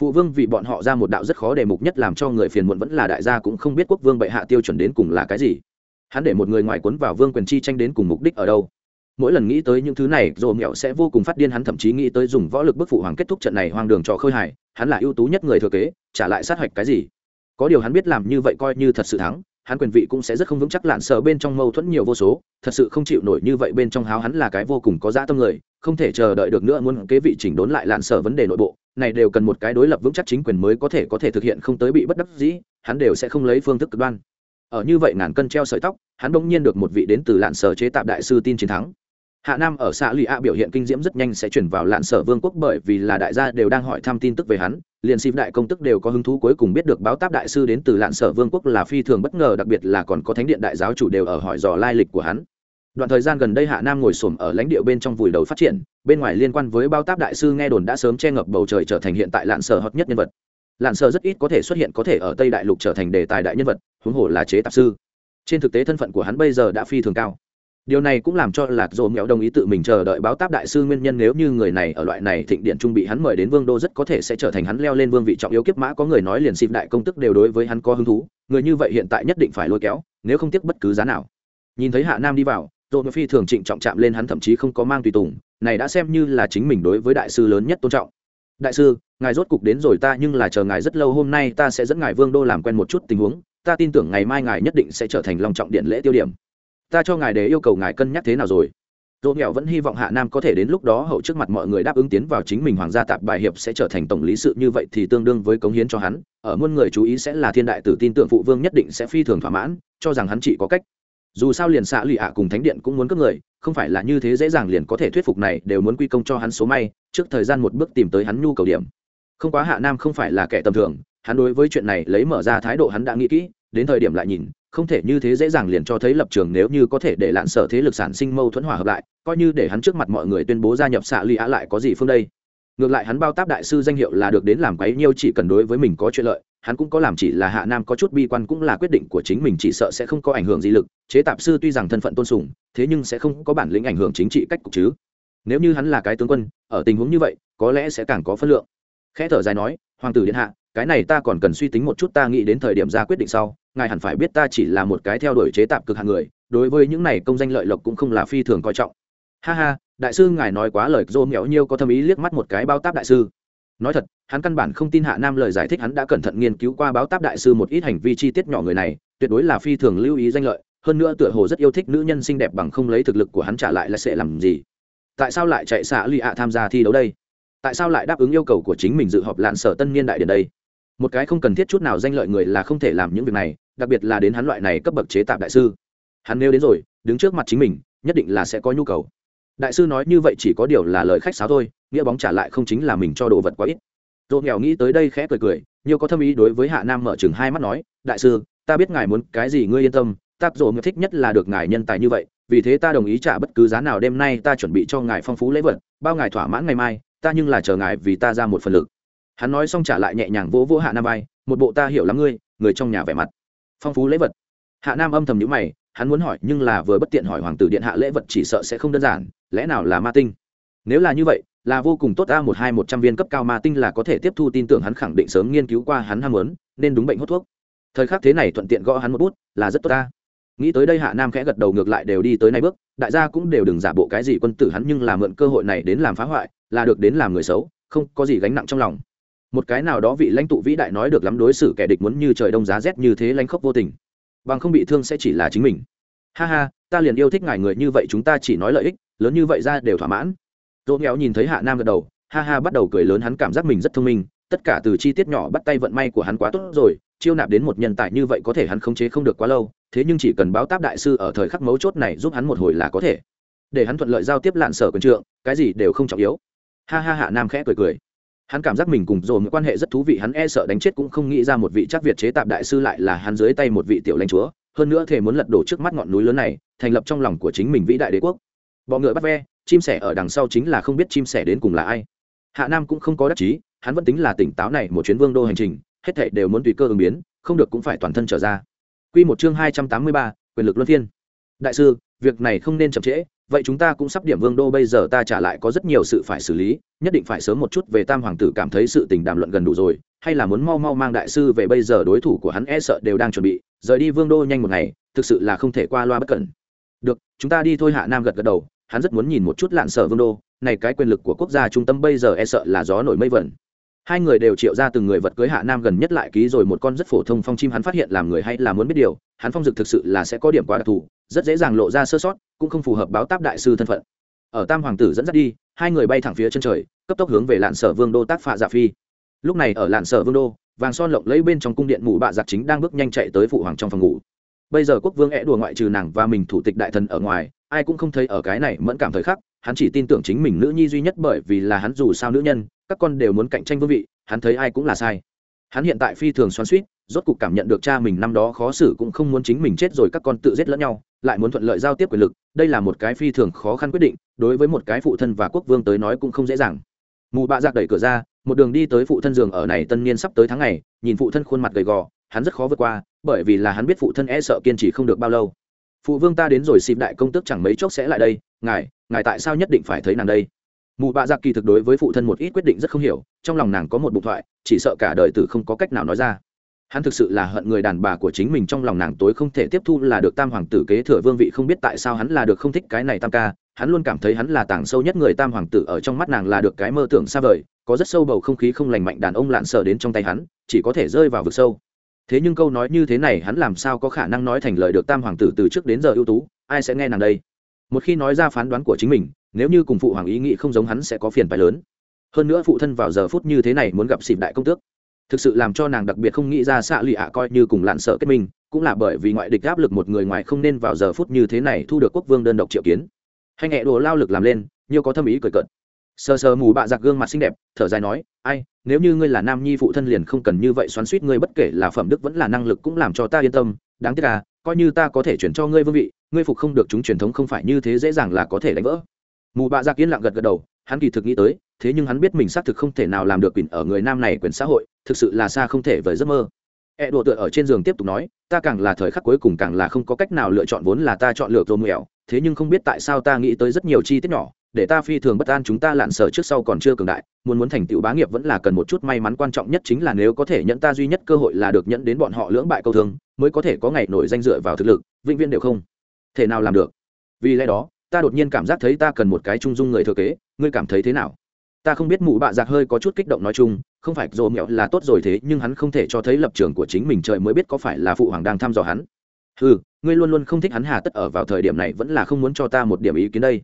Phụ vương vì bọn họ ra một đạo rất khó đề mục nhất làm cho người phiền muộn vẫn là đại gia cũng không biết quốc vương bệ hạ tiêu chuẩn đến cùng là cái gì. Hắn để một người ngoài quấn vào vương quyền chi tranh đến cùng mục đích ở đâu mỗi lần nghĩ tới những thứ này rồi mẹo sẽ vô cùng phát điên, hắn thậm chí nghĩ tới dùng võ lực bức phụ hoàng kết thúc trận này hoang đường trò khơi hài, hắn là ưu tú nhất người thừa kế trả lại sát hạch cái gì. Có điều hắn biết làm như vậy coi như thật sự thắng, hắn quyền vị cũng sẽ rất không vững chắc, lạn sợ bên trong mâu thuẫn nhiều vô số, thật sự không chịu nổi như vậy bên trong háo hắn là cái vô cùng có dã tâm người, không thể chờ đợi được nữa muốn kế vị chỉnh đốn lại lạn sợ vấn đề nội bộ, này đều cần một cái đối lập vững chắc chính quyền mới có thể có thể thực hiện không tới bị bất đắc dĩ, hắn đều sẽ không lấy phương thức cực đoan. Ở như vậy ngàn cân treo sợi tóc, hắn bỗng nhiên được một vị đến từ lạn sở chế tạp đại sư tin chiến thắng hạ nam ở xã lụy ạ biểu hiện kinh diễm rất nhanh sẽ chuyển vào lạn sở vương quốc bởi vì là đại gia đều đang hỏi thăm tin tức về hắn, liền xịp đại công tức đều có hứng thú cuối cùng biết được báo táp đại sư đến từ lạn sở vương quốc là phi thường bất ngờ, đặc biệt là còn có thánh điện đại giáo chủ đều ở hỏi dò lai lịch của hắn. Đoạn thời gian gần đây hạ nam ngồi xổm ở lãnh địa bên trong vùi đầu phát triển, bên ngoài liên quan với bao táp đại sư nghe đồn đã sớm che ngập bầu trời trở thành hiện tại lạn sở hợp nhất nhân vật. Lạn sở rất ít có thể xuất hiện có thể ở tây đại lục trở thành đề tài đại nhân vật, huống hồ là chế tạp sư. Trên thực tế thân phận của hắn bây giờ đã phi thường cao điều này cũng làm cho lạc dỗ nghèo đồng ý tự mình chờ đợi báo táp đại sư nguyên nhân nếu như người này ở loại này thịnh điện trung bị hắn mời đến vương đô rất có thể sẽ trở thành hắn leo lên vương vị trọng yếu kiếp mã. Có người nói liền xịp đại công tức đều đối với hắn có hứng thú, người như vậy hiện tại nhất định phải lôi kéo, nếu không tiếc bất cứ giá nào. Nhìn thấy hạ nam đi vào, dỗ phi thường trịnh trọng chạm lên hắn thậm chí không có mang tùy tùng, này đã xem như là chính mình đối với đại sư lớn nhất tôn trọng. Đại sư, ngài rốt cục đến rồi ta, nhưng là chờ ngài rất lâu, hôm nay ta sẽ dẫn ngài vương đô làm quen một chút tình huống, ta tin tưởng ngày mai ngài nhất định sẽ trở thành lòng trọng điện lễ tiêu điểm ta cho ngài để yêu cầu ngài cân nhắc thế nào rồi. Dỗ nghèo vẫn hy vọng hạ nam có thể đến lúc đó hậu trước mặt mọi người đáp ứng tiến vào chính mình hoàng gia tạp bài hiệp sẽ trở thành tổng lý sự như vậy thì tương đương với cống hiến cho hắn. Ở muôn người chú ý sẽ là thiên đại tử tin tưởng phụ vương nhất định sẽ phi thường thỏa mãn, cho rằng hắn chỉ có cách. Dù sao liền xạ lụy ạ cùng thánh điện cũng muốn cướp người, không phải là như thế dễ dàng liền có thể thuyết phục này, đều muốn quy công cho hắn số may, trước thời gian một bước tìm tới hắn nhu cầu điểm. Không quá hạ nam không phải là kẻ tầm thường, hắn đối với chuyện này lấy mở ra thái độ hắn đã nghĩ kỹ, đến thời điểm lại nhìn không thể như thế dễ dàng liền cho thấy lập trường nếu như có thể để lạn sở thế lực sản sinh mâu thuẫn hòa hợp lại, coi như để hắn trước mặt mọi người tuyên bố gia nhập xạ lụy á lại có gì phương đây. Ngược lại hắn bao táp đại sư danh hiệu là được đến làm quấy nhiêu chỉ cần đối với mình có chuyện lợi, hắn cũng có làm chỉ là hạ nam có chút bi quan cũng là quyết định của chính mình chỉ sợ sẽ không có ảnh hưởng gì lực, chế tạp sư tuy rằng thân phận tôn sùng, thế nhưng sẽ không có bản lĩnh ảnh hưởng chính trị cách cục chứ. Nếu như hắn là cái tướng quân, ở tình huống như vậy, có lẽ sẽ càng có phân lượng. Khẽ thở dài nói, hoàng tử điện hạ cái này ta còn cần suy tính một chút, ta nghĩ đến thời điểm ra quyết định sau, ngài hẳn phải biết ta chỉ là một cái theo đuổi chế tạp cực hạng người, đối với những này công danh lợi lộc cũng không là phi thường coi trọng. Ha ha, đại sư ngài nói quá lời, dô nghẽo nhiêu có thâm ý liếc mắt một cái bao táp đại sư. Nói thật, hắn căn bản không tin hạ nam lời giải thích, hắn đã cẩn thận nghiên cứu qua báo táp đại sư một ít hành vi chi tiết nhỏ người này, tuyệt đối là phi thường lưu ý danh lợi, hơn nữa tựa hồ rất yêu thích nữ nhân xinh đẹp bằng không lấy thực lực của hắn trả lại là sẽ làm gì. Tại sao lại chạy xạ lụy ạ tham gia thi đấu đây? Tại sao lại đáp ứng yêu cầu của chính mình dự họp lạn sở tân niên đại điện đây? Một cái không cần thiết chút nào danh lợi người là không thể làm những việc này, đặc biệt là đến hắn loại này cấp bậc chế tạp đại sư. Hắn nêu đến rồi, đứng trước mặt chính mình, nhất định là sẽ có nhu cầu. Đại sư nói như vậy chỉ có điều là lời khách sáo thôi, nghĩa bóng trả lại không chính là mình cho đồ vật quá ít. Dỗ nghèo nghĩ tới đây khẽ cười cười, nhiều có thâm ý đối với hạ nam mở chừng hai mắt nói, đại sư, ta biết ngài muốn cái gì ngươi yên tâm tác dỗ ngược thích nhất là được ngài nhân tài như vậy, vì thế ta đồng ý trả bất cứ giá nào đêm nay ta chuẩn bị cho ngài phong phú lễ vật, bao ngài thỏa mãn ngày mai, ta nhưng là chờ ngài vì ta ra một phần lực hắn nói xong trả lại nhẹ nhàng vỗ vỗ hạ nam vai, một bộ ta hiểu lắm ngươi, người trong nhà vẻ mặt. Phong phú lễ vật. Hạ nam âm thầm nhữ mày, hắn muốn hỏi, nhưng là vừa bất tiện hỏi hoàng tử điện hạ lễ vật chỉ sợ sẽ không đơn giản, lẽ nào là ma tinh? Nếu là như vậy, là vô cùng tốt a, một hai một trăm viên cấp cao ma tinh là có thể tiếp thu tin tưởng hắn khẳng định sớm nghiên cứu qua hắn ham muốn, nên đúng bệnh hút thuốc. Thời khắc thế này thuận tiện gõ hắn một bút, là rất tốt ta nghĩ tới đây hạ nam khẽ gật đầu ngược lại đều đi tới nay bước, đại gia cũng đều đừng giả bộ cái gì quân tử hắn nhưng là mượn cơ hội này đến làm phá hoại, là được đến làm người xấu, không có gì gánh nặng trong lòng một cái nào đó vị lãnh tụ vĩ đại nói được lắm đối xử kẻ địch muốn như trời đông giá rét như thế lãnh khốc vô tình. Bằng không bị thương sẽ chỉ là chính mình. Ha ha, ta liền yêu thích ngài người như vậy chúng ta chỉ nói lợi ích, lớn như vậy ra đều thỏa mãn. Dỗ nghèo nhìn thấy hạ nam gật đầu, ha ha bắt đầu cười lớn hắn cảm giác mình rất thông minh, tất cả từ chi tiết nhỏ bắt tay vận may của hắn quá tốt rồi, chiêu nạp đến một nhân tài như vậy có thể hắn khống chế không được quá lâu, thế nhưng chỉ cần báo táp đại sư ở thời khắc mấu chốt này giúp hắn một hồi là có thể. Để hắn thuận lợi giao tiếp lạn sở quần trượng, cái gì đều không trọng yếu. Ha ha hạ nam khẽ cười cười hắn cảm giác mình cùng dồn quan hệ rất thú vị hắn e sợ đánh chết cũng không nghĩ ra một vị chắc việt chế tạp đại sư lại là hắn dưới tay một vị tiểu lãnh chúa. Hơn nữa thể muốn lật đổ trước mắt ngọn núi lớn này thành lập trong lòng của chính mình vĩ đại đế quốc. Bọ ngựa bắt ve chim sẻ ở đằng sau chính là không biết chim sẻ đến cùng là ai. Hạ nam cũng không có đắc chí hắn vẫn tính là tỉnh táo này một chuyến vương đô hành trình hết thảy đều muốn tùy cơ ứng biến không được cũng phải toàn thân trở ra. Quy một chương hai trăm tám mươi ba, quyền lực luân phiên. Đại sư, việc này không nên chậm trễ, vậy chúng ta cũng sắp điểm vương đô bây giờ ta trả lại có rất nhiều sự phải xử lý, nhất định phải sớm một chút về Tam hoàng tử cảm thấy sự tình đàm luận gần đủ rồi, hay là muốn mau mau mang đại sư về bây giờ đối thủ của hắn e sợ đều đang chuẩn bị, rời đi vương đô nhanh một ngày, thực sự là không thể qua loa bất cẩn. Được, chúng ta đi thôi Hạ Nam gật gật đầu, hắn rất muốn nhìn một chút lạn sở vương đô, này cái quyền lực của quốc gia trung tâm bây giờ e sợ là gió nổi mây vẩn hai người đều triệu ra từng người vật cưới hạ nam gần nhất lại ký rồi một con rất phổ thông phong chim hắn phát hiện làm người hay là muốn biết điều, hắn phong dực thực sự là sẽ có điểm quá đặc thù, rất dễ dàng lộ ra sơ sót, cũng không phù hợp báo táp đại sư thân phận. Ở tam hoàng tử dẫn dắt đi, hai người bay thẳng phía chân trời, cấp tốc hướng về lạn sở vương đô tác phạ giả phi. Lúc này ở lạn sở vương đô, vàng son lộng lấy bên trong cung điện mụ bạ giặc chính đang bước nhanh chạy tới phụ hoàng trong phòng ngủ. Bây giờ quốc vương é đùa ngoại trừ nàng và mình thủ tịch đại thần ở ngoài, ai cũng không thấy ở cái này mẫn cảm thời khắc, hắn chỉ tin tưởng chính mình nữ nhi duy nhất bởi vì là hắn dù sao nữ nhân các con đều muốn cạnh tranh vương vị, hắn thấy ai cũng là sai. Hắn hiện tại phi thường xoắn suýt rốt cục cảm nhận được cha mình năm đó khó xử cũng không muốn chính mình chết rồi các con tự giết lẫn nhau, lại muốn thuận lợi giao tiếp quyền lực, đây là một cái phi thường khó khăn quyết định, đối với một cái phụ thân và quốc vương tới nói cũng không dễ dàng. Mù bạ giặc đẩy cửa ra, một đường đi tới phụ thân giường ở này tân niên sắp tới tháng này nhìn phụ thân khuôn mặt gầy gò, hắn rất khó vượt qua, bởi vì là hắn biết phụ thân e sợ kiên trì không được bao lâu. Phụ vương ta đến rồi, xịp đại công tước chẳng mấy chốc sẽ lại đây, ngài ngài tại sao nhất định phải thấy nàng đây? Mụ bạ giặc kỳ thực đối với phụ thân một ít quyết định rất không hiểu, trong lòng nàng có một bụng thoại, chỉ sợ cả đời tử không có cách nào nói ra. Hắn thực sự là hận người đàn bà của chính mình trong lòng nàng tối không thể tiếp thu là được tam hoàng tử kế thừa vương vị không biết tại sao hắn là được không thích cái này tam ca, hắn luôn cảm thấy hắn là tảng sâu nhất người tam hoàng tử ở trong mắt nàng là được cái mơ tưởng xa vời, có rất sâu bầu không khí không lành mạnh đàn ông lạn sợ đến trong tay hắn, chỉ có thể rơi vào vực sâu. Thế nhưng câu nói như thế này hắn làm sao có khả năng nói thành lời được tam hoàng tử từ trước đến giờ ưu tú, ai sẽ nghe nàng đây? Một khi nói ra phán đoán của chính mình nếu như cùng phụ hoàng ý nghĩ không giống hắn sẽ có phiền phái lớn. Hơn nữa phụ thân vào giờ phút như thế này muốn gặp xịp đại công tước. Thực sự làm cho nàng đặc biệt không nghĩ ra xạ lụy ạ coi như cùng lạn sợ kết minh, cũng là bởi vì ngoại địch áp lực một người ngoài không nên vào giờ phút như thế này thu được quốc vương đơn độc triệu kiến. Hay nhẹ đồ lao lực làm lên, nhiều có thâm ý cười cợt. Sờ sờ mù bạ giặc gương mặt xinh đẹp, thở dài nói, ai, nếu như ngươi là nam nhi phụ thân liền không cần như vậy xoắn suýt ngươi, bất kể là phẩm đức vẫn là năng lực cũng làm cho ta yên tâm, đáng tiếc à coi như ta có thể chuyển cho ngươi vương vị, ngươi phục không được chúng truyền thống không phải như thế dễ dàng là có thể đánh vỡ mù bạ dạ giặc yên lặng gật gật đầu, hắn kỳ thực nghĩ tới, thế nhưng hắn biết mình xác thực không thể nào làm được quyền ở người nam này quyền xã hội, thực sự là xa không thể với giấc mơ. E đùa tựa ở trên giường tiếp tục nói, ta càng là thời khắc cuối cùng càng là không có cách nào lựa chọn, vốn là ta chọn lựa rô mèo thế nhưng không biết tại sao ta nghĩ tới rất nhiều chi tiết nhỏ, để ta phi thường bất an chúng ta lạn sở trước sau còn chưa cường đại, muốn muốn thành tựu bá nghiệp vẫn là cần một chút may mắn quan trọng nhất chính là nếu có thể nhận ta duy nhất cơ hội là được nhận đến bọn họ lưỡng bại câu thương, mới có thể có ngày nổi danh dựa vào thực lực, vĩnh viên đều không thể nào làm được. Vì lẽ đó ta đột nhiên cảm giác thấy ta cần một cái trung dung người thừa kế, ngươi cảm thấy thế nào? Ta không biết mụ bạ giặc hơi có chút kích động nói chung, không phải, dồ mẹo là tốt rồi thế, nhưng hắn không thể cho thấy lập trường của chính mình trời mới biết có phải là phụ hoàng đang thăm dò hắn. Ừ ngươi luôn luôn không thích hắn hà tất ở vào thời điểm này, vẫn là không muốn cho ta một điểm ý kiến đây.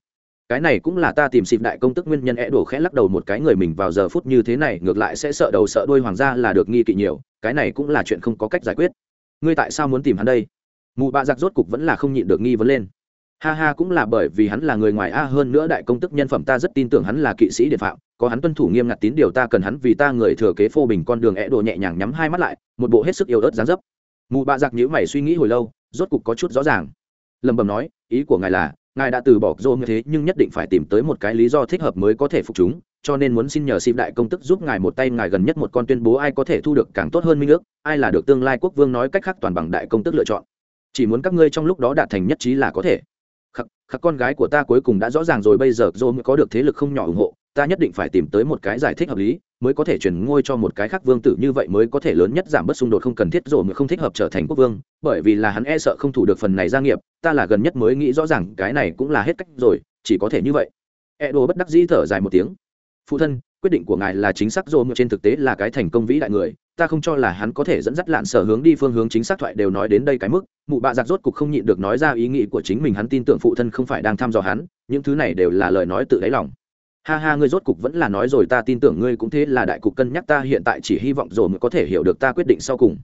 Cái này cũng là ta tìm xịp đại công tức nguyên nhân é đổ khẽ lắc đầu một cái người mình vào giờ phút như thế này, ngược lại sẽ sợ đầu sợ đuôi hoàng gia là được nghi kỵ nhiều, cái này cũng là chuyện không có cách giải quyết. Ngươi tại sao muốn tìm hắn đây? Mụ bạ giặc rốt cục vẫn là không nhịn được nghi vấn lên ha ha, cũng là bởi vì hắn là người ngoài a, hơn nữa đại công tức nhân phẩm ta rất tin tưởng hắn là kỵ sĩ địa phạm, có hắn tuân thủ nghiêm ngặt tín điều ta cần hắn vì ta người thừa kế phô bình con đường é đồ nhẹ nhàng nhắm hai mắt lại, một bộ hết sức yêu ớt dán dấp. Mụ bạ giặc nhữ mày suy nghĩ hồi lâu, rốt cục có chút rõ ràng. Lầm bầm nói, ý của ngài là, ngài đã từ bỏ dô như thế nhưng nhất định phải tìm tới một cái lý do thích hợp mới có thể phục chúng, cho nên muốn xin nhờ xịp đại công tức giúp ngài một tay ngài gần nhất một con tuyên bố ai có thể thu được càng tốt hơn minh ước, ai là được tương lai quốc vương nói cách khác toàn bằng đại công tức lựa chọn. Chỉ muốn các ngươi trong lúc đó đạt thành nhất trí là có thể khắc con gái của ta cuối cùng đã rõ ràng rồi, bây giờ dô mới có được thế lực không nhỏ ủng hộ, ta nhất định phải tìm tới một cái giải thích hợp lý, mới có thể chuyển ngôi cho một cái khác vương tử như vậy mới có thể lớn nhất giảm bớt xung đột không cần thiết rồi mới không thích hợp trở thành quốc vương, bởi vì là hắn e sợ không thủ được phần này gia nghiệp, ta là gần nhất mới nghĩ rõ ràng, cái này cũng là hết cách rồi, chỉ có thể như vậy. E đồ bất đắc dĩ thở dài một tiếng. Phụ thân quyết định của ngài là chính xác rồi trên thực tế là cái thành công vĩ đại người. Ta không cho là hắn có thể dẫn dắt lạn sở hướng đi phương hướng chính xác thoại đều nói đến đây cái mức. Mụ bạ giặc rốt cục không nhịn được nói ra ý nghĩ của chính mình. Hắn tin tưởng phụ thân không phải đang thăm dò hắn. Những thứ này đều là lời nói tự đáy lòng. Ha ha, ngươi rốt cục vẫn là nói rồi, ta tin tưởng ngươi cũng thế là đại cục cân nhắc ta hiện tại chỉ hy vọng rồi mới có thể hiểu được ta quyết định sau cùng.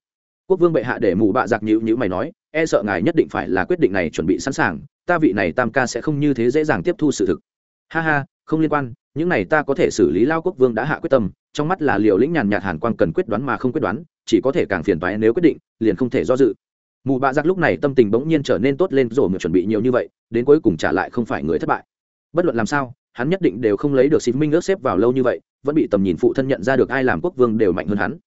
Quốc vương bệ hạ để mù bạ giặc nhữ nhữ mày nói e sợ ngài nhất định phải là quyết định này chuẩn bị sẵn sàng. Ta vị này tam ca sẽ không như thế dễ dàng tiếp thu sự thực. Ha ha, không liên quan những này ta có thể xử lý lao quốc vương đã hạ quyết tâm, trong mắt là liều lĩnh nhàn nhạt hàn quang cần quyết đoán mà không quyết đoán, chỉ có thể càng phiền toái nếu quyết định, liền không thể do dự. Mù bạ giặc lúc này tâm tình bỗng nhiên trở nên tốt lên, rồi mà chuẩn bị nhiều như vậy, đến cuối cùng trả lại không phải người thất bại. Bất luận làm sao, hắn nhất định đều không lấy được xịt minh ước xếp vào lâu như vậy, vẫn bị tầm nhìn phụ thân nhận ra được ai làm quốc vương đều mạnh hơn hắn.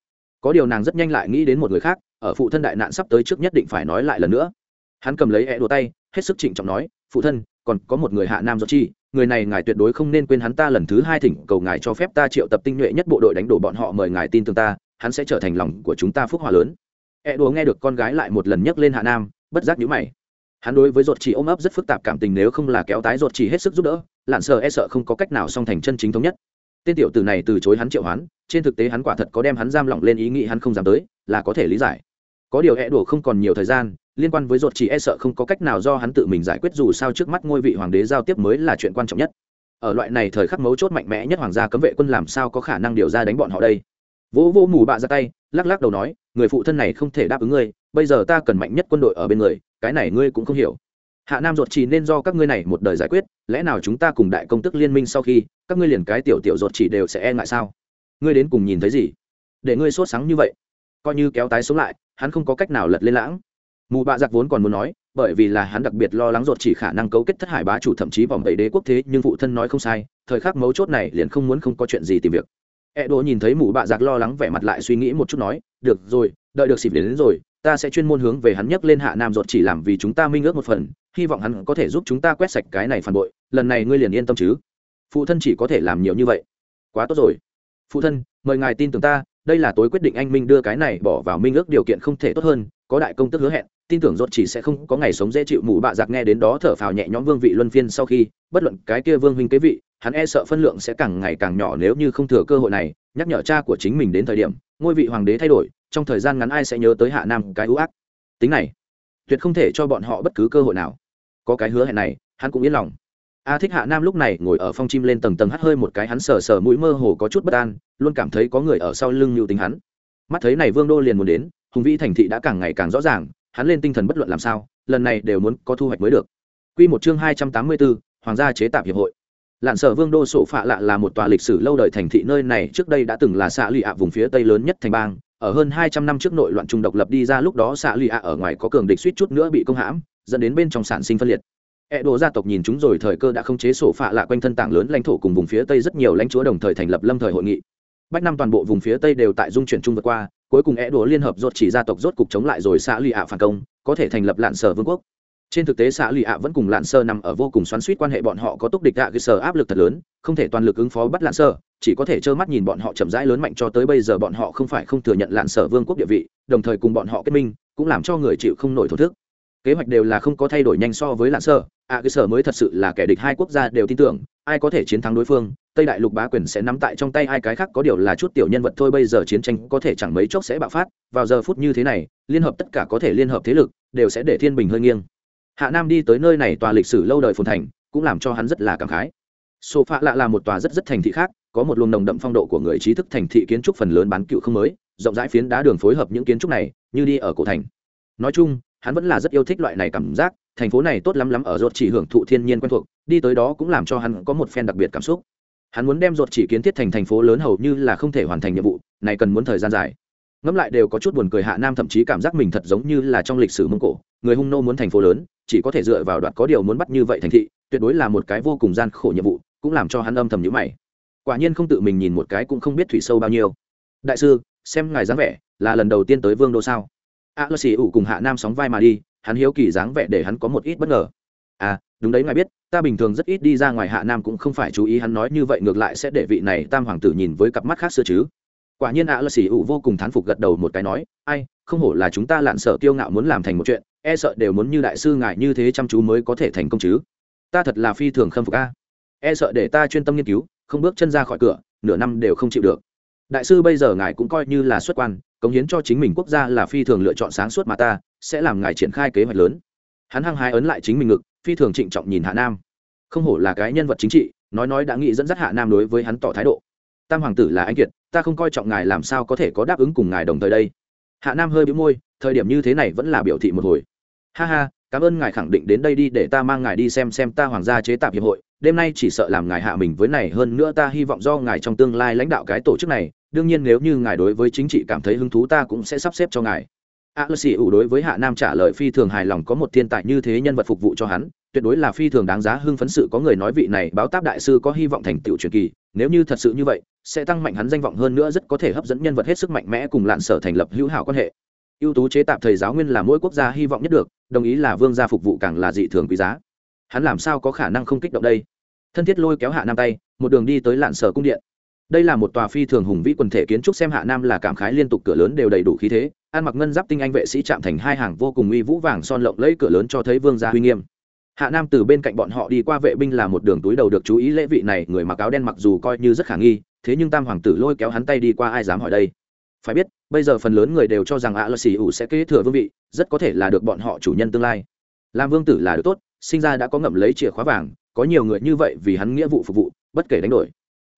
Có điều nàng rất nhanh lại nghĩ đến một người khác, ở phụ thân đại nạn sắp tới trước nhất định phải nói lại lần nữa. Hắn cầm lấy ẹ đùa tay, hết sức trịnh trọng nói, phụ thân, còn có một người hạ nam do chi người này ngài tuyệt đối không nên quên hắn ta lần thứ hai thỉnh cầu ngài cho phép ta triệu tập tinh nhuệ nhất bộ đội đánh đổ bọn họ mời ngài tin tưởng ta, hắn sẽ trở thành lòng của chúng ta phúc hòa lớn. E đùa nghe được con gái lại một lần nhắc lên hạ nam, bất giác nhíu mày. Hắn đối với ruột chỉ ôm ấp rất phức tạp cảm tình nếu không là kéo tái ruột chỉ hết sức giúp đỡ, lạn sợ e sợ không có cách nào song thành chân chính thống nhất. Tên tiểu tử này từ chối hắn triệu hoán, trên thực tế hắn quả thật có đem hắn giam lỏng lên ý nghĩ hắn không dám tới, là có thể lý giải. Có điều e đùa không còn nhiều thời gian liên quan với ruột chỉ e sợ không có cách nào do hắn tự mình giải quyết dù sao trước mắt ngôi vị hoàng đế giao tiếp mới là chuyện quan trọng nhất. Ở loại này thời khắc mấu chốt mạnh mẽ nhất hoàng gia cấm vệ quân làm sao có khả năng điều ra đánh bọn họ đây? Vỗ vỗ mù bạ ra tay, lắc lắc đầu nói, người phụ thân này không thể đáp ứng ngươi, bây giờ ta cần mạnh nhất quân đội ở bên người, cái này ngươi cũng không hiểu. Hạ nam ruột chỉ nên do các ngươi này một đời giải quyết, lẽ nào chúng ta cùng đại công tức liên minh sau khi, các ngươi liền cái tiểu tiểu ruột chỉ đều sẽ e ngại sao? Ngươi đến cùng nhìn thấy gì? Để ngươi sốt sáng như vậy. Coi như kéo tái sống lại, hắn không có cách nào lật lên lãng mù bạ giặc vốn còn muốn nói bởi vì là hắn đặc biệt lo lắng ruột chỉ khả năng cấu kết thất hải bá chủ thậm chí vòng bảy đế quốc thế nhưng phụ thân nói không sai thời khắc mấu chốt này liền không muốn không có chuyện gì tìm việc. E đỗ nhìn thấy mù bạ giặc lo lắng vẻ mặt lại suy nghĩ một chút nói được rồi đợi được xịp đến, đến rồi ta sẽ chuyên môn hướng về hắn nhấc lên hạ nam ruột chỉ làm vì chúng ta minh ước một phần hy vọng hắn có thể giúp chúng ta quét sạch cái này phản bội lần này ngươi liền yên tâm chứ. Phụ thân chỉ có thể làm nhiều như vậy. Quá tốt rồi. Phụ thân mời ngài tin tưởng ta đây là tối quyết định anh minh đưa cái này bỏ vào minh ước điều kiện không thể tốt hơn, có đại công tức hứa hẹn, tin tưởng ruột chỉ sẽ không có ngày sống dễ chịu mù bạ giặc nghe đến đó thở phào nhẹ nhõm vương vị luân phiên sau khi, bất luận cái kia vương huynh kế vị, hắn e sợ phân lượng sẽ càng ngày càng nhỏ nếu như không thừa cơ hội này, nhắc nhở cha của chính mình đến thời điểm, ngôi vị hoàng đế thay đổi, trong thời gian ngắn ai sẽ nhớ tới hạ nam cái ưu ác. Tính này, tuyệt không thể cho bọn họ bất cứ cơ hội nào. Có cái hứa hẹn này, hắn cũng yên lòng a thích hạ nam lúc này ngồi ở phong chim lên tầng tầng hắt hơi một cái hắn sờ sờ mũi mơ hồ có chút bất an, luôn cảm thấy có người ở sau lưng mưu tính hắn. Mắt thấy này vương đô liền muốn đến, hùng vĩ thành thị đã càng ngày càng rõ ràng, hắn lên tinh thần bất luận làm sao, lần này đều muốn có thu hoạch mới được. Quy một chương hai trăm tám mươi bốn, hoàng gia chế tạp hiệp hội. Lạn sở vương đô sổ phạ lạ là một tòa lịch sử lâu đời thành thị nơi này trước đây đã từng là xạ lụy ạ vùng phía tây lớn nhất thành bang, ở hơn hai trăm năm trước nội loạn trung độc lập đi ra lúc đó xạ lụy ạ ở ngoài có cường địch suýt chút nữa bị công hãm, dẫn đến bên trong sản sinh phân liệt. E đồ gia tộc nhìn chúng rồi thời cơ đã không chế sổ phạ lạ quanh thân tảng lớn lãnh thổ cùng vùng phía tây rất nhiều lãnh chúa đồng thời thành lập lâm thời hội nghị. Bách năm toàn bộ vùng phía tây đều tại dung chuyển trung vượt qua, cuối cùng E đồ liên hợp rốt chỉ gia tộc rốt cục chống lại rồi xã lụy ạ phản công, có thể thành lập lạn sở vương quốc. Trên thực tế xã lụy ạ vẫn cùng lạn sơ nằm ở vô cùng xoắn suýt quan hệ bọn họ có túc địch ạ cơ sở áp lực thật lớn, không thể toàn lực ứng phó bắt lạn sơ chỉ có thể trơ mắt nhìn bọn họ chậm rãi lớn mạnh cho tới bây giờ bọn họ không phải không thừa nhận lạn sở vương quốc địa vị, đồng thời cùng bọn họ kết minh, cũng làm cho người chịu không nổi thổ thức. Kế hoạch đều là không có thay đổi nhanh so với lạn sơ À, ạ cơ sở mới thật sự là kẻ địch hai quốc gia đều tin tưởng, ai có thể chiến thắng đối phương, tây đại lục bá quyền sẽ nắm tại trong tay hai cái khác, có điều là chút tiểu nhân vật thôi, bây giờ chiến tranh có thể chẳng mấy chốc sẽ bạo phát, vào giờ phút như thế này, liên hợp tất cả có thể liên hợp thế lực, đều sẽ để thiên bình hơi nghiêng. Hạ nam đi tới nơi này tòa lịch sử lâu đời phồn thành, cũng làm cho hắn rất là cảm khái. Sổ phạ lạ là một tòa rất rất thành thị khác, có một luồng nồng đậm phong độ của người trí thức thành thị kiến trúc phần lớn bán cựu không mới, rộng rãi phiến đá đường phối hợp những kiến trúc này, như đi ở cổ thành. Nói chung, hắn vẫn là rất yêu thích loại này cảm giác thành phố này tốt lắm lắm ở ruột chỉ hưởng thụ thiên nhiên quen thuộc, đi tới đó cũng làm cho hắn có một phen đặc biệt cảm xúc. Hắn muốn đem ruột chỉ kiến thiết thành thành phố lớn hầu như là không thể hoàn thành nhiệm vụ, này cần muốn thời gian dài. Ngẫm lại đều có chút buồn cười hạ nam thậm chí cảm giác mình thật giống như là trong lịch sử mông cổ, người hung nô muốn thành phố lớn, chỉ có thể dựa vào đoạn có điều muốn bắt như vậy thành thị, tuyệt đối là một cái vô cùng gian khổ nhiệm vụ, cũng làm cho hắn âm thầm nhữ mày. Quả nhiên không tự mình nhìn một cái cũng không biết thủy sâu bao nhiêu. Đại sư, xem ngài dáng vẻ, là lần đầu tiên tới vương đô sao? A lơ xì ủ cùng hạ nam sóng vai mà đi hắn hiếu kỳ dáng vẻ để hắn có một ít bất ngờ. À đúng đấy ngài biết, ta bình thường rất ít đi ra ngoài hạ nam cũng không phải chú ý hắn nói như vậy ngược lại sẽ để vị này tam hoàng tử nhìn với cặp mắt khác xưa chứ. Quả nhiên ạ à lơ xì ủ vô cùng thán phục gật đầu một cái nói, ai, không hổ là chúng ta lạn sợ kiêu ngạo muốn làm thành một chuyện e sợ đều muốn như đại sư ngài như thế chăm chú mới có thể thành công chứ. Ta thật là phi thường khâm phục a. E sợ để ta chuyên tâm nghiên cứu, không bước chân ra khỏi cửa, nửa năm đều không chịu được. Đại sư bây giờ ngài cũng coi như là xuất quan, cống hiến cho chính mình quốc gia là phi thường lựa chọn sáng suốt mà ta sẽ làm ngài triển khai kế hoạch lớn. Hắn hăng hái ấn lại chính mình ngực, phi thường trịnh trọng nhìn hạ nam. Không hổ là cái nhân vật chính trị, nói nói đã nghĩ dẫn dắt hạ nam đối với hắn tỏ thái độ. Tam hoàng tử là anh kiệt, ta không coi trọng ngài làm sao có thể có đáp ứng cùng ngài đồng thời đây. Hạ nam hơi bĩu môi, thời điểm như thế này vẫn là biểu thị một hồi. Ha ha, cảm ơn ngài khẳng định đến đây đi để ta mang ngài đi xem xem ta hoàng gia chế tạp hiệp hội, đêm nay chỉ sợ làm ngài hạ mình với này hơn nữa ta hy vọng do ngài trong tương lai lãnh đạo cái tổ chức này, đương nhiên nếu như ngài đối với chính trị cảm thấy hứng thú ta cũng sẽ sắp xếp cho ngài a lơ xì ủ đối với hạ nam trả lời phi thường hài lòng có một thiên tài như thế nhân vật phục vụ cho hắn, tuyệt đối là phi thường đáng giá hưng phấn sự có người nói vị này báo táp đại sư có hy vọng thành tựu truyền kỳ, nếu như thật sự như vậy, sẽ tăng mạnh hắn danh vọng hơn nữa rất có thể hấp dẫn nhân vật hết sức mạnh mẽ cùng lạn sở thành lập hữu hảo quan hệ. Ưu tú chế tạp thầy giáo nguyên là mỗi quốc gia hy vọng nhất được, đồng ý là vương gia phục vụ càng là dị thường quý giá. Hắn làm sao có khả năng không kích động đây? Thân thiết lôi kéo hạ nam tay, một đường đi tới lạn sở cung điện đây là một tòa phi thường hùng vĩ quần thể kiến trúc xem hạ nam là cảm khái liên tục, cửa lớn đều đầy đủ khí thế. Ăn mặc ngân giáp tinh anh vệ sĩ chạm thành hai hàng vô cùng uy vũ vàng son lộng lấy cửa lớn cho thấy vương gia uy nghiêm. Hạ nam từ bên cạnh bọn họ đi qua vệ binh là một đường túi đầu được chú ý lễ vị này, người mặc áo đen mặc dù coi như rất khả nghi, thế nhưng tam hoàng tử lôi kéo hắn tay đi qua ai dám hỏi đây? Phải biết, bây giờ phần lớn người đều cho rằng ạ lơ xì ủ sẽ kế thừa vương vị, rất có thể là được bọn họ chủ nhân tương lai. Làm vương tử là được tốt, sinh ra đã có ngậm lấy chìa khóa vàng, có nhiều người như vậy vì hắn nghĩa vụ phục vụ, bất kể đánh đổi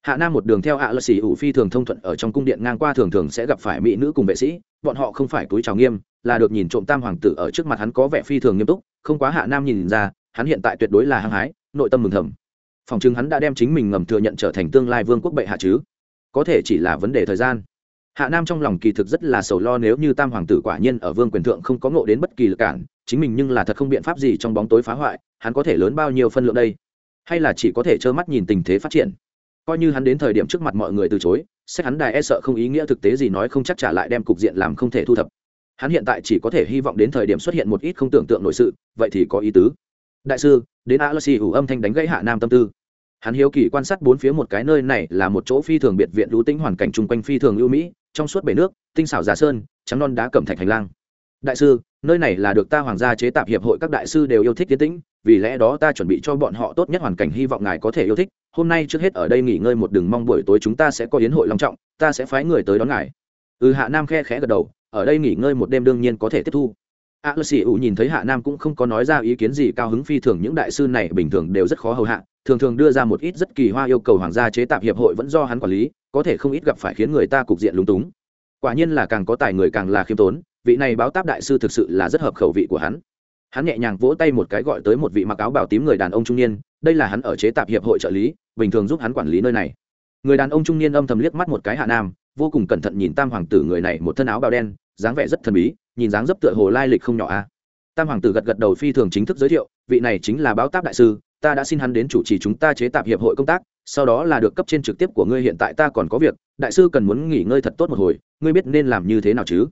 hạ nam một đường theo ạ Lợi xì ủ phi thường thông thuận ở trong cung điện ngang qua thường thường sẽ gặp phải mỹ nữ cùng vệ sĩ, bọn họ không phải túi trào nghiêm, là được nhìn trộm tam hoàng tử ở trước mặt hắn có vẻ phi thường nghiêm túc, không quá hạ nam nhìn ra, hắn hiện tại tuyệt đối là hăng hái, nội tâm mừng thầm. Phòng chứng hắn đã đem chính mình ngầm thừa nhận trở thành tương lai vương quốc bệ hạ chứ? Có thể chỉ là vấn đề thời gian. Hạ nam trong lòng kỳ thực rất là sầu lo nếu như tam hoàng tử quả nhiên ở vương quyền thượng không có ngộ đến bất kỳ lực cản, chính mình nhưng là thật không biện pháp gì trong bóng tối phá hoại, hắn có thể lớn bao nhiêu phân lượng đây? Hay là chỉ có thể trơ mắt nhìn tình thế phát triển? Coi như hắn đến thời điểm trước mặt mọi người từ chối xét hắn đài e sợ không ý nghĩa thực tế gì nói không chắc trả lại đem cục diện làm không thể thu thập. Hắn hiện tại chỉ có thể hy vọng đến thời điểm xuất hiện một ít không tưởng tượng nội sự, vậy thì có ý tứ. Đại sư, đến a lơ xì ủ âm thanh đánh gãy hạ nam tâm tư. Hắn hiếu kỳ quan sát bốn phía một cái nơi này là một chỗ phi thường biệt viện lũ tính hoàn cảnh chung quanh phi thường lưu mỹ, trong suốt bể nước, tinh xảo giả sơn, trắng non đá cẩm thạch hành lang. Đại sư nơi này là được ta hoàng gia chế tạp hiệp hội các đại sư đều yêu thích tiến tĩnh, vì lẽ đó ta chuẩn bị cho bọn họ tốt nhất hoàn cảnh hy vọng ngài có thể yêu thích. Hôm nay trước hết ở đây nghỉ ngơi một đường, mong buổi tối chúng ta sẽ có yến hội long trọng, ta sẽ phái người tới đón ngài. Ừ hạ nam khe khẽ gật đầu, ở đây nghỉ ngơi một đêm đương nhiên có thể tiếp thu. A lơ xì ủ nhìn thấy hạ nam cũng không có nói ra ý kiến gì, cao hứng phi thường, những đại sư này bình thường đều rất khó hầu hạ, thường thường đưa ra một ít rất kỳ hoa yêu cầu hoàng gia chế tạp hiệp hội vẫn do hắn quản lý, có thể không ít gặp phải khiến người ta cục diện lúng túng. Quả nhiên là càng có tài người càng là khiêm tốn vị này báo táp đại sư thực sự là rất hợp khẩu vị của hắn. Hắn nhẹ nhàng vỗ tay một cái gọi tới một vị mặc áo bảo tím người đàn ông trung niên, đây là hắn ở chế tạp hiệp hội trợ lý, bình thường giúp hắn quản lý nơi này. Người đàn ông trung niên âm thầm liếc mắt một cái hạ nam, vô cùng cẩn thận nhìn tam hoàng tử người này một thân áo bào đen, dáng vẻ rất thần bí, nhìn dáng dấp tựa hồ lai lịch không nhỏ a. Tam hoàng tử gật gật đầu phi thường chính thức giới thiệu, vị này chính là báo táp đại sư, ta đã xin hắn đến chủ trì chúng ta chế tạp hiệp hội công tác, sau đó là được cấp trên trực tiếp của ngươi hiện tại ta còn có việc, đại sư cần muốn nghỉ ngơi thật tốt một hồi, ngươi biết nên làm như thế nào chứ?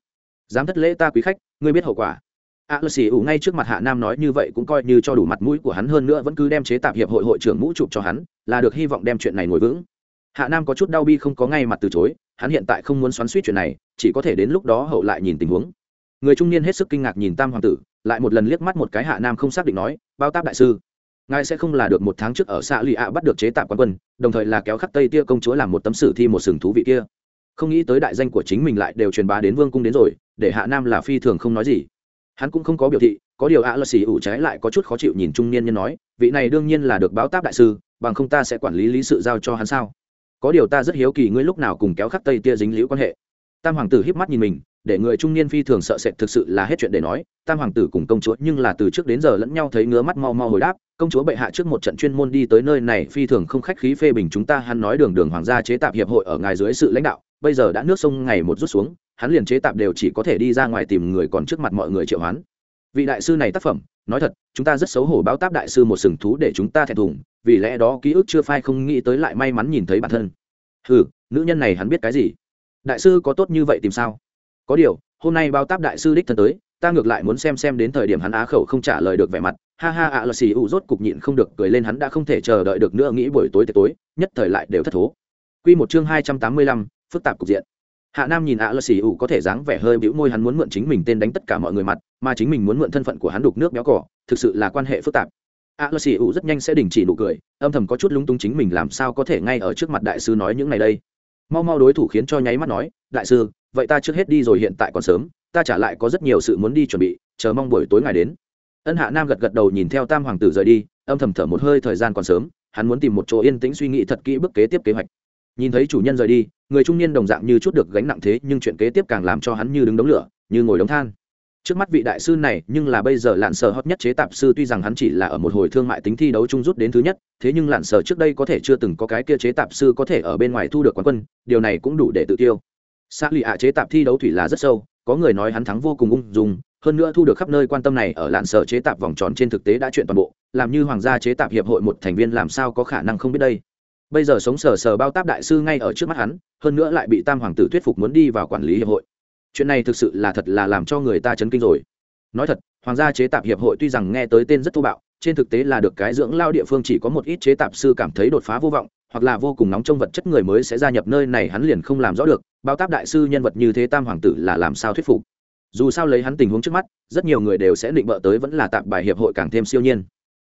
Dám thất lễ ta quý khách, ngươi biết hậu quả. A lơ xì ủ ngay trước mặt hạ nam nói như vậy cũng coi như cho đủ mặt mũi của hắn hơn nữa vẫn cứ đem chế tạp hiệp hội hội trưởng mũ chụp cho hắn, là được hy vọng đem chuyện này ngồi vững. Hạ nam có chút đau bi không có ngay mặt từ chối, hắn hiện tại không muốn xoắn suýt chuyện này, chỉ có thể đến lúc đó hậu lại nhìn tình huống. Người trung niên hết sức kinh ngạc nhìn tam hoàng tử, lại một lần liếc mắt một cái hạ nam không xác định nói, bao táp đại sư, ngài sẽ không là được một tháng trước ở xã lụy ạ bắt được chế tạp quán quân, đồng thời là kéo khắc tây tia công chúa làm một tấm sử thi một sừng thú vị kia. Không nghĩ tới đại danh của chính mình lại đều truyền bá đến vương cung đến rồi để hạ nam là phi thường không nói gì. Hắn cũng không có biểu thị, có điều ạ lơ xì ủ trái lại có chút khó chịu nhìn trung niên nhân nói, vị này đương nhiên là được báo táp đại sư, bằng không ta sẽ quản lý lý sự giao cho hắn sao? Có điều ta rất hiếu kỳ ngươi lúc nào cùng kéo khắc tây tia dính liễu quan hệ. Tam hoàng tử híp mắt nhìn mình, để người trung niên phi thường sợ sệt thực sự là hết chuyện để nói, tam hoàng tử cùng công chúa nhưng là từ trước đến giờ lẫn nhau thấy ngứa mắt mau mau hồi đáp, công chúa bệ hạ trước một trận chuyên môn đi tới nơi này phi thường không khách khí phê bình chúng ta, hắn nói đường đường hoàng gia chế tạp hiệp hội ở ngài dưới sự lãnh đạo bây giờ đã nước sông ngày một rút xuống hắn liền chế tạp đều chỉ có thể đi ra ngoài tìm người còn trước mặt mọi người triệu hoán. Vị đại sư này tác phẩm nói thật chúng ta rất xấu hổ báo táp đại sư một sừng thú để chúng ta thẹn thùng vì lẽ đó ký ức chưa phai không nghĩ tới lại may mắn nhìn thấy bản thân. Ừ nữ nhân này hắn biết cái gì? Đại sư có tốt như vậy tìm sao? Có điều hôm nay bao táp đại sư đích thân tới ta ngược lại muốn xem xem đến thời điểm hắn á khẩu không trả lời được vẻ mặt. Ha ha ạ là xì ụ rốt cục nhịn không được cười lên hắn đã không thể chờ đợi được nữa nghĩ buổi tối tối nhất thời lại đều thất thố. Quy một chương hai trăm tám mươi lăm, phức tạp cục diện. Hạ nam nhìn ạ lơ xì ủ có thể dáng vẻ hơi bĩu môi, hắn muốn mượn chính mình tên đánh tất cả mọi người mặt, mà chính mình muốn mượn thân phận của hắn đục nước béo cỏ, thực sự là quan hệ phức tạp. Ạ lơ xì ủ rất nhanh sẽ đình chỉ nụ cười, âm thầm có chút lúng túng chính mình làm sao có thể ngay ở trước mặt đại sư nói những này đây. Mau mau đối thủ khiến cho nháy mắt nói, đại sư, vậy ta trước hết đi rồi, hiện tại còn sớm, ta trả lại có rất nhiều sự muốn đi chuẩn bị, chờ mong buổi tối ngày đến. Ân hạ nam gật gật đầu nhìn theo tam hoàng tử rời đi, âm thầm thở một hơi, thời gian còn sớm, hắn muốn tìm một chỗ yên tĩnh suy nghĩ thật kỹ bước kế tiếp kế hoạch nhìn thấy chủ nhân rời đi, người trung niên đồng dạng như chút được gánh nặng thế, nhưng chuyện kế tiếp càng làm cho hắn như đứng đống lửa, như ngồi đống than. Trước mắt vị đại sư này, nhưng là bây giờ lạn sở hot nhất chế tạp sư, tuy rằng hắn chỉ là ở một hồi thương mại tính thi đấu chung rút đến thứ nhất, thế nhưng lạn sở trước đây có thể chưa từng có cái kia chế tạp sư có thể ở bên ngoài thu được quán quân, điều này cũng đủ để tự tiêu. Xác lì ạ chế tạp thi đấu thủy là rất sâu, có người nói hắn thắng vô cùng ung dung, hơn nữa thu được khắp nơi quan tâm này ở lạn sở chế tạp vòng tròn trên thực tế đã chuyện toàn bộ, làm như hoàng gia chế tạp hiệp hội một thành viên làm sao có khả năng không biết đây bây giờ sống sờ sờ bao táp đại sư ngay ở trước mắt hắn, hơn nữa lại bị tam hoàng tử thuyết phục muốn đi vào quản lý hiệp hội. Chuyện này thực sự là thật là làm cho người ta chấn kinh rồi. Nói thật, hoàng gia chế tạp hiệp hội tuy rằng nghe tới tên rất thô bạo, trên thực tế là được cái dưỡng lao địa phương chỉ có một ít chế tạp sư cảm thấy đột phá vô vọng, hoặc là vô cùng nóng trong vật chất người mới sẽ gia nhập nơi này hắn liền không làm rõ được, bao táp đại sư nhân vật như thế tam hoàng tử là làm sao thuyết phục. Dù sao lấy hắn tình huống trước mắt, rất nhiều người đều sẽ định bợ tới vẫn là tạp bài hiệp hội càng thêm siêu nhiên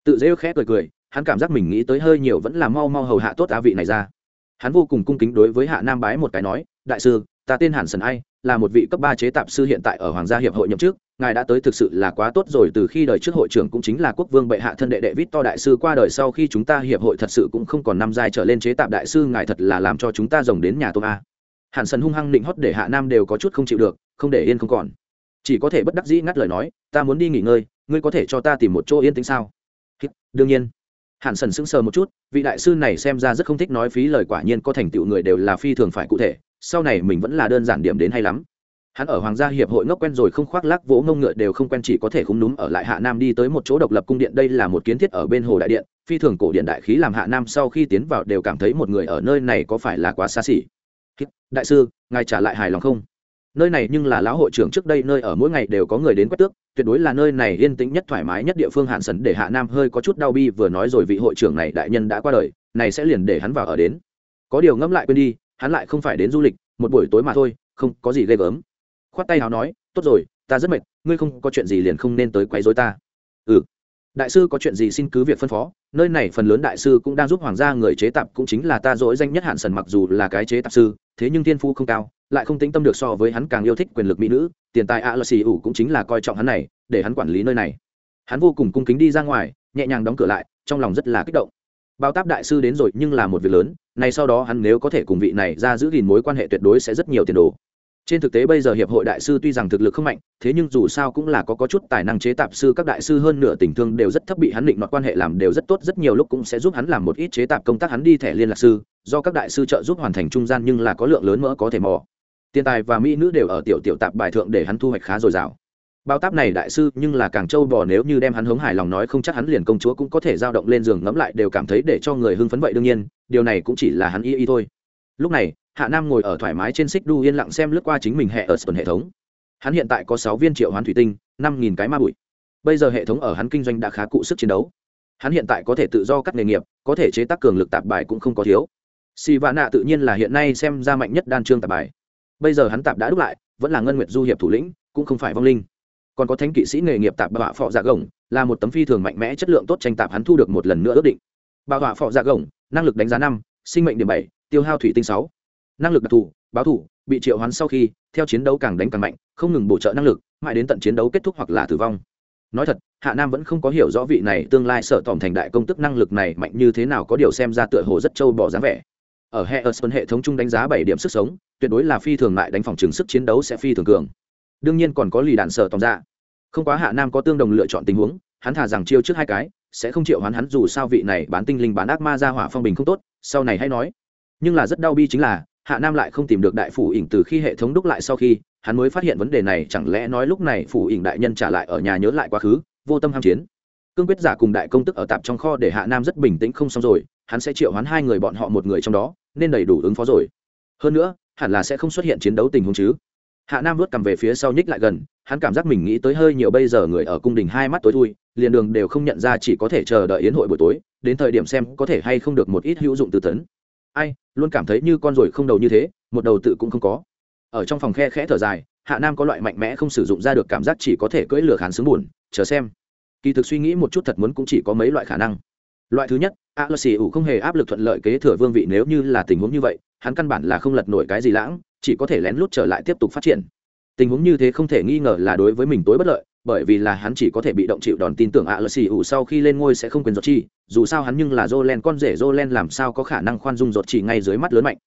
tự dễ khẽ cười cười, hắn cảm giác mình nghĩ tới hơi nhiều vẫn là mau mau hầu hạ tốt á vị này ra. Hắn vô cùng cung kính đối với hạ nam bái một cái nói, đại sư, ta tên hàn sần ai, là một vị cấp ba chế tạp sư hiện tại ở hoàng gia hiệp hội nhậm chức, ngài đã tới thực sự là quá tốt rồi, từ khi đời trước hội trưởng cũng chính là quốc vương bệ hạ thân đệ đệ vít to đại sư, qua đời sau khi chúng ta hiệp hội thật sự cũng không còn năm giai trở lên chế tạp đại sư, ngài thật là làm cho chúng ta rồng đến nhà tôm a. Hàn sần hung hăng định hót để hạ nam đều có chút không chịu được, không để yên không còn. Chỉ có thể bất đắc dĩ ngắt lời nói, ta muốn đi nghỉ ngơi, ngươi có thể cho ta tìm một chỗ yên tĩnh sao? Đương nhiên. Hàn sần sững sờ một chút, vị đại sư này xem ra rất không thích nói phí lời quả nhiên có thành tựu người đều là phi thường phải cụ thể, sau này mình vẫn là đơn giản điểm đến hay lắm. Hắn ở hoàng gia hiệp hội ngốc quen rồi không khoác lác vỗ ngông ngựa đều không quen chỉ có thể không núm ở lại hạ nam đi tới một chỗ độc lập cung điện, đây là một kiến thiết ở bên hồ đại điện, phi thường cổ điện đại khí làm hạ nam sau khi tiến vào đều cảm thấy một người ở nơi này có phải là quá xa xỉ. Đại sư, ngài trả lại hài lòng không? Nơi này nhưng là lão hội trưởng trước đây nơi ở mỗi ngày đều có người đến quét tước, tuyệt đối là nơi này yên tĩnh nhất, thoải mái nhất địa phương hạn sần để hạ nam hơi có chút đau bi vừa nói rồi vị hội trưởng này đại nhân đã qua đời, này sẽ liền để hắn vào ở đến. Có điều ngẫm lại quên đi, hắn lại không phải đến du lịch, một buổi tối mà thôi, không có gì ghê gớm. Khoát tay nào nói, tốt rồi, ta rất mệt, ngươi không có chuyện gì liền không nên tới quấy rối ta. Ừ. Đại sư có chuyện gì xin cứ việc phân phó, nơi này phần lớn đại sư cũng đang giúp hoàng gia người chế tạp cũng chính là ta dỗi danh nhất hạn sần mặc dù là cái chế tạp sư thế nhưng thiên phu không cao, lại không tính tâm được so với hắn càng yêu thích quyền lực mỹ nữ, tiền tài a lơ xì ủ cũng chính là coi trọng hắn này, để hắn quản lý nơi này. Hắn vô cùng cung kính đi ra ngoài, nhẹ nhàng đóng cửa lại, trong lòng rất là kích động. Bao táp đại sư đến rồi nhưng là một việc lớn này sau đó hắn nếu có thể cùng vị này ra giữ gìn mối quan hệ tuyệt đối sẽ rất nhiều tiền đồ trên thực tế bây giờ hiệp hội đại sư tuy rằng thực lực không mạnh, thế nhưng dù sao cũng là có có chút tài năng chế tạp sư, các đại sư hơn nửa tình thương đều rất thấp bị hắn định nọt quan hệ làm đều rất tốt, rất nhiều lúc cũng sẽ giúp hắn làm một ít chế tạp công tác, hắn đi thẻ liên lạc sư, do các đại sư trợ giúp hoàn thành trung gian nhưng là có lượng lớn mỡ có thể mò. Tiền tài và mỹ nữ đều ở tiểu tiểu tạp bài thượng để hắn thu hoạch khá dồi dào. Bao táp này đại sư nhưng là càng trâu bò, nếu như đem hắn hống hài lòng nói không chắc hắn liền công chúa cũng có thể giao động lên giường ngẫm lại đều cảm thấy để cho người hưng phấn vậy đương nhiên, điều này cũng chỉ là hắn y y thôi lúc này, hạ nam ngồi ở thoải mái trên xích đu yên lặng xem lướt qua chính mình hệ ở tuần hệ thống. Hắn hiện tại có sáu viên triệu hoán thủy tinh, năm nghìn cái ma bụi. Bây giờ hệ thống ở hắn kinh doanh đã khá cụ sức chiến đấu. Hắn hiện tại có thể tự do cắt nghề nghiệp, có thể chế tác cường lực tạp bài cũng không có thiếu. Xì vạn nạ tự nhiên là hiện nay xem ra mạnh nhất đan trương tạp bài. Bây giờ hắn tạp đã đúc lại, vẫn là ngân nguyệt du hiệp thủ lĩnh, cũng không phải vong linh. Còn có thánh kỵ sĩ nghề nghiệp tạp bạ phọ dạ gồng, là một tấm phi thường mạnh mẽ chất lượng tốt tranh tạp hắn thu được một lần nữa ước định. Bạ họa phọ dạ gồng, năng lực đánh giá năm, sinh mệnh điểm bảy tiêu hao thủy tinh sáu. Năng lực đặc thù, báo thủ, bị triệu hoán sau khi, theo chiến đấu càng đánh càng mạnh, không ngừng bổ trợ năng lực, mãi đến tận chiến đấu kết thúc hoặc là tử vong. Nói thật, hạ nam vẫn không có hiểu rõ vị này tương lai sở tỏm thành đại công tức năng lực này mạnh như thế nào có điều xem ra tựa hồ rất trâu bỏ dáng vẻ. Ở hệ ở hệ thống chung đánh giá bảy điểm sức sống, tuyệt đối là phi thường lại đánh phòng chứng sức chiến đấu sẽ phi thường cường. Đương nhiên còn có lì đạn sở tổng ra. Không quá hạ nam có tương đồng lựa chọn tình huống, hắn thả rằng chiêu trước hai cái, sẽ không chịu hoán hắn dù sao vị này bán tinh linh bán ác ma ra hỏa phong bình không tốt, sau này hãy nói nhưng là rất đau bi chính là, hạ nam lại không tìm được đại phủ ỉnh từ khi hệ thống đúc lại sau khi, hắn mới phát hiện vấn đề này chẳng lẽ nói lúc này phủ ỉnh đại nhân trả lại ở nhà nhớ lại quá khứ, vô tâm ham chiến. Cương quyết giả cùng đại công tức ở tạp trong kho để hạ nam rất bình tĩnh không xong rồi, hắn sẽ triệu hoán hai người bọn họ một người trong đó, nên đầy đủ ứng phó rồi. Hơn nữa, hẳn là sẽ không xuất hiện chiến đấu tình huống chứ. Hạ nam vớt cầm về phía sau nhích lại gần, hắn cảm giác mình nghĩ tới hơi nhiều bây giờ người ở cung đình hai mắt tối thui, liền đường đều không nhận ra chỉ có thể chờ đợi yến hội buổi tối, đến thời điểm xem có thể hay không được một ít hữu dụng từ tấn ai, luôn cảm thấy như con ruồi không đầu như thế, một đầu tự cũng không có. Ở trong phòng khe khẽ thở dài, hạ nam có loại mạnh mẽ không sử dụng ra được cảm giác chỉ có thể cưỡi lửa khán sướng buồn, chờ xem. Kỳ thực suy nghĩ một chút thật muốn cũng chỉ có mấy loại khả năng. Loại thứ nhất a lơ xì ủ không hề áp lực thuận lợi kế thừa vương vị nếu như là tình huống như vậy, hắn căn bản là không lật nổi cái gì lãng, chỉ có thể lén lút trở lại tiếp tục phát triển. Tình huống như thế không thể nghi ngờ là đối với mình tối bất lợi bởi vì là hắn chỉ có thể bị động chịu đòn tin tưởng ạ Lợi xì ủ sau khi lên ngôi sẽ không quyền giọt chi, dù sao hắn nhưng là Jolen con rể Jolen làm sao có khả năng khoan dung giọt chỉ ngay dưới mắt lớn mạnh.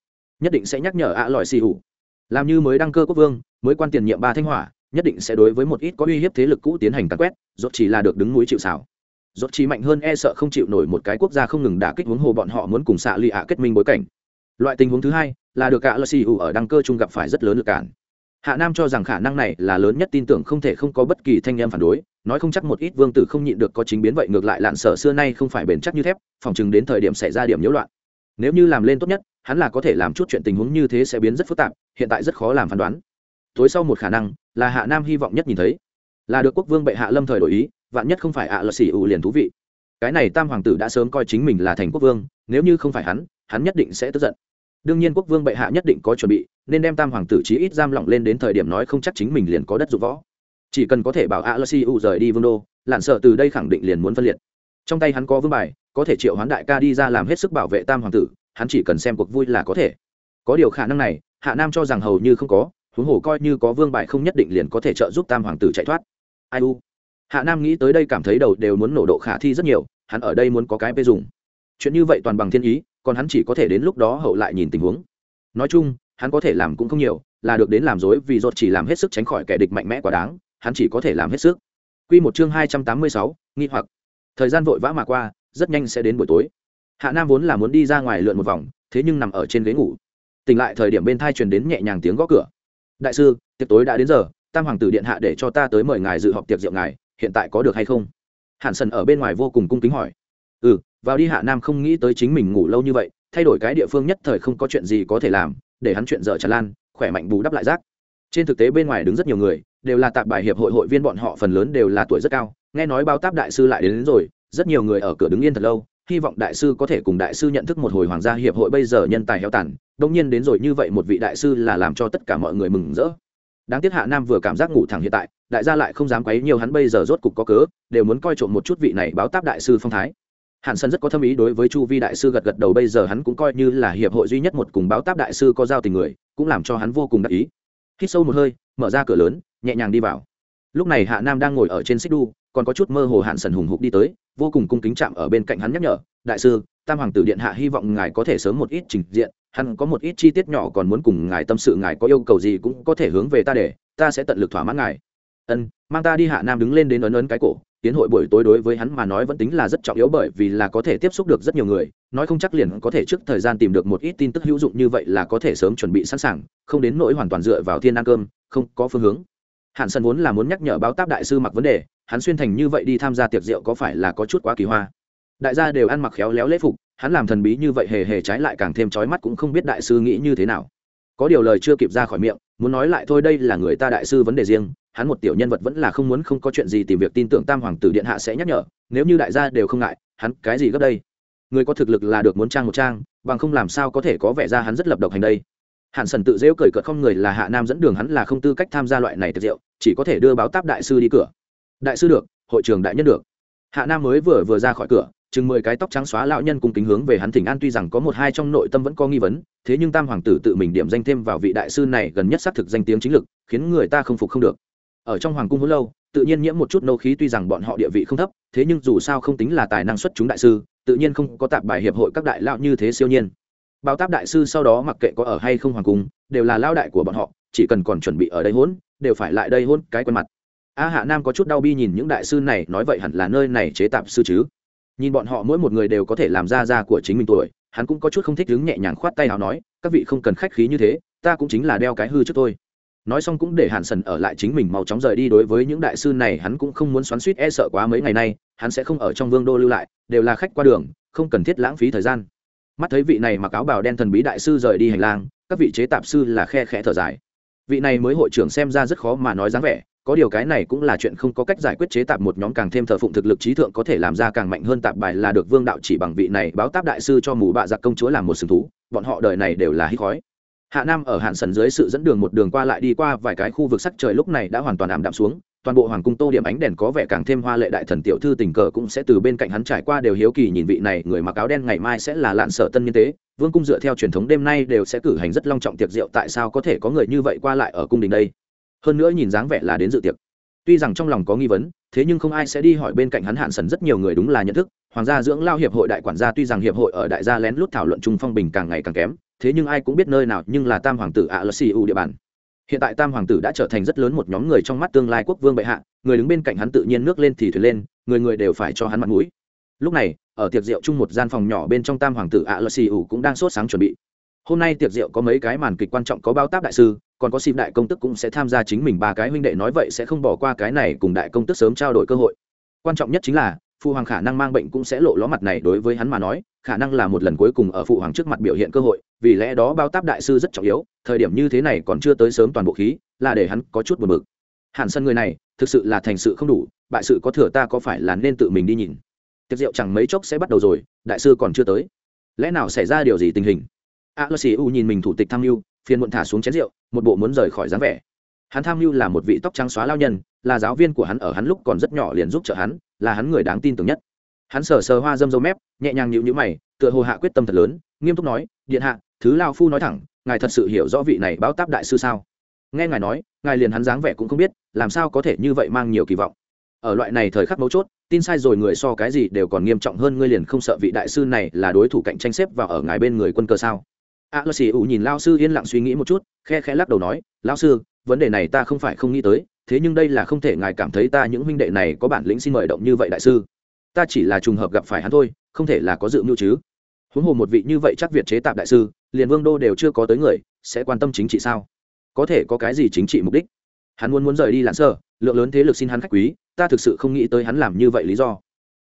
Nhất định sẽ nhắc nhở ạ Lợi xì ủ. Làm như mới đăng cơ quốc vương, mới quan tiền nhiệm ba thanh hỏa, nhất định sẽ đối với một ít có uy hiếp thế lực cũ tiến hành càn quét giọt chỉ là được đứng núi chịu xảo giọt chỉ mạnh hơn e sợ không chịu nổi một cái quốc gia không ngừng đả kích huống hồ bọn họ muốn cùng xạ lì ạ kết minh bối cảnh. Loại tình huống thứ hai là được ạ Lợi xì ủ ở đăng cơ chung gặp phải rất lớn lực cản hạ nam cho rằng khả năng này là lớn nhất tin tưởng không thể không có bất kỳ thanh em phản đối, nói không chắc một ít vương tử không nhịn được có chính biến vậy, ngược lại lạn sở xưa nay không phải bền chắc như thép, phòng chừng đến thời điểm xảy ra điểm nhiễu loạn. Nếu như làm lên tốt nhất, hắn là có thể làm chút chuyện tình huống như thế sẽ biến rất phức tạp, hiện tại rất khó làm phán đoán. Tối sau một khả năng, là hạ nam hy vọng nhất nhìn thấy. Là được quốc vương bệ hạ lâm thời đổi ý, vạn nhất không phải ạ à là xỉ ủ liền thú vị. Cái này tam hoàng tử đã sớm coi chính mình là thành quốc vương, nếu như không phải hắn hắn nhất định sẽ tức giận đương nhiên quốc vương bệ hạ nhất định có chuẩn bị, nên đem tam hoàng tử chí ít giam lỏng lên đến thời điểm nói không chắc chính mình liền có đất dụng võ. Chỉ cần có thể bảo a lơ si u rời đi vương đô lặn sợ từ đây khẳng định liền muốn phân liệt. Trong tay hắn có vương bài, có thể triệu hoán đại ca đi ra làm hết sức bảo vệ tam hoàng tử, hắn chỉ cần xem cuộc vui là có thể. Có điều khả năng này, hạ nam cho rằng hầu như không có, huống hồ coi như có vương bài không nhất định liền có thể trợ giúp tam hoàng tử chạy thoát. Ai u? Hạ nam nghĩ tới đây cảm thấy đầu đều muốn nổ độ khả thi rất nhiều, hắn ở đây muốn có cái bê dùng chuyện như vậy toàn bằng thiên ý còn hắn chỉ có thể đến lúc đó hậu lại nhìn tình huống nói chung hắn có thể làm cũng không nhiều là được đến làm dối vì dốt chỉ làm hết sức tránh khỏi kẻ địch mạnh mẽ quá đáng hắn chỉ có thể làm hết sức Quy một chương hai trăm tám mươi sáu, nghi hoặc. Thời gian vội vã mà qua, rất nhanh sẽ đến buổi tối. Hạ Nam vốn là muốn đi ra ngoài lượn một vòng, thế nhưng nằm ở trên ghế ngủ. Tỉnh lại thời điểm bên thai truyền đến nhẹ nhàng tiếng gõ cửa. "Đại sư, tiệc tối đã đến giờ, Tam hoàng tử điện hạ để cho ta tới mời ngài dự họp tiệc rượu ngài, hiện tại có được hay không?" Hàn Sần ở bên ngoài vô cùng cung kính hỏi. "Ừ, vào đi Hạ Nam không nghĩ tới chính mình ngủ lâu như vậy, thay đổi cái địa phương nhất thời không có chuyện gì có thể làm, để hắn chuyện dở tràn lan khỏe mạnh bù đắp lại rác. Trên thực tế bên ngoài đứng rất nhiều người đều là tạp bài hiệp hội hội viên bọn họ phần lớn đều là tuổi rất cao nghe nói bao táp đại sư lại đến, đến rồi rất nhiều người ở cửa đứng yên thật lâu hy vọng đại sư có thể cùng đại sư nhận thức một hồi hoàng gia hiệp hội bây giờ nhân tài heo tàn đông nhiên đến rồi như vậy một vị đại sư là làm cho tất cả mọi người mừng rỡ. Đáng tiếc hạ nam vừa cảm giác ngủ thẳng hiện tại đại gia lại không dám quấy nhiều hắn bây giờ rốt cục có cớ đều muốn coi trộm một chút vị này báo táp đại sư phong thái hàn sân rất có tâm ý đối với chu vi đại sư gật gật đầu, bây giờ hắn cũng coi như là hiệp hội duy nhất một cùng báo táp đại sư có giao tình người, cũng làm cho hắn vô cùng đắc ý. Hít sâu một hơi, mở ra cửa lớn, nhẹ nhàng đi vào. Lúc này hạ nam đang ngồi ở trên xích đu, còn có chút mơ hồ hạn sần hùng hục đi tới, vô cùng cung kính chạm ở bên cạnh hắn nhắc nhở, đại sư, tam hoàng tử điện hạ hy vọng ngài có thể sớm một ít trình diện, hắn có một ít chi tiết nhỏ còn muốn cùng ngài tâm sự, ngài có yêu cầu gì cũng có thể hướng về ta để, ta sẽ tận lực thỏa mãn ngài. Ân, mang ta đi. Hạ nam đứng lên đến ấn ấn cái cổ tiến hội buổi tối đối với hắn mà nói vẫn tính là rất trọng yếu bởi vì là có thể tiếp xúc được rất nhiều người, nói không chắc liền có thể trước thời gian tìm được một ít tin tức hữu dụng như vậy là có thể sớm chuẩn bị sẵn sàng, không đến nỗi hoàn toàn dựa vào thiên ăn cơm, không có phương hướng. Hạn sân vốn là muốn nhắc nhở báo táp đại sư mặc vấn đề, hắn xuyên thành như vậy đi tham gia tiệc rượu có phải là có chút quá kỳ hoa? Đại gia đều ăn mặc khéo léo lễ phục, hắn làm thần bí như vậy hề hề trái lại càng thêm trói mắt cũng không biết đại sư nghĩ như thế nào. Có điều lời chưa kịp ra khỏi miệng, muốn nói lại thôi đây là người ta đại sư vấn đề riêng hắn một tiểu nhân vật vẫn là không muốn không có chuyện gì tìm việc tin tưởng tam hoàng tử điện hạ sẽ nhắc nhở, nếu như đại gia đều không ngại, hắn cái gì gấp đây? Người có thực lực là được muốn trang một trang, bằng không làm sao có thể có vẻ ra hắn rất lập độc hành đây? Hạn sần tự rêu cởi cợt không người là hạ nam dẫn đường hắn là không tư cách tham gia loại này tiệc rượu, chỉ có thể đưa báo táp đại sư đi cửa. Đại sư được, hội trường đại nhân được. Hạ nam mới vừa vừa ra khỏi cửa, chừng mười cái tóc trắng xóa lão nhân cùng kính hướng về hắn thỉnh an tuy rằng có một hai trong nội tâm vẫn có nghi vấn, thế nhưng tam hoàng tử tự mình điểm danh thêm vào vị đại sư này gần nhất xác thực danh tiếng chính lực, khiến người ta không phục không được ở trong hoàng cung hữu lâu, tự nhiên nhiễm một chút nô khí tuy rằng bọn họ địa vị không thấp, thế nhưng dù sao không tính là tài năng xuất chúng đại sư, tự nhiên không có tạp bài hiệp hội các đại lão như thế siêu nhiên. Bao táp đại sư sau đó mặc kệ có ở hay không hoàng cung, đều là lao đại của bọn họ, chỉ cần còn chuẩn bị ở đây hôn đều phải lại đây hôn cái quen mặt. A hạ nam có chút đau bi nhìn những đại sư này, nói vậy hẳn là nơi này chế tạp sư chứ? Nhìn bọn họ mỗi một người đều có thể làm ra ra của chính mình tuổi, hắn cũng có chút không thích đứng nhẹ nhàng khoát tay nào nói, các vị không cần khách khí như thế, ta cũng chính là đeo cái hư trước thôi nói xong cũng để hàn sần ở lại chính mình mau chóng rời đi, đối với những đại sư này hắn cũng không muốn xoắn suýt e sợ quá mấy ngày nay, hắn sẽ không ở trong vương đô lưu lại, đều là khách qua đường, không cần thiết lãng phí thời gian. Mắt thấy vị này mặc áo bào đen thần bí đại sư rời đi hành lang, các vị chế tạp sư là khe khẽ thở dài. Vị này mới hội trưởng xem ra rất khó mà nói dáng vẻ, có điều cái này cũng là chuyện không có cách giải quyết, chế tạp một nhóm càng thêm thờ phụng thực lực trí thượng có thể làm ra càng mạnh hơn tạp bài là được vương đạo chỉ bằng vị này báo táp đại sư cho mù bạ giặc công chúa làm một sừng thú, bọn họ đời này đều là hít khói hạ nam ở hạn sần dưới sự dẫn đường một đường qua lại đi qua vài cái khu vực sắc trời lúc này đã hoàn toàn ảm đạm xuống, toàn bộ hoàng cung tô điểm ánh đèn có vẻ càng thêm hoa lệ đại thần tiểu thư tình cờ cũng sẽ từ bên cạnh hắn trải qua đều hiếu kỳ nhìn vị này, người mặc áo đen ngày mai sẽ là lạn sở tân nhân tế. Vương cung dựa theo truyền thống đêm nay đều sẽ cử hành rất long trọng tiệc rượu, tại sao có thể có người như vậy qua lại ở cung đình đây? Hơn nữa nhìn dáng vẻ là đến dự tiệc. Tuy rằng trong lòng có nghi vấn, thế nhưng không ai sẽ đi hỏi bên cạnh hắn hạn sần rất nhiều người đúng là nhận thức. Hoàng gia dưỡng lao hiệp hội đại quản gia tuy rằng hiệp hội ở đại gia lén lút thảo luận chung phong bình càng ngày càng kém thế nhưng ai cũng biết nơi nào nhưng là tam hoàng tử ạ lơ xì u địa bàn. Hiện tại tam hoàng tử đã trở thành rất lớn một nhóm người trong mắt tương lai quốc vương bệ hạ, người đứng bên cạnh hắn tự nhiên nước lên thì thuyền lên, người người đều phải cho hắn mặt mũi. Lúc này, ở tiệc rượu chung một gian phòng nhỏ bên trong tam hoàng tử ạ lơ xì ủ cũng đang sốt sáng chuẩn bị. Hôm nay tiệc rượu có mấy cái màn kịch quan trọng có bao táp đại sư, còn có xịp đại công tức cũng sẽ tham gia chính mình ba cái huynh đệ nói vậy sẽ không bỏ qua cái này cùng đại công tức sớm trao đổi cơ hội. Quan trọng nhất chính là phụ hoàng khả năng mang bệnh cũng sẽ lộ ló mặt này đối với hắn mà nói, khả năng là một lần cuối cùng ở phụ hoàng trước mặt biểu hiện cơ hội, vì lẽ đó bao táp đại sư rất trọng yếu, thời điểm như thế này còn chưa tới sớm toàn bộ khí, là để hắn có chút buồn bực. Hàn sân người này, thực sự là thành sự không đủ, bại sự có thừa ta có phải là nên tự mình đi nhìn. Tiệc rượu chẳng mấy chốc sẽ bắt đầu rồi, đại sư còn chưa tới. Lẽ nào xảy ra điều gì tình hình? A lơ xì u nhìn mình thủ tịch tham mưu, phiền muộn thả xuống chén rượu, một bộ muốn rời khỏi dáng vẻ. Hắn tham mưu là một vị tóc trắng xóa lao nhân, là giáo viên của hắn ở hắn lúc còn rất nhỏ liền giúp trợ hắn là hắn người đáng tin tưởng nhất. Hắn sờ sờ hoa dâm dâu mép, nhẹ nhàng nhịu nhữ mày, tựa hồ hạ quyết tâm thật lớn, nghiêm túc nói, điện hạ, thứ lao phu nói thẳng, ngài thật sự hiểu rõ vị này báo táp đại sư sao? Nghe ngài nói, ngài liền hắn dáng vẻ cũng không biết, làm sao có thể như vậy mang nhiều kỳ vọng. Ở loại này thời khắc mấu chốt, tin sai rồi người so cái gì đều còn nghiêm trọng hơn ngươi liền không sợ vị đại sư này là đối thủ cạnh tranh xếp vào ở ngài bên người quân cơ sao? A lơ xì ủ nhìn lao sư yên lặng suy nghĩ một chút, khe khe lắc đầu nói, lao sư, vấn đề này ta không phải không nghĩ tới thế nhưng đây là không thể ngài cảm thấy ta những huynh đệ này có bản lĩnh xin mời động như vậy đại sư. Ta chỉ là trùng hợp gặp phải hắn thôi, không thể là có dự mưu chứ. Huống hồ một vị như vậy chắc việt chế tạp đại sư, liền vương đô đều chưa có tới người, sẽ quan tâm chính trị sao? Có thể có cái gì chính trị mục đích? Hắn muốn muốn rời đi lãn sơ, lượng lớn thế lực xin hắn khách quý, ta thực sự không nghĩ tới hắn làm như vậy lý do.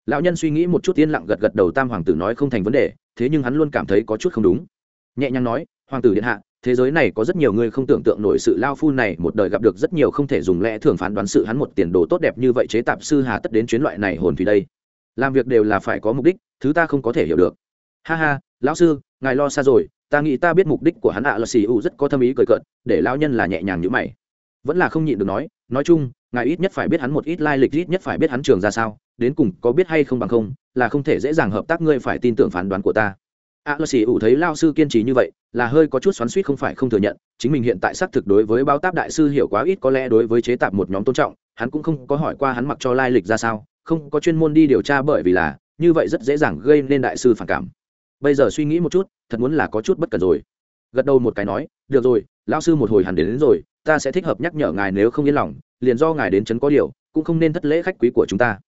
Lão nhân suy nghĩ một chút yên lặng gật gật đầu tam hoàng tử nói không thành vấn đề, thế nhưng hắn luôn cảm thấy có chút không đúng. Nhẹ nhàng nói, hoàng tử điện hạ thế giới này có rất nhiều người không tưởng tượng nổi sự lao phu này, một đời gặp được rất nhiều không thể dùng lẽ thường phán đoán sự hắn một tiền đồ tốt đẹp như vậy chế tạp sư hà tất đến chuyến loại này hồn thủy đây. Làm việc đều là phải có mục đích, thứ ta không có thể hiểu được. Ha ha, lão sư, ngài lo xa rồi, ta nghĩ ta biết mục đích của hắn ạ, là xì u rất có tâm ý cười cợt, để lão nhân là nhẹ nhàng như mày. Vẫn là không nhịn được nói nói chung, ngài ít nhất phải biết hắn một ít lai lịch, ít nhất phải biết hắn trường ra sao, đến cùng có biết hay không bằng không, là không thể dễ dàng hợp tác, ngươi phải tin tưởng phán đoán của ta a lơ xì ủ thấy lao sư kiên trì như vậy là hơi có chút xoắn suýt không phải không thừa nhận chính mình hiện tại xác thực đối với báo táp đại sư hiểu quá ít có lẽ đối với chế tạp một nhóm tôn trọng hắn cũng không có hỏi qua hắn mặc cho lai lịch ra sao không có chuyên môn đi điều tra bởi vì là như vậy rất dễ dàng gây nên đại sư phản cảm. Bây giờ suy nghĩ một chút thật muốn là có chút bất cần rồi. Gật đầu một cái nói được rồi lão sư một hồi hẳn đến, đến rồi ta sẽ thích hợp nhắc nhở ngài nếu không yên lòng liền do ngài đến chấn có điều cũng không nên thất lễ khách quý của chúng ta.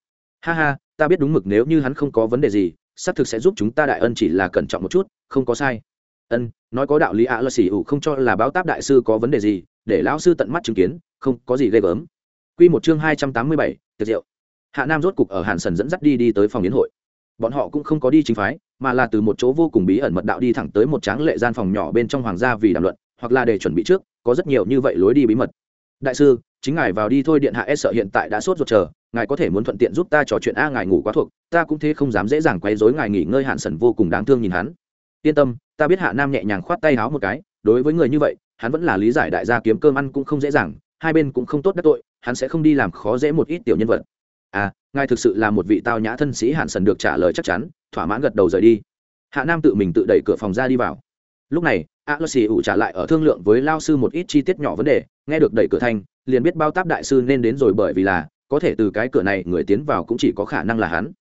Ha ha ta biết đúng mực nếu như hắn không có vấn đề gì xác thực sẽ giúp chúng ta đại ân chỉ là cẩn trọng một chút, không có sai. Ân, nói có đạo lý ạ à là xỉ ủ không cho là báo táp đại sư có vấn đề gì, để lão sư tận mắt chứng kiến, không có gì ghê gớm. Q một chương hai trăm tám mươi bảy, tiệc rượu. Hạ nam rốt cục ở hàn sần dẫn dắt đi đi tới phòng yến hội. Bọn họ cũng không có đi chính phái, mà là từ một chỗ vô cùng bí ẩn mật đạo đi thẳng tới một tráng lệ gian phòng nhỏ bên trong hoàng gia vì đàm luận, hoặc là để chuẩn bị trước, có rất nhiều như vậy lối đi bí mật. Đại sư, chính ngài vào đi thôi, điện hạ e sợ hiện tại đã sốt ruột chờ ngài có thể muốn thuận tiện giúp ta trò chuyện a, ngài ngủ quá thuộc, ta cũng thế không dám dễ dàng quấy dối ngài nghỉ ngơi hạn sần vô cùng đáng thương nhìn hắn. Yên tâm, ta biết hạ nam nhẹ nhàng khoát tay háo một cái, đối với người như vậy, hắn vẫn là lý giải đại gia kiếm cơm ăn cũng không dễ dàng, hai bên cũng không tốt đắc tội, hắn sẽ không đi làm khó dễ một ít tiểu nhân vật. À ngài thực sự là một vị tao nhã thân sĩ hạn sần được trả lời chắc chắn, thỏa mãn gật đầu rời đi. Hạ nam tự mình tự đẩy cửa phòng ra đi vào. Lúc này a lơ xì ủ trả lại ở thương lượng với lao sư một ít chi tiết nhỏ vấn đề, nghe được đẩy cửa thanh liền biết bao táp đại sư nên đến rồi bởi vì là có thể từ cái cửa này người tiến vào cũng chỉ có khả năng là hắn.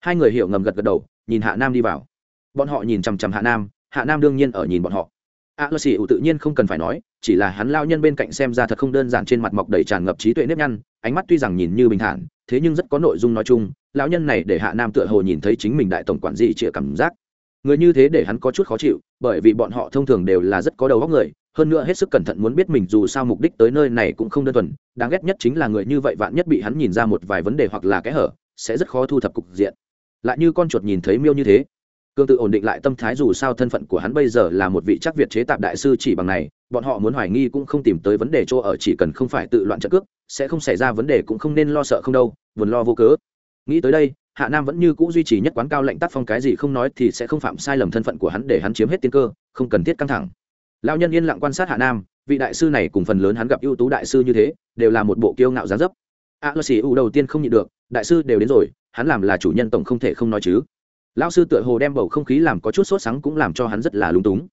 Hai người hiểu ngầm gật gật đầu, nhìn hạ nam đi vào. Bọn họ nhìn chằm chằm hạ nam hạ nam đương nhiên ở nhìn bọn họ. A lơ xì ủ tự nhiên không cần phải nói, chỉ là hắn lao nhân bên cạnh xem ra thật không đơn giản trên mặt mọc đầy tràn ngập trí tuệ nếp nhăn, ánh mắt tuy rằng nhìn như bình thản, thế nhưng rất có nội dung nói chung, lão nhân này để hạ nam tựa hồ nhìn thấy chính mình đại tổng quản dị chĩa cảm giác. Người như thế để hắn có chút khó chịu, bởi vì bọn họ thông thường đều là rất có đầu óc người hơn nữa hết sức cẩn thận muốn biết mình dù sao mục đích tới nơi này cũng không đơn thuần, đáng ghét nhất chính là người như vậy vạn nhất bị hắn nhìn ra một vài vấn đề hoặc là kẽ hở, sẽ rất khó thu thập cục diện. Lại như con chuột nhìn thấy miêu như thế, cương tự ổn định lại tâm thái dù sao thân phận của hắn bây giờ là một vị chắc việt chế tạp đại sư chỉ bằng này, bọn họ muốn hoài nghi cũng không tìm tới vấn đề chỗ ở, chỉ cần không phải tự loạn trận cước, sẽ không xảy ra vấn đề cũng không nên lo sợ không đâu, buồn lo vô cớ. Nghĩ tới đây, hạ nam vẫn như cũ duy trì nhất quán cao lệnh tác phong cái gì không nói thì sẽ không phạm sai lầm thân phận của hắn để hắn chiếm hết tiên cơ, không cần thiết căng thẳng lão nhân yên lặng quan sát hạ nam, vị đại sư này cùng phần lớn hắn gặp ưu tú đại sư như thế, đều là một bộ kiêu ngạo giá dấp. A lơ xì u đầu tiên không nhịn được, đại sư đều đến rồi, hắn làm là chủ nhân tổng không thể không nói chứ. Lão sư tựa hồ đem bầu không khí làm có chút sốt sắng cũng làm cho hắn rất là lúng túng.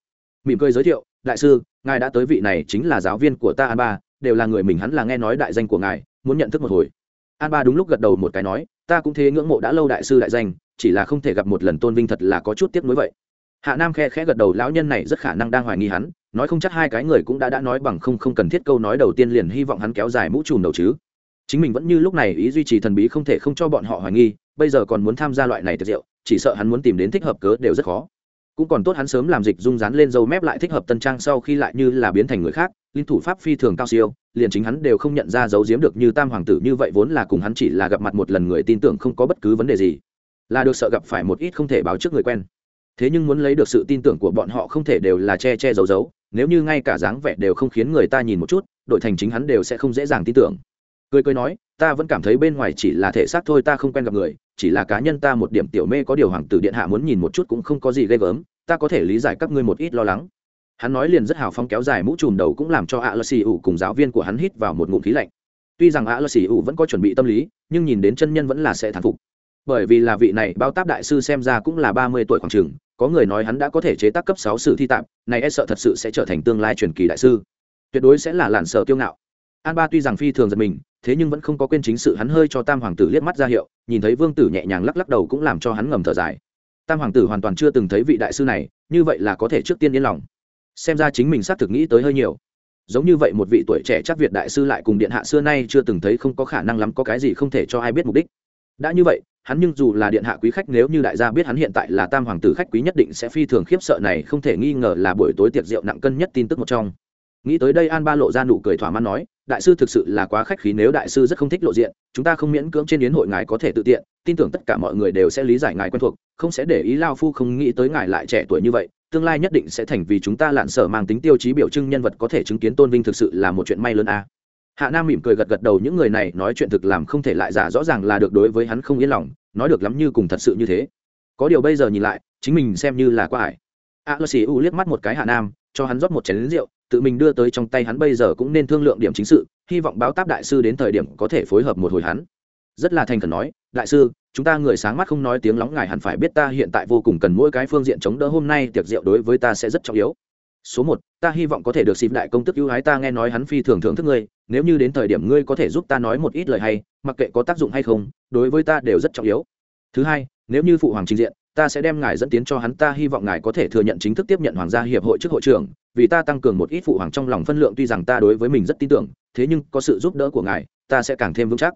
Mỉm cười giới thiệu, đại sư, ngài đã tới vị này chính là giáo viên của ta an ba, đều là người mình hắn là nghe nói đại danh của ngài, muốn nhận thức một hồi. An ba đúng lúc gật đầu một cái nói, ta cũng thế ngưỡng mộ đã lâu đại sư đại danh, chỉ là không thể gặp một lần tôn vinh thật là có chút tiếc nuối vậy. Hạ nam khe khẽ gật đầu, lão nhân này rất khả năng đang hoài nghi hắn nói không chắc hai cái người cũng đã đã nói bằng không không cần thiết câu nói đầu tiên liền hy vọng hắn kéo dài mũ trùm đầu chứ. Chính mình vẫn như lúc này ý duy trì thần bí không thể không cho bọn họ hoài nghi, bây giờ còn muốn tham gia loại này tiệc rượu, chỉ sợ hắn muốn tìm đến thích hợp cớ đều rất khó. Cũng còn tốt hắn sớm làm dịch dung dán lên dâu mép lại thích hợp tân trang sau khi lại như là biến thành người khác, linh thủ pháp phi thường cao siêu, liền chính hắn đều không nhận ra giấu giếm được như tam hoàng tử như vậy vốn là cùng hắn chỉ là gặp mặt một lần người tin tưởng không có bất cứ vấn đề gì. Là được sợ gặp phải một ít không thể báo trước người quen. Thế nhưng muốn lấy được sự tin tưởng của bọn họ không thể đều là che che giấu giấu nếu như ngay cả dáng vẻ đều không khiến người ta nhìn một chút, đội thành chính hắn đều sẽ không dễ dàng tin tưởng. Cười cười nói, ta vẫn cảm thấy bên ngoài chỉ là thể xác thôi, ta không quen gặp người, chỉ là cá nhân ta một điểm tiểu mê có điều hoàng tử điện hạ muốn nhìn một chút cũng không có gì ghê gớm, ta có thể lý giải các ngươi một ít lo lắng. Hắn nói liền rất hào phong kéo dài mũ trùm đầu cũng làm cho ạ lơ xì ủ cùng giáo viên của hắn hít vào một ngụm khí lạnh. Tuy rằng ạ lơ xì ủ vẫn có chuẩn bị tâm lý, nhưng nhìn đến chân nhân vẫn là sẽ thán phục. Bởi vì là vị này bao táp đại sư xem ra cũng là ba mươi tuổi khoảng trường có người nói hắn đã có thể chế tác cấp sáu sử thi tạm, này e sợ thật sự sẽ trở thành tương lai truyền kỳ đại sư. Tuyệt đối sẽ là làn sở kiêu ngạo. An ba tuy rằng phi thường giật mình, thế nhưng vẫn không có quên chính sự hắn hơi cho tam hoàng tử liếc mắt ra hiệu, nhìn thấy vương tử nhẹ nhàng lắc lắc đầu cũng làm cho hắn ngầm thở dài. Tam hoàng tử hoàn toàn chưa từng thấy vị đại sư này, như vậy là có thể trước tiên yên lòng. Xem ra chính mình xác thực nghĩ tới hơi nhiều. Giống như vậy một vị tuổi trẻ chắc việt đại sư lại cùng điện hạ xưa nay chưa từng thấy không có khả năng lắm có cái gì không thể cho ai biết mục đích. Đã như vậy hắn nhưng dù là điện hạ quý khách, nếu như đại gia biết hắn hiện tại là tam hoàng tử khách quý nhất định sẽ phi thường khiếp sợ này, không thể nghi ngờ là buổi tối tiệc rượu nặng cân nhất tin tức một trong. Nghĩ tới đây an ba lộ ra nụ cười thỏa mãn nói, đại sư thực sự là quá khách khí, nếu đại sư rất không thích lộ diện, chúng ta không miễn cưỡng trên yến hội ngài có thể tự tiện, tin tưởng tất cả mọi người đều sẽ lý giải ngài quen thuộc, không sẽ để ý lao phu không nghĩ tới ngài lại trẻ tuổi như vậy, tương lai nhất định sẽ thành vì chúng ta lạn sở mang tính tiêu chí biểu trưng nhân vật có thể chứng kiến tôn vinh thực sự là một chuyện may lớn a. Hạ nam mỉm cười gật gật đầu, những người này nói chuyện thực làm không thể lại giả rõ ràng là được đối với hắn không yên lòng nói được lắm như cùng thật sự như thế. Có điều bây giờ nhìn lại, chính mình xem như là quá ải. A lơ xì u liếc mắt một cái hạ nam, cho hắn rót một chén lính rượu, tự mình đưa tới trong tay hắn bây giờ cũng nên thương lượng điểm chính sự, hy vọng báo táp đại sư đến thời điểm có thể phối hợp một hồi hắn. Rất là thành khẩn nói, đại sư, chúng ta người sáng mắt không nói tiếng lóng ngài hẳn phải biết ta hiện tại vô cùng cần mỗi cái phương diện chống đỡ hôm nay, tiệc rượu đối với ta sẽ rất trọng yếu số một, ta hy vọng có thể được xịp đại công tức ưu ái ta nghe nói hắn phi thường thưởng thức ngươi, nếu như đến thời điểm ngươi có thể giúp ta nói một ít lời hay, mặc kệ có tác dụng hay không, đối với ta đều rất trọng yếu. Thứ hai, nếu như phụ hoàng trình diện, ta sẽ đem ngài dẫn tiến cho hắn, ta hy vọng ngài có thể thừa nhận chính thức tiếp nhận hoàng gia hiệp hội trước hội trưởng, vì ta tăng cường một ít phụ hoàng trong lòng phân lượng tuy rằng ta đối với mình rất tin tưởng, thế nhưng có sự giúp đỡ của ngài, ta sẽ càng thêm vững chắc.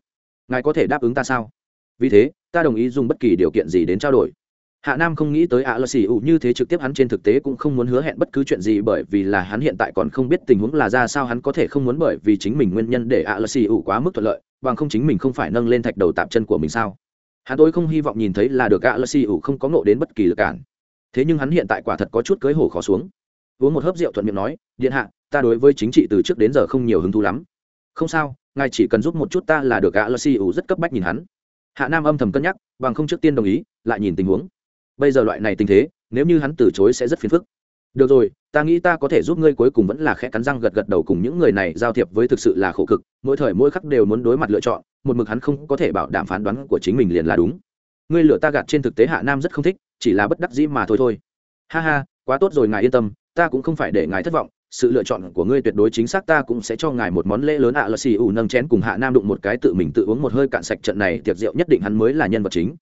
Ngài có thể đáp ứng ta sao? Vì thế, ta đồng ý dùng bất kỳ điều kiện gì đến trao đổi hạ nam không nghĩ tới ạ lơ xì ủ như thế trực tiếp hắn trên thực tế cũng không muốn hứa hẹn bất cứ chuyện gì bởi vì là hắn hiện tại còn không biết tình huống là ra sao hắn có thể không muốn bởi vì chính mình nguyên nhân để ạ lơ xì ủ quá mức thuận lợi, bằng không chính mình không phải nâng lên thạch đầu tạp chân của mình sao? Hắn tôi không hy vọng nhìn thấy là được ạ lơ xì ủ không có nộ đến bất kỳ lực cản. Thế nhưng hắn hiện tại quả thật có chút cưới hổ khó xuống. Uống một hớp rượu thuận miệng nói, điện hạ, ta đối với chính trị từ trước đến giờ không nhiều hứng thú lắm. Không sao, ngài chỉ cần giúp một chút ta là được ạ lơ xì ủ rất cấp bách nhìn hắn. Hạ nam âm thầm cân nhắc, bằng không trước tiên đồng ý, lại nhìn tình huống bây giờ loại này tình thế, nếu như hắn từ chối sẽ rất phiền phức. Được rồi, ta nghĩ ta có thể giúp ngươi cuối cùng vẫn là khẽ cắn răng gật gật đầu cùng những người này giao thiệp với thực sự là khổ cực, mỗi thời mỗi khắc đều muốn đối mặt lựa chọn, một mực hắn không có thể bảo đảm phán đoán của chính mình liền là đúng. Ngươi lựa ta gạt trên thực tế hạ nam rất không thích, chỉ là bất đắc dĩ mà thôi thôi. Ha ha, quá tốt rồi, ngài yên tâm, ta cũng không phải để ngài thất vọng, sự lựa chọn của ngươi tuyệt đối chính xác, ta cũng sẽ cho ngài một món lễ lớn ạ à xì ủ nâng chén cùng hạ nam đụng một cái tự mình tự uống một hơi cạn sạch trận này, tiệc rượu nhất định hắn mới là nhân vật chính.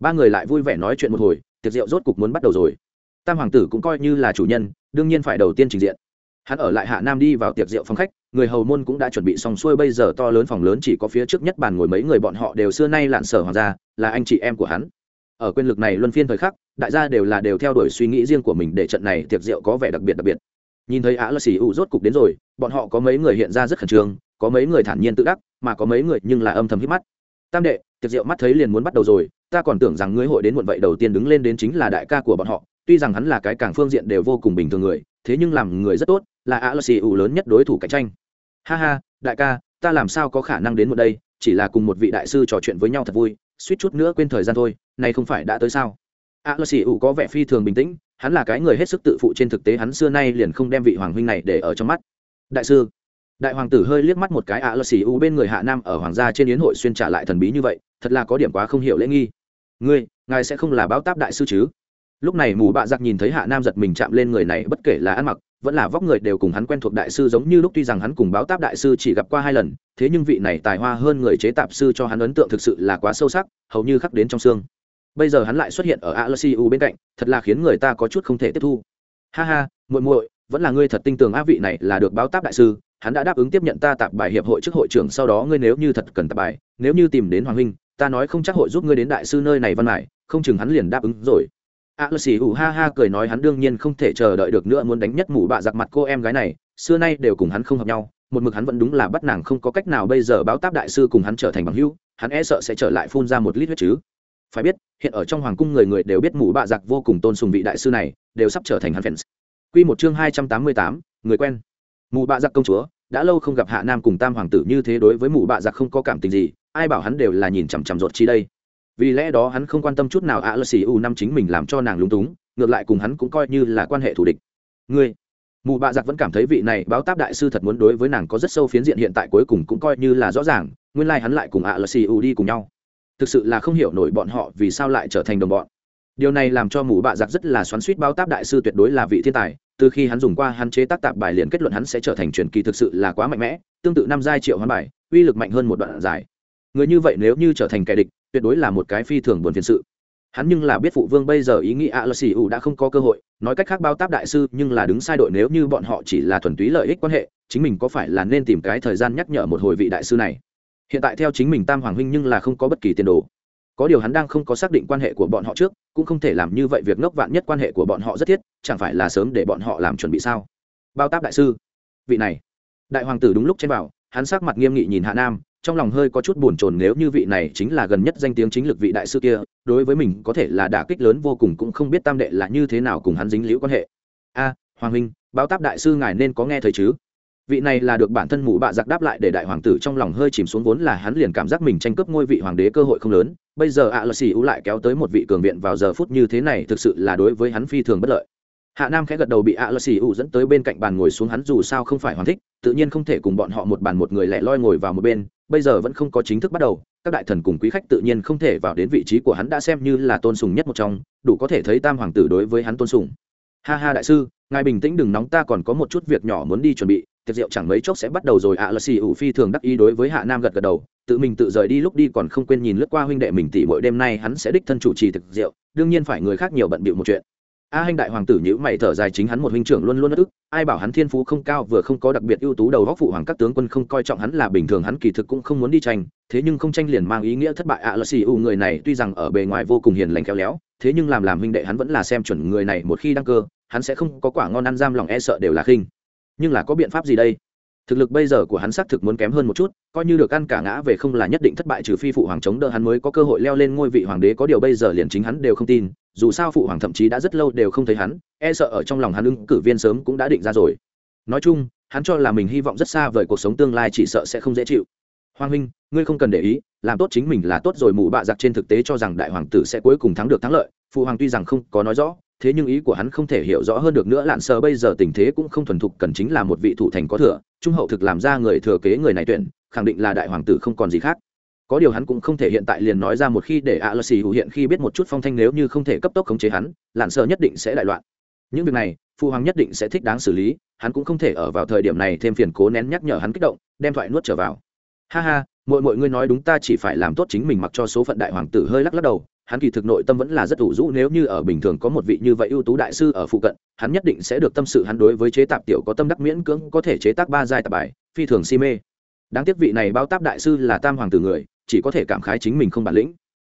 Ba người lại vui vẻ nói chuyện một hồi tiệc rượu rốt cục muốn bắt đầu rồi. Tam hoàng tử cũng coi như là chủ nhân, đương nhiên phải đầu tiên trình diện. Hắn ở lại hạ nam đi vào tiệc rượu phòng khách, người hầu môn cũng đã chuẩn bị xong xuôi, bây giờ to lớn phòng lớn chỉ có phía trước nhất bàn ngồi mấy người bọn họ đều xưa nay lạn sở hoàng gia, là anh chị em của hắn. Ở quyền lực này luân phiên thời khắc, đại gia đều là đều theo đuổi suy nghĩ riêng của mình để trận này tiệc rượu có vẻ đặc biệt đặc biệt. Nhìn thấy á lơ xì ủ rốt cục đến rồi, bọn họ có mấy người hiện ra rất khẩn trương, có mấy người thản nhiên tự đắc, mà có mấy người nhưng là âm thầm hít mắt. Tam đệ tiệc rượu mắt thấy liền muốn bắt đầu rồi, ta còn tưởng rằng ngươi hội đến muộn vậy đầu tiên đứng lên đến chính là đại ca của bọn họ, tuy rằng hắn là cái càng phương diện đều vô cùng bình thường người, thế nhưng làm người rất tốt, là a lờ xì ủ lớn nhất đối thủ cạnh tranh. Ha ha, đại ca, ta làm sao có khả năng đến muộn đây, chỉ là cùng một vị đại sư trò chuyện với nhau thật vui, suýt chút nữa quên thời gian thôi, này không phải đã tới sao? A lờ xì ủ có vẻ phi thường bình tĩnh, hắn là cái người hết sức tự phụ trên thực tế, hắn xưa nay liền không đem vị hoàng huynh này để ở trong mắt. Đại sư, đại hoàng tử hơi liếc mắt một cái A lờ xì u bên người hạ nam ở hoàng gia trên yến hội xuyên trả lại thần bí như vậy thật là có điểm quá không hiểu lễ nghi. Ngươi, ngài sẽ không là báo táp đại sư chứ? Lúc này mù bạ giặc nhìn thấy hạ nam giật mình chạm lên người này, bất kể là ăn mặc, vẫn là vóc người đều cùng hắn quen thuộc đại sư giống như lúc tuy rằng hắn cùng báo táp đại sư chỉ gặp qua hai lần, thế nhưng vị này tài hoa hơn người chế tạp sư cho hắn ấn tượng thực sự là quá sâu sắc, hầu như khắc đến trong xương. Bây giờ hắn lại xuất hiện ở a u bên cạnh, thật là khiến người ta có chút không thể tiếp thu. Ha ha, muội muội, vẫn là ngươi thật tin tưởng á vị này là được báo táp đại sư, hắn đã đáp ứng tiếp nhận ta tạp bài hiệp hội trước hội trưởng, sau đó ngươi nếu như thật cần tạp bài, nếu như tìm đến hoàng huynh ta nói không chắc hội giúp ngươi đến đại sư nơi này văn mải không chừng hắn liền đáp ứng rồi. A lơ xì ủ ha ha cười nói hắn đương nhiên không thể chờ đợi được nữa muốn đánh nhất mù bạ giặc mặt cô em gái này, xưa nay đều cùng hắn không hợp nhau, một mực hắn vẫn đúng là bắt nàng không có cách nào bây giờ báo táp đại sư cùng hắn trở thành bằng hữu, hắn e sợ sẽ trở lại phun ra một lít huyết chứ. Phải biết, hiện ở trong hoàng cung người người đều biết mù bạ giặc vô cùng tôn sùng vị đại sư này, đều sắp trở thành hắn fans. Quy một chương hai trăm tám mươi tám, người quen. Mù bạ giặc công chúa, đã lâu không gặp hạ nam cùng tam hoàng tử như thế đối với mù bạ giặc không có cảm tình gì ai bảo hắn đều là nhìn chằm chằm ruột chi đây. Vì lẽ đó hắn không quan tâm chút nào ạ lơ xì u năm chính mình làm cho nàng lúng túng, ngược lại cùng hắn cũng coi như là quan hệ thù địch. Ngươi mù bạ giặc vẫn cảm thấy vị này báo táp đại sư thật muốn đối với nàng có rất sâu phiến diện hiện tại cuối cùng cũng coi như là rõ ràng, nguyên lai hắn lại cùng ạ lơ xì u đi cùng nhau. Thực sự là không hiểu nổi bọn họ vì sao lại trở thành đồng bọn. Điều này làm cho mù bạ giặc rất là xoắn suýt báo táp đại sư tuyệt đối là vị thiên tài, từ khi hắn dùng qua hắn chế tác tạp bài liền kết luận hắn sẽ trở thành truyền kỳ thực sự là quá mạnh mẽ, tương tự năm giai triệu hoán bài, uy lực mạnh hơn một đoạn dài người như vậy nếu như trở thành kẻ địch, tuyệt đối là một cái phi thường buồn phiền sự. Hắn nhưng là biết phụ vương bây giờ ý nghĩ a lơ xì ủ đã không có cơ hội, nói cách khác bao táp đại sư nhưng là đứng sai đội nếu như bọn họ chỉ là thuần túy lợi ích quan hệ, chính mình có phải là nên tìm cái thời gian nhắc nhở một hồi vị đại sư này? Hiện tại theo chính mình tam hoàng huynh nhưng là không có bất kỳ tiền đồ. Có điều hắn đang không có xác định quan hệ của bọn họ trước, cũng không thể làm như vậy việc ngốc vạn nhất quan hệ của bọn họ rất thiết, chẳng phải là sớm để bọn họ làm chuẩn bị sao? Bao táp đại sư, vị này. Đại hoàng tử đúng lúc trên bảo, hắn sắc mặt nghiêm nghị nhìn hạ nam trong lòng hơi có chút buồn chồn nếu như vị này chính là gần nhất danh tiếng chính lực vị đại sư kia, đối với mình có thể là đả kích lớn vô cùng cũng không biết tam đệ là như thế nào cùng hắn dính liễu quan hệ. A, hoàng huynh, báo táp đại sư ngài nên có nghe thấy chứ? Vị này là được bản thân mụ bạ giặc đáp lại để đại hoàng tử trong lòng hơi chìm xuống vốn là hắn liền cảm giác mình tranh cướp ngôi vị hoàng đế cơ hội không lớn, bây giờ ạ à là xì ú lại kéo tới một vị cường viện vào giờ phút như thế này thực sự là đối với hắn phi thường bất lợi. Hạ nam khẽ gật đầu bị ạ à là xì ú dẫn tới bên cạnh bàn ngồi xuống hắn dù sao không phải hoàn thích, tự nhiên không thể cùng bọn họ một bàn một người lẻ loi ngồi vào một bên bây giờ vẫn không có chính thức bắt đầu, các đại thần cùng quý khách tự nhiên không thể vào đến vị trí của hắn đã xem như là tôn sùng nhất một trong, đủ có thể thấy tam hoàng tử đối với hắn tôn sùng. Ha ha đại sư, ngài bình tĩnh đừng nóng, ta còn có một chút việc nhỏ muốn đi chuẩn bị, tiệc rượu chẳng mấy chốc sẽ bắt đầu rồi. Ạ à là xì ủ phi thường đắc ý đối với hạ nam gật gật đầu, tự mình tự rời đi lúc đi còn không quên nhìn lướt qua huynh đệ mình tỉ mỗi đêm nay hắn sẽ đích thân chủ trì thực rượu, đương nhiên phải người khác nhiều bận bịu một chuyện a à, đại hoàng tử nhữ mày thở dài chính hắn một huynh trưởng luôn luôn bất ức ai bảo hắn thiên phú không cao vừa không có đặc biệt ưu tú đầu góc phụ hoàng các tướng quân không coi trọng hắn là bình thường hắn kỳ thực cũng không muốn đi tranh thế nhưng không tranh liền mang ý nghĩa thất bại ạ à là xì người này tuy rằng ở bề ngoài vô cùng hiền lành khéo léo thế nhưng làm làm huynh đệ hắn vẫn là xem chuẩn người này một khi đăng cơ hắn sẽ không có quả ngon ăn giam lòng e sợ đều là khinh. Nhưng là có biện pháp gì đây? Thực lực bây giờ của hắn xác thực muốn kém hơn một chút, coi như được ăn cả ngã về không là nhất định thất bại trừ phi phụ hoàng chống đỡ hắn mới có cơ hội leo lên ngôi vị hoàng đế. Có điều bây giờ liền chính hắn đều không tin, dù sao phụ hoàng thậm chí đã rất lâu đều không thấy hắn e sợ ở trong lòng hắn ứng cử viên sớm cũng đã định ra rồi. Nói chung, hắn cho là mình hy vọng rất xa vời cuộc sống tương lai chỉ sợ sẽ không dễ chịu. Hoàng huynh, ngươi không cần để ý, làm tốt chính mình là tốt rồi. Mù bạ giặc trên thực tế cho rằng đại hoàng tử sẽ cuối cùng thắng được thắng lợi. Phụ hoàng tuy rằng không có nói rõ thế nhưng ý của hắn không thể hiểu rõ hơn được nữa, lạn sơ bây giờ tình thế cũng không thuần thục, cần chính là một vị thủ thành có thừa, trung hậu thực làm ra người thừa kế người này tuyển, khẳng định là đại hoàng tử không còn gì khác. Có điều hắn cũng không thể hiện tại liền nói ra một khi để a lơ xì hữu hiện khi biết một chút phong thanh nếu như không thể cấp tốc khống chế hắn, lạn sơ nhất định sẽ đại loạn. Những việc này phụ hoàng nhất định sẽ thích đáng xử lý, hắn cũng không thể ở vào thời điểm này thêm phiền cố nén nhắc nhở hắn kích động, đem thoại nuốt trở vào. Ha ha mọi mọi người nói đúng ta chỉ phải làm tốt chính mình mặc cho số phận đại hoàng tử hơi lắc lắc đầu hắn kỳ thực nội tâm vẫn là rất ủ rũ, nếu như ở bình thường có một vị như vậy ưu tú đại sư ở phụ cận, hắn nhất định sẽ được tâm sự hắn đối với chế tạp tiểu có tâm đắc miễn cưỡng, có thể chế tác ba giai tạp bài, phi thường si mê. Đáng tiếc vị này bao táp đại sư là tam hoàng tử người, chỉ có thể cảm khái chính mình không bản lĩnh.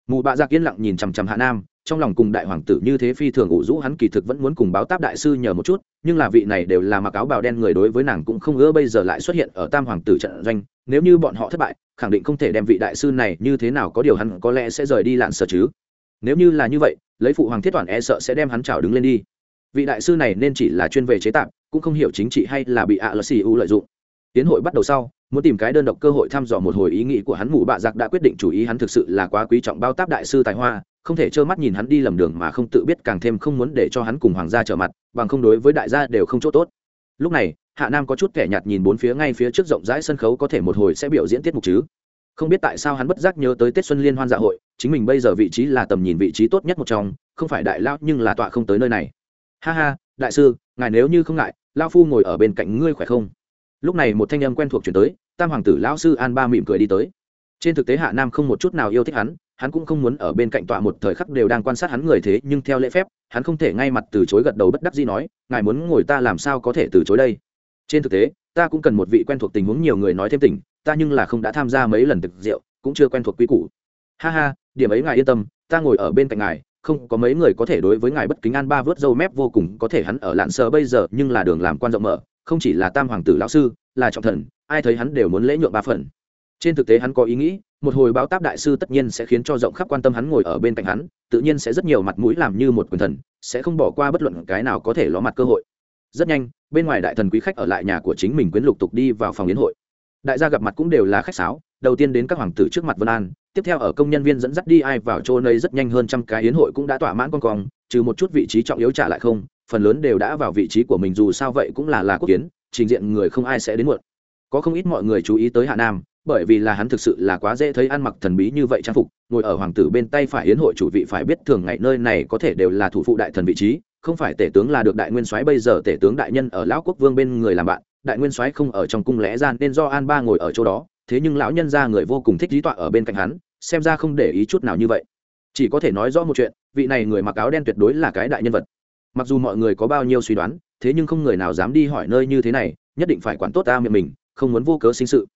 Mù bạ dạ giặc yên lặng nhìn chằm chằm hạ nam trong lòng cùng đại hoàng tử như thế phi thường ủ rũ, hắn kỳ thực vẫn muốn cùng báo táp đại sư nhờ một chút, nhưng là vị này đều là mặc áo bào đen người đối với nàng cũng không ưa, bây giờ lại xuất hiện ở tam hoàng tử trận doanh, nếu như bọn họ thất bại, khẳng định không thể đem vị đại sư này như thế nào có điều hắn có lẽ sẽ rời đi lạn sợ chứ. Nếu như là như vậy, lấy phụ hoàng thiết toàn e sợ sẽ đem hắn trào đứng lên đi. Vị đại sư này nên chỉ là chuyên về chế tạp cũng không hiểu chính trị hay là bị ạ lờ xì u lợi dụng. Tiến hội bắt đầu sau, muốn tìm cái đơn độc cơ hội thăm dò một hồi ý nghĩ của hắn mù bạ giặc đã quyết định chủ ý, hắn thực sự là quá quý trọng bao táp đại sư tài hoa không thể trơ mắt nhìn hắn đi lầm đường mà không tự biết càng thêm không muốn để cho hắn cùng hoàng gia trở mặt, bằng không đối với đại gia đều không chỗ tốt. Lúc này, hạ nam có chút kẻ nhạt nhìn bốn phía ngay phía trước rộng rãi sân khấu có thể một hồi sẽ biểu diễn tiết mục chứ. Không biết tại sao hắn bất giác nhớ tới tết xuân liên hoan dạ hội, chính mình bây giờ vị trí là tầm nhìn vị trí tốt nhất một trong, không phải đại lao nhưng là tọa không tới nơi này. Ha ha, đại sư, ngài nếu như không ngại lao phu ngồi ở bên cạnh ngươi khỏe không? Lúc này một thanh âm quen thuộc chuyển tới, tam hoàng tử lão sư an ba mỉm cười đi tới. Trên thực tế hạ nam không một chút nào yêu thích hắn hắn cũng không muốn ở bên cạnh tọa một thời khắc đều đang quan sát hắn người thế, nhưng theo lễ phép, hắn không thể ngay mặt từ chối gật đầu bất đắc gì nói, ngài muốn ngồi ta làm sao có thể từ chối đây? Trên thực tế, ta cũng cần một vị quen thuộc tình huống nhiều người nói thêm tình, ta nhưng là không đã tham gia mấy lần thực rượu, cũng chưa quen thuộc quy củ. Ha ha, điểm ấy ngài yên tâm, ta ngồi ở bên cạnh ngài, không có mấy người có thể đối với ngài bất kính an ba vớt dâu mép vô cùng, có thể hắn ở lạn sờ bây giờ, nhưng là đường làm quan rộng mở, không chỉ là tam hoàng tử lão sư, là trọng thần, ai thấy hắn đều muốn lễ nhượng ba phần. Trên thực tế hắn có ý nghĩ một hồi báo táp đại sư tất nhiên sẽ khiến cho rộng khắp quan tâm hắn ngồi ở bên cạnh hắn, tự nhiên sẽ rất nhiều mặt mũi làm như một quyền thần, sẽ không bỏ qua bất luận cái nào có thể ló mặt cơ hội. Rất nhanh, bên ngoài đại thần quý khách ở lại nhà của chính mình quyến lục tục đi vào phòng yến hội. Đại gia gặp mặt cũng đều là khách sáo, đầu tiên đến các hoàng tử trước mặt vân an, tiếp theo ở công nhân viên dẫn dắt đi ai vào chỗ nơi rất nhanh hơn trăm cái yến hội cũng đã tỏa mãn con cong, trừ một chút vị trí trọng yếu trả lại không, phần lớn đều đã vào vị trí của mình dù sao vậy cũng là là quốc kiến trình diện người không ai sẽ đến muộn. Có không ít mọi người chú ý tới hạ nam bởi vì là hắn thực sự là quá dễ thấy ăn mặc thần bí như vậy trang phục, ngồi ở hoàng tử bên tay phải hiến hội chủ vị phải biết thường ngày nơi này có thể đều là thủ phụ đại thần vị trí, không phải tể tướng là được đại nguyên soái bây giờ tể tướng đại nhân ở lão quốc vương bên người làm bạn, đại nguyên soái không ở trong cung lẽ ra nên do an ba ngồi ở chỗ đó, thế nhưng lão nhân ra người vô cùng thích lý tọa ở bên cạnh hắn, xem ra không để ý chút nào như vậy. Chỉ có thể nói rõ một chuyện, vị này người mặc áo đen tuyệt đối là cái đại nhân vật. Mặc dù mọi người có bao nhiêu suy đoán, thế nhưng không người nào dám đi hỏi nơi như thế này, nhất định phải quản tốt ta miệng mình, không muốn vô cớ sinh sự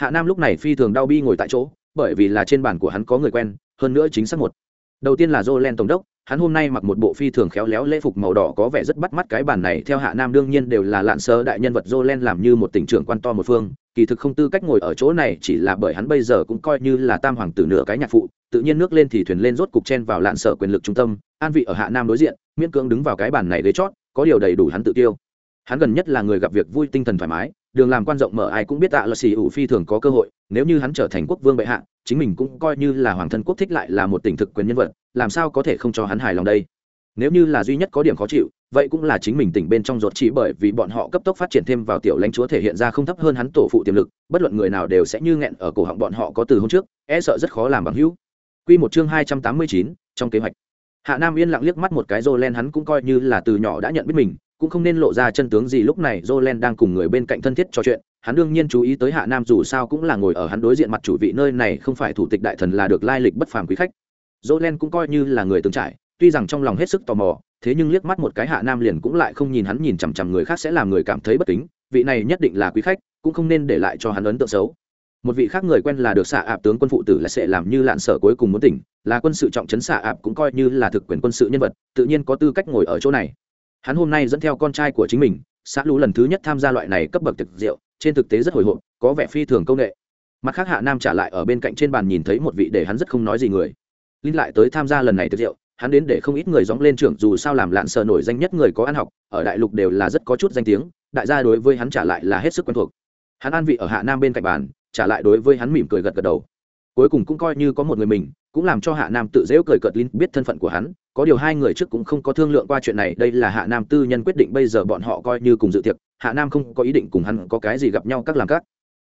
hạ nam lúc này phi thường đau bi ngồi tại chỗ, bởi vì là trên bàn của hắn có người quen, hơn nữa chính xác một. Đầu tiên là jolen tổng đốc, hắn hôm nay mặc một bộ phi thường khéo léo lễ phục màu đỏ có vẻ rất bắt mắt, cái bàn này theo hạ nam đương nhiên đều là lạn sơ đại nhân vật jolen làm như một tỉnh trưởng quan to một phương, kỳ thực không tư cách ngồi ở chỗ này, chỉ là bởi hắn bây giờ cũng coi như là tam hoàng tử nửa cái nhạc phụ, tự nhiên nước lên thì thuyền lên rốt cục chen vào lạn sở quyền lực trung tâm, an vị ở hạ nam đối diện, miễn cưỡng đứng vào cái bàn này ghế chót, có điều đầy đủ hắn tự tiêu. Hắn gần nhất là người gặp việc vui tinh thần thoải mái đường làm quan rộng mở ai cũng biết tạ là xì ủ phi thường có cơ hội, nếu như hắn trở thành quốc vương bệ hạ, chính mình cũng coi như là hoàng thân quốc thích lại là một tỉnh thực quyền nhân vật, làm sao có thể không cho hắn hài lòng đây? Nếu như là duy nhất có điểm khó chịu, vậy cũng là chính mình tỉnh bên trong ruột chỉ bởi vì bọn họ cấp tốc phát triển thêm vào tiểu lãnh chúa thể hiện ra không thấp hơn hắn tổ phụ tiềm lực, bất luận người nào đều sẽ như nghẹn ở cổ họng bọn họ có từ hôm trước e sợ rất khó làm bằng hữu. Quy một chương hai trăm tám mươi chín, trong kế hoạch. Hạ nam yên lặng liếc mắt một cái rô len hắn cũng coi như là từ nhỏ đã nhận biết mình cũng không nên lộ ra chân tướng gì lúc này Jolen đang cùng người bên cạnh thân thiết trò chuyện, hắn đương nhiên chú ý tới Hạ Nam dù sao cũng là ngồi ở hắn đối diện mặt chủ vị nơi này không phải thủ tịch đại thần là được lai lịch bất phàm quý khách. Jolen cũng coi như là người từng trải, tuy rằng trong lòng hết sức tò mò, thế nhưng liếc mắt một cái Hạ Nam liền cũng lại không nhìn hắn nhìn chằm chằm người khác sẽ làm người cảm thấy bất kính, vị này nhất định là quý khách, cũng không nên để lại cho hắn ấn tượng xấu. Một vị khác người quen là được xạ ạp tướng quân phụ tử là sẽ làm như lạn sở cuối cùng muốn tỉnh, là quân sự trọng trấn xạ ạp cũng coi như là thực quyền quân sự nhân vật, tự nhiên có tư cách ngồi ở chỗ này hắn hôm nay dẫn theo con trai của chính mình, xã lũ lần thứ nhất tham gia loại này cấp bậc thực rượu, trên thực tế rất hồi hộp, có vẻ phi thường công nghệ. Mặt khác hạ nam trả lại ở bên cạnh trên bàn nhìn thấy một vị để hắn rất không nói gì người. Linh lại tới tham gia lần này thực rượu, hắn đến để không ít người dóng lên trưởng dù sao làm lạn sợ nổi danh nhất người có ăn học, ở đại lục đều là rất có chút danh tiếng, đại gia đối với hắn trả lại là hết sức quen thuộc. Hắn an vị ở hạ nam bên cạnh bàn, trả lại đối với hắn mỉm cười gật gật đầu. Cuối cùng cũng coi như có một người mình, cũng làm cho hạ nam tự dễu cười cợt linh biết thân phận của hắn có điều hai người trước cũng không có thương lượng qua chuyện này, đây là hạ nam tư nhân quyết định bây giờ bọn họ coi như cùng dự tiệc, hạ nam không có ý định cùng hắn có cái gì gặp nhau các làm các.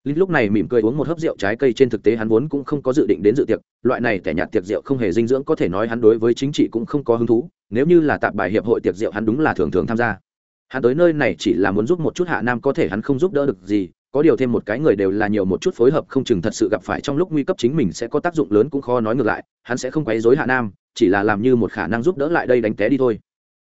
Linh lúc này mỉm cười uống một hớp rượu trái cây trên thực tế hắn vốn cũng không có dự định đến dự tiệc, loại này tẻ nhạt tiệc rượu không hề dinh dưỡng có thể nói hắn đối với chính trị cũng không có hứng thú, nếu như là tạp bài hiệp hội tiệc rượu hắn đúng là thường thường tham gia. Hắn tới nơi này chỉ là muốn giúp một chút hạ nam có thể hắn không giúp đỡ được gì có điều thêm một cái người đều là nhiều một chút phối hợp không chừng thật sự gặp phải trong lúc nguy cấp chính mình sẽ có tác dụng lớn cũng khó nói ngược lại, hắn sẽ không quấy dối hạ nam, chỉ là làm như một khả năng giúp đỡ lại đây đánh té đi thôi.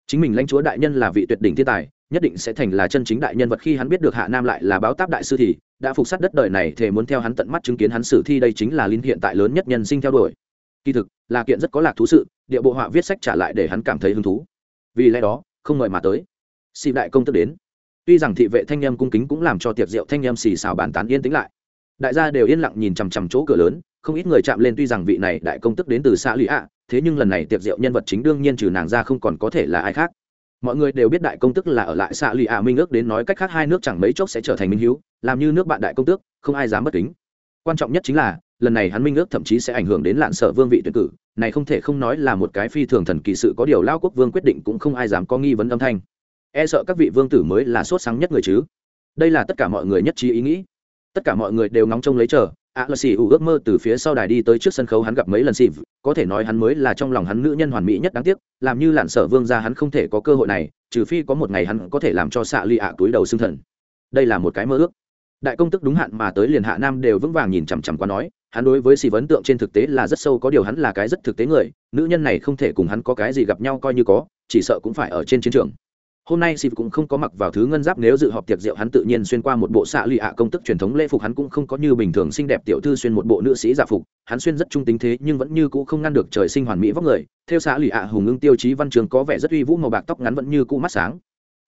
Chính mình lãnh chúa đại nhân là vị tuyệt đỉnh thiên tài, nhất định sẽ thành là chân chính đại nhân vật khi hắn biết được hạ nam lại là báo táp đại sư thì, đã phục sát đất đời này thề muốn theo hắn tận mắt chứng kiến hắn xử thi đây chính là linh hiện tại lớn nhất nhân sinh theo đuổi. Kỳ thực, là kiện rất có lạc thú sự, địa bộ họa viết sách trả lại để hắn cảm thấy hứng thú. Vì lẽ đó, không ngợi mà tới. Xin đại công tức đến tuy rằng thị vệ thanh em cung kính cũng làm cho tiệc rượu thanh em xì xào bàn tán yên tĩnh lại. Đại gia đều yên lặng nhìn chằm chằm chỗ cửa lớn, không ít người chạm lên tuy rằng vị này đại công tức đến từ xã lụy ạ, thế nhưng lần này tiệc rượu nhân vật chính đương nhiên trừ nàng ra không còn có thể là ai khác. Mọi người đều biết đại công tức là ở lại xã lụy ạ minh ước đến nói cách khác hai nước chẳng mấy chốc sẽ trở thành minh hữu làm như nước bạn đại công tước, không ai dám bất kính. Quan trọng nhất chính là, lần này hắn minh ước thậm chí sẽ ảnh hưởng đến lạn sở vương vị tuyển cử, này không thể không nói là một cái phi thường thần kỳ sự, có điều lao quốc vương quyết định cũng không ai dám có nghi vấn âm thanh e sợ các vị vương tử mới là sốt sáng nhất người chứ. Đây là tất cả mọi người nhất trí ý nghĩ. Tất cả mọi người đều ngóng trông lấy chờ. Ạ là xì ủ ước mơ từ phía sau đài đi tới trước sân khấu hắn gặp mấy lần xịp có thể nói hắn mới là trong lòng hắn nữ nhân hoàn mỹ nhất đáng tiếc, làm như lạn sở vương ra hắn không thể có cơ hội này, trừ phi có một ngày hắn có thể làm cho xạ ly ạ túi đầu xương thần. Đây là một cái mơ ước. Đại công tức đúng hạn mà tới liền hạ nam đều vững vàng nhìn chằm chằm qua nói, hắn đối với xì vấn tượng trên thực tế là rất sâu, có điều hắn là cái rất thực tế người, nữ nhân này không thể cùng hắn có cái gì gặp nhau coi như có, chỉ sợ cũng phải ở trên chiến trường hôm nay xịp cũng không có mặc vào thứ ngân giáp, nếu dự họp tiệc rượu hắn tự nhiên xuyên qua một bộ xạ lụy ạ công tức truyền thống lễ phục, hắn cũng không có như bình thường xinh đẹp tiểu thư xuyên một bộ nữ sĩ giả phục. Hắn xuyên rất trung tính thế, nhưng vẫn như cũ không ngăn được trời sinh hoàn mỹ vóc người. Theo xạ lụy ạ hùng ưng tiêu chí văn trường có vẻ rất uy vũ, màu bạc tóc ngắn vẫn như cũ mắt sáng.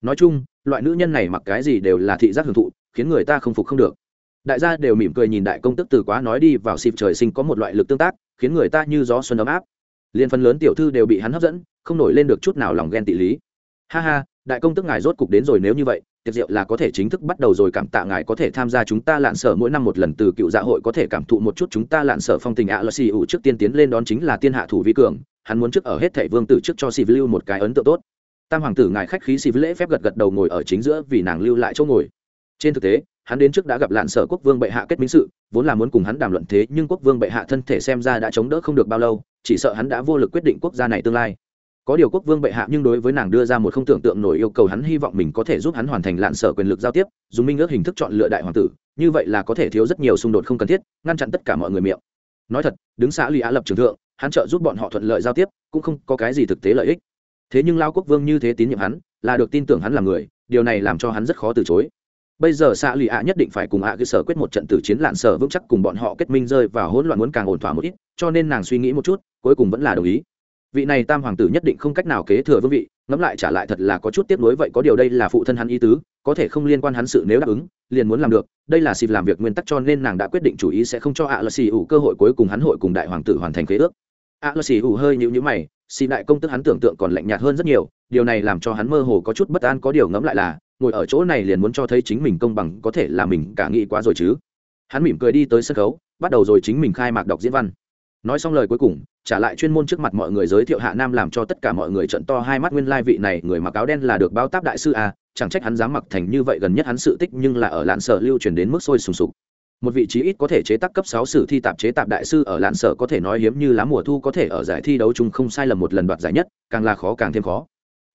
Nói chung, loại nữ nhân này mặc cái gì đều là thị giác hưởng thụ, khiến người ta không phục không được. Đại gia đều mỉm cười nhìn đại công tức từ quá nói đi, vào xịp trời sinh có một loại lực tương tác, khiến người ta như gió xuân ấm áp. Liên phần lớn tiểu thư đều bị hắn hấp dẫn, không nổi lên được chút nào lòng ghen tị lý. Ha ha đại công tức ngài rốt cục đến rồi nếu như vậy, tiệc rượu là có thể chính thức bắt đầu rồi, cảm tạ ngài có thể tham gia chúng ta lạn sở mỗi năm một lần từ cựu dạ hội có thể cảm thụ một chút chúng ta lạn sở phong tình ạ lơ xì ủ trước tiên tiến lên đón chính là tiên hạ thủ vi cường, hắn muốn trước ở hết thảy vương tử trước cho xì lưu một cái ấn tượng tốt. Tam hoàng tử ngài khách khí xì lễ phép gật gật đầu ngồi ở chính giữa vì nàng lưu lại chỗ ngồi. Trên thực tế, hắn đến trước đã gặp lạn sở quốc vương bệ hạ kết minh sự, vốn là muốn cùng hắn đàm luận thế, nhưng quốc vương bệ hạ thân thể xem ra đã chống đỡ không được bao lâu, chỉ sợ hắn đã vô lực quyết định quốc gia này tương lai có điều quốc vương bệ hạ nhưng đối với nàng đưa ra một không tưởng tượng nổi yêu cầu hắn hy vọng mình có thể giúp hắn hoàn thành lạn sở quyền lực giao tiếp, dùng minh ước hình thức chọn lựa đại hoàng tử, như vậy là có thể thiếu rất nhiều xung đột không cần thiết, ngăn chặn tất cả mọi người miệng. Nói thật, đứng xã lụy á lập trường thượng, hắn trợ giúp bọn họ thuận lợi giao tiếp, cũng không có cái gì thực tế lợi ích. Thế nhưng lao quốc vương như thế tín nhiệm hắn, là được tin tưởng hắn là người, điều này làm cho hắn rất khó từ chối. Bây giờ xã lụy ạ nhất định phải cùng ạ cơ sở quyết một trận tử chiến lạn sở vững chắc cùng bọn họ kết minh rơi và hỗn loạn muốn càng ổn thỏa một ít, cho nên nàng suy nghĩ một chút, cuối cùng vẫn là đồng ý vị này tam hoàng tử nhất định không cách nào kế thừa vương vị, ngẫm lại trả lại thật là có chút tiếp nối vậy có điều đây là phụ thân hắn ý tứ, có thể không liên quan hắn sự nếu đáp ứng, liền muốn làm được, đây là xịp làm việc nguyên tắc cho nên nàng đã quyết định chủ ý sẽ không cho ạ lơ xì ủ cơ hội cuối cùng hắn hội cùng đại hoàng tử hoàn thành khế ước. ạ lơ xì ủ hơi nhịu nhữ mày xịp đại công tức hắn tưởng tượng còn lạnh nhạt hơn rất nhiều, điều này làm cho hắn mơ hồ có chút bất an, có điều ngẫm lại là, ngồi ở chỗ này liền muốn cho thấy chính mình công bằng, có thể là mình cả nghĩ quá rồi chứ. Hắn mỉm cười đi tới sân khấu, bắt đầu rồi chính mình khai mạc đọc diễn văn nói xong lời cuối cùng, trả lại chuyên môn trước mặt mọi người giới thiệu hạ nam làm cho tất cả mọi người trận to hai mắt nguyên lai vị này, người mặc áo đen là được báo táp đại sư à chẳng trách hắn dám mặc thành như vậy gần nhất hắn sự tích nhưng là ở lạn sở lưu truyền đến mức sôi sùng sục. Một vị trí ít có thể chế tác cấp sáu sử thi tạp chế tạp đại sư ở lạn sở có thể nói hiếm như lá mùa thu có thể ở giải thi đấu chung không sai lầm một lần đoạt giải nhất, càng là khó càng thêm khó.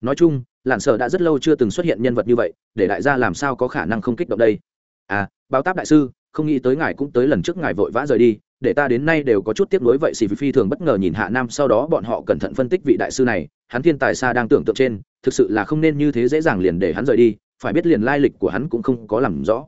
Nói chung, lạn sở đã rất lâu chưa từng xuất hiện nhân vật như vậy, để đại gia làm sao có khả năng không kích động đây? À báo táp đại sư, không nghĩ tới ngài cũng tới lần trước ngài vội vã rời đi để ta đến nay đều có chút tiếc nuối vậy xì phi thường bất ngờ nhìn hạ nam, sau đó bọn họ cẩn thận phân tích vị đại sư này, hắn thiên tài xa đang tưởng tượng trên, thực sự là không nên như thế dễ dàng liền để hắn rời đi, phải biết liền lai lịch của hắn cũng không có làm rõ.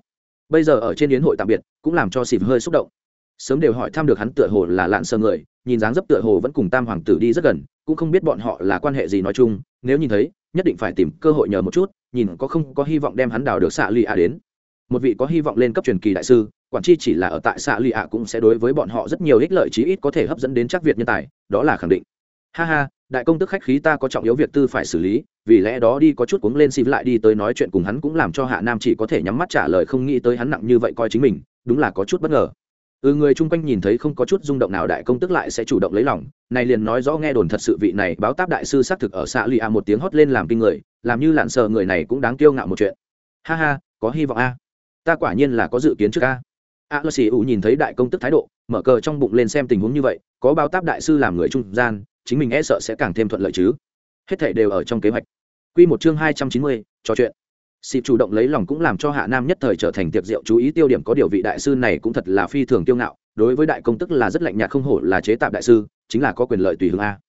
Bây giờ ở trên yến hội tạm biệt, cũng làm cho xì hơi xúc động. Sớm đều hỏi thăm được hắn tựa hồ là lạn sơ người, nhìn dáng dấp tựa hồ vẫn cùng tam hoàng tử đi rất gần, cũng không biết bọn họ là quan hệ gì nói chung, nếu nhìn thấy, nhất định phải tìm cơ hội nhờ một chút, nhìn có không có hy vọng đem hắn đào được xạ lì a đến. Một vị có hy vọng lên cấp truyền kỳ đại sư quản chi chỉ là ở tại xạ lì ạ cũng sẽ đối với bọn họ rất nhiều ích lợi chí ít có thể hấp dẫn đến chắc việt nhân tài, đó là khẳng định. Ha ha, đại công tức khách khí ta có trọng yếu việc tư phải xử lý, vì lẽ đó đi có chút cuống lên xin lại đi tới nói chuyện cùng hắn cũng làm cho hạ nam chỉ có thể nhắm mắt trả lời không nghĩ tới hắn nặng như vậy coi chính mình, đúng là có chút bất ngờ. Ừ người chung quanh nhìn thấy không có chút rung động nào đại công tức lại sẽ chủ động lấy lòng, này liền nói rõ nghe đồn thật sự vị này báo táp đại sư xác thực ở xạ lì ạ một tiếng hót lên làm kinh người, làm như lạn sờ người này cũng đáng kiêu ngạo một chuyện. Ha ha, có hy vọng a. Ta quả nhiên là có dự kiến trước a a lơ xì ủ nhìn thấy đại công tức thái độ mở cờ trong bụng lên xem tình huống như vậy có báo táp đại sư làm người trung gian chính mình e sợ sẽ càng thêm thuận lợi chứ. Hết thể đều ở trong kế hoạch. Quy một chương hai trăm chín mươi, trò chuyện. Xịp chủ động lấy lòng cũng làm cho hạ nam nhất thời trở thành tiệc rượu chú ý tiêu điểm có điều vị đại sư này cũng thật là phi thường tiêu ngạo đối với đại công tức là rất lạnh nhạt không hổ là chế tạp đại sư chính là có quyền lợi tùy hương a.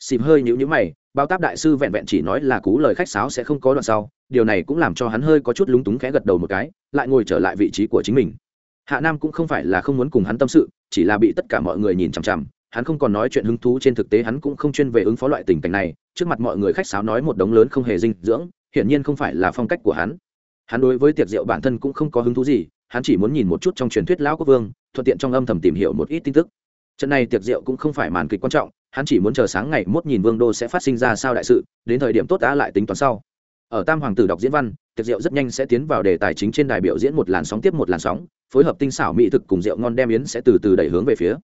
Xịp hơi nhữ nhữ mày bao táp đại sư vẹn vẹn chỉ nói là cú lời khách sáo sẽ không có đoạn sau điều này cũng làm cho hắn hơi có chút lúng túng khẽ gật đầu một cái lại ngồi trở lại vị trí của chính mình hạ nam cũng không phải là không muốn cùng hắn tâm sự, chỉ là bị tất cả mọi người nhìn chằm chằm. Hắn không còn nói chuyện hứng thú trên thực tế, hắn cũng không chuyên về ứng phó loại tình cảnh này. Trước mặt mọi người khách sáo nói một đống lớn không hề dinh dưỡng, hiển nhiên không phải là phong cách của hắn. Hắn đối với tiệc rượu bản thân cũng không có hứng thú gì, hắn chỉ muốn nhìn một chút trong truyền thuyết lão quốc vương, thuận tiện trong âm thầm tìm hiểu một ít tin tức. Trận này tiệc rượu cũng không phải màn kịch quan trọng, hắn chỉ muốn chờ sáng ngày mốt nhìn vương đô sẽ phát sinh ra sao đại sự, đến thời điểm tốt đã lại tính toán sau ở tam hoàng tử đọc diễn văn, tiệc rượu rất nhanh sẽ tiến vào đề tài chính trên đài biểu diễn một làn sóng tiếp một làn sóng, phối hợp tinh xảo mỹ thực cùng rượu ngon đem yến sẽ từ từ đẩy hướng về phía.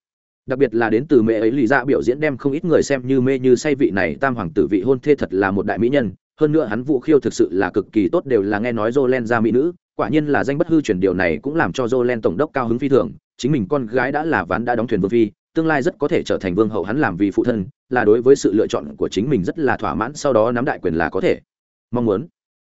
Đặc biệt là đến từ mẹ ấy lì ra dạ biểu diễn đem không ít người xem như mê như say vị này, tam hoàng tử vị hôn thê thật là một đại mỹ nhân, hơn nữa hắn vũ khiêu thực sự là cực kỳ tốt đều là nghe nói Jolen ra mỹ nữ, quả nhiên là danh bất hư truyền điều này cũng làm cho Jolen tổng đốc cao hứng phi thường, chính mình con gái đã là ván đã đóng thuyền vương phi, tương lai rất có thể trở thành vương hậu hắn làm vì phụ thân, là đối với sự lựa chọn của chính mình rất là thỏa mãn, sau đó nắm đại quyền là có thể mong muốn.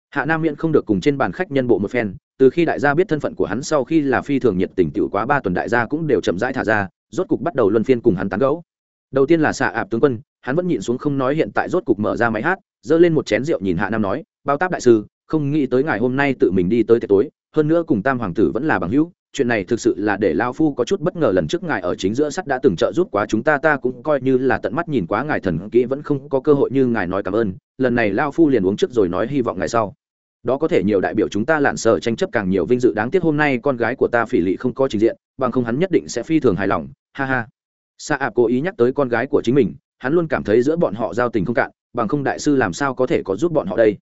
Hạ nam miễn không được cùng trên bàn khách nhân bộ một phen, từ khi đại gia biết thân phận của hắn sau khi là phi thường nhiệt tình tiểu quá ba tuần đại gia cũng đều chậm rãi thả ra, rốt cục bắt đầu luân phiên cùng hắn tán gẫu. Đầu tiên là xạ ạp tướng quân, hắn vẫn nhịn xuống không nói hiện tại rốt cục mở ra máy hát, giơ lên một chén rượu nhìn hạ nam nói, bao táp đại sư, không nghĩ tới ngày hôm nay tự mình đi tới tiệc tối hơn nữa cùng tam hoàng tử vẫn là bằng hữu, chuyện này thực sự là để lao phu có chút bất ngờ lần trước ngài ở chính giữa sắt đã từng trợ giúp quá chúng ta ta cũng coi như là tận mắt nhìn quá ngài thần kỹ vẫn không có cơ hội như ngài nói cảm ơn, lần này lao phu liền uống trước rồi nói hy vọng ngày sau. Đó có thể nhiều đại biểu chúng ta lạn sợ tranh chấp càng nhiều vinh dự đáng tiếc hôm nay con gái của ta phỉ lị không có trình diện, bằng không hắn nhất định sẽ phi thường hài lòng, ha ha. Sa ạp cố ý nhắc tới con gái của chính mình, hắn luôn cảm thấy giữa bọn họ giao tình không cạn, bằng không đại sư làm sao có thể có giúp bọn họ đây?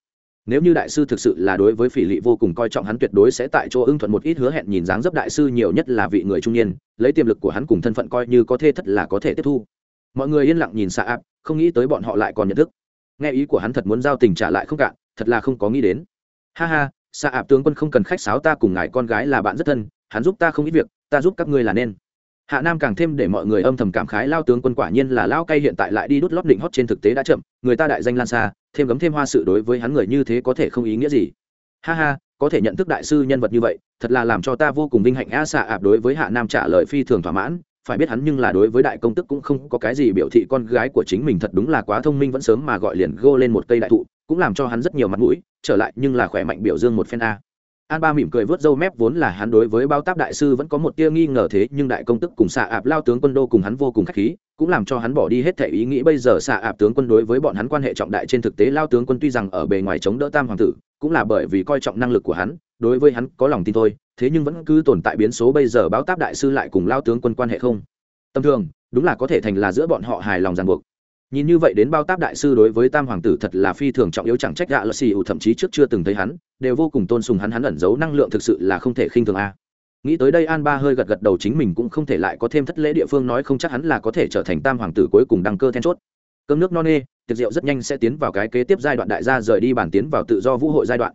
Nếu như đại sư thực sự là đối với phỉ lị vô cùng coi trọng hắn tuyệt đối sẽ tại chỗ ưng thuận một ít hứa hẹn nhìn dáng dấp đại sư nhiều nhất là vị người trung niên, lấy tiềm lực của hắn cùng thân phận coi như có thể thất là có thể tiếp thu. Mọi người yên lặng nhìn xạ ạp không nghĩ tới bọn họ lại còn nhận thức. Nghe ý của hắn thật muốn giao tình trả lại không cạn, thật là không có nghĩ đến. Ha ha xạ ạp tướng quân không cần khách sáo ta cùng ngài con gái là bạn rất thân, hắn giúp ta không ít việc, ta giúp các ngươi là nên. Hạ nam càng thêm để mọi người âm thầm cảm khái, lao tướng quân quả nhiên là lao cay hiện tại lại đi đút lót định hót trên thực tế đã chậm, người ta đại danh lan xa thêm gấm thêm hoa sự đối với hắn người như thế có thể không ý nghĩa gì. Ha ha, có thể nhận thức đại sư nhân vật như vậy, thật là làm cho ta vô cùng vinh hạnh. A xạ ạp đối với hạ nam trả lời phi thường thỏa mãn, phải biết hắn nhưng là đối với đại công tức cũng không có cái gì biểu thị con gái của chính mình thật đúng là quá thông minh vẫn sớm mà gọi liền gô lên một cây đại thụ, cũng làm cho hắn rất nhiều mặt mũi, trở lại nhưng là khỏe mạnh biểu dương một phen a an ba mỉm cười vớt râu mép vốn là hắn đối với bao táp đại sư vẫn có một tia nghi ngờ thế, nhưng đại công tức cùng xạ ạp lao tướng quân đô cùng hắn vô cùng k h á c h khí, cũng làm cho hắn bỏ đi hết thể ý nghĩ. Bây giờ xạ ạp tướng quân đối với bọn hắn quan hệ trọng đại trên thực tế, lao tướng quân tuy rằng ở bề ngoài chống đỡ tam hoàng tử, cũng là bởi vì coi trọng năng lực của hắn, đối với hắn có lòng tin thôi, thế nhưng vẫn cứ tồn tại biến số. Bây giờ báo táp đại sư lại cùng lao tướng quân quan hệ không tầm thường, đúng là có thể thành là giữa bọn họ hài lòng ràng buộc nhìn như vậy đến bao táp đại sư đối với tam hoàng tử thật là phi thường trọng yếu, chẳng trách gạ lợi xì ủ thậm chí trước chưa từng thấy hắn, đều vô cùng tôn sùng hắn hắn ẩn giấu năng lượng thực sự là không thể khinh thường a. Nghĩ tới đây an ba hơi gật gật đầu chính mình cũng không thể lại có thêm thất lễ địa phương nói không chắc hắn là có thể trở thành tam hoàng tử cuối cùng đăng cơ then chốt. Cơm nước no nê, tiệc rượu rất nhanh sẽ tiến vào cái kế tiếp giai đoạn đại gia rời đi bản tiến vào tự do vũ hội giai đoạn.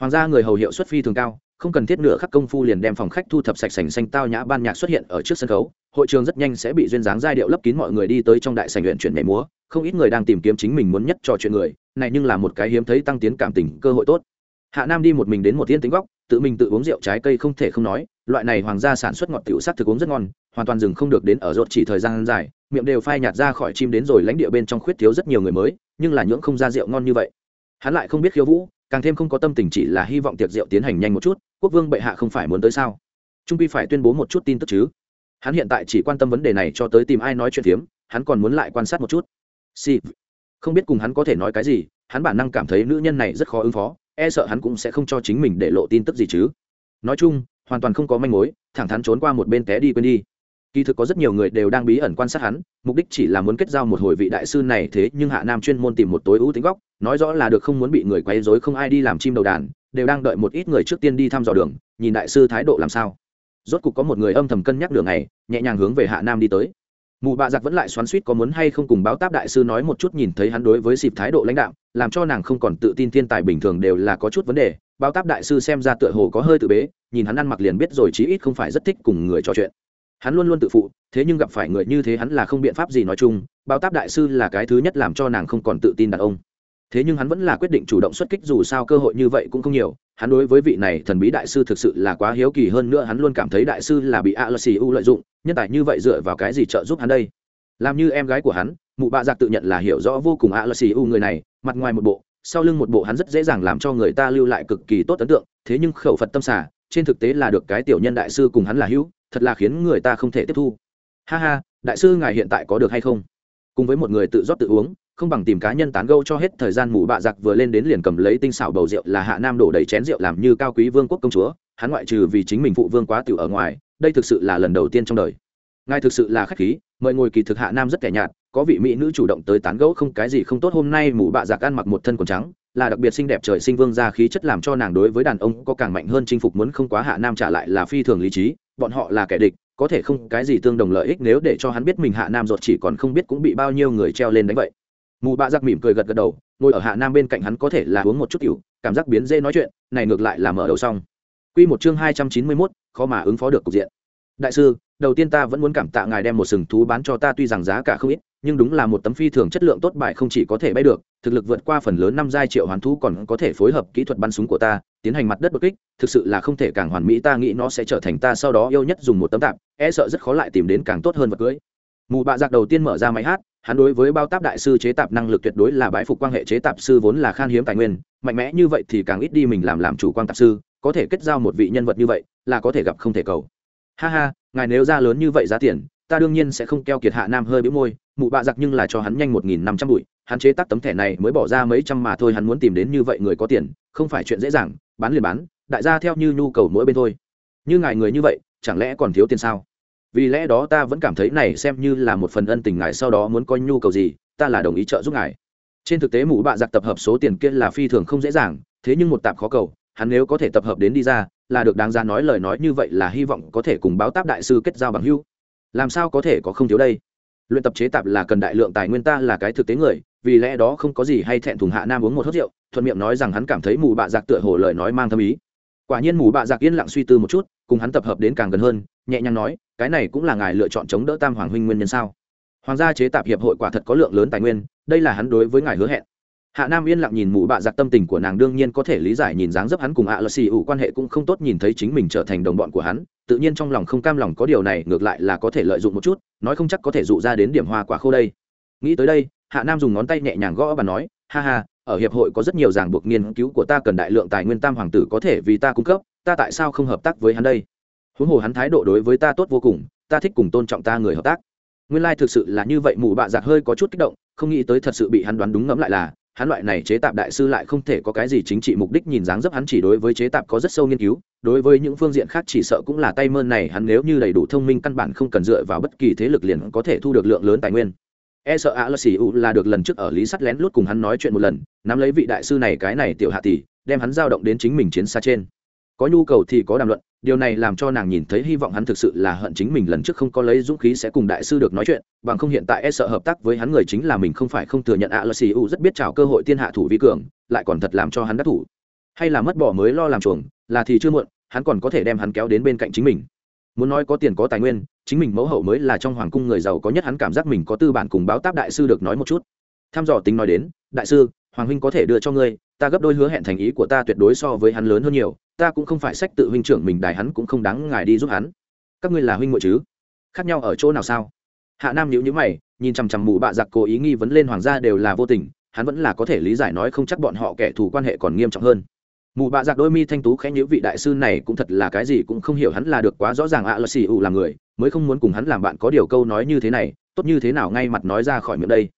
Hoàng gia người hầu hiệu xuất phi thường cao, không cần thiết nửa khắc công phu liền đem phòng khách thu thập sạch sành xanh tao nhã ban nhạc xuất hiện ở trước sân khấu hội trường rất nhanh sẽ bị duyên dáng giai điệu lấp kín mọi người đi tới trong đại sảnh luyện chuyển nhảy múa, không ít người đang tìm kiếm chính mình muốn nhất trò chuyện người, này nhưng là một cái hiếm thấy tăng tiến cảm tình cơ hội tốt. Hạ nam đi một mình đến một thiên tính góc, tự mình tự uống rượu trái cây không thể không nói, loại này hoàng gia sản xuất ngọt tiểu sắc thực uống rất ngon, hoàn toàn dừng không được đến ở rốt chỉ thời gian dài, miệng đều phai nhạt ra khỏi chim đến rồi lãnh địa bên trong khuyết thiếu rất nhiều người mới, nhưng là nhưỡng không ra rượu ngon như vậy. Hắn lại không biết khiêu vũ, càng thêm không có tâm tình chỉ là hy vọng tiệc rượu tiến hành nhanh một chút, quốc vương bệ hạ không phải muốn tới sao? Trung quy phải tuyên bố một chút tin tức chứ hắn hiện tại chỉ quan tâm vấn đề này cho tới tìm ai nói chuyện phiếm, hắn còn muốn lại quan sát một chút. Si không biết cùng hắn có thể nói cái gì, hắn bản năng cảm thấy nữ nhân này rất khó ứng phó e sợ hắn cũng sẽ không cho chính mình để lộ tin tức gì chứ. Nói chung, hoàn toàn không có manh mối, thẳng thắn trốn qua một bên té đi quên đi. Kỳ thực có rất nhiều người đều đang bí ẩn quan sát hắn, mục đích chỉ là muốn kết giao một hồi vị đại sư này thế nhưng hạ nam chuyên môn tìm một tối ưu tính góc, nói rõ là được không muốn bị người quấy dối không ai đi làm chim đầu đàn, đều đang đợi một ít người trước tiên đi thăm dò đường, nhìn đại sư thái độ làm sao rốt cục có một người âm thầm cân nhắc đường này, nhẹ nhàng hướng về hạ nam đi tới. Mù bạ giặc vẫn lại xoắn suýt có muốn hay không cùng báo táp đại sư nói một chút nhìn thấy hắn đối với xịp thái độ lãnh đạo làm cho nàng không còn tự tin thiên tài bình thường đều là có chút vấn đề. Báo táp đại sư xem ra tựa hồ có hơi tự bế, nhìn hắn ăn mặc liền biết rồi chí ít không phải rất thích cùng người trò chuyện. Hắn luôn luôn tự phụ, thế nhưng gặp phải người như thế hắn là không biện pháp gì nói chung. Báo táp đại sư là cái thứ nhất làm cho nàng không còn tự tin đàn ông thế nhưng hắn vẫn là quyết định chủ động xuất kích dù sao cơ hội như vậy cũng không nhiều, hắn đối với vị này thần bí đại sư thực sự là quá hiếu kỳ hơn nữa hắn luôn cảm thấy đại sư là bị a lơ xì u lợi dụng, nhân tài như vậy dựa vào cái gì trợ giúp hắn đây? Làm như em gái của hắn, mụ bạ giặc tự nhận là hiểu rõ vô cùng a lơ xì u người này, mặt ngoài một bộ, sau lưng một bộ hắn rất dễ dàng làm cho người ta lưu lại cực kỳ tốt ấn tượng, thế nhưng khẩu phật tâm xả trên thực tế là được cái tiểu nhân đại sư cùng hắn là hữu, thật là khiến người ta không thể tiếp thu. Ha ha, đại sư ngài hiện tại có được hay không? Cùng với một người tự rót tự uống không bằng tìm cá nhân tán gẫu cho hết thời gian mù bạ giặc vừa lên đến liền cầm lấy tinh xảo bầu rượu là hạ nam đổ đầy chén rượu làm như cao quý vương quốc công chúa, hắn ngoại trừ vì chính mình phụ vương quá tiểu ở ngoài, đây thực sự là lần đầu tiên trong đời. Ngài thực sự là khách khí, mời ngồi kỳ thực hạ nam rất kẻ nhạt, có vị mỹ nữ chủ động tới tán gẫu không cái gì không tốt, hôm nay mù bạ giặc ăn mặc một thân quần trắng, là đặc biệt xinh đẹp trời sinh vương ra khí chất làm cho nàng đối với đàn ông có càng mạnh hơn chinh phục muốn không quá hạ nam trả lại là phi thường lý trí, bọn họ là kẻ địch, có thể không cái gì tương đồng lợi ích nếu để cho hắn biết mình hạ nam ruột chỉ còn không biết cũng bị bao nhiêu người treo lên đánh vậy mù bạ giặc mỉm cười gật gật đầu ngồi ở hạ nam bên cạnh hắn có thể là uống một chút cựu cảm giác biến dê nói chuyện này ngược lại là mở đầu xong Quy một chương hai trăm chín mươi mốt khó mà ứng phó được cục diện. Đại sư, đầu tiên ta vẫn muốn cảm tạ ngài đem một sừng thú bán cho ta tuy rằng giá cả không ít, nhưng đúng là một tấm phi thường chất lượng tốt bài không chỉ có thể bay được, thực lực vượt qua phần lớn năm giai triệu hoàn thú còn có thể phối hợp kỹ thuật bắn súng của ta, tiến hành mặt đất bất kích, thực sự là không thể càng hoàn mỹ ta nghĩ nó sẽ trở thành ta sau đó yêu nhất dùng một tấm tạp, e sợ rất khó lại tìm đến càng tốt hơn vật cưới. Mù bạ giặc đầu tiên mở ra máy hát, hắn đối với bao táp đại sư chế tạp năng lực tuyệt đối là bãi phục quan hệ chế tạp sư vốn là khan hiếm tài nguyên, mạnh mẽ như vậy thì càng ít đi mình làm làm chủ quan tạp sư, có thể kết giao một vị nhân vật như vậy, là có thể gặp không thể cầu. Ha ha, ngài nếu ra lớn như vậy giá tiền, ta đương nhiên sẽ không keo kiệt hạ nam hơi bĩu môi, mụ bạ giặc nhưng là cho hắn nhanh một nghìn năm trăm bụi, hắn chế tác tấm thẻ này mới bỏ ra mấy trăm mà thôi, hắn muốn tìm đến như vậy người có tiền, không phải chuyện dễ dàng, bán liền bán, đại gia theo như nhu cầu mỗi bên thôi. Như ngài người như vậy, chẳng lẽ còn thiếu tiền sao? Vì lẽ đó ta vẫn cảm thấy này xem như là một phần ân tình ngài sau đó muốn có nhu cầu gì, ta là đồng ý trợ giúp ngài. Trên thực tế mũ bạ giặc tập hợp số tiền kia là phi thường không dễ dàng, thế nhưng một tạp khó cầu, hắn nếu có thể tập hợp đến đi ra, là được đáng ra nói lời nói như vậy là hy vọng có thể cùng báo táp đại sư kết giao bằng hưu làm sao có thể có không thiếu đây? Luyện tập chế tạp là cần đại lượng tài nguyên ta là cái thực tế người, vì lẽ đó không có gì hay thẹn thùng hạ nam uống một hớt rượu, thuận miệng nói rằng hắn cảm thấy mù bạ giặc tựa hồ lời nói mang thâm ý. Quả nhiên mù bạ giặc yên lặng suy tư một chút, cùng hắn tập hợp đến càng gần hơn nhẹ nhàng nói, cái này cũng là ngài lựa chọn chống đỡ tam hoàng huynh nguyên nhân sao? Hoàng gia chế tạp hiệp hội quả thật có lượng lớn tài nguyên, đây là hắn đối với ngài hứa hẹn. Hạ nam yên lặng nhìn mụ bạ giặc tâm tình của nàng đương nhiên có thể lý giải nhìn dáng dấp hắn cùng ạ lờ xì ủ quan hệ cũng không tốt nhìn thấy chính mình trở thành đồng bọn của hắn, tự nhiên trong lòng không cam lòng có điều này, ngược lại là có thể lợi dụng một chút, nói không chắc có thể dụ ra đến điểm hoa quả khô đây. Nghĩ tới đây, hạ nam dùng ngón tay nhẹ nhàng gõ và nói, ha ha, ở hiệp hội có rất nhiều ràng buộc nghiên cứu của ta cần đại lượng tài nguyên tam hoàng tử có thể vì ta cung cấp, ta tại sao không hợp tác với hắn đây? Huống hồ hắn thái độ đối với ta tốt vô cùng, ta thích cùng tôn trọng ta người hợp tác. Nguyên lai、like、thực sự là như vậy, mù bạ giặc hơi có chút kích động, không nghĩ tới thật sự bị hắn đoán đúng ngẫm lại là, hắn loại này chế tạp đại sư lại không thể có cái gì chính trị mục đích nhìn dáng dấp hắn chỉ đối với chế tạp có rất sâu nghiên cứu, đối với những phương diện khác chỉ sợ cũng là tay mơn này, hắn nếu như đầy đủ thông minh căn bản không cần dựa vào bất kỳ thế lực liền có thể thu được lượng lớn tài nguyên. E sợ ạ lơ xì u là được lần trước ở lý sắt lén lút cùng hắn nói chuyện một lần, nắm lấy vị đại sư này, cái này tiểu hạ tỷ, đem hắn giao động đến chính mình chiến xa trên có nhu cầu thì có đàm luận, điều này làm cho nàng nhìn thấy hy vọng hắn thực sự là hận chính mình lần trước không có lấy dũng khí sẽ cùng đại sư được nói chuyện, bằng không hiện tại e sợ hợp tác với hắn người chính là mình không phải không thừa nhận ạ lơ xì u rất biết chào cơ hội tiên hạ thủ vi cường, lại còn thật làm cho hắn đắc thủ. Hay là mất bỏ mới lo làm chuồng, là thì chưa muộn, hắn còn có thể đem hắn kéo đến bên cạnh chính mình. Muốn nói có tiền có tài nguyên, chính mình mẫu hậu mới là trong hoàng cung người giàu có nhất, hắn cảm giác mình có tư bản cùng báo táp đại sư được nói một chút. Tham dò tính nói đến, đại sư hoàng huynh có thể đưa cho ngươi, ta gấp đôi hứa hẹn thành ý của ta tuyệt đối so với hắn lớn hơn nhiều, ta cũng không phải sách tự huynh trưởng mình đài hắn cũng không đáng ngài đi giúp hắn. Các ngươi là huynh muội chứ? Khác nhau ở chỗ nào sao? Hạ nam nhíu nhíu mày, nhìn chằm chằm mụ bạ giặc cố ý nghi vấn lên hoàng gia đều là vô tình, hắn vẫn là có thể lý giải nói không chắc bọn họ kẻ thù quan hệ còn nghiêm trọng hơn. Mụ bạ giặc đôi mi thanh tú khẽ nhíu vị đại sư này cũng thật là cái gì cũng không hiểu hắn là được quá rõ ràng ạ là xì ủ làm người, mới không muốn cùng hắn làm bạn có điều câu nói như thế này, tốt như thế nào ngay mặt nói ra khỏi miệng đây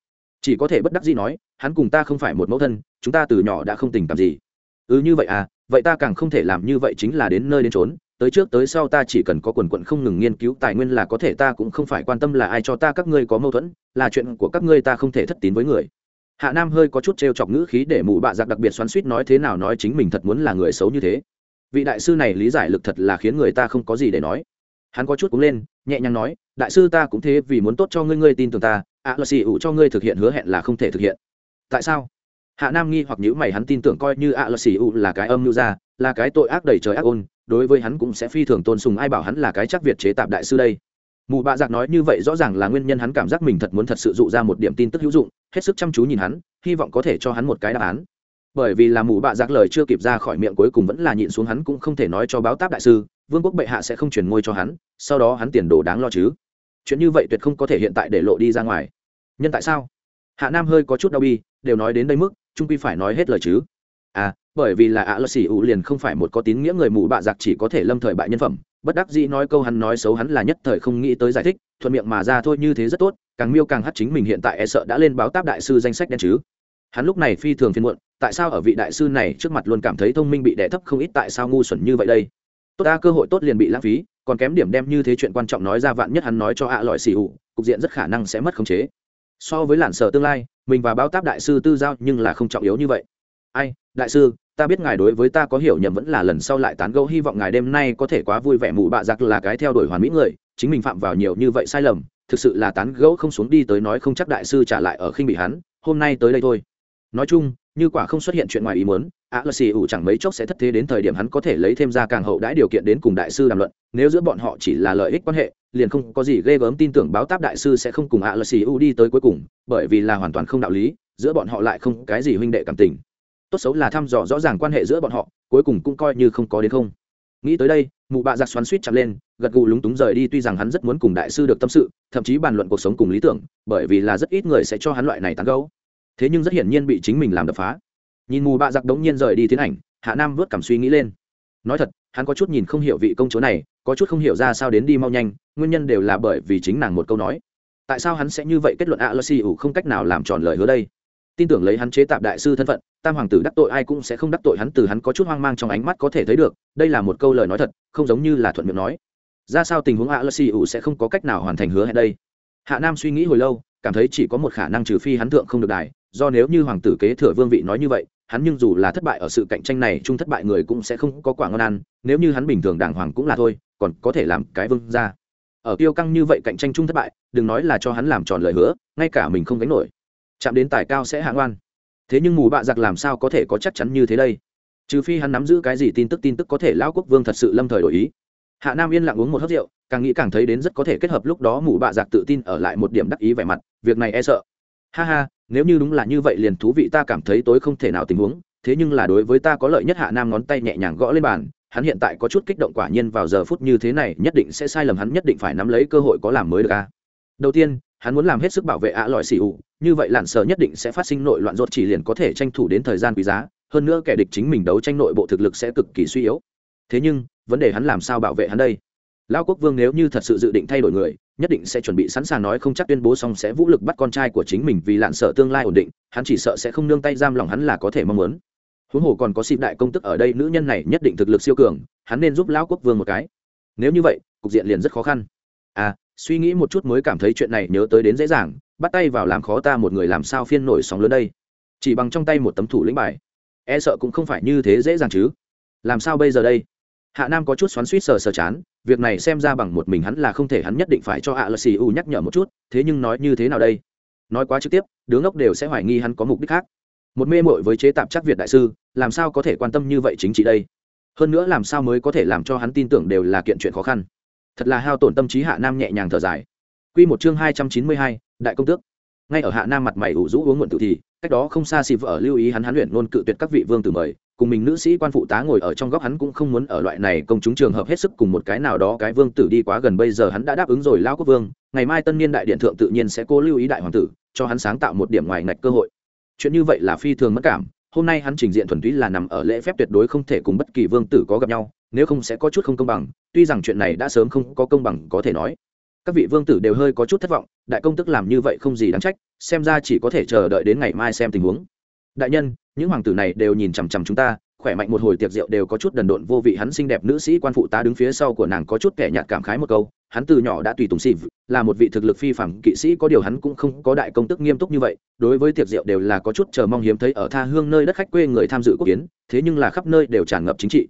chỉ có thể bất đắc gì nói, hắn cùng ta không phải một mẫu thân, chúng ta từ nhỏ đã không tình cảm gì. Ừ như vậy à vậy ta càng không thể làm như vậy chính là đến nơi đến trốn tới trước tới sau ta chỉ cần có quần quận không ngừng nghiên cứu tài nguyên là có thể, ta cũng không phải quan tâm là ai cho ta các ngươi có mâu thuẫn, là chuyện của các ngươi ta không thể thất tín với người. Hạ nam hơi có chút t r e o chọc ngữ khí để mụ bạ giặc đặc biệt xoắn suýt nói thế nào nói chính mình thật muốn là người xấu như thế. Vị đại sư này lý giải lực thật là khiến người ta không có gì để nói. Hắn có chút cúng lên nhẹ nhàng nói, đại sư ta cũng thế, vì muốn tốt cho ngươi ngươi tin tưởng ta, ạ lợi xì ủ cho ngươi thực hiện hứa hẹn là không thể thực hiện. Tại sao? Hạ nam nghi hoặc nhữ mày, hắn tin tưởng coi như ạ lợi xì ủ là cái âm mưu ra là cái tội ác đầy trời ác ôn, đối với hắn cũng sẽ phi thường tôn sùng, ai bảo hắn là cái chắc việt chế tạp đại sư đây. Mù bạ giặc nói như vậy rõ ràng là nguyên nhân hắn cảm giác mình thật muốn thật sự dụ ra một điểm tin tức hữu dụng, hết sức chăm chú nhìn hắn, hy vọng có thể cho hắn một cái đáp án. Bởi vì là mù bạ giặc lời chưa kịp ra khỏi miệng cuối cùng vẫn là nhịn xuống hắn cũng không thể nói cho báo táp đại sư vương quốc bệ hạ sẽ không chuyển ngôi cho hắn, sau đó hắn tiền đồ đáng lo chứ. Chuyện như vậy tuyệt không có thể hiện tại để lộ đi ra ngoài. Nhân tại sao? Hạ nam hơi có chút đau bi, đều nói đến đây mức, trung quy phải nói hết lời chứ. À bởi vì là ạ lơ xỉ ủ liền không phải một có tín nghĩa người mù bạ giặc chỉ có thể lâm thời bại nhân phẩm. Bất đắc dĩ nói câu hắn nói xấu hắn là nhất thời không nghĩ tới giải thích, thuận miệng mà ra thôi như thế rất tốt, càng miêu càng hắt chính mình hiện tại e sợ đã lên báo táp đại sư danh sách đen chứ. Hắn lúc này phi thường phiên muộn, tại sao ở vị đại sư này trước mặt luôn cảm thấy thông minh bị đẻ thấp không ít tại sao ngu xuẩn như vậy đây? Tốt ta, cơ hội tốt liền bị lãng phí, còn kém điểm đem như thế chuyện quan trọng nói ra vạn nhất hắn nói cho ạ à lọi xì ủ, cục diện rất khả năng sẽ mất khống chế. So với lản sở tương lai, mình và báo táp đại sư tư giao nhưng là không trọng yếu như vậy. Ai, đại sư, ta biết ngài đối với ta có hiểu nhầm vẫn là lần sau lại tán gẫu, hy vọng ngài đêm nay có thể quá vui vẻ, mụ bạ giặc là cái theo đuổi hoàn mỹ người, chính mình phạm vào nhiều như vậy sai lầm, thực sự là tán gẫu không xuống đi tới nói không chắc đại sư trả lại ở khinh bị hắn, hôm nay tới đây thôi. Nói chung như quả không xuất hiện chuyện ngoài ý muốn ạ lơ xì ủ chẳng mấy chốc sẽ thất thế đến thời điểm hắn có thể lấy thêm ra càng hậu đãi điều kiện đến cùng đại sư đàm luận. Nếu giữa bọn họ chỉ là lợi ích quan hệ, liền không có gì ghê gớm tin tưởng báo táp đại sư sẽ không cùng ạ lơ xì ủ đi tới cuối cùng, bởi vì là hoàn toàn không đạo lý, giữa bọn họ lại không cái gì huynh đệ cảm tình. Tốt xấu là thăm dò rõ ràng quan hệ giữa bọn họ, cuối cùng cũng coi như không có đến không. Nghĩ tới đây, mụ bạ giặc xoắn suýt chặt lên, gật gù lúng túng rời đi, tuy rằng hắn rất muốn cùng đại sư được tâm sự, thậm chí bàn luận cuộc sống cùng lý tưởng, bởi vì là rất ít người sẽ cho hắn loại này tán gấu thế nhưng rất hiển nhiên bị chính mình làm đập phá. Nhìn mù bạ giặc đống nhiên rời đi tiến ảnh, hạ nam vớt cảm suy nghĩ lên. Nói thật, hắn có chút nhìn không hiểu vị công chúa này, có chút không hiểu ra sao đến đi mau nhanh, nguyên nhân đều là bởi vì chính nàng một câu nói. Tại sao hắn sẽ như vậy kết luận a lơ si ủ không cách nào làm tròn lời hứa đây? Tin tưởng lấy hắn chế tạp đại sư thân phận, tam hoàng tử đắc tội ai cũng sẽ không đắc tội hắn từ hắn có chút hoang mang trong ánh mắt có thể thấy được, đây là một câu lời nói thật, không giống như là thuận miệng nói. Ra sao tình huống a lơ si ủ sẽ không có cách nào hoàn thành hứa hẹn đây? Hạ nam suy nghĩ hồi lâu, cảm thấy chỉ có một khả năng trừ phi hắn thượng không được đài do nếu như hoàng tử kế thừa vương vị nói như vậy, hắn nhưng dù là thất bại ở sự cạnh tranh này, chung thất bại người cũng sẽ không có quả ngon ăn, nếu như hắn bình thường đàng hoàng cũng là thôi, còn có thể làm cái vương ra ở tiêu căng như vậy cạnh tranh chung thất bại, đừng nói là cho hắn làm tròn lời hứa, ngay cả mình không gánh nổi. Chạm đến tài cao sẽ hạ ngoan. Thế nhưng mù bạ giặc làm sao có thể có chắc chắn như thế đây? Trừ phi hắn nắm giữ cái gì tin tức tin tức có thể lão quốc vương thật sự lâm thời đổi ý. Hạ nam yên lặng uống một hớt rượu, càng nghĩ càng thấy đến rất có thể kết hợp lúc đó mù bạ giặc tự tin ở lại một điểm đắc ý vẻ mặt, việc này e sợ. Ha ha nếu như đúng là như vậy liền thú vị ta cảm thấy tối không thể nào tình huống, thế nhưng là đối với ta có lợi nhất hạ nam ngón tay nhẹ nhàng gõ lên bàn, hắn hiện tại có chút kích động quả nhiên vào giờ phút như thế này nhất định sẽ sai lầm hắn nhất định phải nắm lấy cơ hội có làm mới được a. Đầu tiên, hắn muốn làm hết sức bảo vệ ạ lọi xì ủ như vậy lặn sờ nhất định sẽ phát sinh nội loạn rốt chỉ liền có thể tranh thủ đến thời gian quý giá, hơn nữa kẻ địch chính mình đấu tranh nội bộ thực lực sẽ cực kỳ suy yếu. Thế nhưng, vấn đề hắn làm sao bảo vệ hắn đây? Lao quốc vương nếu như thật sự dự định thay đổi người nhất định sẽ chuẩn bị sẵn sàng nói không chắc tuyên bố xong sẽ vũ lực bắt con trai của chính mình vì lạn sợ tương lai ổn định, hắn chỉ sợ sẽ không nương tay giam lòng hắn là có thể mong muốn. Huống hồ còn có xịp đại công tức ở đây, nữ nhân này nhất định thực lực siêu cường, hắn nên giúp lão quốc vương một cái. Nếu như vậy, cục diện liền rất khó khăn. À suy nghĩ một chút mới cảm thấy chuyện này nhớ tới đến dễ dàng, bắt tay vào làm khó ta một người làm sao phiên nổi sóng lớn đây. Chỉ bằng trong tay một tấm thủ lĩnh bài. E sợ cũng không phải như thế dễ dàng chứ. Làm sao bây giờ đây? Hạ nam có chút xoắn suýt sờ sờ chán, việc này xem ra bằng một mình hắn là không thể hắn nhất định phải cho ạ lờ xì u nhắc nhở một chút, thế nhưng nói như thế nào đây? Nói quá trực tiếp, đứa ngốc đều sẽ hoài nghi hắn có mục đích khác. Một mê mội với chế tạp chắc việt đại sư, làm sao có thể quan tâm như vậy chính trị đây? Hơn nữa làm sao mới có thể làm cho hắn tin tưởng đều là kiện chuyện khó khăn? Thật là hao tổn tâm trí hạ nam nhẹ nhàng thở dài. Q một chương hai trăm chín mươi hai, đại công tước. Ngay ở hạ nam mặt mày ủ rũ uống muộn tự thì, cách đó không xa xịp vợ lưu ý hắn hắn luyện luôn cự tuyệt các vị vương tử mời cùng mình nữ sĩ quan phụ tá ngồi ở trong góc hắn cũng không muốn ở loại này công chúng trường hợp hết sức cùng một cái nào đó cái vương tử đi quá gần bây giờ hắn đã đáp ứng rồi lao quốc vương, ngày mai tân niên đại điện thượng tự nhiên sẽ cố lưu ý đại hoàng tử, cho hắn sáng tạo một điểm ngoài ngạch cơ hội. Chuyện như vậy là phi thường mất cảm, hôm nay hắn trình diện thuần túy là nằm ở lễ phép tuyệt đối không thể cùng bất kỳ vương tử có gặp nhau, nếu không sẽ có chút không công bằng, tuy rằng chuyện này đã sớm không có công bằng có thể nói. Các vị vương tử đều hơi có chút thất vọng, đại công tức làm như vậy không gì đáng trách, xem ra chỉ có thể chờ đợi đến ngày mai xem tình huống. Đại nhân những hoàng tử này đều nhìn chằm chằm chúng ta, khỏe mạnh một hồi tiệc rượu đều có chút đần độn vô vị, hắn xinh đẹp nữ sĩ quan phụ tá đứng phía sau của nàng có chút kẻ nhạt cảm khái một câu, hắn từ nhỏ đã tùy tùng xịp là một vị thực lực phi phẳng kỵ sĩ, có điều hắn cũng không có đại công tức nghiêm túc như vậy, đối với tiệc rượu đều là có chút chờ mong hiếm thấy ở tha hương nơi đất khách quê người tham dự quốc kiến, thế nhưng là khắp nơi đều tràn ngập chính trị.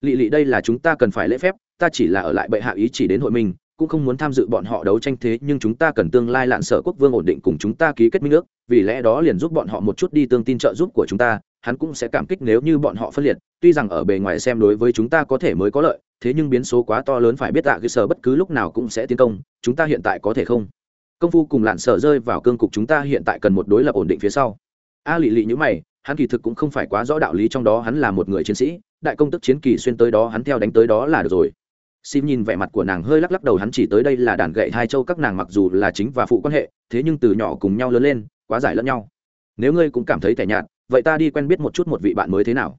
Lị lị đây là chúng ta cần phải lễ phép, ta chỉ là ở lại bệ hạ ý chỉ đến hội mình cũng không muốn tham dự bọn họ đấu tranh thế, nhưng chúng ta cần tương lai lạn sở quốc vương ổn định cùng chúng ta ký kết minh ước, vì lẽ đó liền giúp bọn họ một chút đi tương tin trợ giúp của chúng ta, hắn cũng sẽ cảm kích nếu như bọn họ phân liệt. Tuy rằng ở bề ngoài xem đối với chúng ta có thể mới có lợi, thế nhưng biến số quá to lớn phải biết tạ cái sở bất cứ lúc nào cũng sẽ tiến công, chúng ta hiện tại có thể không? Công phu cùng lạn sở rơi vào cương cục chúng ta hiện tại cần một đối lập ổn định phía sau. A lị lị như mày, hắn kỳ thực cũng không phải quá rõ đạo lý trong đó hắn là một người chiến sĩ, đại công tức chiến kỳ xuyên tới đó hắn theo đánh tới đó là được rồi sim nhìn vẻ mặt của nàng hơi lắc lắc đầu, hắn chỉ tới đây là đàn gậy hai châu các nàng mặc dù là chính và phụ quan hệ, thế nhưng từ nhỏ cùng nhau lớn lên, quá giải lẫn nhau. Nếu ngươi cũng cảm thấy tẻ nhạt, vậy ta đi quen biết một chút một vị bạn mới thế nào?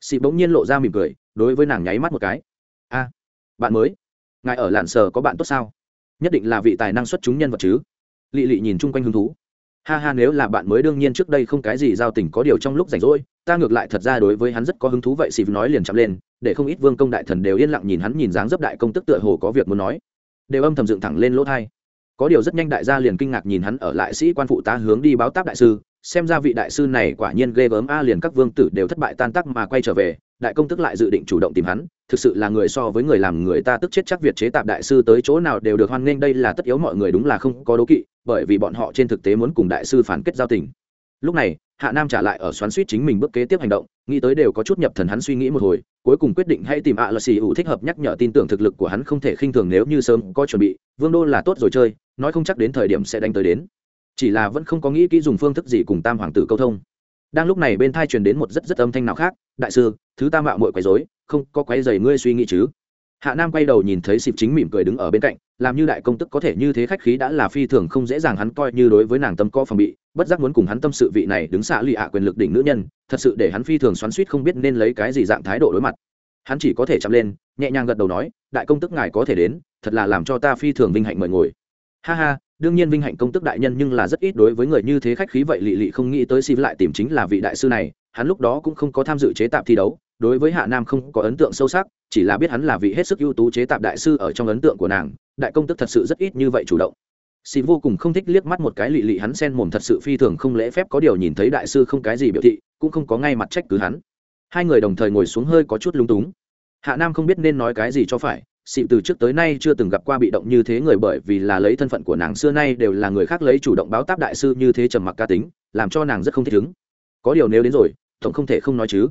Xị bỗng nhiên lộ ra mỉm cười, đối với nàng nháy mắt một cái. A, bạn mới? Ngài ở lạn sờ có bạn tốt sao? Nhất định là vị tài năng xuất chúng nhân vật chứ. Lị lị nhìn chung quanh hứng thú. Ha ha, nếu là bạn mới đương nhiên trước đây không cái gì giao tình có điều trong lúc rảnh rỗi, ta ngược lại thật ra đối với hắn rất có hứng thú, vậy xịp nói liền chậm lên để không ít vương công đại thần đều yên lặng nhìn hắn nhìn dáng dấp đại công tức tựa hồ có việc muốn nói. Đều âm thầm dựng thẳng lên lỗ thai. Có điều rất nhanh đại gia liền kinh ngạc nhìn hắn ở lại sĩ quan phụ tá hướng đi báo táp đại sư, xem ra vị đại sư này quả nhiên ghê gớm a, liền các vương tử đều thất bại tan tác mà quay trở về, đại công tức lại dự định chủ động tìm hắn, thực sự là người so với người làm người ta tức chết chắc việt chế tạp đại sư tới chỗ nào đều được hoan nghênh, đây là tất yếu mọi người đúng là không có đố kỵ, bởi vì bọn họ trên thực tế muốn cùng đại sư phản kết giao tình. Lúc này hạ nam trả lại ở xoắn suýt chính mình bước kế tiếp hành động, nghĩ tới đều có chút nhập thần hắn suy nghĩ một hồi, cuối cùng quyết định hãy tìm ạ là xì ủ thích hợp nhắc nhở tin tưởng thực lực của hắn không thể khinh thường nếu như sớm có chuẩn bị, vương đô là tốt rồi chơi, nói không chắc đến thời điểm sẽ đánh tới đến. Chỉ là vẫn không có nghĩ kỹ dùng phương thức gì cùng tam hoàng tử câu thông. Đang lúc này bên thai truyền đến một rất rất âm thanh nào khác, đại sư, thứ tam mạo mội quấy dối không có quấy dày ngươi suy nghĩ chứ? Hạ nam quay đầu nhìn thấy xịp chính mỉm cười đứng ở bên cạnh làm như đại công tức có thể như thế khách khí đã là phi thường không dễ dàng hắn coi như đối với nàng tâm co phòng bị, bất giác muốn cùng hắn tâm sự vị này đứng xạ lụy ạ quyền lực đỉnh nữ nhân, thật sự để hắn phi thường xoắn suýt không biết nên lấy cái gì dạng thái độ đối mặt. Hắn chỉ có thể chậm lên, nhẹ nhàng gật đầu nói, đại công tức ngài có thể đến, thật là làm cho ta phi thường vinh hạnh mời ngồi. Ha ha, đương nhiên vinh hạnh công tức đại nhân nhưng là rất ít đối với người như thế khách khí vậy lị lị không nghĩ tới si lại tìm chính là vị đại sư này, hắn lúc đó cũng không có tham dự chế tạp thi đấu đối với hạ nam không có ấn tượng sâu sắc, chỉ là biết hắn là vị hết sức ưu tú chế tạp đại sư ở trong ấn tượng của nàng, đại công tức thật sự rất ít như vậy chủ động. Xì vô cùng không thích liếc mắt một cái lị lị hắn sen mồm thật sự phi thường không lễ phép có điều nhìn thấy đại sư không cái gì biểu thị, cũng không có ngay mặt trách cứ hắn. Hai người đồng thời ngồi xuống hơi có chút lúng túng. Hạ nam không biết nên nói cái gì cho phải xịn từ trước tới nay chưa từng gặp qua bị động như thế người bởi vì là lấy thân phận của nàng xưa nay đều là người khác lấy chủ động báo táp đại sư như thế trầm mặc ca tính, làm cho nàng rất không thích ứng. Có điều nếu đến rồi, tổng không thể không nói chứ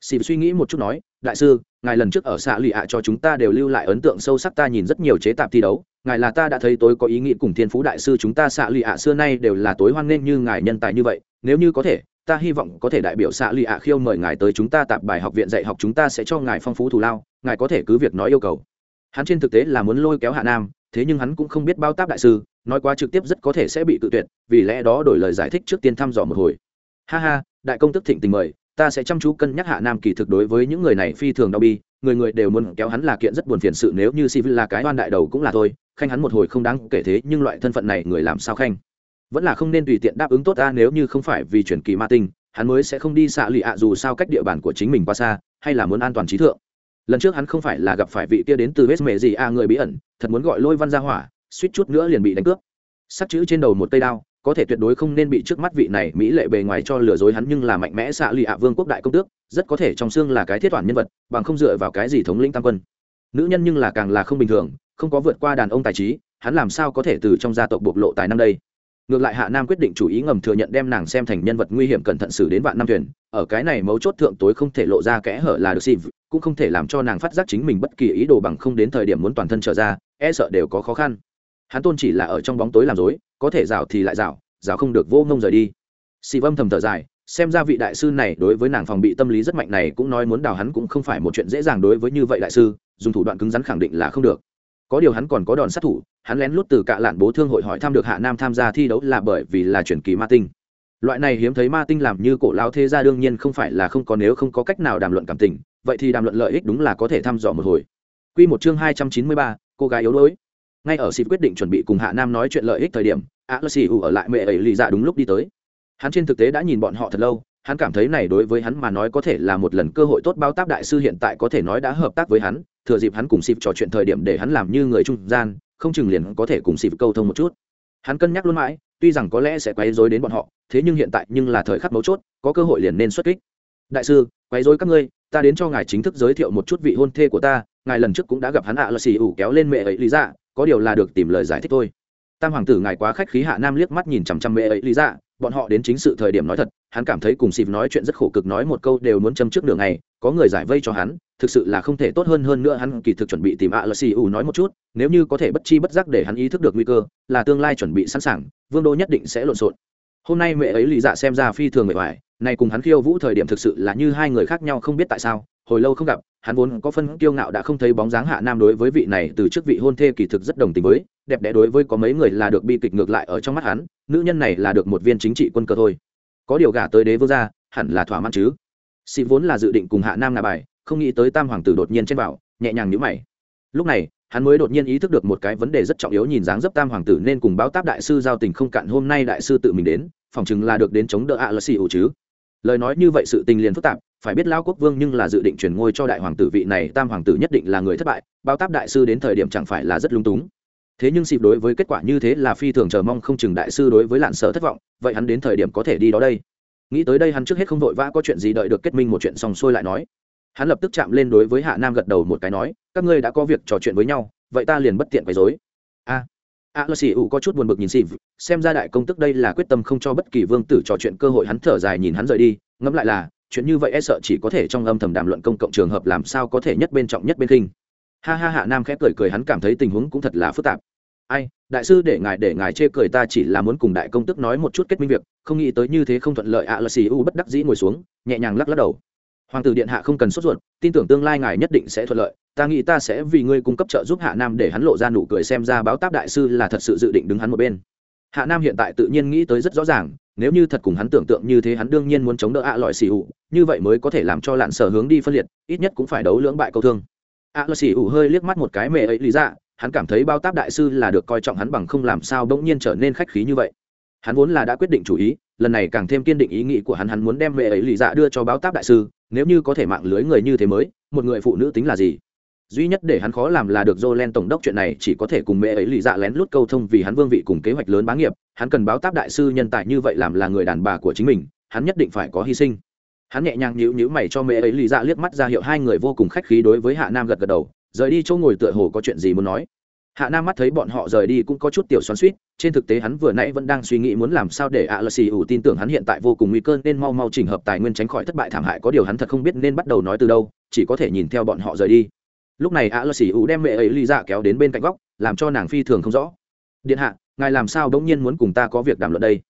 xịp suy nghĩ một chút nói, đại sư, ngài lần trước ở xạ lụy ạ cho chúng ta đều lưu lại ấn tượng sâu sắc, ta nhìn rất nhiều chế tạp thi đấu, ngài là ta đã thấy tối có ý nghĩ cùng thiên phú đại sư chúng ta xạ lụy ạ xưa nay đều là tối hoan nghênh như ngài nhân tài như vậy, nếu như có thể, ta hy vọng có thể đại biểu xạ lụy ạ khiêu mời ngài tới chúng ta tạp bài học viện dạy học chúng ta sẽ cho ngài phong phú thù lao, ngài có thể cứ việc nói yêu cầu. Hắn trên thực tế là muốn lôi kéo hạ nam, thế nhưng hắn cũng không biết bao táp đại sư, nói quá trực tiếp rất có thể sẽ bị tự tuyệt, vì lẽ đó đổi lời giải thích trước tiên thăm dò một hồi. Ha ha, đại công tức thịnh tình mời ta sẽ chăm chú cân nhắc hạ nam kỳ thực đối với những người này phi thường đau bi, người người đều muốn kéo hắn là kiện rất buồn phiền sự nếu như si là cái oan đại đầu cũng là thôi, khanh hắn một hồi không đáng kể thế, nhưng loại thân phận này người làm sao khanh? Vẫn là không nên tùy tiện đáp ứng tốt ta nếu như không phải vì chuyển kỳ ma tinh, hắn mới sẽ không đi xạ lụy ạ dù sao cách địa bàn của chính mình qua xa, hay là muốn an toàn trí thượng. Lần trước hắn không phải là gặp phải vị kia đến từ vết mệ gì a người bí ẩn, thật muốn gọi lôi văn ra hỏa, suýt chút nữa liền bị đánh cướp. Sắc chữ trên đầu một cây đao có thể tuyệt đối không nên bị trước mắt vị này mỹ lệ bề ngoài cho lừa dối hắn nhưng là mạnh mẽ xạ lụy ạ vương quốc đại công tước, rất có thể trong xương là cái thiết toàn nhân vật, bằng không dựa vào cái gì thống lĩnh tam quân. Nữ nhân nhưng là càng là không bình thường, không có vượt qua đàn ông tài trí, hắn làm sao có thể từ trong gia tộc bộc lộ tài năng đây? Ngược lại hạ nam quyết định chủ ý ngầm thừa nhận đem nàng xem thành nhân vật nguy hiểm cẩn thận xử đến vạn năm thuyền, ở cái này mấu chốt thượng tối không thể lộ ra kẽ hở là được xịp cũng không thể làm cho nàng phát giác chính mình bất kỳ ý đồ bằng không đến thời điểm muốn toàn thân trở ra e sợ đều có khó khăn. Hắn tôn chỉ là ở trong bóng tối làm dối có thể rào thì lại rào rào không được vô ngông rời đi. Xì vâm thầm thở dài, xem ra vị đại sư này đối với nàng phòng bị tâm lý rất mạnh này cũng nói muốn đào hắn cũng không phải một chuyện dễ dàng đối với như vậy đại sư, dùng thủ đoạn cứng rắn khẳng định là không được. Có điều hắn còn có đòn sát thủ, hắn lén lút từ cạ lạn bố thương hội hỏi thăm được hạ nam tham gia thi đấu là bởi vì là chuyển kỳ ma tinh. Loại này hiếm thấy ma tinh làm như cổ lao thế ra đương nhiên không phải là không có nếu không có cách nào đàm luận cảm tình, vậy thì đàm luận lợi ích đúng là có thể thăm dò một hồi. Quy một chương hai trăm chín mươi ba, cô gái yếu đuối ngay ở xịp quyết định chuẩn bị cùng hạ nam nói chuyện lợi ích thời điểm a lơ xì ủ ở lại mẹ ấy lì dạ đúng lúc đi tới. Hắn trên thực tế đã nhìn bọn họ thật lâu, hắn cảm thấy này đối với hắn mà nói có thể là một lần cơ hội tốt bao tác đại sư hiện tại có thể nói đã hợp tác với hắn, thừa dịp hắn cùng xịp trò chuyện thời điểm để hắn làm như người trung gian, không chừng liền có thể cùng xịp câu thông một chút. Hắn cân nhắc luôn mãi, tuy rằng có lẽ sẽ quấy rối đến bọn họ, thế nhưng hiện tại nhưng là thời khắc mấu chốt, có cơ hội liền nên xuất kích. Đại sư, quấy rối các ngươi, ta đến cho ngài chính thức giới thiệu một chút vị hôn thê của ta, ngài lần trước cũng đã gặp hắn ạ là xì ủ kéo lên mẹ ấy lý dạ có điều là được tìm lời giải thích thôi. Tam hoàng tử ngài quá khách khí hạ nam liếc mắt nhìn chằm chằm mẹ ấy lý dạ bọn họ đến chính sự thời điểm nói thật, hắn cảm thấy cùng xịp nói chuyện rất khổ cực nói một câu đều muốn châm trước đường này có người giải vây cho hắn, thực sự là không thể tốt hơn hơn nữa hắn kỳ thực chuẩn bị tìm ạ là xì ủ nói một chút, nếu như có thể bất chi bất giác để hắn ý thức được nguy cơ, là tương lai chuẩn bị sẵn sàng, vương đô nhất định sẽ lộn xộn. Hôm nay mẹ ấy lý dạ xem ra phi thường mệt mỏi này cùng hắn khiêu vũ thời điểm thực sự là như hai người khác nhau không biết tại sao, hồi lâu không gặp, hắn vốn có phân kiêu ngạo đã không thấy bóng dáng hạ nam đối với vị này từ trước vị hôn thê kỳ thực rất đồng tình với, đẹp đẽ đối với có mấy người là được bi kịch ngược lại ở trong mắt hắn, nữ nhân này là được một viên chính trị quân cơ thôi. Có điều gả tới đế vương gia, hẳn là thỏa mãn chứ. Sĩ vốn là dự định cùng hạ nam nà bài, không nghĩ tới tam hoàng tử đột nhiên trên bảo nhẹ nhàng nhữ mày. Lúc này, hắn mới đột nhiên ý thức được một cái vấn đề rất trọng yếu nhìn dáng dấp tam hoàng tử nên cùng báo táp đại sư giao tình không cạn hôm nay đại sư tự mình đến, phòng chừng là được đến chống đỡ ạ à là xì ủ chứ lời nói như vậy sự tình liền phức tạp, phải biết lao quốc vương nhưng là dự định chuyển ngôi cho đại hoàng tử vị này, tam hoàng tử nhất định là người thất bại bao táp đại sư đến thời điểm chẳng phải là rất lung túng. Thế nhưng xịp đối với kết quả như thế là phi thường chờ mong không chừng đại sư đối với lạn sở thất vọng, vậy hắn đến thời điểm có thể đi đó đây. Nghĩ tới đây hắn trước hết không vội vã có chuyện gì đợi được kết minh một chuyện xong xuôi lại nói. Hắn lập tức chạm lên đối với hạ nam gật đầu một cái nói, các ngươi đã có việc trò chuyện với nhau, vậy ta liền bất tiện quấy dối a a lơ xì ủ có chút buồn bực nhìn xịp xem ra đại công tức đây là quyết tâm không cho bất kỳ vương tử trò chuyện cơ hội hắn thở dài nhìn hắn rời đi. Ngẫm lại là, chuyện như vậy e sợ chỉ có thể trong âm thầm đàm luận công cộng trường hợp làm sao có thể nhất bên trọng nhất bên khinh. Ha ha hạ nam khẽ cười cười hắn cảm thấy tình huống cũng thật là phức tạp. Ai, đại sư để ngài để ngài chê cười ta chỉ là muốn cùng đại công tức nói một chút kết minh việc, không nghĩ tới như thế không thuận lợi ạ là xì u bất đắc dĩ ngồi xuống, nhẹ nhàng lắc lắc đầu hoàng tử điện hạ không cần sốt ruột, tin tưởng tương lai ngài nhất định sẽ thuận lợi. Ta nghĩ ta sẽ vì ngươi cung cấp trợ giúp hạ nam để hắn lộ ra nụ cười xem ra báo táp đại sư là thật sự dự định đứng hắn một bên. Hạ nam hiện tại tự nhiên nghĩ tới rất rõ ràng, nếu như thật cùng hắn tưởng tượng như thế hắn đương nhiên muốn chống đỡ ạ à lọi xì ủ, như vậy mới có thể làm cho lạn sở hướng đi phân liệt, ít nhất cũng phải đấu lưỡng bại câu thương. Ạ à lọi xì ủ hơi liếc mắt một cái mẹ ấy lý ra, hắn cảm thấy bao táp đại sư là được coi trọng hắn bằng không làm sao bỗng nhiên trở nên khách khí như vậy. Hắn vốn là đã quyết định chủ ý, lần này càng thêm kiên định ý nghĩ của hắn hắn muốn đem mẹ ấy lý dạ đưa cho báo táp đại sư nếu như có thể mạng lưới người như thế mới một người phụ nữ tính là gì? Duy nhất để hắn khó làm là được Jolen tổng đốc chuyện này chỉ có thể cùng mẹ ấy lì dạ lén lút câu thông vì hắn vương vị cùng kế hoạch lớn bá nghiệp, hắn cần báo táp đại sư nhân tài như vậy làm là người đàn bà của chính mình, hắn nhất định phải có hy sinh. Hắn nhẹ nhàng nhíu nhíu mày cho mẹ ấy lì dạ liếc mắt ra hiệu hai người vô cùng khách khí đối với Hạ Nam gật gật đầu, rời đi chỗ ngồi tựa hồ có chuyện gì muốn nói hạ nam mắt thấy bọn họ rời đi cũng có chút tiểu xoắn suýt trên thực tế hắn vừa nãy vẫn đang suy nghĩ muốn làm sao để ạ lờ xì ủ tin tưởng hắn hiện tại vô cùng nguy cơ nên mau mau chỉnh hợp tài nguyên tránh khỏi thất bại thảm hại, có điều hắn thật không biết nên bắt đầu nói từ đâu, chỉ có thể nhìn theo bọn họ rời đi. Lúc này ạ lờ xì ủ đem mẹ ấy ly dạ kéo đến bên cạnh góc, làm cho nàng phi thường không rõ. Điện hạ, ngài làm sao bỗng nhiên muốn cùng ta có việc đàm luận đây?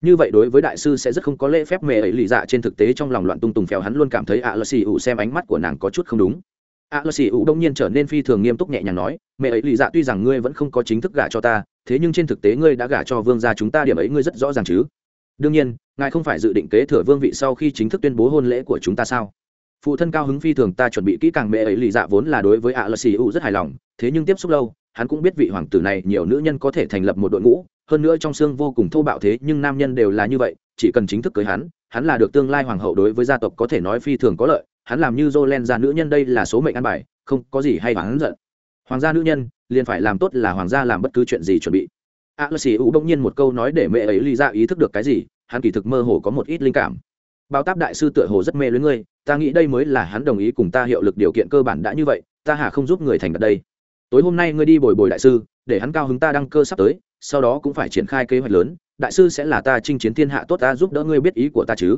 Như vậy đối với đại sư sẽ rất không có lễ phép, mẹ ấy lì dạ trên thực tế trong lòng loạn tung tùng phèo, hắn luôn cảm thấy ạ lờ xì ủ xem ánh mắt của nàng có chút không đúng a lơ xì ủ đông nhiên trở nên phi thường nghiêm túc nhẹ nhàng nói, mẹ ấy lì dạ tuy rằng ngươi vẫn không có chính thức gả cho ta, thế nhưng trên thực tế ngươi đã gả cho vương gia chúng ta điểm ấy ngươi rất rõ ràng chứ? Đương nhiên, ngài không phải dự định kế thừa vương vị sau khi chính thức tuyên bố hôn lễ của chúng ta sao? Phụ thân cao hứng phi thường ta chuẩn bị kỹ càng mẹ ấy lì dạ vốn là đối với a lơ xì ủ rất hài lòng, thế nhưng tiếp xúc lâu, hắn cũng biết vị hoàng tử này nhiều nữ nhân có thể thành lập một đội ngũ, hơn nữa trong xương vô cùng thô bạo thế nhưng nam nhân đều là như vậy, chỉ cần chính thức cưới hắn hắn là được tương lai hoàng hậu đối với gia tộc có thể nói phi thường có lợi hắn làm như Jolen gia nữ nhân đây là số mệnh ăn bài, không có gì hay hắn giận. Hoàng gia nữ nhân, liền phải làm tốt là hoàng gia làm bất cứ chuyện gì chuẩn bị. Alexi Lư U bỗng nhiên một câu nói để mẹ ấy lý ra ý thức được cái gì, hắn kỳ thực mơ hồ có một ít linh cảm. Bao Táp đại sư tựa hồ rất mê luyến ngươi, ta nghĩ đây mới là hắn đồng ý cùng ta hiệu lực điều kiện cơ bản đã như vậy, ta hà không giúp người thành đạt đây. Tối hôm nay ngươi đi bồi bồi đại sư, để hắn cao hứng ta đăng cơ sắp tới, sau đó cũng phải triển khai kế hoạch lớn, đại sư sẽ là ta chinh chiến thiên hạ tốt ta giúp đỡ ngươi biết ý của ta chứ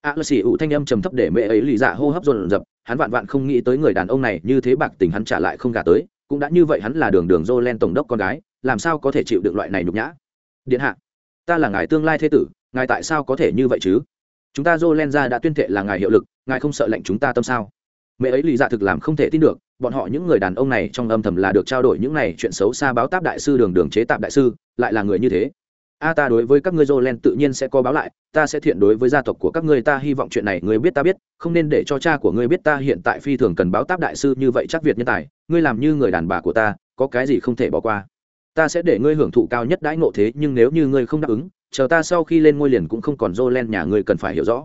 a lơ xì ủ thanh âm trầm thấp để mẹ ấy lì dạ hô hấp dồn dập, hắn vạn vạn không nghĩ tới người đàn ông này như thế bạc tình hắn trả lại không gả tới, cũng đã như vậy hắn là đường đường dô len tổng đốc con gái, làm sao có thể chịu được loại này nhục nhã? Điện hạ, ta là ngài tương lai thế tử, ngài tại sao có thể như vậy chứ? Chúng ta dô len ra đã tuyên thệ là ngài hiệu lực, ngài không sợ lệnh chúng ta tâm sao? Mẹ ấy lì dạ thực làm không thể tin được, bọn họ những người đàn ông này trong âm thầm là được trao đổi những này chuyện xấu xa báo táp đại sư đường đường chế tạp đại sư, lại là người như thế a ta đối với các ngươi Jolen tự nhiên sẽ có báo lại, ta sẽ thiện đối với gia tộc của các ngươi, ta hy vọng chuyện này ngươi biết ta biết, không nên để cho cha của ngươi biết ta hiện tại phi thường cần báo táp đại sư như vậy chắc Việt nhân tài, ngươi làm như người đàn bà của ta, có cái gì không thể bỏ qua. Ta sẽ để ngươi hưởng thụ cao nhất đãi ngộ thế, nhưng nếu như ngươi không đáp ứng, chờ ta sau khi lên ngôi liền cũng không còn Jolen nhà ngươi cần phải hiểu rõ.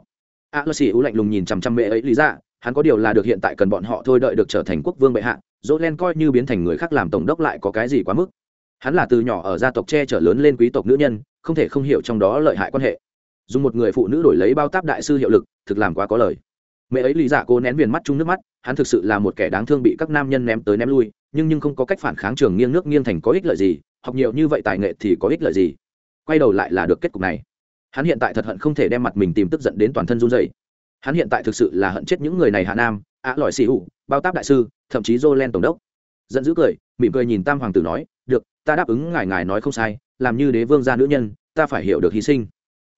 A Lô Sĩ Ú lạnh lùng nhìn chằm chằm mẹ ấy lý ra, hắn có điều là được hiện tại cần bọn họ thôi đợi được trở thành quốc vương bệ hạ, Jolen coi như biến thành người khác làm tổng đốc lại có cái gì quá mức hắn là từ nhỏ ở gia tộc che chở lớn lên quý tộc nữ nhân, không thể không hiểu trong đó lợi hại quan hệ. Dùng một người phụ nữ đổi lấy bao táp đại sư hiệu lực, thực làm quá có lời. Mẹ ấy lý dạ cô nén viền mắt chung nước mắt, hắn thực sự là một kẻ đáng thương bị các nam nhân ném tới ném lui, nhưng nhưng không có cách phản kháng trường nghiêng nước nghiêng thành có ích lợi gì, học nhiều như vậy tài nghệ thì có ích lợi gì. Quay đầu lại là được kết cục này. Hắn hiện tại thật hận không thể đem mặt mình tìm tức giận đến toàn thân run dày hắn hiện tại thực sự là hận chết những người này hạ nam ạ lỏi xì hụ bao táp đại sư, thậm chí dô len tổng đốc giận dữ cười, mỉm cười nhìn tam hoàng tử nói, được, ta đáp ứng ngài ngài nói không sai, làm như đế vương gia nữ nhân, ta phải hiểu được hy sinh.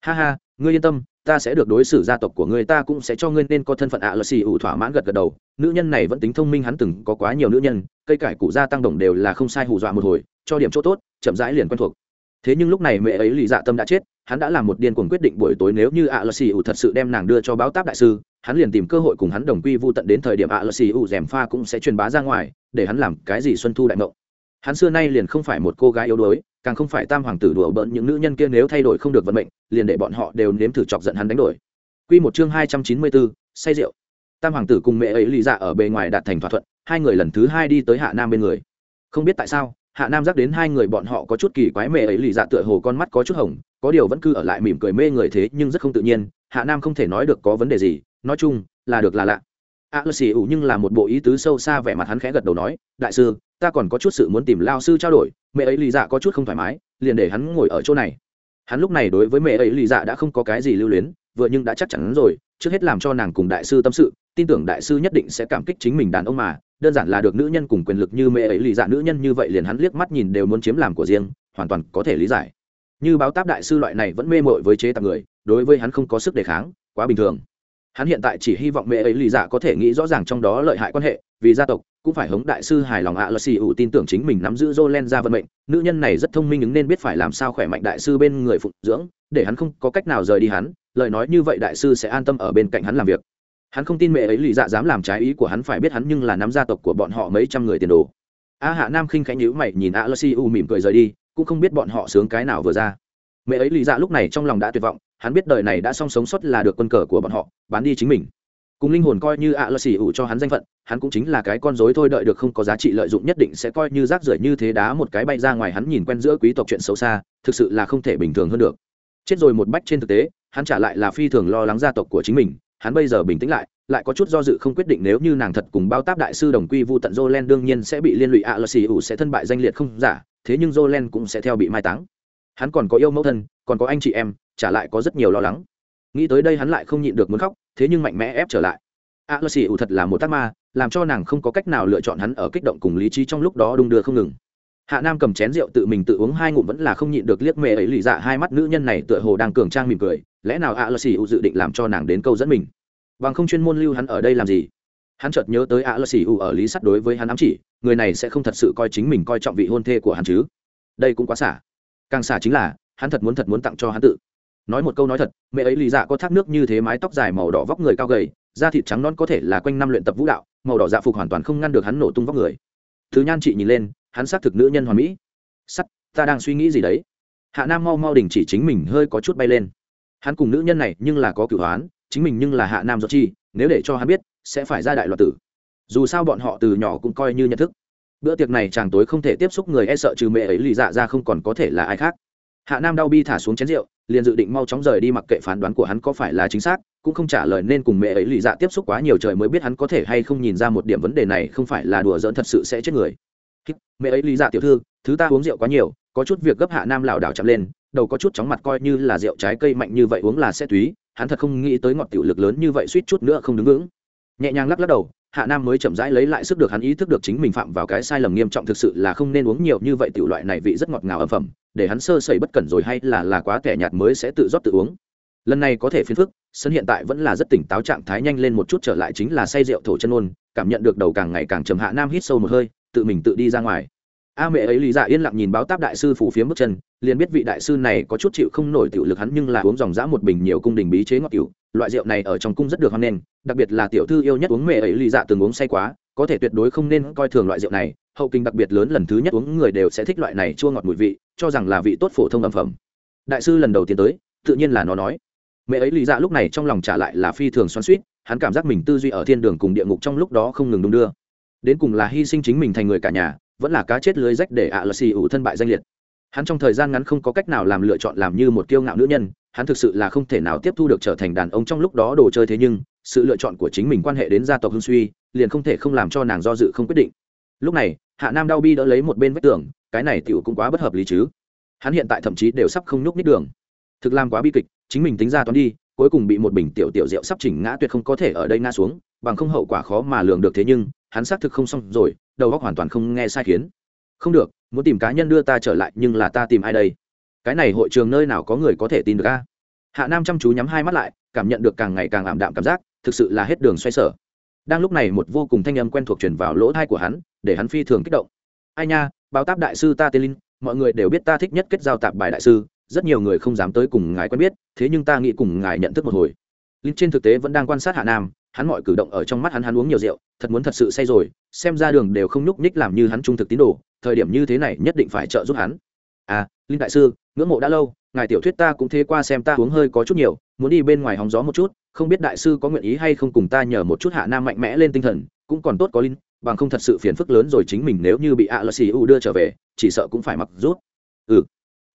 Ha ha, ngươi yên tâm, ta sẽ được đối xử gia tộc của ngươi, ta cũng sẽ cho ngươi nên có thân phận ạ à xì ủ thỏa mãn gật gật đầu. Nữ nhân này vẫn tính thông minh, hắn từng có quá nhiều nữ nhân, cây cải cụ gia tăng đồng đều là không sai hù dọa một hồi, cho điểm chỗ tốt, chậm rãi liền quen thuộc. Thế nhưng lúc này mẹ ấy lì dạ tâm đã chết, hắn đã làm một điên cuồng quyết định buổi tối nếu như ạ à xì ủ thật sự đem nàng đưa cho báo táp đại sư, hắn liền tìm cơ hội cùng hắn đồng quy vô tận đến thời điểm ạ à xì ủ dèm pha cũng sẽ truyền bá ra ngoài để hắn làm cái gì xuân thu đại mộng. Hắn xưa nay liền không phải một cô gái yếu đuối, càng không phải tam hoàng tử đùa bỡn những nữ nhân kia nếu thay đổi không được vận mệnh, liền để bọn họ đều nếm thử chọc giận hắn đánh đổi. Quy một chương hai trăm chín mươi bốn, say rượu. Tam hoàng tử cùng mẹ ấy lì dạ ở bề ngoài đạt thành thỏa thuận, hai người lần thứ hai đi tới hạ nam bên người. Không biết tại sao, hạ nam dắt đến hai người bọn họ có chút kỳ quái, mẹ ấy lì dạ tựa hồ con mắt có chút hồng, có điều vẫn cứ ở lại mỉm cười mê người thế nhưng rất không tự nhiên, hạ nam không thể nói được có vấn đề gì, nói chung là được là lạ a lơ xì ủ nhưng là một bộ ý tứ sâu xa vẻ mặt hắn khẽ gật đầu nói, đại sư, ta còn có chút sự muốn tìm lao sư trao đổi, mẹ ấy lì dạ có chút không thoải mái, liền để hắn ngồi ở chỗ này. Hắn lúc này đối với mẹ ấy lì dạ đã không có cái gì lưu luyến, vừa nhưng đã chắc chắn rồi, trước hết làm cho nàng cùng đại sư tâm sự, tin tưởng đại sư nhất định sẽ cảm kích chính mình đàn ông mà, đơn giản là được nữ nhân cùng quyền lực như mẹ ấy lì dạ nữ nhân như vậy liền hắn liếc mắt nhìn đều muốn chiếm làm của riêng, hoàn toàn có thể lý giải. Như báo táp đại sư loại này vẫn mê mội với chế tạp người, đối với hắn không có sức đề kháng, quá bình thường hắn hiện tại chỉ hy vọng mẹ ấy lì dạ có thể nghĩ rõ ràng trong đó lợi hại quan hệ vì gia tộc cũng phải hống đại sư hài lòng ạ là xì ủ tin tưởng chính mình nắm giữ Jolen ra vận mệnh, nữ nhân này rất thông minh ứng nên biết phải làm sao khỏe mạnh đại sư bên người phụng dưỡng, để hắn không có cách nào rời đi hắn, lời nói như vậy đại sư sẽ an tâm ở bên cạnh hắn làm việc. Hắn không tin mẹ ấy lì dạ dám làm trái ý của hắn phải biết hắn nhưng là nắm gia tộc của bọn họ mấy trăm người tiền đồ. A Hạ Nam khinh khánh nhữ mày nhìn ạ là xì ủ mỉm cười rời đi, cũng không biết bọn họ sướng cái nào vừa ra. Mẹ ấy lì dạ lúc này trong lòng đã tuyệt vọng, hắn biết đời này đã song sống sót là được quân cờ của bọn họ, bán đi chính mình. Cùng linh hồn coi như ạ lơ xì ủ cho hắn danh phận hắn cũng chính là cái con dối thôi đợi được không có giá trị lợi dụng nhất định sẽ coi như rác rưởi như thế đá một cái bay ra ngoài hắn nhìn quen giữa quý tộc chuyện xấu xa thực sự là không thể bình thường hơn được. Chết rồi một bách trên thực tế hắn trả lại là phi thường lo lắng gia tộc của chính mình hắn bây giờ bình tĩnh lại lại có chút do dự không quyết định nếu như nàng thật cùng bao táp đại sư đồng quy vu tận Jolen đương nhiên sẽ bị liên lụy ạ lơ xì ủ sẽ thân bại danh liệt không giả thế nhưng Jolen cũng sẽ theo bị mai táng. Hắn còn có yêu mẫu thân còn có anh chị em trả lại có rất nhiều lo lắng. Nghĩ tới đây hắn lại không nhịn được muốn khóc, thế nhưng mạnh mẽ ép trở lại. A lơ xì ủ thật là một tác ma, làm cho nàng không có cách nào lựa chọn hắn ở kích động cùng lý trí trong lúc đó đung đưa không ngừng. Hạ nam cầm chén rượu tự mình tự uống hai ngụm vẫn là không nhịn được liếc mẹ ấy lì dạ hai mắt, nữ nhân này tựa hồ đang cường trang mỉm cười, lẽ nào a lơ xì ủ dự định làm cho nàng đến câu dẫn mình? Bằng không chuyên môn lưu hắn ở đây làm gì? Hắn chợt nhớ tới a lơ xì ủ ở lý sắt đối với hắn ám chỉ, người này sẽ không thật sự coi chính mình coi trọng vị hôn thê của hắn chứ? Đây cũng quá xả. Càng xả chính là, hắn thật muốn thật muốn tặng cho hắn tự nói một câu nói thật, mẹ ấy lì dạ có thác nước như thế mái tóc dài màu đỏ vóc người cao gầy, da thịt trắng non có thể là quanh năm luyện tập vũ đạo, màu đỏ dạ phục hoàn toàn không ngăn được hắn nổ tung vóc người. Thứ nhan chị nhìn lên, hắn xác thực nữ nhân hoàn mỹ. Sắt, ta đang suy nghĩ gì đấy? Hạ nam mau mau đình chỉ chính mình hơi có chút bay lên. Hắn cùng nữ nhân này nhưng là có cửu hoán, chính mình nhưng là hạ nam do chi, nếu để cho hắn biết, sẽ phải ra đại loạt tử. Dù sao bọn họ từ nhỏ cũng coi như nhận thức. Bữa tiệc này chàng tối không thể tiếp xúc người e sợ trừ mẹ ấy lì dạ ra không còn có thể là ai khác. Hạ nam đau bi thả xuống chén rượu liền dự định mau chóng rời đi mặc kệ phán đoán của hắn có phải là chính xác, cũng không trả lời nên cùng mẹ ấy lì dạ tiếp xúc quá nhiều trời mới biết hắn có thể hay không nhìn ra một điểm vấn đề này không phải là đùa giỡn thật sự sẽ chết người. Mẹ ấy lì dạ tiểu thư, thứ ta uống rượu quá nhiều, có chút việc gấp hạ nam lảo đảo chậm lên, đầu có chút chóng mặt coi như là rượu trái cây mạnh như vậy uống là sẽ túy, hắn thật không nghĩ tới ngọt tiểu lực lớn như vậy suýt chút nữa không đứng vững. Nhẹ nhàng lắc lắc đầu hạ nam mới chậm rãi lấy lại sức được hắn ý thức được chính mình phạm vào cái sai lầm nghiêm trọng thực sự là không nên uống nhiều như vậy tiểu loại này vị rất ngọt ngào ẩm phẩm, để hắn sơ sẩy bất cẩn rồi hay là là quá kẻ nhạt mới sẽ tự rót tự uống. Lần này có thể phiền phức, sân hiện tại vẫn là rất tỉnh táo trạng thái nhanh lên một chút trở lại chính là say rượu thổ chân ôn, cảm nhận được đầu càng ngày càng trầm hạ nam hít sâu một hơi, tự mình tự đi ra ngoài. A mẹ ấy lý dạ yên lặng nhìn báo táp đại sư phủ phía bước chân liền biết vị đại sư này có chút chịu không nổi tiểu lực hắn nhưng là uống dòng dã một bình nhiều cung đình bí chế ngọt tiểu, loại rượu này ở trong cung rất được hoan nghênh, đặc biệt là tiểu thư yêu nhất uống mẹ ấy lì dạ từng uống say quá, có thể tuyệt đối không nên coi thường loại rượu này, hậu kinh đặc biệt lớn lần thứ nhất uống người đều sẽ thích loại này chua ngọt mùi vị, cho rằng là vị tốt phổ thông ẩm phẩm. Đại sư lần đầu tiên tới, tự nhiên là nó nói. Mẹ ấy lì dạ lúc này trong lòng trả lại là phi thường xoắn suýt hắn cảm giác mình tư duy ở thiên đường cùng địa ngục trong lúc đó không ngừng đung đưa. Đến cùng là hy sinh chính mình thành người cả nhà, vẫn là cá chết lưới rách để ạ là xì ủ thân bại danh liệt hắn trong thời gian ngắn không có cách nào làm lựa chọn làm như một kiêu ngạo nữ nhân, hắn thực sự là không thể nào tiếp thu được trở thành đàn ông trong lúc đó đồ chơi thế nhưng, sự lựa chọn của chính mình quan hệ đến gia tộc hương suy, liền không thể không làm cho nàng do dự không quyết định. Lúc này, hạ nam đau bi đỡ lấy một bên vách tường, cái này tựu cũng quá bất hợp lý chứ. Hắn hiện tại thậm chí đều sắp không nhúc nít đường. Thực làm quá bi kịch, chính mình tính ra toán đi, cuối cùng bị một bình tiểu tiểu rượu sắp chỉnh ngã tuyệt không có thể ở đây ngã xuống, bằng không hậu quả khó mà lường được thế nhưng, hắn xác thực không xong rồi, đầu óc hoàn toàn không nghe sai khiến không được, muốn tìm cá nhân đưa ta trở lại, nhưng là ta tìm ai đây? Cái này hội trường nơi nào có người có thể tin được a? Hạ nam chăm chú nhắm hai mắt lại, cảm nhận được càng ngày càng ảm đạm cảm giác, thực sự là hết đường xoay sở. Đang lúc này một vô cùng thanh âm quen thuộc truyền vào lỗ thai của hắn, để hắn phi thường kích động. Ai nha, báo táp đại sư ta tên linh, mọi người đều biết ta thích nhất kết giao tạp bài đại sư, rất nhiều người không dám tới cùng ngài quen biết, thế nhưng ta nghĩ cùng ngài nhận thức một hồi. Linh trên thực tế vẫn đang quan sát hạ nam hắn mọi cử động ở trong mắt hắn hắn uống nhiều rượu, thật muốn thật sự say rồi, xem ra đường đều không nhúc nhích làm như hắn trung thực tín đồ, thời điểm như thế này nhất định phải trợ giúp hắn. À linh đại sư, ngưỡng mộ đã lâu, ngài tiểu thuyết ta cũng thế qua xem ta uống hơi có chút nhiều, muốn đi bên ngoài hóng gió một chút, không biết đại sư có nguyện ý hay không cùng ta nhờ một chút hạ nam mạnh mẽ lên tinh thần, cũng còn tốt có linh, bằng không thật sự phiền phức lớn rồi chính mình nếu như bị ạ lờ xì u đưa trở về, chỉ sợ cũng phải mặc rút. Ừ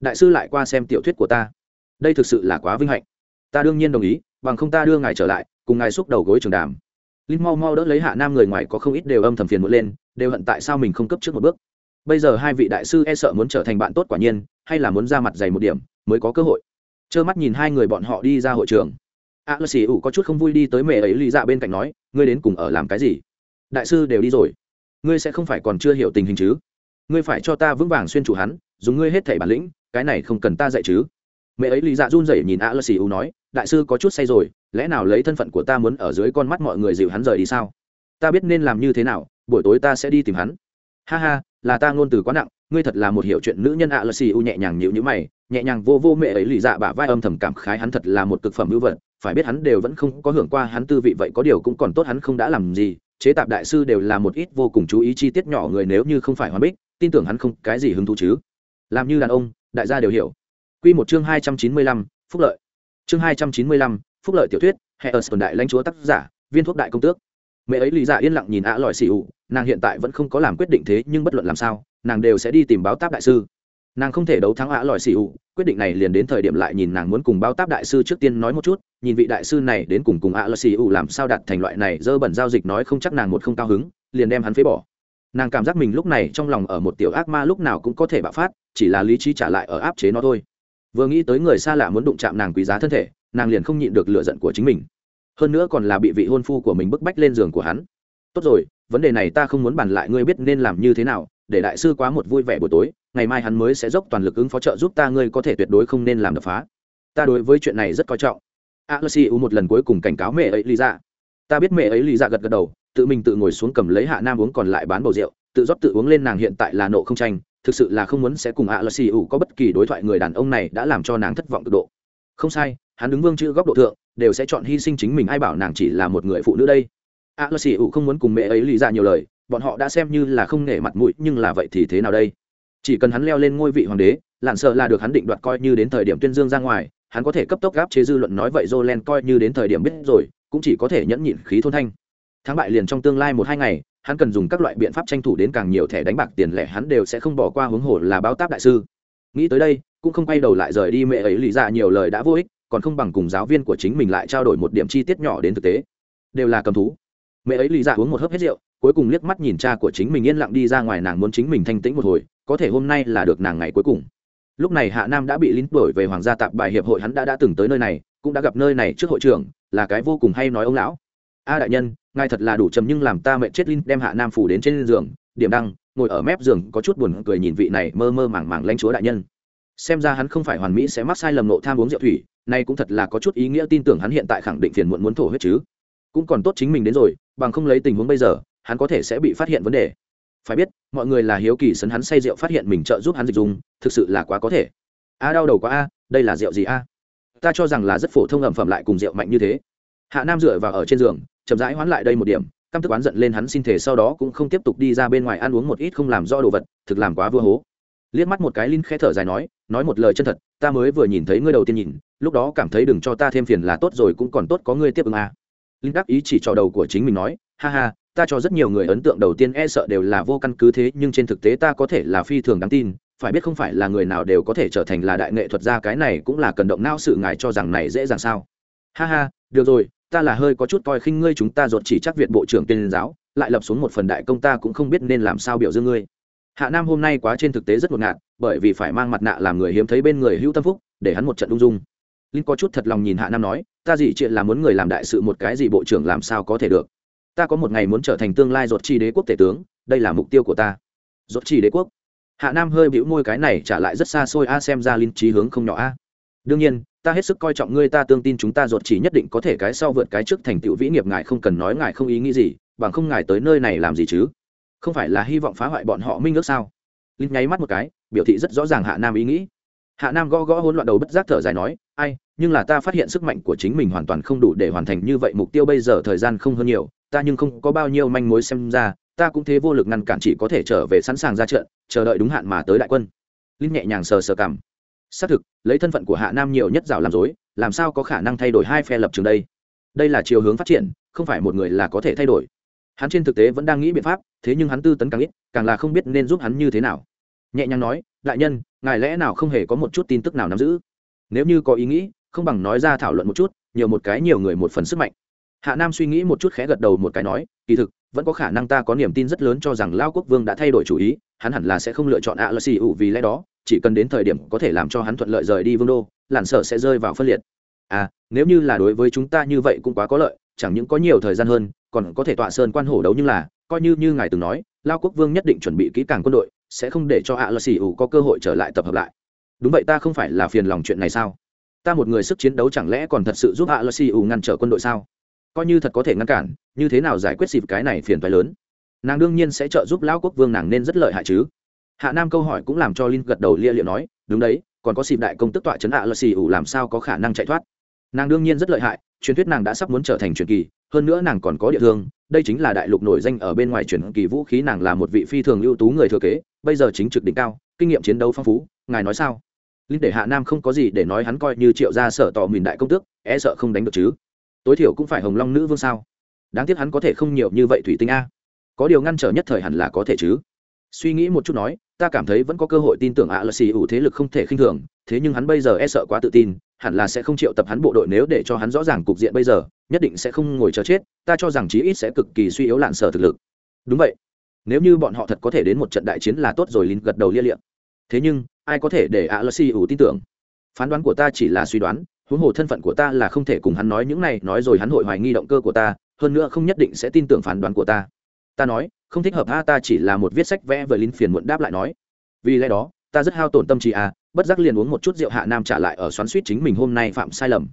đại sư lại qua xem tiểu thuyết của ta. Đây thực sự là quá vinh hạnh. Ta đương nhiên đồng ý, bằng không ta đưa ngài trở lại cùng ngài xúc đầu gối trường đàm. Linh mau mau đỡ lấy hạ nam người ngoài có không ít đều âm thầm phiền muộn lên, đều hận tại sao mình không cấp trước một bước. Bây giờ hai vị đại sư e sợ muốn trở thành bạn tốt quả nhiên, hay là muốn ra mặt dày một điểm mới có cơ hội. Trơ mắt nhìn hai người bọn họ đi ra hội trường. A lơ xì ủ có chút không vui đi tới mẹ ấy lì dạ bên cạnh nói, ngươi đến cùng ở làm cái gì? Đại sư đều đi rồi. Ngươi sẽ không phải còn chưa hiểu tình hình chứ? Ngươi phải cho ta vững vàng xuyên chủ hắn, dùng ngươi hết thảy bản lĩnh, cái này không cần ta dạy chứ. Mẹ ấy lì dạ run rẩy nhìn a lơ xì ủ nói, đại sư có chút say rồi lẽ nào lấy thân phận của ta muốn ở dưới con mắt mọi người dịu hắn rời đi sao? Ta biết nên làm như thế nào buổi tối ta sẽ đi tìm hắn. Ha ha là ta ngôn từ quá nặng ngươi thật là một hiểu chuyện nữ nhân ạ lờ xì u nhẹ nhàng nhịu nhữ mày nhẹ nhàng vô vô mẹ ấy lì dạ bả vai âm thầm cảm khái hắn thật là một cực phẩm hữu vật phải biết hắn đều vẫn không có hưởng qua hắn tư vị vậy có điều cũng còn tốt hắn không đã làm gì chế tạp đại sư đều là một ít vô cùng chú ý chi tiết nhỏ người nếu như không phải hoàn bích tin tưởng hắn không cái gì hứng thú chứ. Làm như đàn ông đại gia đều hiểu. Quy một chương hai trăm chín mươi lăm, phúc lợi. Chương hai trăm chín mươi lăm, phúc lợi tiểu thuyết, hệ ở đại lãnh chúa tác giả, viên thuốc đại công tước. Mẹ ấy lý giả yên lặng nhìn ạ lòi xì ủ, nàng hiện tại vẫn không có làm quyết định thế nhưng bất luận làm sao, nàng đều sẽ đi tìm báo táp đại sư. Nàng không thể đấu thắng ạ lòi xì ủ quyết định này liền đến thời điểm lại nhìn nàng muốn cùng báo táp đại sư trước tiên nói một chút nhìn vị đại sư này đến cùng cùng ạ lòi xì ủ làm sao đặt thành loại này dơ bẩn giao dịch nói không chắc nàng một không cao hứng liền đem hắn phế bỏ. Nàng cảm giác mình lúc này trong lòng ở một tiểu ác ma lúc nào cũng có thể bạo phát chỉ là lý trí trả lại ở áp chế nó thôi. Vừa nghĩ tới người xa lạ muốn đụng chạm nàng quý giá thân thể nàng liền không nhịn được lựa giận của chính mình. Hơn nữa còn là bị vị hôn phu của mình bức bách lên giường của hắn. Tốt rồi, vấn đề này ta không muốn bàn lại, ngươi biết nên làm như thế nào, để đại sư quá một vui vẻ buổi tối, ngày mai hắn mới sẽ dốc toàn lực ứng phó trợ giúp ta, ngươi có thể tuyệt đối không nên làm đập phá. Ta đối với chuyện này rất coi trọng. A lơ si u một lần cuối cùng cảnh cáo mẹ ấy lý ra ta biết mẹ ấy lý ra gật gật đầu, tự mình tự ngồi xuống cầm lấy hạ nam uống còn lại bán bầu rượu, tự rót tự uống lên nàng hiện tại là nộ không tranh, thực sự là không muốn sẽ cùng a lơ si u có bất kỳ đối thoại, người đàn ông này đã làm cho nàng thất vọng cực độ. Không sai hắn đứng vương chữ góc độ thượng, đều sẽ chọn hy sinh chính mình, ai bảo nàng chỉ là một người phụ nữ đây? A lơ xì ủ không muốn cùng mẹ ấy lý ra nhiều lời, bọn họ đã xem như là không nể mặt mũi, nhưng là vậy thì thế nào đây? Chỉ cần hắn leo lên ngôi vị hoàng đế lặn sợ là được hắn định đoạt coi như đến thời điểm tuyên dương ra ngoài, hắn có thể cấp tốc gáp chế dư luận nói vậy jolen coi như đến thời điểm biết rồi, cũng chỉ có thể nhẫn nhịn khí thôn thanh. Thắng bại liền trong tương lai một hai ngày, hắn cần dùng các loại biện pháp tranh thủ đến càng nhiều thẻ đánh bạc tiền lẻ, hắn đều sẽ không bỏ qua hướng hồ là báo táp đại sư. Nghĩ tới đây, cũng không quay đầu lại rời đi mẹ ấy lý ra nhiều lời đã vô ích còn không bằng cùng giáo viên của chính mình lại trao đổi một điểm chi tiết nhỏ đến thực tế. Đều là cầm thú. Mẹ ấy lì ra uống một hớp hết rượu, cuối cùng liếc mắt nhìn cha của chính mình yên lặng đi ra ngoài nàng muốn chính mình thanh tĩnh một hồi, có thể hôm nay là được nàng ngày cuối cùng. Lúc này hạ nam đã bị lính đổi về hoàng gia tạp bài hiệp hội hắn đã đã từng tới nơi này, cũng đã gặp nơi này trước hội trưởng, là cái vô cùng hay nói ông lão. A đại nhân, ngài thật là đủ trầm nhưng làm ta mẹ chết linh đem hạ nam phủ đến trên giường, điểm đăng, ngồi ở mép giường, có chút buồn cười nhìn vị này mơ mơ màng màng lanh chúa đại nhân xem ra hắn không phải hoàn mỹ sẽ mắc sai lầm nộ tham uống rượu thủy, nay cũng thật là có chút ý nghĩa tin tưởng hắn hiện tại khẳng định phiền muộn muốn thổ huyết chứ. Cũng còn tốt chính mình đến rồi, bằng không lấy tình huống bây giờ, hắn có thể sẽ bị phát hiện vấn đề. Phải biết, mọi người là hiếu kỳ sấn hắn say rượu phát hiện mình trợ giúp hắn dịch dùng, thực sự là quá có thể. A, đau đầu quá a, đây là rượu gì a? Ta cho rằng là rất phổ thông ẩm phẩm lại cùng rượu mạnh như thế. Hạ nam dựa vào ở trên giường, chậm rãi hoán lại đây một điểm, căm tức oán giận lên hắn xin thể sau đó cũng không tiếp tục đi ra bên ngoài ăn uống một ít không làm do đồ vật, thực làm quá vua hố liếc mắt một cái linh khẽ thở dài nói nói một lời chân thật, ta mới vừa nhìn thấy ngươi đầu tiên nhìn, lúc đó cảm thấy đừng cho ta thêm phiền là tốt rồi cũng còn tốt có ngươi tiếp ứng à? linh đáp ý chỉ cho đầu của chính mình nói, ha ha, ta cho rất nhiều người ấn tượng đầu tiên e sợ đều là vô căn cứ thế, nhưng trên thực tế ta có thể là phi thường đáng tin, phải biết không phải là người nào đều có thể trở thành là đại nghệ thuật gia, cái này cũng là cần động não sự ngài cho rằng này dễ dàng sao ha ha, được rồi, ta là hơi có chút coi khinh ngươi, chúng ta ruột chỉ chắc viện bộ trưởng tiên giáo, lại lập xuống một phần đại công ta cũng không biết nên làm sao biểu dương ngươi hạ nam hôm nay quá trên thực tế rất ngột ngạt, bởi vì phải mang mặt nạ làm người hiếm thấy bên người hữu tâm phúc, để hắn một trận ung dung. Linh có chút thật lòng nhìn hạ nam nói, ta gì chuyện là muốn người làm đại sự một cái gì bộ trưởng làm sao có thể được? Ta có một ngày muốn trở thành tương lai ruột chi đế quốc tể tướng, đây là mục tiêu của ta. Ruột chi đế quốc? Hạ nam hơi bĩu môi cái này trả lại rất xa xôi, a, xem ra linh trí hướng không nhỏ, a. Đương nhiên, ta hết sức coi trọng ngươi, ta tương tin chúng ta ruột chỉ nhất định có thể cái sau vượt cái trước thành tựu vĩ nghiệp, ngài không cần nói ngài không ý nghĩ gì, bằng không ngài tới nơi này làm gì chứ? Không phải là hy vọng phá hoại bọn họ minh ước sao? Linh nháy mắt một cái, biểu thị rất rõ ràng hạ nam ý nghĩ. Hạ nam gõ gõ hỗn loạn đầu bất giác thở dài nói, ai, nhưng là ta phát hiện sức mạnh của chính mình hoàn toàn không đủ để hoàn thành như vậy, mục tiêu bây giờ thời gian không hơn nhiều, ta nhưng không có bao nhiêu manh mối xem ra, ta cũng thế vô lực ngăn cản chỉ có thể trở về sẵn sàng ra trận, chờ đợi đúng hạn mà tới đại quân. Linh nhẹ nhàng sờ sờ cảm xác thực, lấy thân phận của hạ nam nhiều nhất rào làm dối làm sao có khả năng thay đổi hai phe lập trường đây? Đây là chiều hướng phát triển, không phải một người là có thể thay đổi hắn trên thực tế vẫn đang nghĩ biện pháp, thế nhưng hắn tư tấn càng ít, càng là không biết nên giúp hắn như thế nào. Nhẹ nhàng nói, đại nhân, ngài lẽ nào không hề có một chút tin tức nào nắm giữ? Nếu như có ý nghĩ, không bằng nói ra thảo luận một chút, nhiều một cái nhiều người một phần sức mạnh. Hạ nam suy nghĩ một chút khẽ gật đầu một cái nói, kỳ thực, vẫn có khả năng ta có niềm tin rất lớn cho rằng lao quốc vương đã thay đổi chủ ý, hắn hẳn là sẽ không lựa chọn ạ lơ xì ủ vì lẽ đó, chỉ cần đến thời điểm có thể làm cho hắn thuận lợi rời đi vương đô, làn sợ sẽ rơi vào phân liệt. À nếu như là đối với chúng ta như vậy cũng quá có lợi, chẳng những có nhiều thời gian hơn còn có thể tọa sơn quan hổ đấu nhưng là, coi như như ngài từng nói, lao quốc vương nhất định chuẩn bị kỹ càng quân đội, sẽ không để cho ạ lơ xì ủ có cơ hội trở lại tập hợp lại. Đúng vậy ta không phải là phiền lòng chuyện này sao? Ta một người sức chiến đấu chẳng lẽ còn thật sự giúp ạ lơ xì ủ ngăn trở quân đội sao? Coi như thật có thể ngăn cản, như thế nào giải quyết xịp cái này phiền phái lớn? Nàng đương nhiên sẽ trợ giúp lão quốc vương nàng nên rất lợi hại chứ. Hạ nam câu hỏi cũng làm cho linh gật đầu lia liệu nói, đúng đấy, còn có xịp đại công tức tọa chấn ạ lơ xì ủ làm sao có khả năng chạy thoát? Nàng đương nhiên rất lợi hại, truyền thuyết nàng đã sắp muốn trở thành truyền kỳ, hơn nữa nàng còn có địa thương, đây chính là đại lục nổi danh ở bên ngoài truyền kỳ vũ khí nàng là một vị phi thường ưu tú người thừa kế, bây giờ chính trực đỉnh cao, kinh nghiệm chiến đấu phong phú, ngài nói sao? Linh để hạ nam không có gì để nói hắn coi như triệu gia sở tỏ mìn đại công tước e sợ không đánh được chứ. Tối thiểu cũng phải hồng long nữ vương sao? Đáng tiếc hắn có thể không nhiều như vậy thủy tinh a. Có điều ngăn trở nhất thời hẳn là có thể chứ. Suy nghĩ một chút nói, ta cảm thấy vẫn có cơ hội tin tưởng ạ là xì ủ thế lực không thể khinh thường, thế nhưng hắn bây giờ e sợ quá tự tin hẳn là sẽ không chịu tập hắn bộ đội nếu để cho hắn rõ ràng cục diện bây giờ, nhất định sẽ không ngồi chờ chết, ta cho rằng chí ít sẽ cực kỳ suy yếu lạn sở thực lực. Đúng vậy. Nếu như bọn họ thật có thể đến một trận đại chiến là tốt rồi lín gật đầu lia liệm thế nhưng, ai có thể để ạ là xì ủ tin tưởng? Phán đoán của ta chỉ là suy đoán, huống hồ thân phận của ta là không thể cùng hắn nói những này, nói rồi hắn hội hoài nghi động cơ của ta, hơn nữa không nhất định sẽ tin tưởng phán đoán của ta. Ta nói, không thích hợp a ta chỉ là một viết sách vẽ vờ linh phiền muộn, đáp lại nói. Vì lẽ đó, ta rất hao tổn tâm trí à bất giác liền uống một chút rượu hạ nam trả lại ở xoắn suýt chính mình hôm nay phạm sai lầm.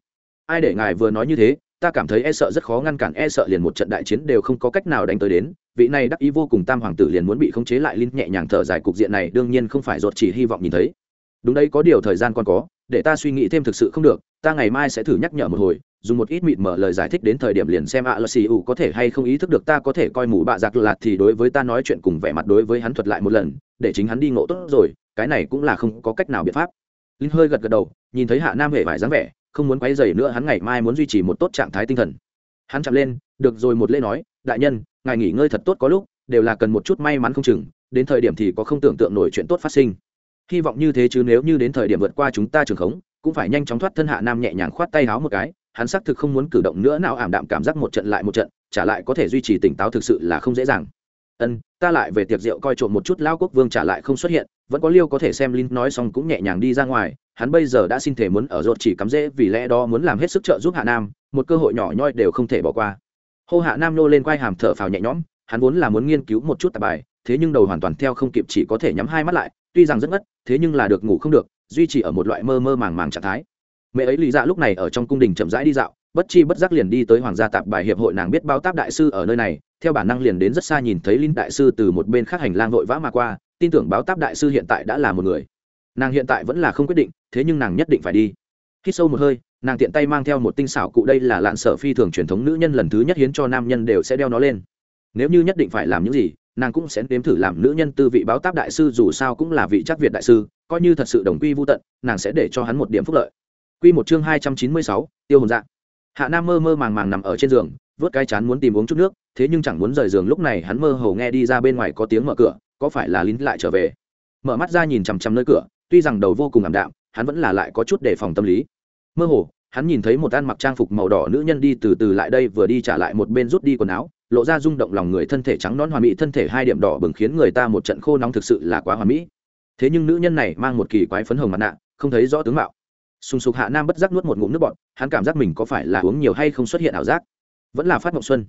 Ai để ngài vừa nói như thế, ta cảm thấy e sợ rất khó ngăn cản e sợ liền một trận đại chiến đều không có cách nào đánh tới đến. Vị này đắc ý vô cùng tam hoàng tử liền muốn bị khống chế lại linh nhẹ nhàng thở dài cục diện này, đương nhiên không phải ruột chỉ hy vọng nhìn thấy. Đúng đấy, có điều thời gian còn có, để ta suy nghĩ thêm thực sự không được, ta ngày mai sẽ thử nhắc nhở một hồi, dùng một ít mịt mở lời giải thích đến thời điểm liền xem ạ là xì ủ có thể hay không ý thức được ta có thể coi mù bạ giặc lạt thì đối với ta nói chuyện cùng vẻ mặt đối với hắn thuật lại một lần để chính hắn đi ngộ tốt rồi, cái này cũng là không có cách nào biện pháp. Linh hơi gật gật đầu, nhìn thấy hạ nam hề vải dáng vẻ, không muốn quấy dày nữa hắn ngày mai muốn duy trì một tốt trạng thái tinh thần. Hắn chạm lên, được rồi một lễ nói, đại nhân, ngài nghỉ ngơi thật tốt có lúc, đều là cần một chút may mắn không chừng, đến thời điểm thì có không tưởng tượng nổi chuyện tốt phát sinh. Hy vọng như thế chứ nếu như đến thời điểm vượt qua chúng ta trường khống, cũng phải nhanh chóng thoát thân hạ nam nhẹ nhàng khoát tay háo một cái, hắn xác thực không muốn cử động nữa nào ảm đạm cảm giác một trận lại một trận, trả lại có thể duy trì tỉnh táo thực sự là không dễ dàng ân, ta lại về tiệc rượu coi trộm một chút lao quốc vương trả lại không xuất hiện, vẫn có liêu có thể xem linh nói xong cũng nhẹ nhàng đi ra ngoài, hắn bây giờ đã xin thể muốn ở rột chỉ cắm dễ vì lẽ đó muốn làm hết sức trợ giúp hạ nam, một cơ hội nhỏ nhoi đều không thể bỏ qua. Hô hạ nam nô lên quai hàm thở phào nhẹ nhõm, hắn vốn là muốn nghiên cứu một chút tạp bài, thế nhưng đầu hoàn toàn theo không kịp chỉ có thể nhắm hai mắt lại, tuy rằng rất ngất, thế nhưng là được ngủ không được, duy trì ở một loại mơ mơ màng màng trạng thái. Mẹ ấy lý dạ lúc này ở trong cung đình chậm rãi đi dạo bất chi bất giác liền đi tới hoàng gia tạp bài hiệp hội nàng biết bao táp đại sư ở nơi này theo bản năng liền đến rất xa nhìn thấy linh đại sư từ một bên khác hành lang vội vã mà qua tin tưởng báo táp đại sư hiện tại đã là một người. Nàng hiện tại vẫn là không quyết định thế nhưng nàng nhất định phải đi. Khi sâu một hơi nàng tiện tay mang theo một tinh xảo cụ đây là lạn sở phi thường truyền thống nữ nhân lần thứ nhất hiến cho nam nhân đều sẽ đeo nó lên. Nếu như nhất định phải làm những gì nàng cũng sẽ nếm thử làm nữ nhân tư vị báo táp đại sư dù sao cũng là vị chắc việt đại sư coi như thật sự đồng quy vô tận nàng sẽ để cho hắn một điểm phúc lợi. Quy một chương hai trăm chín mươi sáu, tiêu hồn dạng. Hạ Nam mơ mơ màng màng nằm ở trên giường, vớt cái chán muốn tìm uống chút nước, thế nhưng chẳng muốn rời giường lúc này hắn mơ hồ nghe đi ra bên ngoài có tiếng mở cửa, có phải là lính lại trở về. Mở mắt ra nhìn chằm chằm nơi cửa, tuy rằng đầu vô cùng ảm đạm, hắn vẫn là lại có chút đề phòng tâm lý. Mơ hồ, hắn nhìn thấy một ăn mặc trang phục màu đỏ nữ nhân đi từ từ lại đây vừa đi trả lại một bên rút đi quần áo, lộ ra rung động lòng người thân thể trắng nõn hoàn mỹ thân thể hai điểm đỏ bừng khiến người ta một trận khô nóng thực sự là quá hoàn mỹ thế nhưng nữ nhân này mang một kỳ quái phấn hồng mặt nạ không thấy rõ tướng mạo sùng sục hạ nam bất giác nuốt một ngụm nước bọt, hắn cảm giác mình có phải là uống nhiều hay không xuất hiện ảo giác. Vẫn là phát mộng xuân.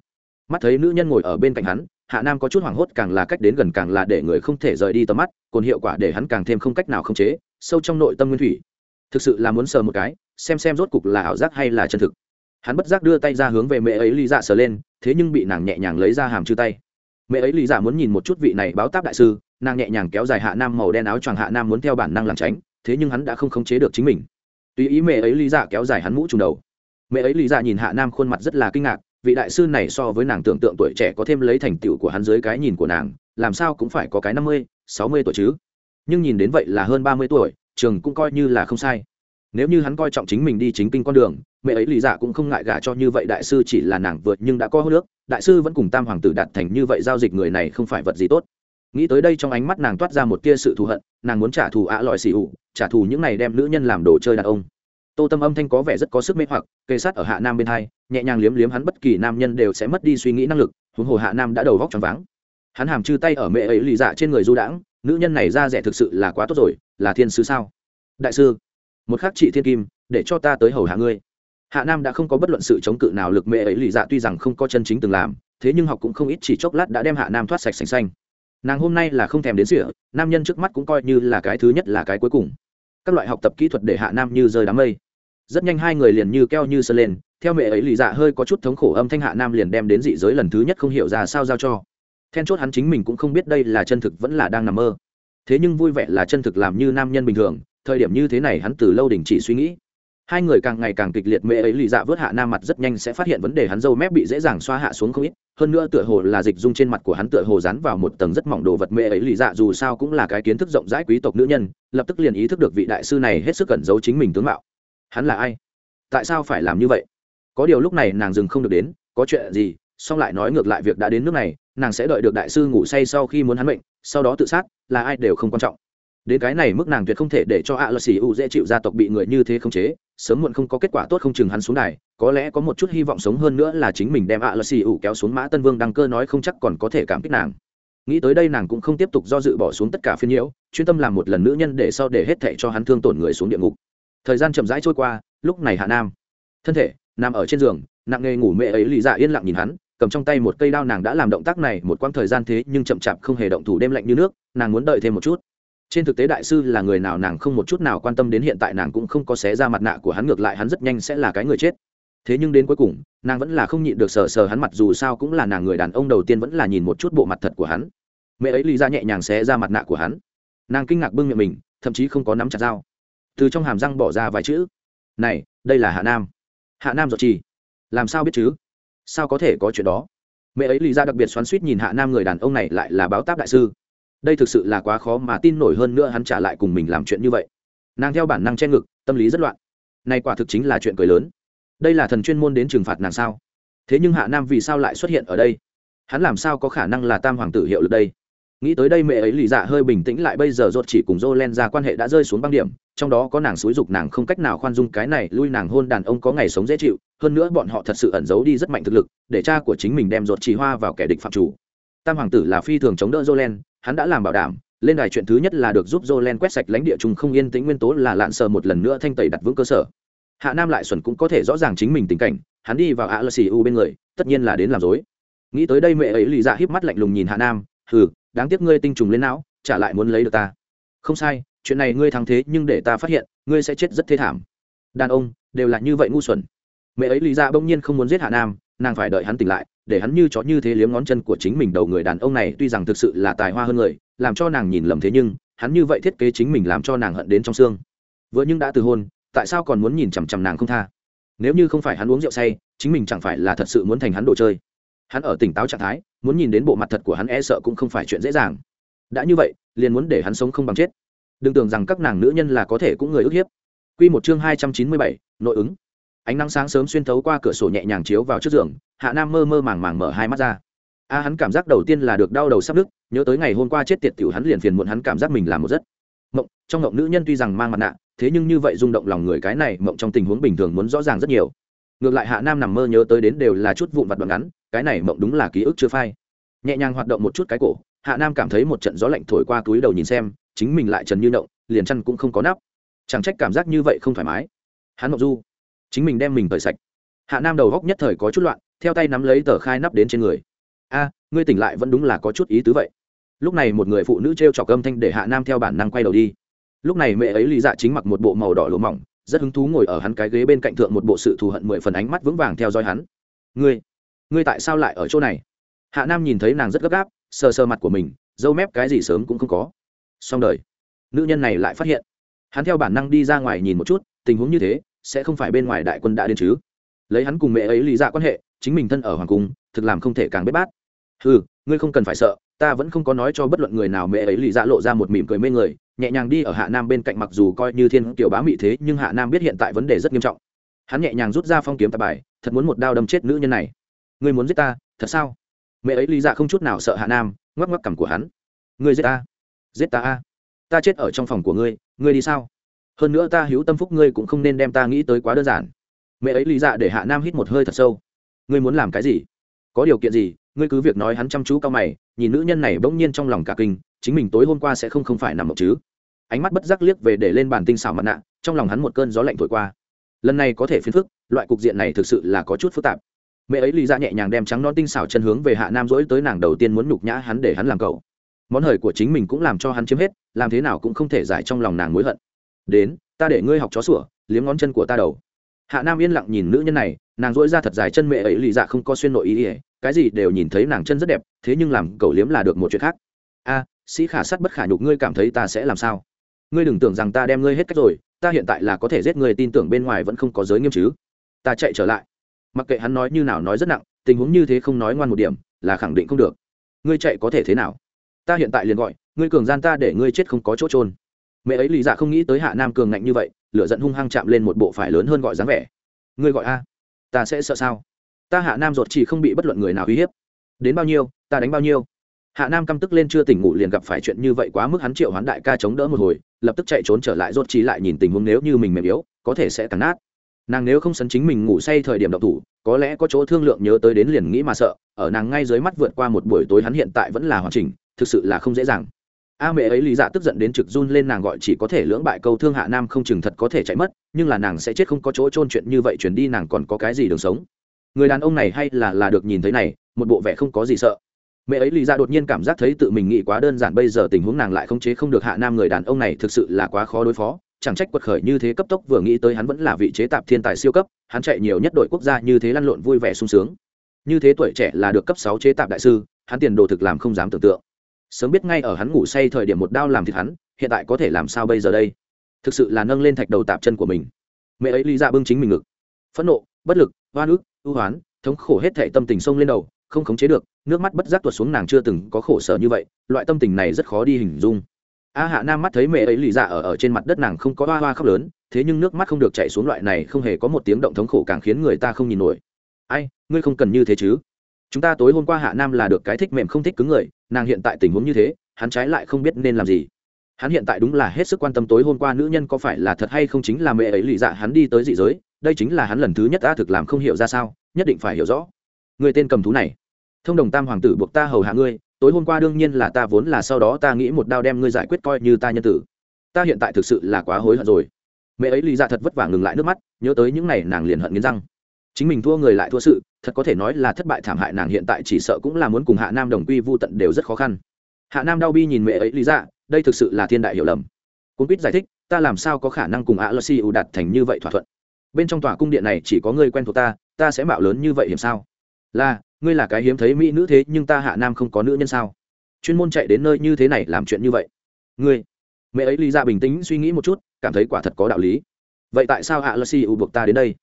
Mắt thấy nữ nhân ngồi ở bên cạnh hắn, hạ nam có chút hoảng hốt càng là cách đến gần càng là để người không thể rời đi tầm mắt, còn hiệu quả để hắn càng thêm không cách nào khống chế, sâu trong nội tâm nguyên thủy. Thực sự là muốn sờ một cái, xem xem rốt cục là ảo giác hay là chân thực. Hắn bất giác đưa tay ra hướng về mẹ ấy lý dạ sờ lên, thế nhưng bị nàng nhẹ nhàng lấy ra hàm chư tay. Mẹ ấy lý dạ muốn nhìn một chút vị này báo táp đại sư, nàng nhẹ nhàng kéo dài hạ nam màu đen áo choàng hạ nam muốn theo bản năng làm tránh, thế nhưng hắn đã không khống chế được chính mình tùy ý mẹ ấy lý dạ kéo dài hắn mũ trùng đầu. Mẹ ấy lý dạ nhìn hạ nam khuôn mặt rất là kinh ngạc, vị đại sư này so với nàng tưởng tượng tuổi trẻ có thêm lấy thành tựu của hắn dưới cái nhìn của nàng, làm sao cũng phải có cái năm mươi, sáu mươi tuổi chứ. Nhưng nhìn đến vậy là hơn ba mươi tuổi, trường cũng coi như là không sai. Nếu như hắn coi trọng chính mình đi chính kinh con đường, mẹ ấy lý dạ cũng không ngại gả cho như vậy đại sư chỉ là nàng vượt nhưng đã có hô nước đại sư vẫn cùng tam hoàng tử đạt thành như vậy giao dịch người này không phải vật gì tốt nghĩ tới đây trong ánh mắt nàng toát ra một tia sự thù hận, nàng muốn trả thù ạ lọi xì ủ trả thù những này đem nữ nhân làm đồ chơi đàn ông. Tô tâm âm thanh có vẻ rất có sức mê hoặc kê sát ở hạ nam bên hai, nhẹ nhàng liếm liếm hắn bất kỳ nam nhân đều sẽ mất đi suy nghĩ năng lực, huống hồ hạ nam đã đầu vóc t r váng. Hắn hàm chư tay ở mẹ ấy lì dạ trên người du đãng, nữ nhân này ra rẻ thực sự là quá tốt rồi, là thiên sứ sao? Đại sư, một khắc trị thiên kim, để cho ta tới hầu hạ ngươi. Hạ nam đã không có bất luận sự chống cự nào lực mẹ ấy lì dạ tuy rằng không có chân chính từng làm, thế nhưng học cũng không ít chỉ chốc lát đã đem hạ nam thoát sạch sành xanh nàng hôm nay là không thèm đến sỉa nam nhân trước mắt cũng coi như là cái thứ nhất là cái cuối cùng. Các loại học tập kỹ thuật để hạ nam như rơi đám mây. Rất nhanh hai người liền như keo như sơ lên, theo mẹ ấy lì dạ hơi có chút thống khổ âm thanh hạ nam liền đem đến dị giới lần thứ nhất không hiểu ra sao giao cho. Then chốt hắn chính mình cũng không biết đây là chân thực vẫn là đang nằm mơ. Thế nhưng vui vẻ là chân thực làm như nam nhân bình thường, thời điểm như thế này hắn từ lâu đình chỉ suy nghĩ hai người càng ngày càng kịch liệt mẹ ấy lì dạ vớt hạ nam mặt rất nhanh sẽ phát hiện vấn đề hắn dâu mép bị dễ dàng xoa hạ xuống không ít. Hơn nữa tựa hồ là dịch dung trên mặt của hắn tựa hồ dán vào một tầng rất mỏng đồ vật mẹ ấy lì dạ dù sao cũng là cái kiến thức rộng rãi quý tộc nữ nhân, lập tức liền ý thức được vị đại sư này hết sức cẩn giấu chính mình tướng mạo. Hắn là ai? Tại sao phải làm như vậy? Có điều lúc này nàng dừng không được đến, có chuyện gì? Xong lại nói ngược lại việc đã đến nước này, nàng sẽ đợi được đại sư ngủ say sau khi muốn hắn bệnh sau đó tự sát, là ai đều không quan trọng đến cái này mức nàng tuyệt không thể để cho ạ lờ xì u dễ chịu gia tộc bị người như thế khống chế, sớm muộn không có kết quả tốt không chừng hắn xuống đài, có lẽ có một chút hy vọng sống hơn nữa là chính mình đem ạ lờ xì u kéo xuống mã tân vương đăng cơ nói không chắc còn có thể cảm kích nàng. Nghĩ tới đây nàng cũng không tiếp tục do dự bỏ xuống tất cả phiên nhiễu, chuyên tâm làm một lần nữ nhân để sau để hết thệ cho hắn thương tổn người xuống địa ngục. Thời gian chậm rãi trôi qua, lúc này hạ nam, thân thể, nằm ở trên giường, nặng nghề ngủ mẹ ấy lì dạ yên lặng nhìn hắn, cầm trong tay một cây đao nàng đã làm động tác này một quãng thời gian thế nhưng chậm chạp không hề động thủ đêm lạnh như nước, nàng muốn đợi thêm một chút trên thực tế đại sư là người nào nàng không một chút nào quan tâm đến hiện tại nàng cũng không có xé ra mặt nạ của hắn, ngược lại hắn rất nhanh sẽ là cái người chết. Thế nhưng đến cuối cùng, nàng vẫn là không nhịn được sờ sờ hắn mặt dù sao cũng là nàng người đàn ông đầu tiên vẫn là nhìn một chút bộ mặt thật của hắn. Mẹ ấy lý ra nhẹ nhàng xé ra mặt nạ của hắn. Nàng kinh ngạc bưng miệng mình, thậm chí không có nắm chặt dao. Từ trong hàm răng bỏ ra vài chữ. Này, đây là hạ nam. Hạ nam giọt trì làm sao biết chứ? Sao có thể có chuyện đó? Mẹ ấy lý ra đặc biệt xoắn suýt nhìn hạ nam người đàn ông này lại là báo táp đại sư đây thực sự là quá khó mà tin nổi hơn nữa hắn trả lại cùng mình làm chuyện như vậy. Nàng theo bản năng che ngực, tâm lý rất loạn. Nay quả thực chính là chuyện cười lớn. Đây là thần chuyên môn đến trừng phạt nàng sao? Thế nhưng hạ nam vì sao lại xuất hiện ở đây? Hắn làm sao có khả năng là tam hoàng tử hiệu lực đây? Nghĩ tới đây mẹ ấy lì dạ hơi bình tĩnh lại bây giờ rốt chỉ cùng Jolen ra quan hệ đã rơi xuống băng điểm, trong đó có nàng xúi dục nàng không cách nào khoan dung cái này lui nàng hôn đàn ông có ngày sống dễ chịu, hơn nữa bọn họ thật sự ẩn giấu đi rất mạnh thực lực, để cha của chính mình đem rốt chỉ hoa vào kẻ địch phạm chủ. Tam hoàng tử là phi thường chống đỡ Jolen hắn đã làm bảo đảm, lên đài chuyện thứ nhất là được giúp Jolen quét sạch lãnh địa trùng không yên tĩnh nguyên tố là lạn sờ một lần nữa thanh tẩy đặt vững cơ sở. Hạ nam lại xuẩn cũng có thể rõ ràng chính mình tình cảnh, hắn đi vào ạ u bên người, tất nhiên là đến làm dối. Nghĩ tới đây mẹ ấy lì dạ híp mắt lạnh lùng nhìn hạ nam, hừ, đáng tiếc ngươi tinh trùng lên não trả lại muốn lấy được ta. Không sai, chuyện này ngươi thắng thế nhưng để ta phát hiện, ngươi sẽ chết rất thê thảm. Đàn ông, đều là như vậy ngu xuẩn. Mẹ ấy lì ra bỗng nhiên không muốn giết hạ nam, nàng phải đợi hắn tỉnh lại để hắn như chó như thế liếm ngón chân của chính mình đầu người đàn ông này, tuy rằng thực sự là tài hoa hơn người, làm cho nàng nhìn lầm thế nhưng, hắn như vậy thiết kế chính mình làm cho nàng hận đến trong xương. Vừa nhưng đã từ hôn, tại sao còn muốn nhìn chằm chằm nàng không tha? Nếu như không phải hắn uống rượu say, chính mình chẳng phải là thật sự muốn thành hắn đồ chơi. Hắn ở tỉnh táo trạng thái, muốn nhìn đến bộ mặt thật của hắn e sợ cũng không phải chuyện dễ dàng. Đã như vậy, liền muốn để hắn sống không bằng chết. Đừng tưởng rằng các nàng nữ nhân là có thể cũng người ức hiếp. Q một chương hai trăm chín mươi bảy, nội ứng ánh nắng sáng sớm xuyên thấu qua cửa sổ nhẹ nhàng chiếu vào trước giường, hạ nam mơ mơ màng màng mở hai mắt ra. A, hắn cảm giác đầu tiên là được đau đầu sắp nứt, nhớ tới ngày hôm qua chết tiệt tiểu hắn liền phiền muộn hắn cảm giác mình làm một giấc. mộng, trong mộng nữ nhân tuy rằng mang mặt nạ, thế nhưng như vậy rung động lòng người cái này, mộng trong tình huống bình thường muốn rõ ràng rất nhiều. Ngược lại hạ nam nằm mơ nhớ tới đến đều là chút vụn vặt đoạn ngắn, cái này mộng đúng là ký ức chưa phai. Nhẹ nhàng hoạt động một chút cái cổ, hạ nam cảm thấy một trận gió lạnh thổi qua túi đầu nhìn xem, chính mình lại trần như động, liền chăn cũng không có nắp. Chẳng trách cảm giác như vậy không thoải mái. Hắn mộng du chính mình đem mình tời sạch. Hạ nam đầu góc nhất thời có chút loạn, theo tay nắm lấy tờ khai nắp đến trên người. A, ngươi tỉnh lại vẫn đúng là có chút ý tứ vậy. Lúc này một người phụ nữ t r e o trọc âm thanh để hạ nam theo bản năng quay đầu đi. Lúc này mẹ ấy lý dạ chính mặc một bộ màu đỏ lỗ mỏng, rất hứng thú ngồi ở hắn cái ghế bên cạnh thượng một bộ sự thù hận mười phần ánh mắt vững vàng theo dõi hắn. Ngươi ngươi tại sao lại ở chỗ này? Hạ nam nhìn thấy nàng rất gấp gáp, sờ sờ mặt của mình, dâu mép cái gì sớm cũng không có. Xong đời. Nữ nhân này lại phát hiện. Hắn theo bản năng đi ra ngoài nhìn một chút, tình huống như thế sẽ không phải bên ngoài đại quân đã đến chứ. Lấy hắn cùng mẹ ấy lý dạ quan hệ, chính mình thân ở hoàng cung, thực làm không thể càng bếp bát. Ừ ngươi không cần phải sợ, ta vẫn không có nói cho bất luận người nào mẹ ấy lý dạ lộ ra một mỉm cười mê người, nhẹ nhàng đi ở hạ nam bên cạnh mặc dù coi như thiên kiểu bá mị thế, nhưng hạ nam biết hiện tại vấn đề rất nghiêm trọng. Hắn nhẹ nhàng rút ra phong kiếm tạp bài, thật muốn một đao đâm chết nữ nhân này. Ngươi muốn giết ta, thật sao? Mẹ ấy lý dạ không chút nào sợ hạ nam, ngoắc ngoắc cằm của hắn. Ngươi giết ta. Giết ta a. Ta chết ở trong phòng của ngươi ngươi đi sao? Hơn nữa ta hữu tâm phúc ngươi cũng không nên đem ta nghĩ tới quá đơn giản. Mẹ ấy lý dạ để hạ nam hít một hơi thật sâu. Ngươi muốn làm cái gì? Có điều kiện gì? Ngươi cứ việc nói hắn chăm chú cao mày, nhìn nữ nhân này bỗng nhiên trong lòng cả kinh, chính mình tối hôm qua sẽ không không phải nằm mộng chứ. Ánh mắt bất giác liếc về để lên bàn tinh xảo mặt nạ, trong lòng hắn một cơn gió lạnh thổi qua. Lần này có thể phiền phức, loại cục diện này thực sự là có chút phức tạp. Mẹ ấy lý ra dạ nhẹ nhàng đem trắng non tinh xảo chân hướng về hạ nam dỗi tới nàng đầu tiên muốn nhục nhã hắn để hắn làm cậu. Món hời của chính mình cũng làm cho hắn chiếm hết, làm thế nào cũng không thể giải trong lòng nàng mối hận đến, ta để ngươi học chó sủa, liếm ngón chân của ta đầu. Hạ nam yên lặng nhìn nữ nhân này, nàng dỗi ra thật dài chân mẹ ấy lì dạ không có xuyên nội ý ỉa cái gì đều nhìn thấy nàng chân rất đẹp, thế nhưng làm cậu liếm là được một chuyện khác. A, sĩ khả sắt bất khả nhục ngươi cảm thấy ta sẽ làm sao? Ngươi đừng tưởng rằng ta đem ngươi hết cách rồi, ta hiện tại là có thể giết người tin tưởng bên ngoài vẫn không có giới nghiêm chứ. Ta chạy trở lại. Mặc kệ hắn nói như nào nói rất nặng, tình huống như thế không nói ngoan một điểm, là khẳng định không được. Ngươi chạy có thể thế nào? Ta hiện tại liền gọi, ngươi cường gian ta để ngươi chết không có chỗ trôn mẹ ấy lý dạ không nghĩ tới hạ nam cường ngạnh như vậy, lửa giận hung hăng chạm lên một bộ phải lớn hơn gọi dáng vẻ. Ngươi gọi a? Ta sẽ sợ sao? Ta hạ nam ruột chỉ không bị bất luận người nào uy hiếp. Đến bao nhiêu, ta đánh bao nhiêu? Hạ nam căm tức lên chưa tỉnh ngủ liền gặp phải chuyện như vậy quá mức hắn triệu hoán đại ca chống đỡ một hồi, lập tức chạy trốn trở lại rốt chỉ lại nhìn tình huống nếu như mình mềm yếu, có thể sẽ cắn nát. Nàng nếu không sấn chính mình ngủ say thời điểm độc thủ, có lẽ có chỗ thương lượng nhớ tới đến liền nghĩ mà sợ, ở nàng ngay dưới mắt vượt qua một buổi tối hắn hiện tại vẫn là hoàn chỉnh, thực sự là không dễ dàng a mẹ ấy lý dạ tức giận đến trực run lên, nàng gọi chỉ có thể lưỡng bại câu thương hạ nam không chừng thật có thể chạy mất, nhưng là nàng sẽ chết không có chỗ trôn chuyện như vậy, chuyển đi nàng còn có cái gì đường sống? Người đàn ông này hay là là được nhìn thấy này, một bộ vẻ không có gì sợ. Mẹ ấy lý ra đột nhiên cảm giác thấy tự mình nghĩ quá đơn giản, bây giờ tình huống nàng lại không chế không được hạ nam người đàn ông này thực sự là quá khó đối phó. Chẳng trách quật khởi như thế cấp tốc, vừa nghĩ tới hắn vẫn là vị chế tạp thiên tài siêu cấp, hắn chạy nhiều nhất đội quốc gia như thế lăn lộn vui vẻ sung sướng. Như thế tuổi trẻ là được cấp sáu chế tạp đại sư, hắn tiền đồ thực làm không dám tưởng tượng sớm biết ngay ở hắn ngủ say thời điểm một đao làm thịt hắn, hiện tại có thể làm sao bây giờ đây? Thực sự là nâng lên thạch đầu tạp chân của mình. Mẹ ấy lý ra bưng chính mình ngực. Phẫn nộ, bất lực, oan ức, ưu hoán, thống khổ hết thệ tâm tình sông lên đầu, không khống chế được, nước mắt bất giác tuột xuống nàng chưa từng có khổ sở như vậy, loại tâm tình này rất khó đi hình dung. A hạ nam mắt thấy mẹ ấy lì dạ ở ở trên mặt đất nàng không có hoa hoa khóc lớn, thế nhưng nước mắt không được chạy xuống loại này không hề có một tiếng động thống khổ càng khiến người ta không nhìn nổi. Ai, ngươi không cần như thế chứ? Chúng ta tối hôm qua hạ nam là được cái thích mềm không thích cứng người, nàng hiện tại tình huống như thế, hắn trái lại không biết nên làm gì. Hắn hiện tại đúng là hết sức quan tâm tối hôm qua nữ nhân có phải là thật hay không chính là mẹ ấy lì dạ hắn đi tới dị giới, đây chính là hắn lần thứ nhất ta thực làm không hiểu ra sao, nhất định phải hiểu rõ. Người tên cầm thú này, thông đồng tam hoàng tử buộc ta hầu hạ ngươi, tối hôm qua đương nhiên là ta vốn là sau đó ta nghĩ một đao đem ngươi giải quyết coi như ta nhân tử. Ta hiện tại thực sự là quá hối hận rồi. Mẹ ấy lì dạ thật vất vả ngừng lại nước mắt, nhớ tới những ngày nàng liền hận nghiến răng chính mình thua người lại thua sự, thật có thể nói là thất bại thảm hại nàng hiện tại chỉ sợ cũng là muốn cùng hạ nam đồng quy vô tận đều rất khó khăn. Hạ nam đau bi nhìn mẹ ấy lý ra đây thực sự là thiên đại hiểu lầm. Cuốn quýt giải thích, ta làm sao có khả năng cùng ạ lơ si ưu đạt thành như vậy thỏa thuận? Bên trong tòa cung điện này chỉ có người quen thuộc ta ta sẽ mạo lớn như vậy hiểm sao? Là, ngươi là cái hiếm thấy mỹ nữ thế nhưng ta hạ nam không có nữ nhân sao? Chuyên môn chạy đến nơi như thế này làm chuyện như vậy. Ngươi. Mẹ ấy lý ra bình tĩnh suy nghĩ một chút, cảm thấy quả thật có đạo lý. Vậy tại sao hạ lơ si u buộc ta đến đây?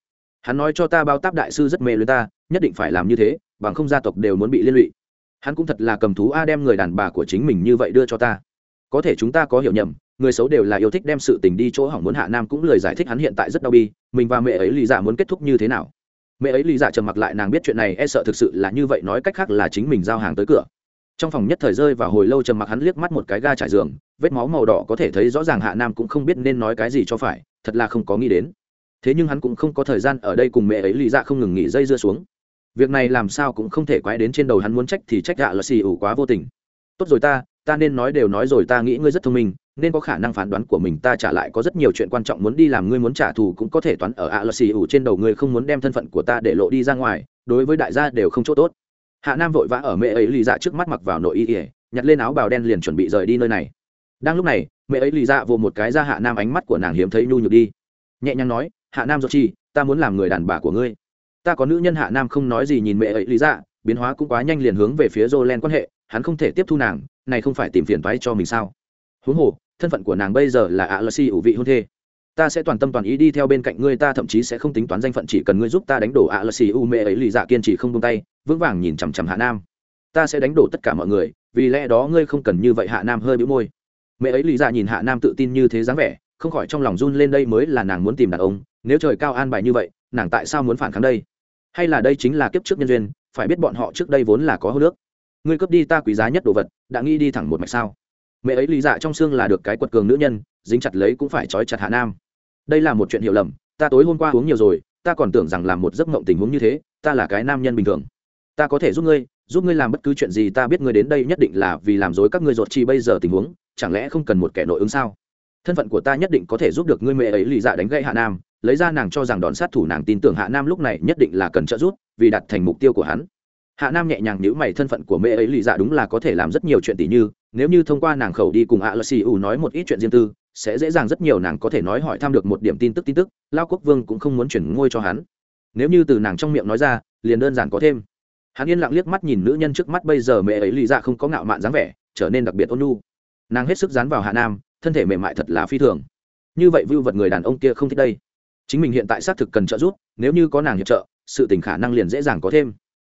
Hắn nói cho ta bao táp đại sư rất mê lưới ta, nhất định phải làm như thế, bằng không gia tộc đều muốn bị liên lụy. Hắn cũng thật là cầm thú a đem người đàn bà của chính mình như vậy đưa cho ta. Có thể chúng ta có hiểu nhầm, người xấu đều là yêu thích đem sự tình đi chỗ hỏng muốn hạ nam cũng lời giải thích hắn hiện tại rất đau bi, mình và mẹ ấy lý giả dạ muốn kết thúc như thế nào. Mẹ ấy lý giả dạ trầm mặc lại nàng biết chuyện này e sợ thực sự là như vậy nói cách khác là chính mình giao hàng tới cửa. Trong phòng nhất thời rơi và hồi lâu trầm mặc hắn liếc mắt một cái ga trải giường, vết máu màu đỏ có thể thấy rõ ràng hạ nam cũng không biết nên nói cái gì cho phải, thật là không có nghĩ đến thế nhưng hắn cũng không có thời gian ở đây cùng mẹ ấy lý dạ không ngừng nghỉ dây dưa xuống. Việc này làm sao cũng không thể quái đến trên đầu hắn muốn trách thì trách gạ là xì ủ quá vô tình. Tốt rồi ta ta nên nói đều nói rồi ta nghĩ ngươi rất thông minh, nên có khả năng phán đoán của mình ta trả lại có rất nhiều chuyện quan trọng muốn đi làm ngươi muốn trả thù cũng có thể toán ở ạ lờ xì ủ trên đầu ngươi không muốn đem thân phận của ta để lộ đi ra ngoài, đối với đại gia đều không chỗ tốt. Hạ nam vội vã ở mẹ ấy lì dạ trước mắt mặc vào nội y ỉa nhặt lên áo bào đen liền chuẩn bị rời đi nơi này. Đang lúc này, mẹ ấy lì dạ vô một cái ra hạ nam ánh mắt của nàng hiếm thấy nhu nhược đi. Nhẹ nhàng nói hạ nam do chi, ta muốn làm người đàn bà của ngươi. Ta có nữ nhân hạ nam không nói gì nhìn mẹ ấy lý dạ biến hóa cũng quá nhanh liền hướng về phía jolen quan hệ, hắn không thể tiếp thu nàng, này không phải tìm phiền toái cho mình sao? Huống hồ, thân phận của nàng bây giờ là ạ lơ si ủ vị hôn thê. Ta sẽ toàn tâm toàn ý đi theo bên cạnh ngươi, ta thậm chí sẽ không tính toán danh phận, chỉ cần ngươi giúp ta đánh đổ ạ lờ xì u mẹ ấy lì dạ kiên trì không tung tay, vững vàng nhìn chằm chằm hạ nam. Ta sẽ đánh đổ tất cả mọi người, vì lẽ đó ngươi không cần như vậy hạ nam hơi bĩu môi. Mẹ ấy lì dạ nhìn hạ nam tự tin như thế dáng vẻ không khỏi trong lòng run lên đây mới là nàng muốn tìm đàn ông, nếu trời cao an bài như vậy, nàng tại sao muốn phản kháng đây? Hay là đây chính là kiếp trước nhân duyên, phải biết bọn họ trước đây vốn là có hô nước. Ngươi cướp đi ta quý giá nhất đồ vật, đã nghĩ đi thẳng một mạch sao? Mẹ ấy lý dạ trong xương là được cái quật cường nữ nhân, dính chặt lấy cũng phải trói chặt hạ nam. Đây là một chuyện hiểu lầm, ta tối hôm qua uống nhiều rồi, ta còn tưởng rằng làm một giấc mộng tình huống như thế, ta là cái nam nhân bình thường. Ta có thể giúp ngươi giúp ngươi làm bất cứ chuyện gì ta biết ngươi đến đây nhất định là vì làm dối các ngươi ruột chi bây giờ tình huống, chẳng lẽ không cần một kẻ nội ứng sao? Thân phận của ta nhất định có thể giúp được ngươi mẹ ấy lì dạ đánh gây hạ nam, lấy ra nàng cho rằng đòn sát thủ nàng tin tưởng hạ nam lúc này nhất định là cần trợ giúp, vì đạt thành mục tiêu của hắn. Hạ nam nhẹ nhàng nhữ mày, thân phận của mẹ ấy lì dạ đúng là có thể làm rất nhiều chuyện tỷ như, nếu như thông qua nàng khẩu đi cùng ạ lơ xì ủ nói một ít chuyện riêng tư, sẽ dễ dàng rất nhiều nàng có thể nói hỏi thăm được một điểm tin tức tin tức, lao quốc vương cũng không muốn chuyển ngôi cho hắn. Nếu như từ nàng trong miệng nói ra, liền đơn giản có thêm. Hắn yên lặng liếc mắt nhìn nữ nhân trước mắt, bây giờ mẹ ấy lì dạ không có ngạo mạn dáng vẻ, trở nên đặc biệt ôn nhu. Nàng hết sức dán vào hạ nam thân thể mềm mại thật là phi thường. Như vậy vưu vật người đàn ông kia không thích đây. Chính mình hiện tại xác thực cần trợ giúp, nếu như có nàng hiệp trợ, sự tình khả năng liền dễ dàng có thêm.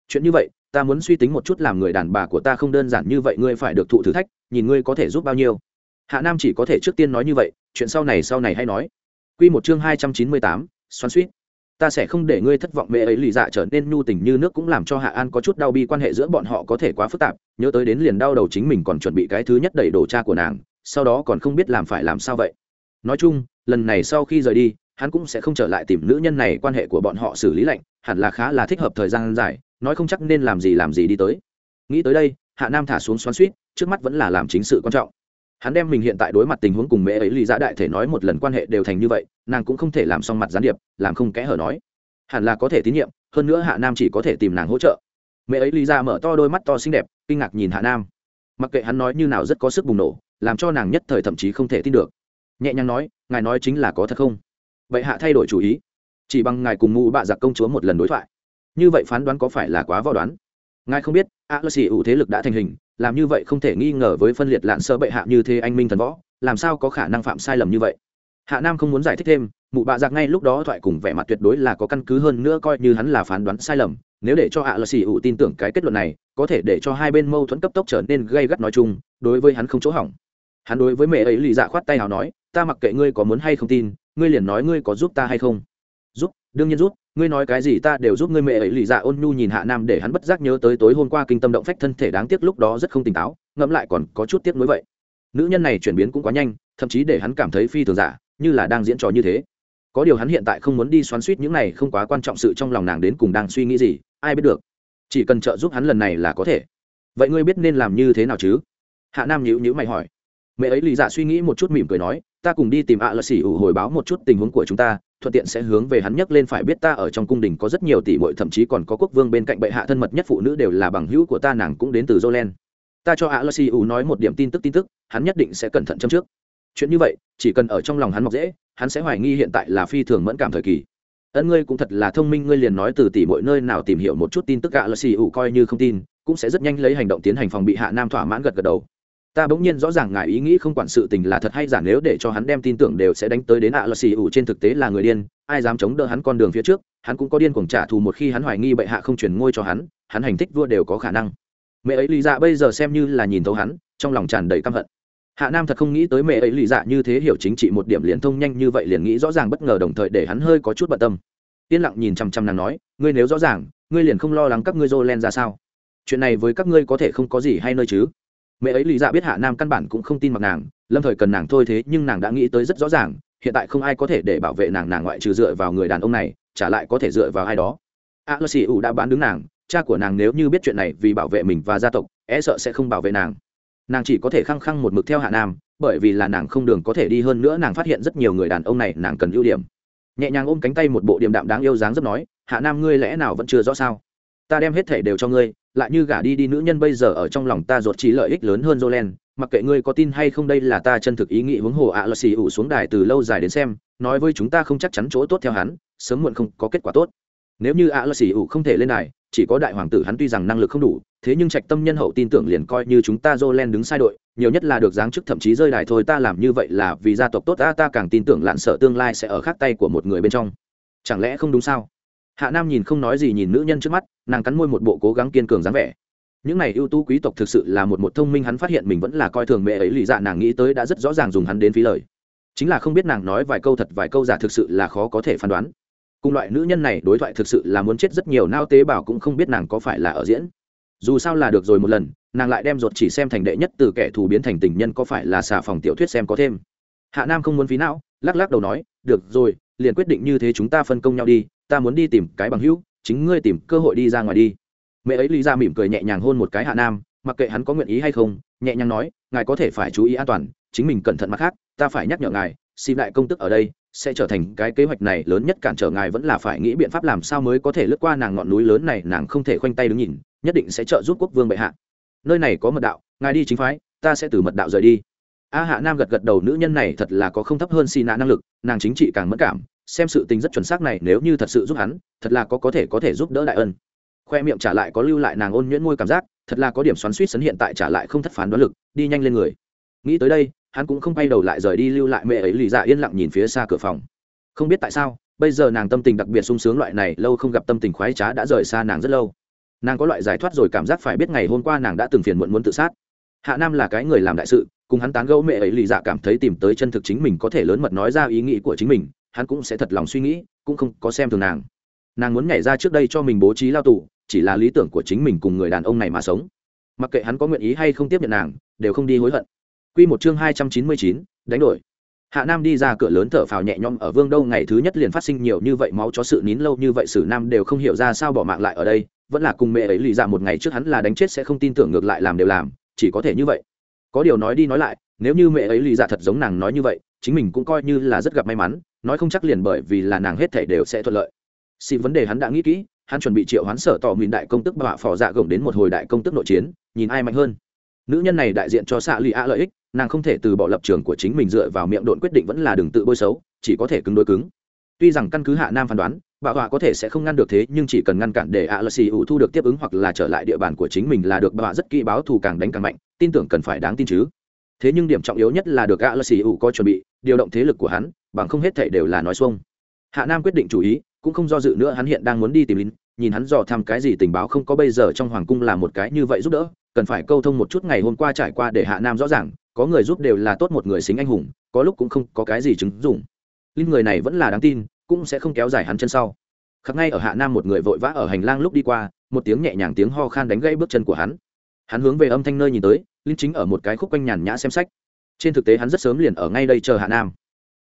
Chuyện như vậy, ta muốn suy tính một chút làm người đàn bà của ta không đơn giản như vậy ngươi phải được thụ thử thách, nhìn ngươi có thể giúp bao nhiêu. Hạ nam chỉ có thể trước tiên nói như vậy, chuyện sau này sau này hay nói. Q một chương hai trăm chín mươi tám, xoắn suýt ta sẽ không để ngươi thất vọng mẹ ấy lì dạ trở nên nhu tình như nước cũng làm cho hạ an có chút đau bi quan hệ giữa bọn họ có thể quá phức tạp, nhớ tới đến liền đau đầu chính mình còn chuẩn bị cái thứ nhất đẩy đổ cha của nàng sau đó còn không biết làm phải làm sao vậy. Nói chung, lần này sau khi rời đi, hắn cũng sẽ không trở lại tìm nữ nhân này, quan hệ của bọn họ xử lý lạnh, hẳn là khá là thích hợp thời gian dài, nói không chắc nên làm gì làm gì đi tới. Nghĩ tới đây, hạ nam thả xuống xoắn suýt, trước mắt vẫn là làm chính sự quan trọng. Hắn đem mình hiện tại đối mặt tình huống cùng mẹ ấy lý giã dạ đại thể nói một lần quan hệ đều thành như vậy, nàng cũng không thể làm xong mặt gián điệp, làm không kẽ hở nói. Hẳn là có thể tín nhiệm, hơn nữa hạ nam chỉ có thể tìm nàng hỗ trợ. Mẹ ấy lý ra dạ mở to đôi mắt to xinh đẹp, kinh ngạc nhìn hạ nam. Mặc kệ hắn nói như nào rất có sức bùng nổ làm cho nàng nhất thời thậm chí không thể tin được. Nhẹ nhàng nói, ngài nói chính là có thật không? Vậy hạ thay đổi chủ ý. Chỉ bằng ngài cùng mụ bạ giặc công chúa một lần đối thoại. Như vậy phán đoán có phải là quá vò đoán? Ngài không biết a lơ xì ủ thế lực đã thành hình, làm như vậy không thể nghi ngờ với phân liệt lạn sơ bệ hạ như thế anh minh thần võ, làm sao có khả năng phạm sai lầm như vậy? Hạ nam không muốn giải thích thêm, mụ bạ giặc ngay lúc đó thoại cùng vẻ mặt tuyệt đối là có căn cứ hơn nữa coi như hắn là phán đoán sai lầm, nếu để cho ạ lơ xì ủ tin tưởng cái kết luận này, có thể để cho hai bên mâu thuẫn cấp tốc trở nên gây gắt nói chung, đối với hắn không chỗ hỏng hắn đối với mẹ ấy lì dạ khoát tay nào nói, ta mặc kệ ngươi có muốn hay không tin, ngươi liền nói ngươi có giúp ta hay không. Giúp, đương nhiên giúp, ngươi nói cái gì ta đều giúp ngươi. Mẹ ấy lì dạ ôn nhu nhìn hạ nam để hắn bất giác nhớ tới tối hôm qua kinh tâm động phách thân thể đáng tiếc lúc đó rất không tỉnh táo, ngẫm lại còn có chút tiếc nuối vậy. Nữ nhân này chuyển biến cũng quá nhanh, thậm chí để hắn cảm thấy phi thường giả, như là đang diễn trò như thế. Có điều hắn hiện tại không muốn đi xoắn suýt những này không quá quan trọng sự trong lòng nàng đến cùng đang suy nghĩ gì, ai biết được. Chỉ cần trợ giúp hắn lần này là có thể. Vậy ngươi biết nên làm như thế nào chứ? Hạ nam nhữ nhữ mày hỏi mẹ ấy lì dạ suy nghĩ một chút mỉm cười nói ta cùng đi tìm ạ là xỉ ủ hồi báo một chút tình huống của chúng ta thuận tiện sẽ hướng về hắn nhắc lên phải biết ta ở trong cung đình có rất nhiều tỷ muội thậm chí còn có quốc vương bên cạnh bệ hạ thân mật nhất phụ nữ đều là bằng hữu của ta nàng cũng đến từ Jolen. Ta cho ạ là xỉ ủ nói một điểm tin tức tin tức, hắn nhất định sẽ cẩn thận châm trước. Chuyện như vậy, chỉ cần ở trong lòng hắn mọc dễ, hắn sẽ hoài nghi hiện tại là phi thường mẫn cảm thời kỳ. Ân ngươi cũng thật là thông minh, ngươi liền nói từ tỷ muội nơi nào tìm hiểu một chút tin tức ạ là xỉ ủ coi như không tin, cũng sẽ rất nhanh lấy hành động tiến hành phòng bị hạ nam thỏa mãn gật gật đầu ta bỗng nhiên rõ ràng ngài ý nghĩ không quản sự tình là thật hay giả, nếu để cho hắn đem tin tưởng đều sẽ đánh tới đến ạ à là xì ủ trên thực tế là người điên, ai dám chống đỡ hắn con đường phía trước, hắn cũng có điên cuồng trả thù một khi hắn hoài nghi bệ hạ không chuyển ngôi cho hắn hắn hành thích vua đều có khả năng. Mẹ ấy lý dạ bây giờ xem như là nhìn thấu hắn, trong lòng tràn đầy căm hận. Hạ nam thật không nghĩ tới mẹ ấy lý dạ như thế hiểu chính trị một điểm liền thông nhanh như vậy liền nghĩ rõ ràng bất ngờ đồng thời để hắn hơi có chút bận tâm. Yên lặng nhìn chăm chăm nàng nói, ngươi nếu rõ ràng, ngươi liền không lo lắng các ngươi dô len ra sao? Chuyện này với các ngươi có thể không có gì hay nơi chứ? Mẹ ấy lý dạ biết hạ nam căn bản cũng không tin mặc nàng, lâm thời cần nàng thôi thế, nhưng nàng đã nghĩ tới rất rõ ràng, hiện tại không ai có thể để bảo vệ nàng nàng ngoại trừ dựa vào người đàn ông này trả lại có thể dựa vào ai đó. A lơ xì ủ đã bán đứng nàng, cha của nàng nếu như biết chuyện này vì bảo vệ mình và gia tộc e sợ sẽ không bảo vệ nàng. Nàng chỉ có thể khăng khăng một mực theo hạ nam, bởi vì là nàng không đường có thể đi hơn nữa, nàng phát hiện rất nhiều người đàn ông này, nàng cần ưu điểm. Nhẹ nhàng ôm cánh tay một bộ điềm đạm đáng yêu dáng rất nói, hạ nam ngươi lẽ nào vẫn chưa rõ sao? Ta đem hết thể đều cho ngươi lại như gả đi đi nữ nhân bây giờ ở trong lòng ta ruột trí lợi ích lớn hơn Jolen, mặc kệ ngươi có tin hay không đây là ta chân thực ý nghĩ huống hồ ạ à xì ủ xuống đài từ lâu dài đến xem, nói với chúng ta không chắc chắn chỗ tốt theo hắn, sớm muộn không có kết quả tốt. Nếu như ạ à xì ủ không thể lên đài, chỉ có đại hoàng tử hắn tuy rằng năng lực không đủ, thế nhưng trạch tâm nhân hậu tin tưởng liền coi như chúng ta Jolen đứng sai đội nhiều nhất là được giáng chức thậm chí rơi đài thôi ta làm như vậy là vì gia tộc tốt ta ta càng tin tưởng lạn sợ tương lai sẽ ở khác tay của một người bên trong chẳng lẽ không đúng sao hạ nam nhìn không nói gì nhìn nữ nhân trước mắt, nàng cắn môi một bộ cố gắng kiên cường dáng vẻ. Những này ưu tú quý tộc thực sự là một một thông minh, hắn phát hiện mình vẫn là coi thường mẹ ấy lì dạ nàng nghĩ tới đã rất rõ ràng dùng hắn đến phí lời. Chính là không biết nàng nói vài câu thật, vài câu giả thực sự là khó có thể phán đoán. Cùng loại nữ nhân này đối thoại thực sự là muốn chết rất nhiều, nao tế bào cũng không biết nàng có phải là ở diễn. Dù sao là được rồi một lần, nàng lại đem ruột chỉ xem thành đệ nhất từ kẻ thù biến thành tình nhân, có phải là xà phòng tiểu thuyết xem có thêm. Hạ nam không muốn phí não, lắc lắc đầu nói, được rồi, liền quyết định như thế chúng ta phân công nhau đi ta muốn đi tìm cái bằng hữu, chính ngươi tìm cơ hội đi ra ngoài đi. Mẹ ấy lý ra mỉm cười nhẹ nhàng hôn một cái hạ nam, mặc kệ hắn có nguyện ý hay không, nhẹ nhàng nói, ngài có thể phải chú ý an toàn, chính mình cẩn thận mặt khác, ta phải nhắc nhở ngài, xin lại công tức ở đây, sẽ trở thành cái kế hoạch này lớn nhất cản trở ngài vẫn là phải nghĩ biện pháp làm sao mới có thể lướt qua nàng ngọn núi lớn này, nàng không thể khoanh tay đứng nhìn, nhất định sẽ trợ giúp quốc vương bệ hạ. Nơi này có mật đạo, ngài đi chính phái, ta sẽ từ mật đạo rời đi. A hạ nam gật gật đầu, nữ nhân này thật là có không thấp hơn xì nạ năng lực, nàng chính trị càng mất cảm xem sự tình rất chuẩn xác này, nếu như thật sự giúp hắn, thật là có có thể có thể giúp đỡ đại ân. Khoe miệng trả lại có lưu lại nàng ôn nhuyễn môi cảm giác, thật là có điểm xoắn suýt sấn hiện tại trả lại không thất phán đoán lực, đi nhanh lên người. Nghĩ tới đây, hắn cũng không bay đầu lại rời đi lưu lại mẹ ấy lì dạ yên lặng nhìn phía xa cửa phòng. Không biết tại sao, bây giờ nàng tâm tình đặc biệt sung sướng loại này, lâu không gặp tâm tình khoái trá đã rời xa nàng rất lâu. Nàng có loại giải thoát rồi cảm giác phải biết ngày hôm qua nàng đã từng phiền muộn muốn tự sát. Hạ nam là cái người làm đại sự, cùng hắn tán gẫu mẹ ấy lì dạ cảm thấy tìm tới chân thực chính mình có thể lớn mật nói ra ý nghĩ của chính mình hắn cũng sẽ thật lòng suy nghĩ, cũng không có xem thường nàng. Nàng muốn nhảy ra trước đây cho mình bố trí lao tù, chỉ là lý tưởng của chính mình cùng người đàn ông này mà sống. Mặc kệ hắn có nguyện ý hay không tiếp nhận nàng, đều không đi hối hận. Quy một chương hai trăm chín mươi chín, đánh đổi. Hạ nam đi ra cửa lớn thở phào nhẹ nhõm ở vương đâu ngày thứ nhất liền phát sinh nhiều như vậy máu chó sự nín lâu như vậy sử nam đều không hiểu ra sao bỏ mạng lại ở đây, vẫn là cùng mẹ ấy lì ra một ngày trước hắn là đánh chết sẽ không tin tưởng ngược lại làm đều làm, chỉ có thể như vậy. Có điều nói đi nói lại, nếu như mẹ ấy lì ra thật giống nàng nói như vậy, chính mình cũng coi như là rất gặp may mắn nói không chắc liền bởi vì là nàng hết thể đều sẽ thuận lợi. Xị vấn đề hắn đã nghĩ kỹ, hắn chuẩn bị triệu hoán sở tỏ mìn đại công tức bạ phò dạ gồng đến một hồi đại công tức nội chiến, nhìn ai mạnh hơn. Nữ nhân này đại diện cho xạ lụy a lợi ích, nàng không thể từ bỏ lập trường của chính mình dựa vào miệng độn quyết định vẫn là đường tự bôi xấu, chỉ có thể cứng đối cứng. Tuy rằng căn cứ hạ nam phán đoán bạo họa có thể sẽ không ngăn được thế, nhưng chỉ cần ngăn cản để ạ lờ xì ủ thu được tiếp ứng hoặc là trở lại địa bàn của chính mình là được bạo họa rất kỹ báo thù càng đánh càng mạnh, tin tưởng cần phải đáng tin chứ thế nhưng điểm trọng yếu nhất là được gã lơ xì ủ có chuẩn bị, điều động thế lực của hắn, bằng không hết thảy đều là nói xuông. Hạ nam quyết định chủ ý, cũng không do dự nữa, hắn hiện đang muốn đi tìm lính nhìn hắn dò thăm cái gì tình báo không có bây giờ trong hoàng cung là một cái như vậy giúp đỡ, cần phải câu thông một chút ngày hôm qua trải qua để hạ nam rõ ràng, có người giúp đều là tốt một người xính anh hùng, có lúc cũng không có cái gì chứng dụng. Linh người này vẫn là đáng tin, cũng sẽ không kéo dài hắn chân sau. Khắc ngay ở hạ nam một người vội vã ở hành lang lúc đi qua, một tiếng nhẹ nhàng tiếng ho khan đánh gãy bước chân của hắn. Hắn hướng về âm thanh nơi nhìn tới linh chính ở một cái khúc quanh nhàn nhã xem sách. Trên thực tế hắn rất sớm liền ở ngay đây chờ hạ nam.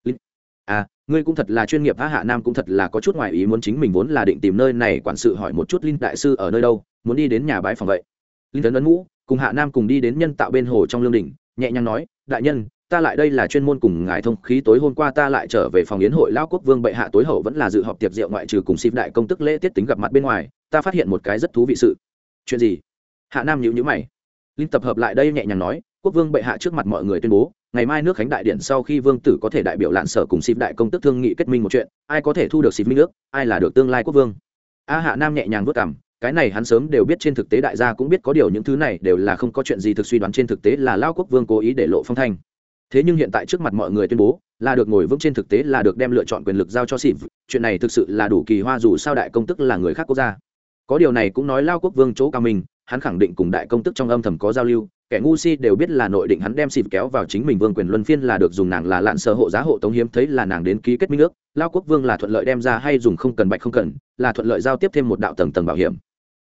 Linh à ngươi cũng thật là chuyên nghiệp hạ nam cũng thật là có chút ngoại ý muốn chính mình vốn là định tìm nơi này quản sự hỏi một chút linh đại sư ở nơi đâu, muốn đi đến nhà bái phòng vậy. Linh tấn ấn mũ, cùng hạ nam cùng đi đến nhân tạo bên hồ trong lương đình nhẹ nhàng nói, đại nhân, ta lại đây là chuyên môn cùng ngài thông khí, tối hôm qua ta lại trở về phòng yến hội lão quốc vương bệ hạ, tối hậu vẫn là dự họp tiệc rượu ngoại trừ cùng xịp đại công tức lễ tiết tính gặp mặt bên ngoài, ta phát hiện một cái rất thú vị sự. Chuyện gì? Hạ nam nhíu nhíu mày linh tập hợp lại đây nhẹ nhàng nói, quốc vương bệ hạ trước mặt mọi người tuyên bố, ngày mai nước khánh đại điện sau khi vương tử có thể đại biểu lạn sở cùng xịp đại công tức thương nghị kết minh một chuyện, ai có thể thu được xịp minh nước, ai là được tương lai quốc vương. A hạ nam nhẹ nhàng vất cảm cái này hắn sớm đều biết trên thực tế đại gia cũng biết có điều những thứ này đều là không có chuyện gì thực suy đoán trên thực tế là lao quốc vương cố ý để lộ phong thanh. Thế nhưng hiện tại trước mặt mọi người tuyên bố, là được ngồi vững trên thực tế là được đem lựa chọn quyền lực giao cho xịp chuyện này thực sự là đủ kỳ hoa dù sao đại công tức là người khác quốc gia. Có điều này cũng nói lao quốc vương chỗ cao mình hắn khẳng định cùng đại công tức trong âm thầm có giao lưu, kẻ ngu si đều biết là nội định hắn đem xịp kéo vào chính mình vương quyền luân phiên là được dùng nàng là lạn sở hộ giá hộ tống hiếm thấy là nàng đến ký kết minh ước, lao quốc vương là thuận lợi đem ra hay dùng không cần bạch không cần, là thuận lợi giao tiếp thêm một đạo tầng tầng bảo hiểm.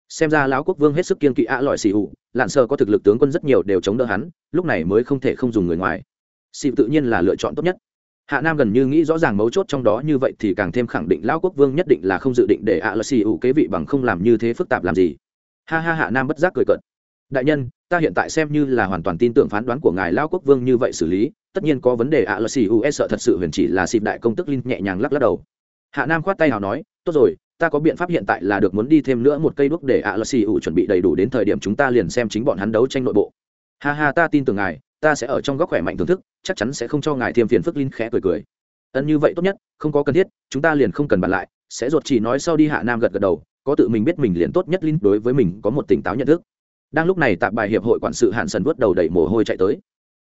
Xem ra lão quốc vương hết sức kiên kỵ ạ lọi xì ụ, lạn sơ có thực lực tướng quân rất nhiều đều chống đỡ hắn, lúc này mới không thể không dùng người ngoài. Xịp tự nhiên là lựa chọn tốt nhất. Hạ nam gần như nghĩ rõ ràng mấu chốt trong đó như vậy thì càng thêm khẳng định lão quốc vương nhất định là không dự định để ạ lọi xì ụ kế vị bằng không làm như thế phức tạp làm gì ha ha hạ nam bất giác cười cợt. Đại nhân, ta hiện tại xem như là hoàn toàn tin tưởng phán đoán của ngài lão quốc vương như vậy xử lý, tất nhiên có vấn đề ạ lọi xì u e sợ thật sự huyền chỉ là xịp đại công tức linh nhẹ nhàng lắc lắc đầu. Hạ nam khoát tay nào nói, tốt rồi, ta có biện pháp hiện tại là được muốn đi thêm nữa một cây đuốc để ạ lơ xì u chuẩn bị đầy đủ đến thời điểm chúng ta liền xem chính bọn hắn đấu tranh nội bộ. Ha ha, ta tin tưởng ngài, ta sẽ ở trong góc khỏe mạnh thưởng thức, chắc chắn sẽ không cho ngài thêm phiền phức. Linh khẽ cười cười. Ân như vậy tốt nhất, không có cần thiết, chúng ta liền không cần bàn lại. Sẽ ruột chỉ nói sau đi, hạ nam gật gật đầu có tự mình biết mình liền tốt nhất linh đối với mình có một tỉnh táo nhận thức. Đang lúc này tạp bài hiệp hội quản sự hạn sần vớt đầu đẩy mồ hôi chạy tới.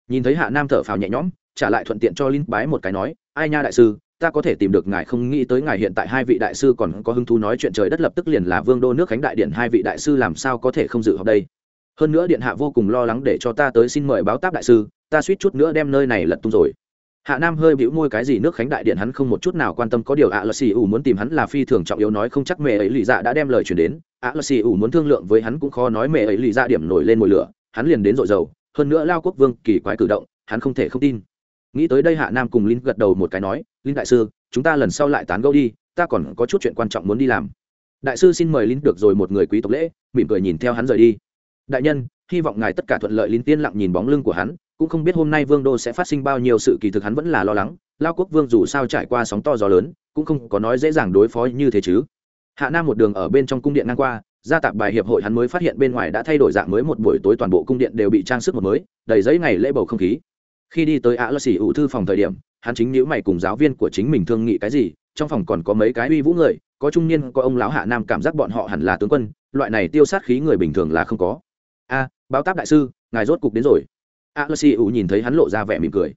Nhìn thấy hạ nam thở phào nhẹ nhõm, trả lại thuận tiện cho linh bái một cái nói, ai nha đại sư, ta có thể tìm được ngài không nghĩ tới ngài hiện tại hai vị đại sư còn có hứng thú nói chuyện trời đất lập tức liền là vương đô nước khánh đại điện hai vị đại sư làm sao có thể không dự họp đây? Hơn nữa điện hạ vô cùng lo lắng để cho ta tới xin mời báo táp đại sư, ta suýt chút nữa đem nơi này lật tung rồi hạ nam hơi bĩu môi cái gì nước khánh đại điện hắn không một chút nào quan tâm, có điều ạ Lợi xì ủ muốn tìm hắn là phi thường trọng yếu, nói không chắc mẹ ấy lì dạ đã đem lời chuyển đến. Ạ Lợi xì ủ muốn thương lượng với hắn cũng khó nói mẹ ấy lì dạ điểm nổi lên mồi lửa, hắn liền đến dội dầu. Hơn nữa lao quốc vương kỳ quái cử động, hắn không thể không tin. Nghĩ tới đây hạ nam cùng linh gật đầu một cái nói, linh đại sư, chúng ta lần sau lại tán gẫu đi, ta còn có chút chuyện quan trọng muốn đi làm. Đại sư xin mời linh được rồi một người quý tộc lễ, mỉm cười nhìn theo hắn rời đi. Đại nhân, hy vọng ngài tất cả thuận lợi. Linh tiên lặng nhìn bóng lưng của hắn cũng không biết hôm nay vương đô sẽ phát sinh bao nhiêu sự kỳ thực hắn vẫn là lo lắng, lao quốc vương dù sao trải qua sóng to gió lớn, cũng không có nói dễ dàng đối phó như thế chứ. Hạ nam một đường ở bên trong cung điện ngang qua, ra tạp bài hiệp hội hắn mới phát hiện bên ngoài đã thay đổi dạng mới một buổi tối toàn bộ cung điện đều bị trang sức một mới, đầy giấy ngày lễ bầu không khí. Khi đi tới ạ lơ xỉ ủ thư phòng thời điểm, hắn chính nhữ mày cùng giáo viên của chính mình thương nghị cái gì, trong phòng còn có mấy cái uy vũ người, có trung niên, có ông lão hạ nam cảm giác bọn họ hẳn là tướng quân, loại này tiêu sát khí người bình thường là không có. A, báo táp đại sư, ngài rốt cục đến rồi a lơ xì ủ nhìn thấy hắn lộ ra vẻ mỉm cười.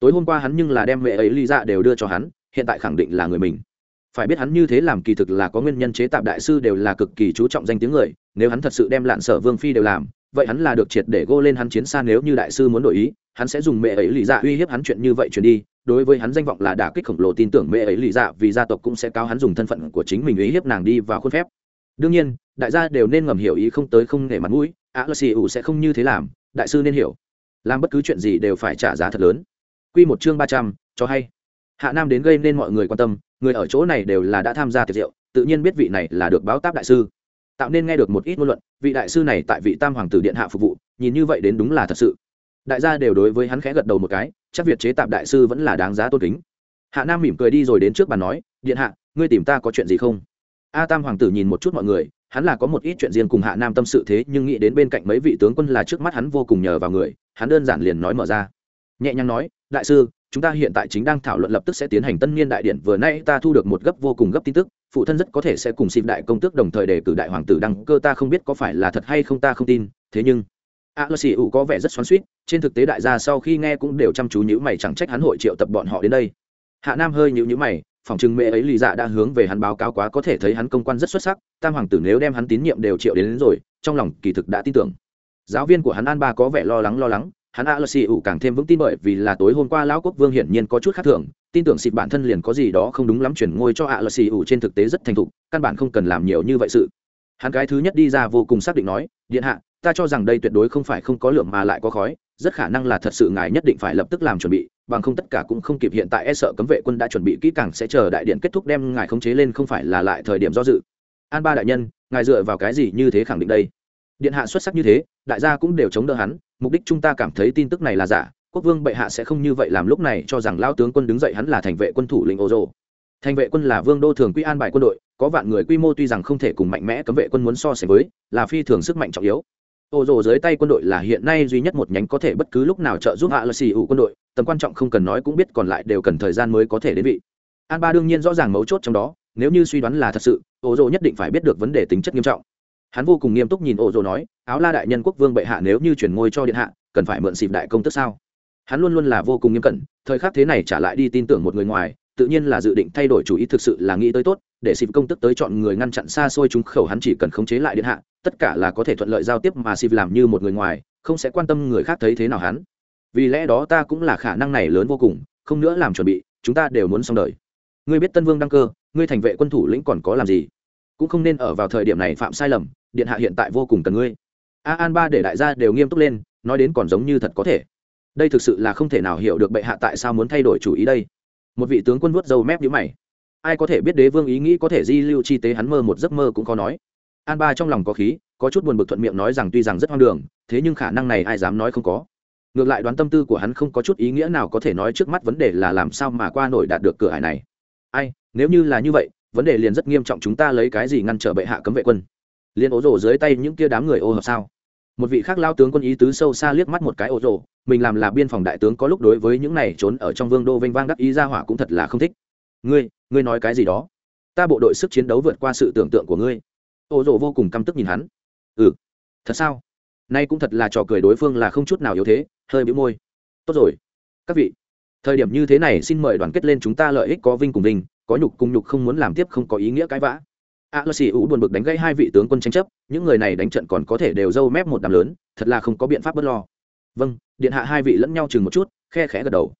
Tối hôm qua hắn nhưng là đem mẹ ấy ly ra dạ đều đưa cho hắn, hiện tại khẳng định là người mình. Phải biết hắn như thế làm kỳ thực là có nguyên nhân chế tạp đại sư đều là cực kỳ chú trọng danh tiếng người, nếu hắn thật sự đem lạn sở vương phi đều làm, vậy hắn là được triệt để gô lên hắn chiến xa nếu như đại sư muốn đổi ý, hắn sẽ dùng mẹ ấy lì dạ uy hiếp hắn chuyện như vậy chuyển đi, đối với hắn danh vọng là đả kích khổng lồ tin tưởng mẹ ấy lì dạ vì gia tộc cũng sẽ cao hắn dùng thân phận của chính mình uy hiếp nàng đi vào khuôn phép. Đương nhiên, đại gia đều nên ngầm hiểu ý không tới không để mặt mũi a lơ xì ủ sẽ không như thế làm, đại sư nên hiểu làm bất cứ chuyện gì đều phải trả giá thật lớn. Q một chương ba trăm, cho hay. Hạ nam đến gây nên mọi người quan tâm, người ở chỗ này đều là đã tham gia tiệc rượu, tự nhiên biết vị này là được báo táp đại sư. Tạo nên nghe được một ít ngôn luận, vị đại sư này tại vị tam hoàng tử điện hạ phục vụ, nhìn như vậy đến đúng là thật sự. Đại gia đều đối với hắn khẽ gật đầu một cái, chắc việc chế tạp đại sư vẫn là đáng giá tôn kính. Hạ nam mỉm cười đi rồi đến trước bàn nói, điện hạ, ngươi tìm ta có chuyện gì không? A tam hoàng tử nhìn một chút mọi người, hắn là có một ít chuyện riêng cùng hạ nam tâm sự thế, nhưng nghĩ đến bên cạnh mấy vị tướng quân là trước mắt hắn vô cùng nhờ vào người hắn đơn giản liền nói mở ra. Nhẹ nhàng nói đại sư chúng ta hiện tại chính đang thảo luận lập tức sẽ tiến hành tân niên đại điện vừa nay ta thu được một gấp vô cùng gấp tin tức phụ thân rất có thể sẽ cùng xịp đại công tước đồng thời đề cử đại hoàng tử đăng cơ ta không biết có phải là thật hay không ta không tin thế nhưng a lơ xì ủ có vẻ rất xoắn suýt trên thực tế đại gia sau khi nghe cũng đều chăm chú nhữ mày chẳng trách hắn hội triệu tập bọn họ đến đây. Hạ nam hơi nhữ nhữ mày phòng chừng mẹ ấy lì dạ đã hướng về hắn báo cáo quá có thể thấy hắn công quan rất xuất sắc tam hoàng tử nếu đem hắn tín nhiệm đều triệu đến, đến rồi trong lòng kỳ thực đã tin tưởng giáo viên của hắn an ba có vẻ lo lắng lo lắng. Hắn a lơ xì ủ càng thêm vững tin bởi vì là tối hôm qua lão quốc vương hiển nhiên có chút khác thường. Tin tưởng xịt bản thân liền có gì đó không đúng lắm, chuyển ngôi cho a lơ xì ủ trên thực tế rất thành thục, căn bản không cần làm nhiều như vậy sự. Hắn cái thứ nhất đi ra vô cùng xác định nói, điện hạ, ta cho rằng đây tuyệt đối không phải không có lượng mà lại có khói, rất khả năng là thật sự ngài nhất định phải lập tức làm chuẩn bị, bằng không tất cả cũng không kịp hiện tại e sợ cấm vệ quân đã chuẩn bị kỹ càng sẽ chờ đại điện kết thúc đem ngài khống chế lên không phải là lại thời điểm do dự. An ba đại nhân, ngài dựa vào cái gì như thế khẳng định đây? Điện hạ xuất sắc như thế, đại gia cũng đều chống đỡ hắn, mục đích chúng ta cảm thấy tin tức này là giả, quốc vương bệ hạ sẽ không như vậy làm lúc này cho rằng lao tướng quân đứng dậy hắn là thành vệ quân thủ lĩnh ô rô thành vệ quân là vương đô thường quy an bài quân đội, có vạn người quy mô tuy rằng không thể cùng mạnh mẽ cấm vệ quân muốn so sánh với, là phi thường sức mạnh trọng yếu. Ô rồ dưới tay quân đội là hiện nay duy nhất một nhánh có thể bất cứ lúc nào trợ giúp hạ lơ xì ủ quân đội, tầm quan trọng không cần nói cũng biết còn lại đều cần thời gian mới có thể đến vị. An ba đương nhiên rõ ràng mấu chốt trong đó, nếu như suy đoán là thật sự ô rồ nhất định phải biết được vấn đề tính chất nghiêm trọng hắn vô cùng nghiêm túc nhìn ô dô nói, áo la đại nhân quốc vương bệ hạ nếu như chuyển ngôi cho điện hạ, cần phải mượn xịp đại công tức sao? Hắn luôn luôn là vô cùng nghiêm cẩn, thời khắc thế này trả lại đi tin tưởng một người ngoài, tự nhiên là dự định thay đổi chủ ý thực sự là nghĩ tới tốt, để xịp công tức tới chọn người ngăn chặn xa xôi chúng khẩu hắn chỉ cần khống chế lại điện hạ, tất cả là có thể thuận lợi giao tiếp mà xịp làm như một người ngoài, không sẽ quan tâm người khác thấy thế nào hắn. Vì lẽ đó ta cũng là khả năng này lớn vô cùng, không nữa làm chuẩn bị, chúng ta đều muốn xong đời. Ngươi biết tân vương đăng cơ, ngươi thành vệ quân thủ lĩnh còn có làm gì? Cũng không nên ở vào thời điểm này phạm sai lầm, điện hạ hiện tại vô cùng cần ngươi. A an ba để đại gia đều nghiêm túc lên, nói đến còn giống như thật có thể. Đây thực sự là không thể nào hiểu được bệ hạ tại sao muốn thay đổi chủ ý đây. Một vị tướng quân vuốt râu mép nhíu mày. Ai có thể biết đế vương ý nghĩ có thể di lưu chi tế hắn mơ một giấc mơ cũng khó nói. An ba trong lòng có khí, có chút buồn bực thuận miệng nói rằng tuy rằng rất hoang đường, thế nhưng khả năng này ai dám nói không có. Ngược lại đoán tâm tư của hắn không có chút ý nghĩa nào có thể nói trước mắt vấn đề là làm sao mà qua nổi đạt được cửa hải này. Ai, nếu như là như vậy vấn đề liền rất nghiêm trọng chúng ta lấy cái gì ngăn trở bệ hạ cấm vệ quân? Liên ố rồ dưới tay những kia đám người ô hợp sao? Một vị khác lao tướng quân ý tứ sâu xa liếc mắt một cái ô rồ, mình làm là biên phòng đại tướng có lúc đối với những này trốn ở trong vương đô vênh vang đắc ý ra hỏa cũng thật là không thích. Ngươi ngươi nói cái gì đó? Ta bộ đội sức chiến đấu vượt qua sự tưởng tượng của ngươi. Ô rồ vô cùng căm tức nhìn hắn. Ừ thật sao? Nay cũng thật là trò cười đối phương là không chút nào yếu thế hơi bĩu môi. Tốt rồi. Các vị thời điểm như thế này xin mời đoàn kết lên chúng ta lợi ích có vinh cùng vinh có nhục cùng nhục không muốn làm tiếp không có ý nghĩa cãi vã. A lơ xì ủ buồn bực đánh gây hai vị tướng quân tranh chấp, những người này đánh trận còn có thể đều dâu mép một đám lớn, thật là không có biện pháp bớt lo. Vâng điện hạ hai vị lẫn nhau chừng một chút, khe khẽ gật đầu.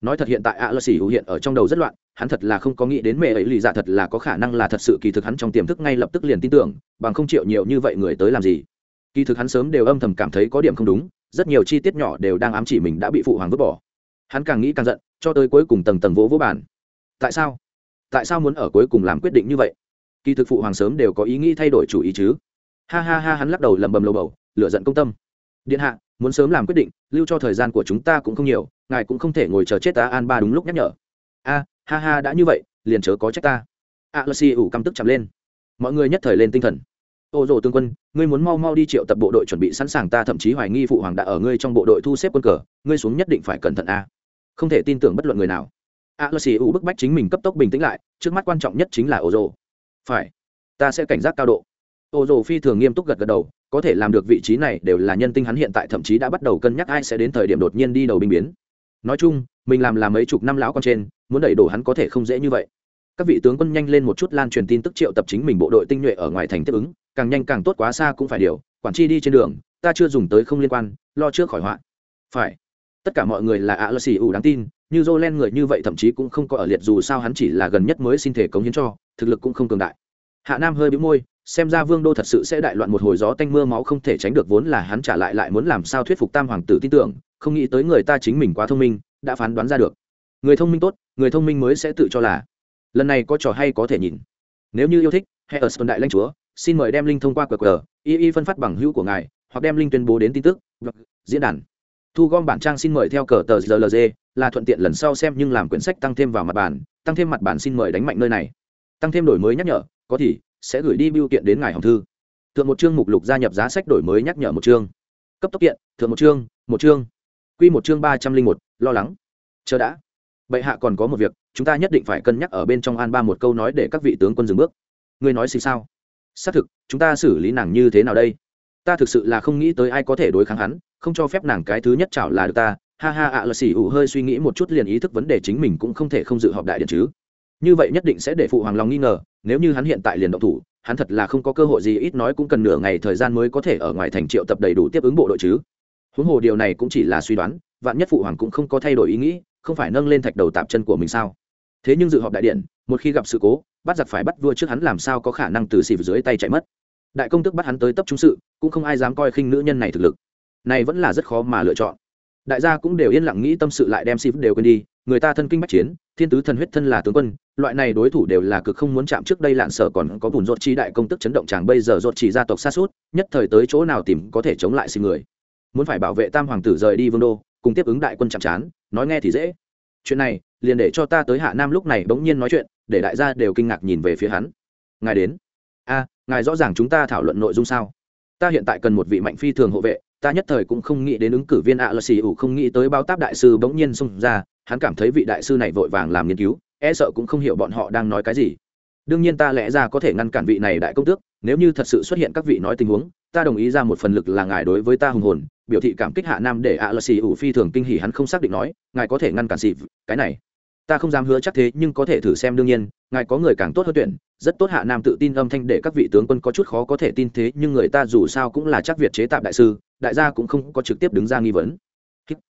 Nói thật hiện tại a lơ xì ủ hiện ở trong đầu rất loạn, hắn thật là không có nghĩ đến mẹ ấy lì dạ thật là có khả năng là thật sự kỳ thực hắn trong tiềm thức ngay lập tức liền tin tưởng, bằng không chịu nhiều như vậy người tới làm gì. Kỳ thực hắn sớm đều âm thầm cảm thấy có điểm không đúng, rất nhiều chi tiết nhỏ đều đang ám chỉ mình đã bị phụ hoàng vứt bỏ. Hắn càng nghĩ càng giận, cho tới cuối cùng tầng tầng vỗ vỗ bản tại sao? Tại sao muốn ở cuối cùng làm quyết định như vậy? Kỳ thực phụ hoàng sớm đều có ý nghĩ thay đổi chủ ý chứ. Ha ha ha, hắn lắc đầu lầm bầm lầu bầu lựa giận công tâm. Điện hạ, muốn sớm làm quyết định, lưu cho thời gian của chúng ta cũng không nhiều, ngài cũng không thể ngồi chờ chết ta an ba đúng lúc nhắc nhở. A, ha ha, đã như vậy, liền chớ có trách ta. A lơ si ủ căm tức chậm lên. Mọi người nhất thời lên tinh thần. Ô rồ tướng quân, ngươi muốn mau mau đi triệu tập bộ đội chuẩn bị sẵn sàng ta thậm chí hoài nghi phụ hoàng đã ở ngươi trong bộ đội thu xếp quân cờ, ngươi xuống nhất định phải cẩn thận a. Không thể tin tưởng bất luận người nào a lơ xì U bức bách chính mình cấp tốc bình tĩnh lại, trước mắt quan trọng nhất chính là ô rồ phải, ta sẽ cảnh giác cao độ. Ô rồ phi thường nghiêm túc gật gật đầu, có thể làm được vị trí này đều là nhân tinh hắn hiện tại thậm chí đã bắt đầu cân nhắc ai sẽ đến thời điểm đột nhiên đi đầu binh biến. Nói chung, mình làm là mấy chục năm lão con trên, muốn đẩy đổ hắn có thể không dễ như vậy. Các vị tướng quân nhanh lên một chút lan truyền tin tức triệu tập chính mình bộ đội tinh nhuệ ở ngoài thành tiếp ứng, càng nhanh càng tốt quá xa cũng phải điều, quản chi đi trên đường, ta chưa dùng tới không liên quan, lo trước khỏi họa. Phải, tất cả mọi người là ạ lơ xì ủ đáng tin như dô len người như vậy thậm chí cũng không có ở liệt dù sao hắn chỉ là gần nhất mới xin thể cống hiến cho, thực lực cũng không cường đại. Hạ nam hơi bĩu môi, xem ra vương đô thật sự sẽ đại loạn một hồi gió tanh mưa máu không thể tránh được vốn là hắn trả lại lại muốn làm sao thuyết phục tam hoàng tử tin tưởng, không nghĩ tới người ta chính mình quá thông minh, đã phán đoán ra được. Người thông minh tốt, người thông minh mới sẽ tự cho là. Lần này có trò hay có thể nhìn. Nếu như yêu thích, hãy ở sơn đại lãnh chúa, xin mời đem linh thông qua qr, y y phân phát bằng hữu của ngài, hoặc đem linh tuyên bố đến tin tức. Diễn đàn. Thu gom bản trang xin mời theo cờ tờ rlg là thuận tiện lần sau xem nhưng làm quyển sách tăng thêm vào mặt bản tăng thêm mặt bản xin mời đánh mạnh nơi này. Tăng thêm đổi mới nhắc nhở, có thì sẽ gửi đi biêu kiện đến ngài hồng thư. Thượng một chương mục lục gia nhập giá sách đổi mới nhắc nhở một chương. Cấp tốc kiện, thượng một chương một chương. Q một chương ba trăm linh một, lo lắng. Chờ đã. Bệ hạ còn có một việc, chúng ta nhất định phải cân nhắc ở bên trong an ba một câu nói để các vị tướng quân dừng bước. Ngươi nói gì sao? Xác thực, chúng ta xử lý nàng như thế nào đây? Ta thực sự là không nghĩ tới ai có thể đối kháng hắn, không cho phép nàng cái thứ nhất chảo là được ta ha ha ạ, là xỉ ủ hơi suy nghĩ một chút liền ý thức vấn đề chính mình cũng không thể không dự họp đại điện chứ. Như vậy nhất định sẽ để phụ hoàng lòng nghi ngờ, nếu như hắn hiện tại liền động thủ, hắn thật là không có cơ hội gì, ít nói cũng cần nửa ngày thời gian mới có thể ở ngoài thành triệu tập đầy đủ tiếp ứng bộ đội chứ. Huống hồ điều này cũng chỉ là suy đoán, vạn nhất phụ hoàng cũng không có thay đổi ý nghĩ, không phải nâng lên thạch đầu tạp chân của mình sao? Thế nhưng dự họp đại điện, một khi gặp sự cố, bắt giặc phải bắt vua trước hắn làm sao có khả năng từ xịp dưới tay chạy mất. Đại công tức bắt hắn tới tấp trung sự, cũng không ai dám coi khinh nữ nhân này thực lực. Này vẫn là rất khó mà lựa chọn đại gia cũng đều yên lặng nghĩ tâm sự lại đem xịp đều quên đi, người ta thân kinh bách chiến, thiên tứ thần huyết thân là tướng quân, loại này đối thủ đều là cực không muốn chạm trước đây lạn sở còn có bùn rột chi đại công tức chấn động chàng bây giờ rột chỉ gia tộc xa suốt, nhất thời tới chỗ nào tìm có thể chống lại xin người. Muốn phải bảo vệ tam hoàng tử rời đi vương đô, cùng tiếp ứng đại quân chạm chán nói nghe thì dễ. Chuyện này, liền để cho ta tới hạ nam lúc này bỗng nhiên nói chuyện, để đại gia đều kinh ngạc nhìn về phía hắn. Ngài đến. A, ngài rõ ràng chúng ta thảo luận nội dung sao? Ta hiện tại cần một vị mạnh phi thường hộ vệ ta nhất thời cũng không nghĩ đến ứng cử viên ạ lờ xì ủ không nghĩ tới bao táp đại sư bỗng nhiên xông ra, hắn cảm thấy vị đại sư này vội vàng làm nghiên cứu e sợ cũng không hiểu bọn họ đang nói cái gì. Đương nhiên ta lẽ ra có thể ngăn cản vị này đại công tước, nếu như thật sự xuất hiện các vị nói tình huống, ta đồng ý ra một phần lực là ngài đối với ta hùng hồn, biểu thị cảm kích hạ nam để ạ lờ xì ủ phi thường kinh hỉ hắn không xác định nói, ngài có thể ngăn cản gì, cái này. Ta không dám hứa chắc thế, nhưng có thể thử xem đương nhiên, ngài có người càng tốt hơn tuyển, rất tốt hạ nam tự tin âm thanh để các vị tướng quân có chút khó có thể tin thế, nhưng người ta dù sao cũng là chắc việt chế tạo đại sư đại gia cũng không có trực tiếp đứng ra nghi vấn.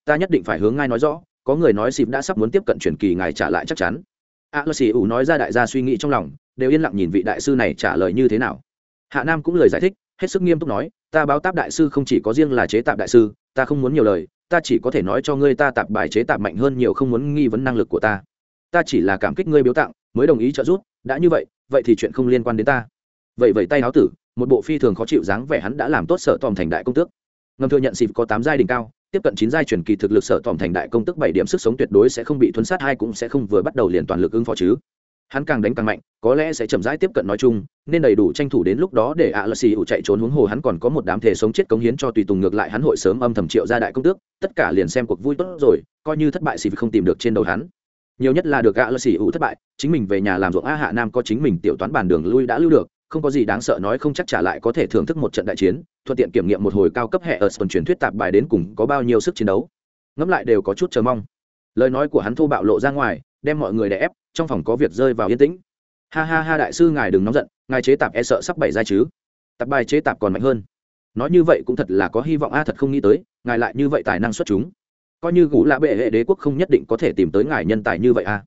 Ta nhất định phải hướng ngay nói rõ, có người nói xịp đã sắp muốn tiếp cận truyền kỳ ngài trả lại chắc chắn. A lơ xì ủ nói ra đại gia suy nghĩ trong lòng, đều yên lặng nhìn vị đại sư này trả lời như thế nào. Hạ nam cũng lời giải thích, hết sức nghiêm túc nói, ta báo táp đại sư không chỉ có riêng là chế tạp đại sư, ta không muốn nhiều lời, ta chỉ có thể nói cho ngươi ta tạp bài chế tạp mạnh hơn nhiều không muốn nghi vấn năng lực của ta. Ta chỉ là cảm kích ngươi biếu tặng, mới đồng ý trợ giúp, đã như vậy vậy thì chuyện không liên quan đến ta. Vậy vậy tay áo tử, một bộ phi thường khó chịu dáng vẻ hắn đã làm tốt sở tòm thành đại công tước ngầm thừa nhận xịp có tám giai đỉnh cao, tiếp cận chín giai truyền kỳ thực lực sở tòm thành đại công tức bảy điểm sức sống tuyệt đối sẽ không bị thuấn sát hai cũng sẽ không vừa bắt đầu liền toàn lực ứng phó chứ. Hắn càng đánh càng mạnh, có lẽ sẽ chậm rãi tiếp cận nói chung, nên đầy đủ tranh thủ đến lúc đó để ạ lơ xì ủ chạy trốn huống hồ hắn còn có một đám thể sống chết cống hiến cho tùy tùng ngược lại hắn hội sớm âm thầm triệu ra đại công tước, tất cả liền xem cuộc vui tốt rồi, coi như thất bại xì không tìm được trên đầu hắn. Nhiều nhất là được ạ lơ xì ủ thất bại, chính mình về nhà làm ruộng a hạ nam có chính mình tiểu toán bản đường lui đã lưu được không có gì đáng sợ nói không chắc trả lại có thể thưởng thức một trận đại chiến, thuận tiện kiểm nghiệm một hồi cao cấp hệ ở phần truyền thuyết tạp bài đến cùng có bao nhiêu sức chiến đấu. Ngẫm lại đều có chút chờ mong. Lời nói của hắn thô bạo lộ ra ngoài, đem mọi người đè ép, trong phòng có việc rơi vào yên tĩnh. Ha ha ha đại sư ngài đừng nóng giận, ngài chế tạp e sợ sắp bảy ra chứ. Tạp bài chế tạp còn mạnh hơn. Nói như vậy cũng thật là có hy vọng a, thật không nghĩ tới, ngài lại như vậy tài năng xuất chúng. Coi như gũ lạ bệ hệ đế quốc không nhất định có thể tìm tới ngài nhân tài như vậy a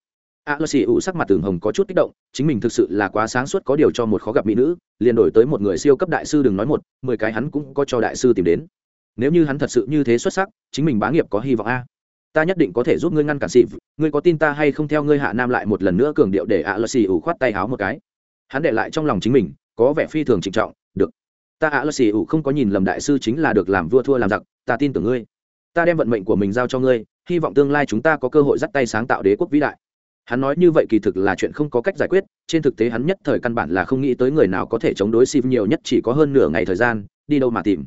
a lơ xì ủ sắc mặt tường hồng có chút kích động, chính mình thực sự là quá sáng suốt có điều cho một khó gặp mỹ nữ, liền đổi tới một người siêu cấp đại sư đừng nói một, mười cái hắn cũng có cho đại sư tìm đến. Nếu như hắn thật sự như thế xuất sắc, chính mình bá nghiệp có hy vọng a. Ta nhất định có thể giúp ngươi ngăn cản xịp ngươi có tin ta hay không theo ngươi hạ nam lại một lần nữa cường điệu để ạ lơ xì ủ khoát tay háo một cái. Hắn để lại trong lòng chính mình, có vẻ phi thường trịnh trọng, được. Ta ạ lơ xì ủ không có nhìn lầm đại sư chính là được làm vua thua làm giặc, ta tin tưởng ngươi. Ta đem vận mệnh của mình giao cho ngươi, hy vọng tương lai chúng ta có cơ hội dắt tay sáng tạo đế quốc vĩ đại hắn nói như vậy kỳ thực là chuyện không có cách giải quyết, trên thực tế hắn nhất thời căn bản là không nghĩ tới người nào có thể chống đối xịp nhiều nhất chỉ có hơn nửa ngày thời gian, đi đâu mà tìm.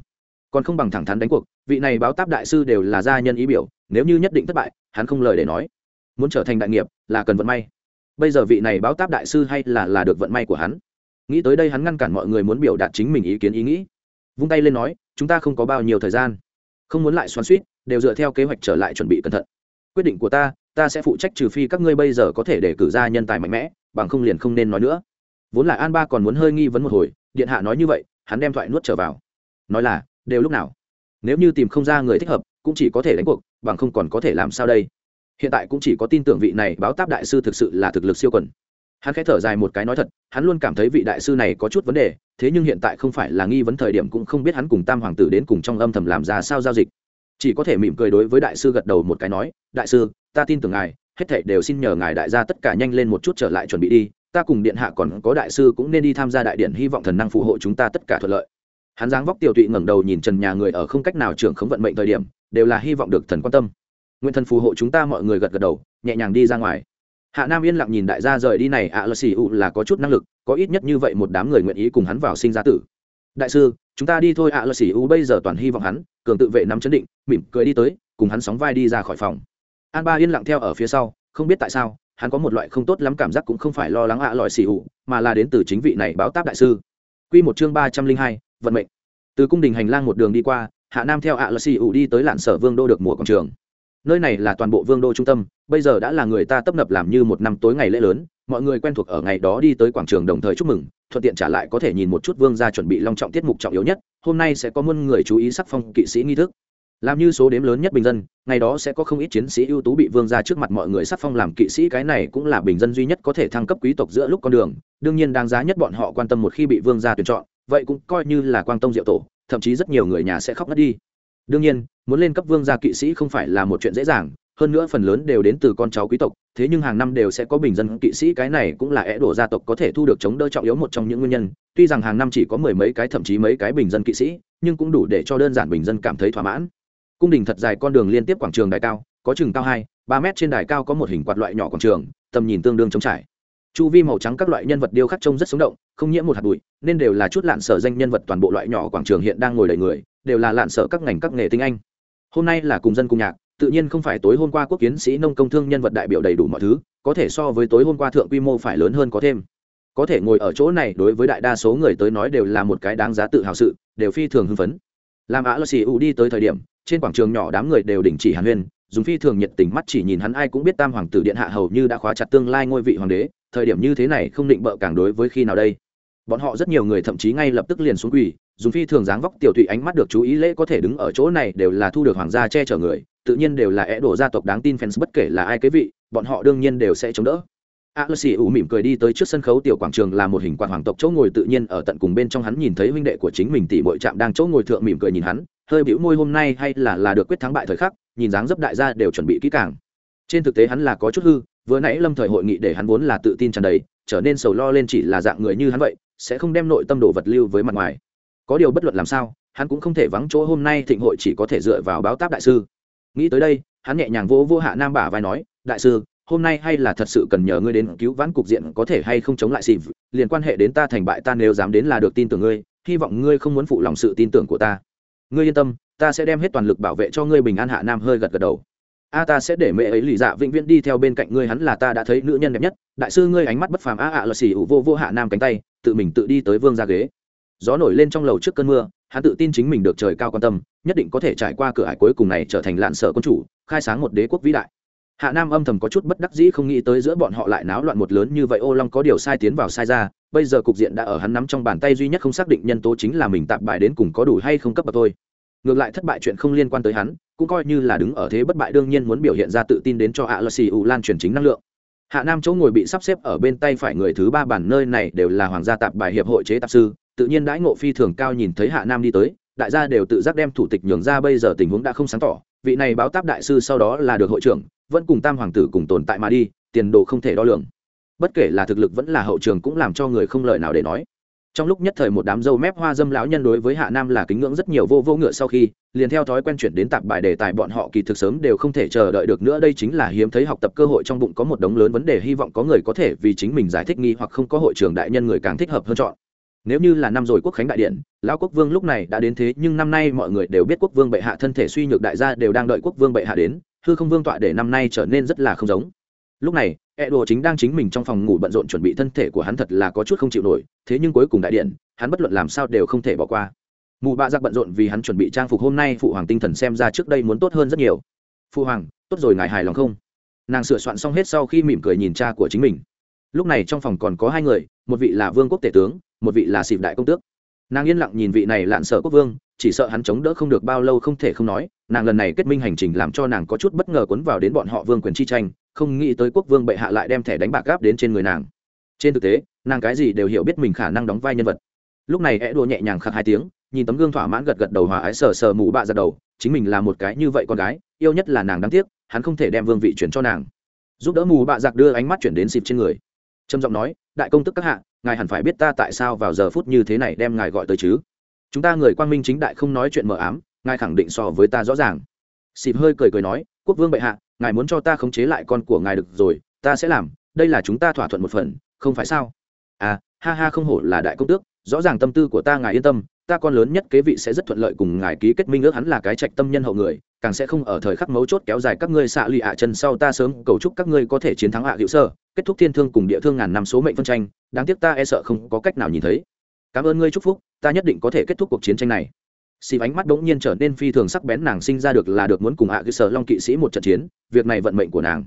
Còn không bằng thẳng thắn đánh cuộc, vị này báo táp đại sư đều là gia nhân ý biểu, nếu như nhất định thất bại, hắn không lời để nói. Muốn trở thành đại nghiệp là cần vận may. Bây giờ vị này báo táp đại sư hay là là được vận may của hắn? Nghĩ tới đây hắn ngăn cản mọi người muốn biểu đạt chính mình ý kiến ý nghĩ. Vung tay lên nói, chúng ta không có bao nhiêu thời gian. Không muốn lại xoắn suýt đều dựa theo kế hoạch trở lại chuẩn bị cẩn thận. Quyết định của ta ta sẽ phụ trách trừ phi các ngươi bây giờ có thể để cử ra nhân tài mạnh mẽ, bằng không liền không nên nói nữa. Vốn là an ba còn muốn hơi nghi vấn một hồi, điện hạ nói như vậy, hắn đem thoại nuốt trở vào. Nói là, đều lúc nào? Nếu như tìm không ra người thích hợp, cũng chỉ có thể đánh cuộc, bằng không còn có thể làm sao đây? Hiện tại cũng chỉ có tin tưởng vị này báo táp đại sư thực sự là thực lực siêu quần. Hắn khẽ thở dài một cái nói thật, hắn luôn cảm thấy vị đại sư này có chút vấn đề, thế nhưng hiện tại không phải là nghi vấn thời điểm cũng không biết hắn cùng tam hoàng tử đến cùng trong âm thầm làm ra sao giao dịch. Chỉ có thể mỉm cười đối với đại sư gật đầu một cái nói, đại sư ta tin tưởng ngài, hết thảy đều xin nhờ ngài đại gia tất cả nhanh lên một chút trở lại chuẩn bị đi, ta cùng điện hạ còn có đại sư cũng nên đi tham gia đại điện, hy vọng thần năng phù hộ chúng ta tất cả thuận lợi. Hắn giáng vóc tiểu tụy ngẩng đầu nhìn trần nhà người ở không cách nào trưởng khống vận mệnh thời điểm, đều là hy vọng được thần quan tâm. Nguyện thần phù hộ chúng ta mọi người gật gật đầu, nhẹ nhàng đi ra ngoài. Hạ nam yên lặng nhìn đại gia rời đi này, ạ lơ xì ụ là có chút năng lực, có ít nhất như vậy một đám người nguyện ý cùng hắn vào sinh ra tử. Đại sư, chúng ta đi thôi, ạ lơ xì ụ bây giờ toàn hy vọng hắn, cường tự vệ nắm chấn định, mỉm cười đi tới, cùng hắn sóng vai đi ra khỏi phòng an ba yên lặng theo ở phía sau, không biết tại sao, hắn có một loại không tốt lắm cảm giác cũng không phải lo lắng ạ lọi xì ủ mà là đến từ chính vị này báo táp đại sư. Quy một chương ba trăm linh hai, vận mệnh. Từ cung đình hành lang một đường đi qua, hạ nam theo ạ lọi xì ủ đi tới lạn sở vương đô được mùa quảng trường. Nơi này là toàn bộ vương đô trung tâm, bây giờ đã là người ta tấp nập làm như một năm tối ngày lễ lớn, mọi người quen thuộc ở ngày đó đi tới quảng trường đồng thời chúc mừng, thuận tiện trả lại có thể nhìn một chút vương gia chuẩn bị long trọng tiết mục trọng yếu nhất, hôm nay sẽ có muôn người chú ý sắc phong kỵ sĩ nghi thức làm như số đếm lớn nhất bình dân, ngày đó sẽ có không ít chiến sĩ ưu tú bị vương ra trước mặt mọi người sắc phong làm kỵ sĩ, cái này cũng là bình dân duy nhất có thể thăng cấp quý tộc giữa lúc con đường. Đương nhiên đáng giá nhất bọn họ quan tâm một khi bị vương gia tuyển chọn, vậy cũng coi như là quang tông diệu tổ, thậm chí rất nhiều người nhà sẽ khóc ngất đi. Đương nhiên, muốn lên cấp vương gia kỵ sĩ không phải là một chuyện dễ dàng, hơn nữa phần lớn đều đến từ con cháu quý tộc, thế nhưng hàng năm đều sẽ có bình dân kỵ sĩ, cái này cũng là é đổ gia tộc có thể thu được chống đỡ trọng yếu một trong những nguyên nhân. Tuy rằng hàng năm chỉ có mười mấy cái, thậm chí mấy cái bình dân kỵ sĩ, nhưng cũng đủ để cho đơn giản bình dân cảm thấy thỏa mãn cung đình thật dài con đường liên tiếp quảng trường đài cao, có chừng cao hai, ba mét trên đài cao có một hình quạt loại nhỏ quảng trường, tầm nhìn tương đương trống trải. Chu vi màu trắng các loại nhân vật điêu khắc trông rất sống động, không nhiễm một hạt bụi, nên đều là chút lạn sở danh nhân vật toàn bộ loại nhỏ quảng trường hiện đang ngồi đầy người, đều là lạn sở các ngành các nghề tinh anh. Hôm nay là cùng dân cùng nhạc, tự nhiên không phải tối hôm qua quốc kiến sĩ nông công thương nhân vật đại biểu đầy đủ mọi thứ, có thể so với tối hôm qua thượng quy mô phải lớn hơn có thêm. Có thể ngồi ở chỗ này đối với đại đa số người tới nói đều là một cái đáng giá tự hào sự, đều phi thường hưng phấn làm ạ lơ xì u đi tới thời điểm, trên quảng trường nhỏ đám người đều đình chỉ hàn huyên, dùng phi thường nhiệt tình mắt chỉ nhìn hắn, ai cũng biết tam hoàng tử điện hạ hầu như đã khóa chặt tương lai ngôi vị hoàng đế, thời điểm như thế này không định bợ càng đối với khi nào đây. Bọn họ rất nhiều người thậm chí ngay lập tức liền xuống quỳ, dùng phi thường dáng vóc tiểu thụy ánh mắt được chú ý lễ có thể đứng ở chỗ này đều là thu được hoàng gia che chở người, tự nhiên đều là é đổ gia tộc đáng tin fans, bất kể là ai kế vị, bọn họ đương nhiên đều sẽ chống đỡ a lơ xì ủ mỉm cười đi tới trước sân khấu tiểu quảng trường là một hình quạt hoàng tộc chỗ ngồi tự nhiên ở tận cùng bên trong hắn nhìn thấy huynh đệ của chính mình tỷ bội trạm đang chỗ ngồi thượng mỉm cười nhìn hắn, hơi bĩu môi hôm nay hay là là được quyết thắng bại thời khắc, nhìn dáng dấp đại gia đều chuẩn bị kỹ càng. Trên thực tế hắn là có chút hư, vừa nãy lâm thời hội nghị để hắn vốn là tự tin tràn đầy, trở nên sầu lo lên chỉ là dạng người như hắn vậy, sẽ không đem nội tâm đồ vật lưu với mặt ngoài. Có điều bất luận làm sao, hắn cũng không thể vắng chỗ hôm nay thịnh hội chỉ có thể dựa vào báo táp đại sư. Nghĩ tới đây, hắn nhẹ nhàng vỗ vô hạ nam bả vai nói, đại sư hôm nay hay là thật sự cần nhờ ngươi đến cứu vãn cục diện có thể hay không chống lại xịp liền quan hệ đến ta thành bại ta nếu dám đến là được tin tưởng ngươi, hy vọng ngươi không muốn phụ lòng sự tin tưởng của ta. Ngươi yên tâm, ta sẽ đem hết toàn lực bảo vệ cho ngươi bình an hạ nam hơi gật gật đầu. A, ta sẽ để mẹ ấy lì dạ vĩnh viễn đi theo bên cạnh ngươi, hắn là ta đã thấy nữ nhân đẹp nhất. Đại sư ngươi ánh mắt bất phàm, a ạ là xỉ ủ vô vô hạ nam cánh tay, tự mình tự đi tới vương ra ghế. Gió nổi lên trong lầu trước cơn mưa, hắn tự tin chính mình được trời cao quan tâm, nhất định có thể trải qua cửa ải cuối cùng này trở thành lạn sở quân chủ, khai sáng một đế quốc vĩ đại hạ nam âm thầm có chút bất đắc dĩ không nghĩ tới giữa bọn họ lại náo loạn một lớn như vậy. Ô long có điều sai tiến vào sai ra, bây giờ cục diện đã ở hắn nắm trong bàn tay duy nhất không xác định nhân tố chính là mình tạp bại đến cùng có đủ hay không cấp bậc thôi. Ngược lại thất bại chuyện không liên quan tới hắn, cũng coi như là đứng ở thế bất bại đương nhiên muốn biểu hiện ra tự tin đến cho ạ lơ xì ủ lan truyền chính năng lượng. Hạ nam chỗ ngồi bị sắp xếp ở bên tay phải người thứ ba bản nơi này đều là hoàng gia tạp bài hiệp hội chế tạp sư, tự nhiên đãi ngộ phi thường cao nhìn thấy hạ nam đi tới đại gia đều tự giác đem thủ tịch nhường ra, bây giờ tình huống đã không sáng tỏ. Vị này báo táp đại sư sau đó là được hội trưởng, vẫn cùng tam hoàng tử cùng tồn tại mà đi, tiền đồ không thể đo lường. Bất kể là thực lực vẫn là hậu trường cũng làm cho người không lời nào để nói. Trong lúc nhất thời một đám dâu mép hoa dâm lão nhân đối với hạ nam là kính ngưỡng rất nhiều vô vô ngựa sau khi, liền theo thói quen chuyển đến tạp bài đề tài bọn họ kỳ thực sớm đều không thể chờ đợi được nữa. Đây chính là hiếm thấy học tập cơ hội trong bụng có một đống lớn vấn đề, hy vọng có người có thể vì chính mình giải thích nghi hoặc không có hội trường đại nhân người càng thích hợp hơn chọn nếu như là năm rồi quốc khánh đại điện, lão quốc vương lúc này đã đến thế, nhưng năm nay mọi người đều biết quốc vương bệ hạ thân thể suy nhược đại gia đều đang đợi quốc vương bệ hạ đến, hư không vương tọa để năm nay trở nên rất là không giống. Lúc này e đồ chính đang chính mình trong phòng ngủ bận rộn chuẩn bị thân thể của hắn thật là có chút không chịu nổi, thế nhưng cuối cùng đại điện, hắn bất luận làm sao đều không thể bỏ qua. Mù bạ giặc bận rộn vì hắn chuẩn bị trang phục hôm nay phụ hoàng tinh thần xem ra trước đây muốn tốt hơn rất nhiều. Phụ hoàng, tốt rồi ngài hài lòng không? Nàng sửa soạn xong hết sau khi mỉm cười nhìn cha của chính mình. Lúc này trong phòng còn có hai người, một vị là vương quốc tể tướng một vị là xịp đại công tước. Nàng yên lặng nhìn vị này lạn sợ quốc vương, chỉ sợ hắn chống đỡ không được bao lâu không thể không nói, nàng lần này kết minh hành trình làm cho nàng có chút bất ngờ cuốn vào đến bọn họ vương quyền chi tranh, không nghĩ tới quốc vương bệ hạ lại đem thẻ đánh bạc gáp đến trên người nàng. Trên thực tế, nàng cái gì đều hiểu biết mình khả năng đóng vai nhân vật. Lúc này é đua nhẹ nhàng khắc hai tiếng, nhìn tấm gương thỏa mãn gật gật đầu hòa ái sờ sờ mù bạ ra đầu, chính mình là một cái như vậy con gái, yêu nhất là nàng đáng tiếc, hắn không thể đem vương vị chuyển cho nàng. Giúp đỡ mù bạ giặc đưa ánh mắt chuyển đến xịp trên người. Trầm giọng nói, đại công tức các hạ ngài hẳn phải biết ta tại sao vào giờ phút như thế này đem ngài gọi tới chứ? Chúng ta người quang minh chính đại không nói chuyện mờ ám, ngài khẳng định so với ta rõ ràng. Xịp hơi cười cười nói, quốc vương bệ hạ, ngài muốn cho ta khống chế lại con của ngài được rồi, ta sẽ làm, đây là chúng ta thỏa thuận một phần, không phải sao? À ha ha, không hổ là đại công tước, rõ ràng tâm tư của ta ngài yên tâm, ta con lớn nhất kế vị sẽ rất thuận lợi cùng ngài ký kết minh ước, hắn là cái trạch tâm nhân hậu người càng sẽ không ở thời khắc mấu chốt kéo dài các ngươi xạ lụy ạ chân sau ta sớm. Cầu chúc các ngươi có thể chiến thắng hạ hữu sơ. Kết thúc thiên thương cùng địa thương ngàn năm số mệnh phân tranh. Đáng tiếc ta e sợ không có cách nào nhìn thấy. Cảm ơn ngươi, chúc phúc. Ta nhất định có thể kết thúc cuộc chiến tranh này. Xì ánh mắt bỗng nhiên trở nên phi thường sắc bén, nàng sinh ra được là được muốn cùng hạ hữu sở long kỵ sĩ một trận chiến. Việc này vận mệnh của nàng.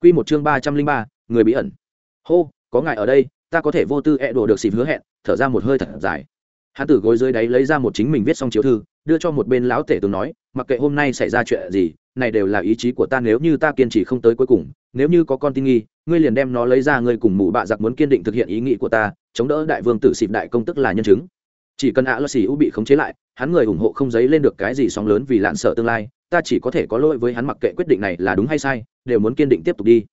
Quy một chương ba trăm linh ba, người bí ẩn. Hô, có ngài ở đây, ta có thể vô tư e đùa được xì hứa hẹn. Thở ra một hơi thật dài. Hãn tử gối dưới đáy lấy ra một chính mình viết xong chiếu thư đưa cho một bên lão tể tướng nói, mặc kệ hôm nay xảy ra chuyện gì, này đều là ý chí của ta, nếu như ta kiên trì không tới cuối cùng, nếu như có con tin nghi, ngươi liền đem nó lấy ra, ngươi cùng mụ bạ giặc muốn kiên định thực hiện ý nghĩ của ta, chống đỡ đại vương tử xịp đại công tức là nhân chứng. Chỉ cần ạ lơ xì u bị khống chế lại, hắn người ủng hộ không dấy lên được cái gì sóng lớn vì lạn sợ tương lai, ta chỉ có thể có lỗi với hắn mặc kệ quyết định này là đúng hay sai, đều muốn kiên định tiếp tục đi.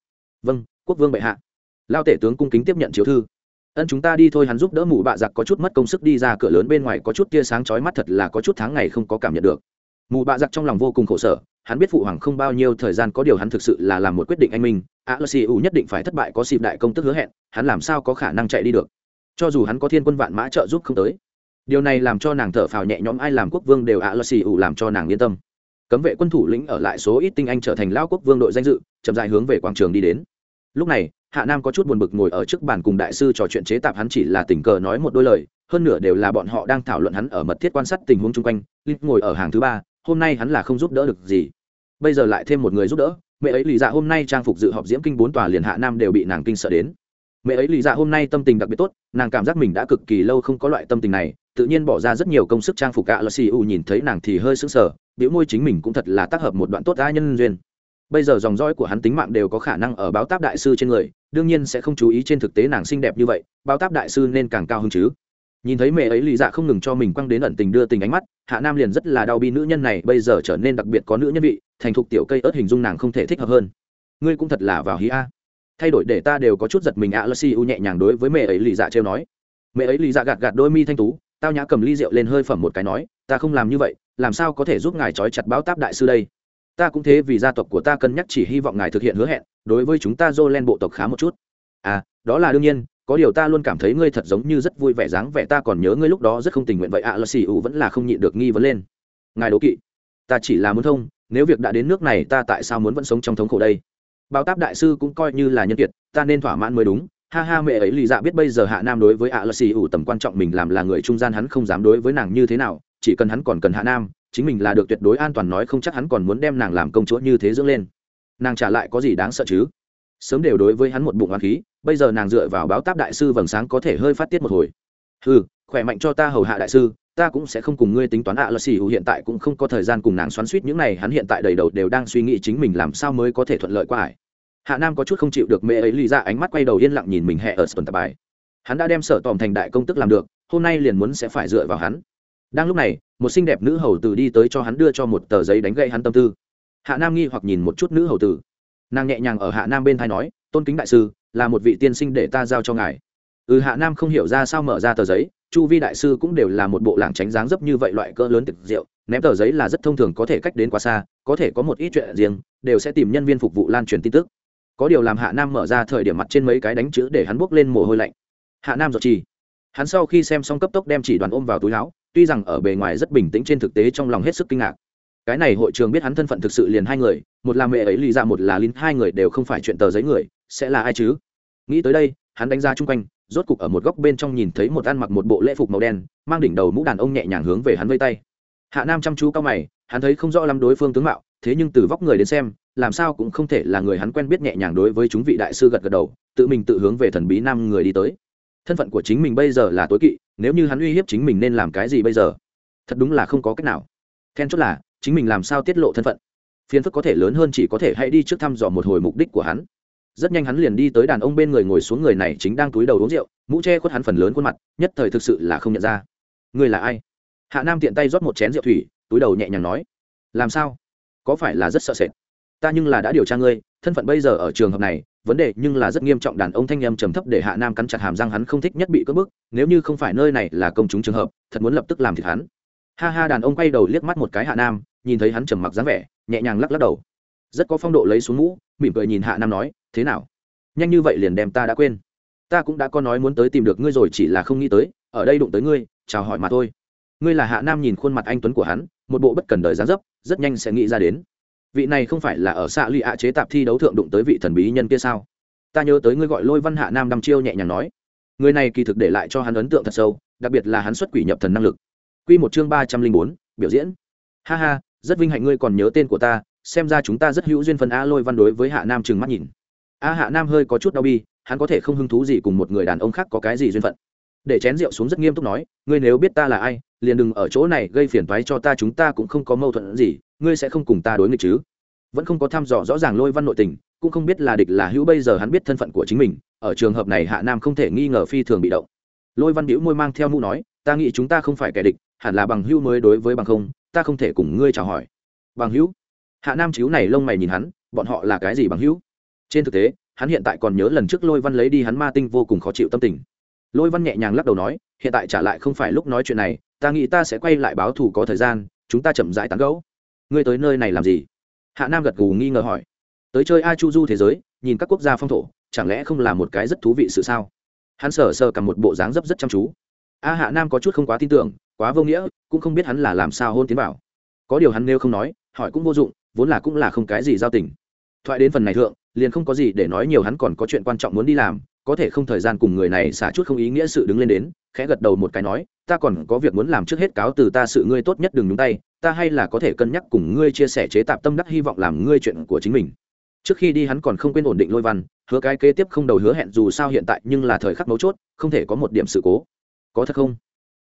Vâng quốc vương bệ hạ. Lao tể tướng cung kính tiếp nhận chiếu thư ân chúng ta đi thôi, hắn giúp đỡ mụ bạ giặc có chút mất công sức đi ra cửa lớn bên ngoài, có chút tia sáng chói mắt thật là có chút tháng ngày không có cảm nhận được. Mụ bạ giặc trong lòng vô cùng khổ sở, hắn biết phụ hoàng không bao nhiêu thời gian có điều hắn thực sự là làm một quyết định anh minh. A lơ xì u nhất định phải thất bại, có xịp đại công tức hứa hẹn, hắn làm sao có khả năng chạy đi được? Cho dù hắn có thiên quân vạn mã trợ giúp không tới, điều này làm cho nàng thở phào nhẹ nhõm, ai làm quốc vương đều A lơ xì ủ làm cho nàng yên tâm. Cấm vệ quân thủ lĩnh ở lại số ít tinh anh trở thành lao quốc vương đội danh dự, chậm dài hướng về quảng trường đi đến lúc này, hạ nam có chút buồn bực ngồi ở trước bàn cùng đại sư trò chuyện chế tạp hắn chỉ là tình cờ nói một đôi lời, hơn nửa đều là bọn họ đang thảo luận hắn ở mật thiết quan sát tình huống chung quanh, linh ngồi ở hàng thứ ba, hôm nay hắn là không giúp đỡ được gì. Bây giờ lại thêm một người giúp đỡ, mẹ ấy lì dạ hôm nay trang phục dự họp diễm kinh bốn tòa liền hạ nam đều bị nàng kinh sợ đến. Mẹ ấy lì dạ hôm nay tâm tình đặc biệt tốt, nàng cảm giác mình đã cực kỳ lâu không có loại tâm tình này, tự nhiên bỏ ra rất nhiều công sức trang phục cả lờ xì u nhìn thấy nàng thì hơi sững sờ, biểu môi chính mình cũng thật là tác hợp một đoạn tốt đã nhân duyên bây giờ dòng dõi của hắn tính mạng đều có khả năng ở báo táp đại sư trên người, đương nhiên sẽ không chú ý trên thực tế nàng xinh đẹp như vậy, báo táp đại sư nên càng cao hơn chứ. Nhìn thấy mẹ ấy lì dạ không ngừng cho mình quăng đến ẩn tình đưa tình ánh mắt, hạ nam liền rất là đau bi nữ nhân này bây giờ trở nên đặc biệt có nữ nhân vị, thành thục tiểu cây ớt hình dung nàng không thể thích hợp hơn. Ngươi cũng thật là vào hí a. Thay đổi để ta đều có chút giật mình ạ lơ si u nhẹ nhàng đối với mẹ ấy lì dạ trêu nói. Mẹ ấy lì dạ gạt gạt đôi mi thanh tú, tao nhã cầm ly rượu lên hơi phẩm một cái nói, ta không làm như vậy, làm sao có thể giúp ngài trói chặt báo táp đại sư đây? Ta cũng thế vì gia tộc của ta cân nhắc chỉ hy vọng ngài thực hiện hứa hẹn, đối với chúng ta dô len bộ tộc khá một chút. À đó là đương nhiên, có điều ta luôn cảm thấy ngươi thật giống như rất vui vẻ dáng vẻ, ta còn nhớ ngươi lúc đó rất không tình nguyện vậy ạ, là xì ủ vẫn là không nhịn được nghi vấn lên. Ngài đố kỵ, ta chỉ là muốn thông, nếu việc đã đến nước này ta tại sao muốn vẫn sống trong thống khổ đây? Báo táp đại sư cũng coi như là nhân kiệt, ta nên thỏa mãn mới đúng. Ha ha, mẹ ấy lì dạ biết bây giờ hạ nam đối với ạ lạ xì ủ tầm quan trọng mình làm là người trung gian hắn không dám đối với nàng như thế nào, chỉ cần hắn còn cần hạ nam chính mình là được tuyệt đối an toàn nói không chắc hắn còn muốn đem nàng làm công chúa như thế dưỡng lên. Nàng trả lại có gì đáng sợ chứ? Sớm đều đối với hắn một bụng hoa khí, bây giờ nàng dựa vào báo táp đại sư vầng sáng có thể hơi phát tiết một hồi. Ừ khỏe mạnh cho ta hầu hạ đại sư, ta cũng sẽ không cùng ngươi tính toán ạ à là xì hữu hiện tại cũng không có thời gian cùng nàng xoắn suýt, những này hắn hiện tại đầy đầu đều đang suy nghĩ chính mình làm sao mới có thể thuận lợi qua ải. Hạ nam có chút không chịu được mẹ ấy lì ra ánh mắt quay đầu yên lặng nhìn mình hẹ ở tuần tập bài. Hắn đã đem sở tòm thành đại công tức làm được, hôm nay liền muốn sẽ phải dựa vào hắn đang lúc này, một xinh đẹp nữ hầu tử đi tới cho hắn đưa cho một tờ giấy đánh gậy hắn tâm tư. Hạ nam nghi hoặc nhìn một chút nữ hầu tử. Nàng nhẹ nhàng ở hạ nam bên thai nói, tôn kính đại sư, là một vị tiên sinh để ta giao cho ngài. Ừ hạ nam không hiểu ra sao mở ra tờ giấy, chu vi đại sư cũng đều là một bộ làng tránh dáng dấp như vậy loại cỡ lớn tiệc rượu, ném tờ giấy là rất thông thường có thể cách đến quá xa, có thể có một ít chuyện riêng, đều sẽ tìm nhân viên phục vụ lan truyền tin tức. Có điều làm hạ nam mở ra thời điểm mặt trên mấy cái đánh chữ để hắn bốc lên mồ hôi lạnh. Hạ nam giọt chi hắn sau khi xem xong cấp tốc đem chỉ đoàn ôm vào túi áo tuy rằng ở bề ngoài rất bình tĩnh trên thực tế trong lòng hết sức kinh ngạc. Cái này hội trường biết hắn thân phận thực sự liền hai người, một là mẹ ấy lì ra, một là linh hai người đều không phải chuyện tờ giấy người, sẽ là ai chứ? Nghĩ tới đây, hắn đánh ra chung quanh, rốt cục ở một góc bên trong nhìn thấy một ăn mặc một bộ lễ phục màu đen, mang đỉnh đầu mũ đàn ông nhẹ nhàng hướng về hắn vây tay. Hạ nam chăm chú cao mày, hắn thấy không rõ lắm đối phương tướng mạo, thế nhưng từ vóc người đến xem, làm sao cũng không thể là người hắn quen biết nhẹ nhàng đối với chúng vị đại sư gật gật đầu, tự mình tự hướng về thần bí nam người đi tới thân phận của chính mình bây giờ là tối kỵ, nếu như hắn uy hiếp chính mình nên làm cái gì bây giờ? Thật đúng là không có cách nào. Then chốt là, chính mình làm sao tiết lộ thân phận? Phiền phức có thể lớn hơn chỉ có thể hãy đi trước thăm dò một hồi mục đích của hắn. Rất nhanh hắn liền đi tới đàn ông bên người ngồi xuống người này chính đang túi đầu uống rượu, mũ che khuất hắn phần lớn khuôn mặt, nhất thời thực sự là không nhận ra. Người là ai? Hạ nam tiện tay rót một chén rượu thủy, túi đầu nhẹ nhàng nói. Làm sao? Có phải là rất sợ sệt? Ta nhưng là đã điều tra ngươi thân phận bây giờ ở trường hợp này, vấn đề nhưng là rất nghiêm trọng, đàn ông thanh em trầm thấp để hạ nam cắn chặt hàm răng hắn không thích nhất bị cưỡng bức, nếu như không phải nơi này là công chúng trường hợp, thật muốn lập tức làm thịt hắn. Ha ha, đàn ông quay đầu liếc mắt một cái hạ nam, nhìn thấy hắn trầm mặc dáng vẻ, nhẹ nhàng lắc lắc đầu. Rất có phong độ lấy xuống mũ, mỉm cười nhìn hạ nam nói, thế nào? Nhanh như vậy liền đem ta đã quên. Ta cũng đã có nói muốn tới tìm được ngươi rồi, chỉ là không nghĩ tới, ở đây đụng tới ngươi, chào hỏi mà thôi. Ngươi là hạ nam nhìn khuôn mặt anh tuấn của hắn, một bộ bất cần đời giá dấp, rất nhanh sẽ nghĩ ra đến vị này không phải là ở xạ lụy ạ chế tạp thi đấu thượng đụng tới vị thần bí nhân kia sao? Ta nhớ tới ngươi gọi lôi văn hạ nam đăm chiêu nhẹ nhàng nói. Người này kỳ thực để lại cho hắn ấn tượng thật sâu, đặc biệt là hắn xuất quỷ nhập thần năng lực. Q một chương ba trăm linh bốn, biểu diễn. Ha ha, rất vinh hạnh ngươi còn nhớ tên của ta, xem ra chúng ta rất hữu duyên phân a lôi văn đối với hạ nam trừng mắt nhìn. A hạ nam hơi có chút đau bi, hắn có thể không hứng thú gì cùng một người đàn ông khác có cái gì duyên phận. Để chén rượu xuống rất nghiêm túc nói, ngươi nếu biết ta là ai, liền đừng ở chỗ này gây phiền toái cho ta, chúng ta cũng không có mâu thuẫn gì ngươi sẽ không cùng ta đối nghịch chứ? Vẫn không có thăm dò rõ ràng lôi văn nội tình, cũng không biết là địch là hữu bây giờ hắn biết thân phận của chính mình, ở trường hợp này hạ nam không thể nghi ngờ phi thường bị động. Lôi văn đĩu môi mang theo mũ nói, ta nghĩ chúng ta không phải kẻ địch, hẳn là bằng hữu mới đối với bằng không, ta không thể cùng ngươi chào hỏi. Bằng hữu? Hạ nam chiếu này lông mày nhìn hắn, bọn họ là cái gì bằng hữu? Trên thực tế, hắn hiện tại còn nhớ lần trước lôi văn lấy đi hắn ma tinh vô cùng khó chịu tâm tình. Lôi văn nhẹ nhàng lắc đầu nói, hiện tại trả lại không phải lúc nói chuyện này, ta nghĩ ta sẽ quay lại báo thù có thời gian, chúng ta chậm rãi tán gẫu ngươi tới nơi này làm gì? Hạ nam gật gù nghi ngờ hỏi. Tới chơi a chu du thế giới, nhìn các quốc gia phong thổ, chẳng lẽ không là một cái rất thú vị sự sao? Hắn sờ sờ cầm một bộ dáng dấp rất chăm chú. A hạ nam có chút không quá tin tưởng, quá vô nghĩa, cũng không biết hắn là làm sao hôn tiến vào. Có điều hắn nêu không nói, hỏi cũng vô dụng, vốn là cũng là không cái gì giao tình. Thoại đến phần này thượng, liền không có gì để nói nhiều hắn còn có chuyện quan trọng muốn đi làm, có thể không thời gian cùng người này xả chút không ý nghĩa sự đứng lên đến, khẽ gật đầu một cái nói, ta còn có việc muốn làm trước hết cáo từ ta sự ngươi tốt nhất đừng nhúng tay ta hay là có thể cân nhắc cùng ngươi chia sẻ chế tạp tâm đắc hy vọng làm ngươi chuyện của chính mình. Trước khi đi hắn còn không quên ổn định lôi văn, hứa cái kế tiếp không đầu hứa hẹn dù sao hiện tại nhưng là thời khắc mấu chốt, không thể có một điểm sự cố. Có thật không?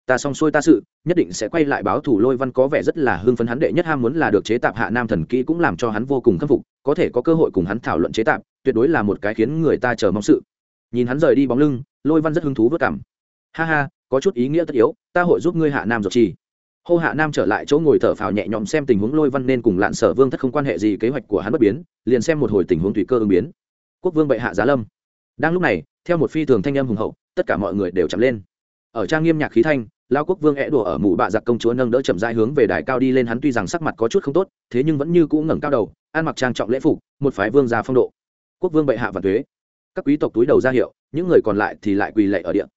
Ta xong xuôi ta sự, nhất định sẽ quay lại báo thủ lôi văn có vẻ rất là hưng phấn hắn đệ nhất ham muốn là được chế tạp hạ nam thần kỹ cũng làm cho hắn vô cùng khâm phục, có thể có cơ hội cùng hắn thảo luận chế tạp, tuyệt đối là một cái khiến người ta chờ mong sự. Nhìn hắn rời đi bóng lưng, lôi văn rất hứng thú vất cảm. Ha ha, có chút ý nghĩa tất yếu, ta hội giúp ngươi hạ nam dọc trì hô hạ nam trở lại chỗ ngồi thở phào nhẹ nhõm xem tình huống lôi văn nên cùng lạn sở vương thất không quan hệ gì, kế hoạch của hắn bất biến, liền xem một hồi tình huống tùy cơ ứng biến. Quốc vương bệ hạ giá lâm. Đang lúc này, theo một phi thường thanh âm hùng hậu, tất cả mọi người đều chậm lên. Ở trang nghiêm nhạc khí thanh lao quốc vương é đùa ở mụ bạ giặc công chúa nâng đỡ chậm dai hướng về đài cao đi lên, hắn tuy rằng sắc mặt có chút không tốt, thế nhưng vẫn như cũ ngẩng cao đầu, ăn mặc trang trọng lễ phục, một phái vương gia phong độ. Quốc vương bệ hạ và thuế. Các quý tộc túi đầu ra hiệu, những người còn lại thì lại quỳ lệ ở điện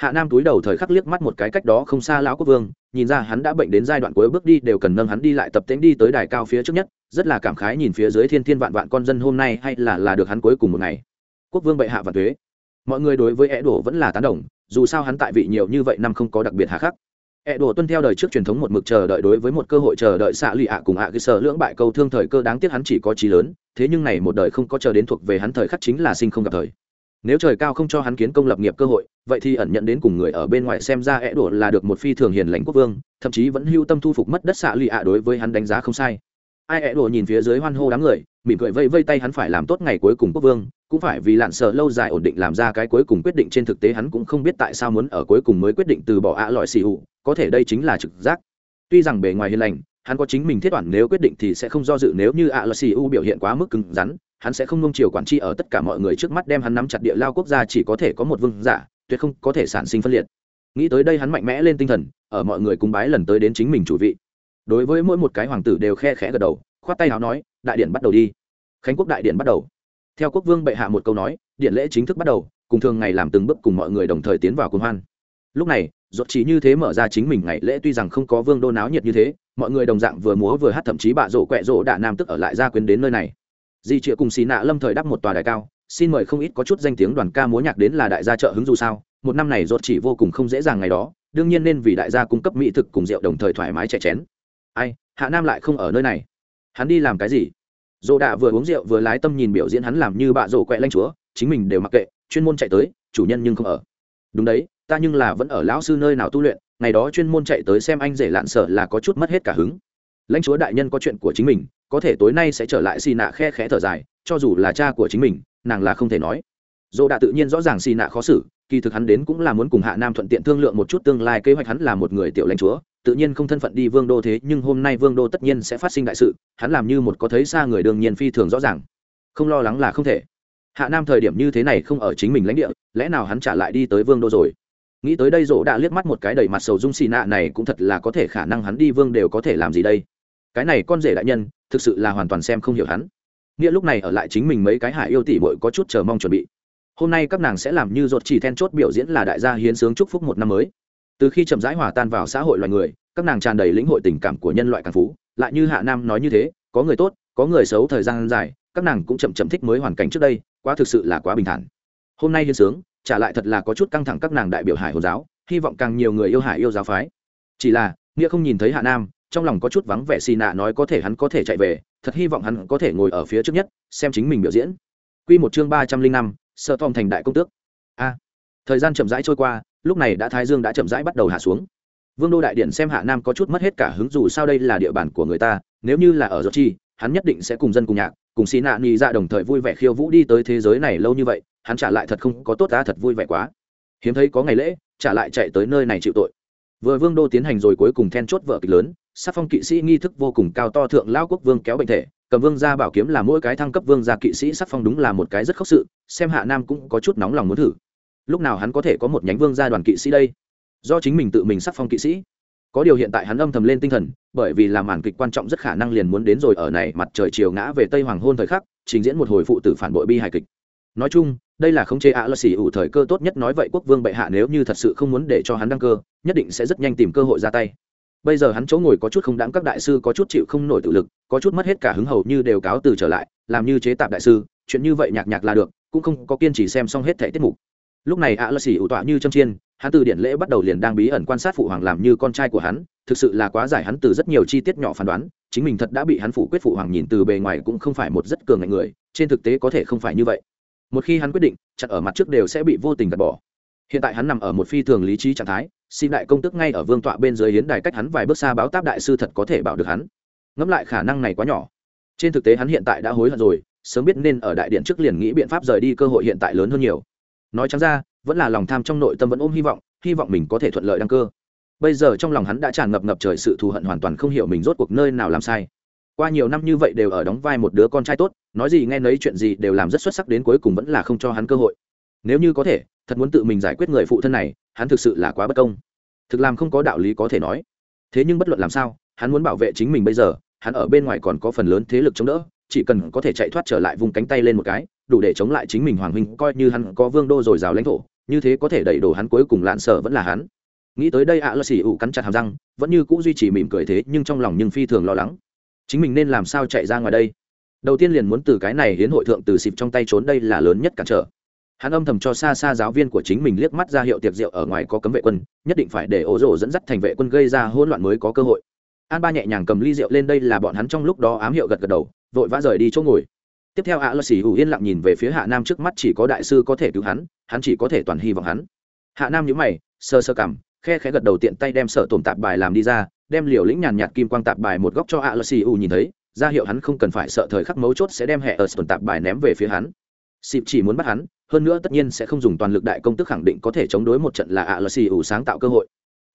hạ nam túi đầu thời khắc liếc mắt một cái cách đó không xa lão quốc vương, nhìn ra hắn đã bệnh đến giai đoạn cuối bước đi đều cần nâng hắn đi lại tập tễnh đi tới đài cao phía trước nhất, rất là cảm khái nhìn phía dưới thiên thiên vạn vạn con dân hôm nay hay là là được hắn cuối cùng một ngày. Quốc vương bệ hạ và thuế. Mọi người đối với é đổ vẫn là tán đồng, dù sao hắn tại vị nhiều như vậy năm không có đặc biệt hạ khắc. Ẹ đổ tuân theo đời trước truyền thống một mực chờ đợi đối với một cơ hội chờ đợi xạ lụy ạ cùng ạ cái sở lưỡng bại câu thương thời cơ đáng tiếc hắn chỉ có trí lớn, thế nhưng này một đời không có chờ đến thuộc về hắn thời khắc chính là sinh không gặp thời nếu trời cao không cho hắn kiến công lập nghiệp cơ hội, vậy thì ẩn nhận đến cùng người ở bên ngoài xem ra é đổ là được một phi thường hiền lãnh quốc vương, thậm chí vẫn hưu tâm thu phục mất đất xạ lụy ạ đối với hắn đánh giá không sai. Ai é đổ nhìn phía dưới hoan hô đám người, mỉm cười vây vây tay hắn phải làm tốt ngày cuối cùng quốc vương, cũng phải vì lạn sợ lâu dài ổn định làm ra cái cuối cùng quyết định trên thực tế hắn cũng không biết tại sao muốn ở cuối cùng mới quyết định từ bỏ ạ lọi xì ủ có thể đây chính là trực giác. Tuy rằng bề ngoài hiền lành, hắn có chính mình thiết toản nếu quyết định thì sẽ không do dự nếu như ạ lọi xì ủ biểu hiện quá mức cứng rắn hắn sẽ không nung chiều quản trị ở tất cả mọi người trước mắt đem hắn nắm chặt địa lao quốc gia chỉ có thể có một vương giả, tuyệt không có thể sản sinh phân liệt. Nghĩ tới đây hắn mạnh mẽ lên tinh thần, ở mọi người cung bái lần tới đến chính mình chủ vị. Đối với mỗi một cái hoàng tử đều khe khẽ gật đầu, khoát tay áo nói, đại điện bắt đầu đi. Khánh quốc đại điện bắt đầu. Theo quốc vương bệ hạ một câu nói, điện lễ chính thức bắt đầu, cùng thường ngày làm từng bước cùng mọi người đồng thời tiến vào cung hoan. Lúc này, dột chỉ như thế mở ra chính mình ngày lễ tuy rằng không có vương đô náo nhiệt như thế, mọi người đồng dạng vừa múa vừa hát thậm chí bạ rổ quẹ rổ đạ nam tức ở lại gia quyến đến nơi này di trịa cùng xì nạ lâm thời đắp một tòa đài cao, xin mời không ít có chút danh tiếng đoàn ca múa nhạc đến là đại gia trợ hứng dù sao, một năm này rốt chỉ vô cùng không dễ dàng ngày đó, đương nhiên nên vì đại gia cung cấp mỹ thực cùng rượu đồng thời thoải mái chạy chén. Ai, hạ nam lại không ở nơi này. Hắn đi làm cái gì? Dồ đạ vừa uống rượu vừa lái tâm nhìn biểu diễn hắn làm như bạ rổ quẹ lanh chúa, chính mình đều mặc kệ, chuyên môn chạy tới, chủ nhân nhưng không ở. Đúng đấy, ta nhưng là vẫn ở lão sư nơi nào tu luyện, ngày đó chuyên môn chạy tới xem anh rể lạn sợ là có chút mất hết cả hứng lãnh chúa đại nhân có chuyện của chính mình, có thể tối nay sẽ trở lại xì nạ khe khẽ thở dài, cho dù là cha của chính mình, nàng là không thể nói. Dỗ đã tự nhiên rõ ràng xì nạ khó xử, kỳ thực hắn đến cũng là muốn cùng hạ nam thuận tiện thương lượng một chút tương lai, kế hoạch hắn là một người tiểu lãnh chúa, tự nhiên không thân phận đi vương đô thế, nhưng hôm nay vương đô tất nhiên sẽ phát sinh đại sự, hắn làm như một có thấy xa người đương nhiên phi thường rõ ràng. Không lo lắng là không thể. Hạ nam thời điểm như thế này không ở chính mình lãnh địa, lẽ nào hắn trả lại đi tới vương đô rồi? Nghĩ tới đây rỗ đã liếc mắt một cái đầy mặt sầu dung xì nạ này cũng thật là có thể khả năng hắn đi vương đều có thể làm gì đây? Cái này con rể đại nhân, thực sự là hoàn toàn xem không hiểu hắn. Nghĩa lúc này ở lại chính mình mấy cái hải yêu tỷ bội có chút chờ mong chuẩn bị. Hôm nay các nàng sẽ làm như ruột chỉ then chốt biểu diễn là đại gia hiến sướng chúc phúc một năm mới. Từ khi chậm rãi hòa tan vào xã hội loài người, các nàng tràn đầy lĩnh hội tình cảm của nhân loại càng phú. Lại như hạ nam nói như thế, có người tốt, có người xấu thời gian dài, các nàng cũng chậm chậm thích mới hoàn cảnh trước đây, quá thực sự là quá bình thản. Hôm nay hiến sướng, trả lại thật là có chút căng thẳng các nàng đại biểu hải hồn giáo, hy vọng càng nhiều người yêu hải yêu giáo phái. Chỉ là, nghĩa không nhìn thấy hạ nam trong lòng có chút vắng vẻ xì nạ nói có thể hắn có thể chạy về, thật hy vọng hắn có thể ngồi ở phía trước nhất, xem chính mình biểu diễn. Quy một chương ba trăm linh năm, sợ Tom thành đại công tước. A. Thời gian chậm rãi trôi qua, lúc này đã thái dương đã chậm rãi bắt đầu hạ xuống. Vương đô đại điện xem hạ nam có chút mất hết cả hứng dù sao đây là địa bàn của người ta, nếu như là ở giọt chi, hắn nhất định sẽ cùng dân cùng nhạc, cùng xì nạ ni ra dạ đồng thời vui vẻ khiêu vũ đi tới thế giới này lâu như vậy, hắn trả lại thật không có tốt ta thật vui vẻ quá. Hiếm thấy có ngày lễ, trả lại chạy tới nơi này chịu tội. Vừa vương đô tiến hành rồi cuối cùng then chốt vợ kịch lớn sắc phong kỵ sĩ nghi thức vô cùng cao to thượng lao quốc vương kéo bệnh thể, cầm vương gia bảo kiếm là mỗi cái thăng cấp vương gia kỵ sĩ sắc phong đúng là một cái rất khốc sự, xem hạ nam cũng có chút nóng lòng muốn thử. Lúc nào hắn có thể có một nhánh vương gia đoàn kỵ sĩ đây? Do chính mình tự mình sắc phong kỵ sĩ. Có điều hiện tại hắn âm thầm lên tinh thần, bởi vì làm màn kịch quan trọng rất khả năng liền muốn đến rồi ở này mặt trời chiều ngã về tây hoàng hôn thời khắc, trình diễn một hồi phụ tử phản bội bi hài kịch. Nói chung, đây là khống chế ạ à xì xỉ ủ thời cơ tốt nhất nói vậy quốc vương bệ hạ nếu như thật sự không muốn để cho hắn đăng cơ, nhất định sẽ rất nhanh tìm cơ hội ra tay bây giờ hắn chỗ ngồi có chút không đáng các đại sư có chút chịu không nổi tự lực, có chút mất hết cả hứng hầu như đều cáo từ trở lại, làm như chế tạp đại sư, chuyện như vậy nhạc nhạc là được, cũng không có kiên trì xem xong hết thẻ tiết mục. Lúc này ạ à là xỉ ủ tọa như châm chiên, hắn từ điện lễ bắt đầu liền đang bí ẩn quan sát phụ hoàng làm như con trai của hắn, thực sự là quá giải hắn từ rất nhiều chi tiết nhỏ phán đoán, chính mình thật đã bị hắn phủ quyết phụ hoàng nhìn từ bề ngoài cũng không phải một rất cường ngạnh người, trên thực tế có thể không phải như vậy. Một khi hắn quyết định, chặt ở mặt trước đều sẽ bị vô tình gạt bỏ hiện tại hắn nằm ở một phi thường lý trí trạng thái, xin đại công tức ngay ở vương tọa bên dưới hiến đài cách hắn vài bước xa báo táp đại sư thật có thể bảo được hắn. Ngẫm lại khả năng này quá nhỏ. Trên thực tế hắn hiện tại đã hối hận rồi, sớm biết nên ở đại điện trước liền nghĩ biện pháp rời đi cơ hội hiện tại lớn hơn nhiều. Nói chẳng ra, vẫn là lòng tham trong nội tâm vẫn ôm hy vọng hy vọng mình có thể thuận lợi đăng cơ. Bây giờ trong lòng hắn đã tràn ngập ngập trời sự thù hận hoàn toàn không hiểu mình rốt cuộc nơi nào làm sai. Qua nhiều năm như vậy đều ở đóng vai một đứa con trai tốt, nói gì nghe nấy chuyện gì đều làm rất xuất sắc đến cuối cùng vẫn là không cho hắn cơ hội nếu như có thể, thật muốn tự mình giải quyết người phụ thân này, hắn thực sự là quá bất công. Thực làm không có đạo lý có thể nói. Thế nhưng bất luận làm sao, hắn muốn bảo vệ chính mình bây giờ, hắn ở bên ngoài còn có phần lớn thế lực chống đỡ, chỉ cần có thể chạy thoát trở lại vùng cánh tay lên một cái, đủ để chống lại chính mình hoàng huynh, coi như hắn có vương đô rồi rào lãnh thổ, như thế có thể đẩy đổ hắn cuối cùng lạn sợ vẫn là hắn. Nghĩ tới đây ạ à lơ xì ủ cắn chặt hàm răng, vẫn như c ũ duy trì mỉm cười thế, nhưng trong lòng nhưng phi thường lo lắng. Chính mình nên làm sao chạy ra ngoài đây? Đầu tiên liền muốn từ cái này hiến hội thượng từ xịp trong tay trốn, đây là lớn nhất cản trở hắn âm thầm cho xa xa giáo viên của chính mình liếc mắt ra hiệu tiệc rượu ở ngoài có cấm vệ quân, nhất định phải để ổ rổ dẫn dắt thành vệ quân gây ra hỗn loạn mới có cơ hội. An ba nhẹ nhàng cầm ly rượu lên đây là bọn hắn trong lúc đó ám hiệu gật gật đầu, vội vã rời đi chỗ ngồi. Tiếp theo ạ lơ xì hủ yên lặng nhìn về phía hạ nam trước mắt chỉ có đại sư có thể cứu hắn hắn chỉ có thể toàn hy vọng hắn. Hạ nam nhữ mày, sơ sơ cảm khe khẽ gật đầu tiện tay đem sợ tổn tạp bài làm đi ra, đem liều lĩnh nhàn nhạt kim quang tạp bài một góc cho ạ lơ xì hủ nhìn thấy, ra hiệu hắn không cần phải sợ thời khắc mấu chốt sẽ đem hệ ở tổn tạp bài ném về phía hắn xịp chỉ muốn bắt hắn, hơn nữa tất nhiên sẽ không dùng toàn lực đại công tức khẳng định có thể chống đối một trận là ạ lơ xì ủ sáng tạo cơ hội.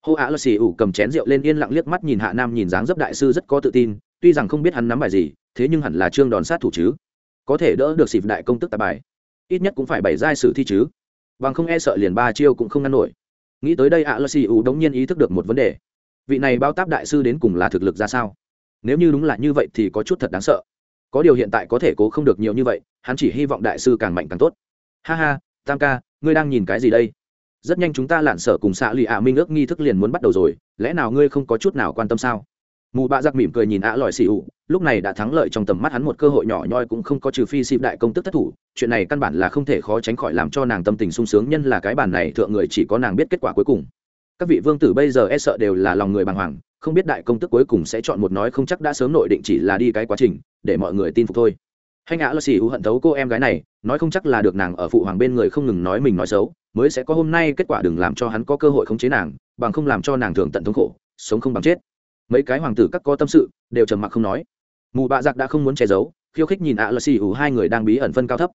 Hô ạ lơ xì ủ cầm chén rượu lên yên lặng liếc mắt nhìn hạ nam nhìn dáng dấp đại sư rất có tự tin, tuy rằng không biết hắn nắm bài gì, thế nhưng hẳn là trương đòn sát thủ chứ. Có thể đỡ được xịp đại công tức tạp bài. Ít nhất cũng phải bảy giai sử thi chứ. Bằng không e sợ liền ba chiêu cũng không ngăn nổi. Nghĩ tới đây ạ lơ xì ủ đống nhiên ý thức được một vấn đề. Vị này bao táp đại sư đến cùng là thực lực ra sao? Nếu như đúng là như vậy thì có chút thật đáng sợ có điều hiện tại có thể cố không được nhiều như vậy, hắn chỉ hy vọng đại sư càng mạnh càng tốt. Ha ha, tam ca, ngươi đang nhìn cái gì đây? Rất nhanh chúng ta lạn sở cùng xạ lụy ạ minh ước nghi thức liền muốn bắt đầu rồi, lẽ nào ngươi không có chút nào quan tâm sao? Mù bạ giặc mỉm cười nhìn ạ lòi xì ủ lúc này đã thắng lợi trong tầm mắt hắn một cơ hội nhỏ nhoi cũng không có trừ phi xịp đại công tức thất thủ, chuyện này căn bản là không thể khó tránh khỏi làm cho nàng tâm tình sung sướng nhân là cái bản này thượng người chỉ có nàng biết kết quả cuối cùng. Các vị vương tử bây giờ e sợ đều là lòng người bàng hoàng không biết đại công tức cuối cùng sẽ chọn một nói không chắc đã sớm nội định chỉ là đi cái quá trình, để mọi người tin phục thôi. Hay ngã lơ xì hữu hận thấu cô em gái này, nói không chắc là được nàng ở phụ hoàng bên người không ngừng nói mình nói xấu, mới sẽ có hôm nay kết quả đừng làm cho hắn có cơ hội khống chế nàng, bằng không làm cho nàng thường tận thống khổ, sống không bằng chết. Mấy cái hoàng tử các có tâm sự, đều trầm mặc không nói. Mù bạ giặc đã không muốn che giấu, khiêu khích nhìn ạ lơ xì hữu hai người đang bí ẩn phân cao thấp.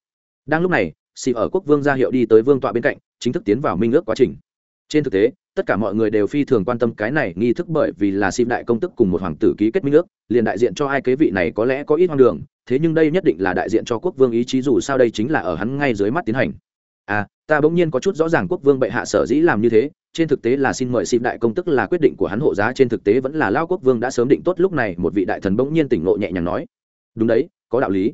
Đang lúc này, xì ở quốc vương ra hiệu đi tới vương tọa bên cạnh, chính thức tiến vào minh ước quá trình trên thực tế, tất cả mọi người đều phi thường quan tâm cái này nghi thức bởi vì là xin đại công tức cùng một hoàng tử ký kết minh ước, liền đại diện cho ai kế vị này có lẽ có ít hoang đường, thế nhưng đây nhất định là đại diện cho quốc vương ý chí dù sao đây chính là ở hắn ngay dưới mắt tiến hành. À ta bỗng nhiên có chút rõ ràng quốc vương bệ hạ sở dĩ làm như thế, trên thực tế là xin mời xin đại công tức là quyết định của hắn hộ giá, trên thực tế vẫn là lao quốc vương đã sớm định tốt lúc này, một vị đại thần bỗng nhiên tỉnh ngộ nhẹ nhàng nói. Đúng đấy, có đạo lý.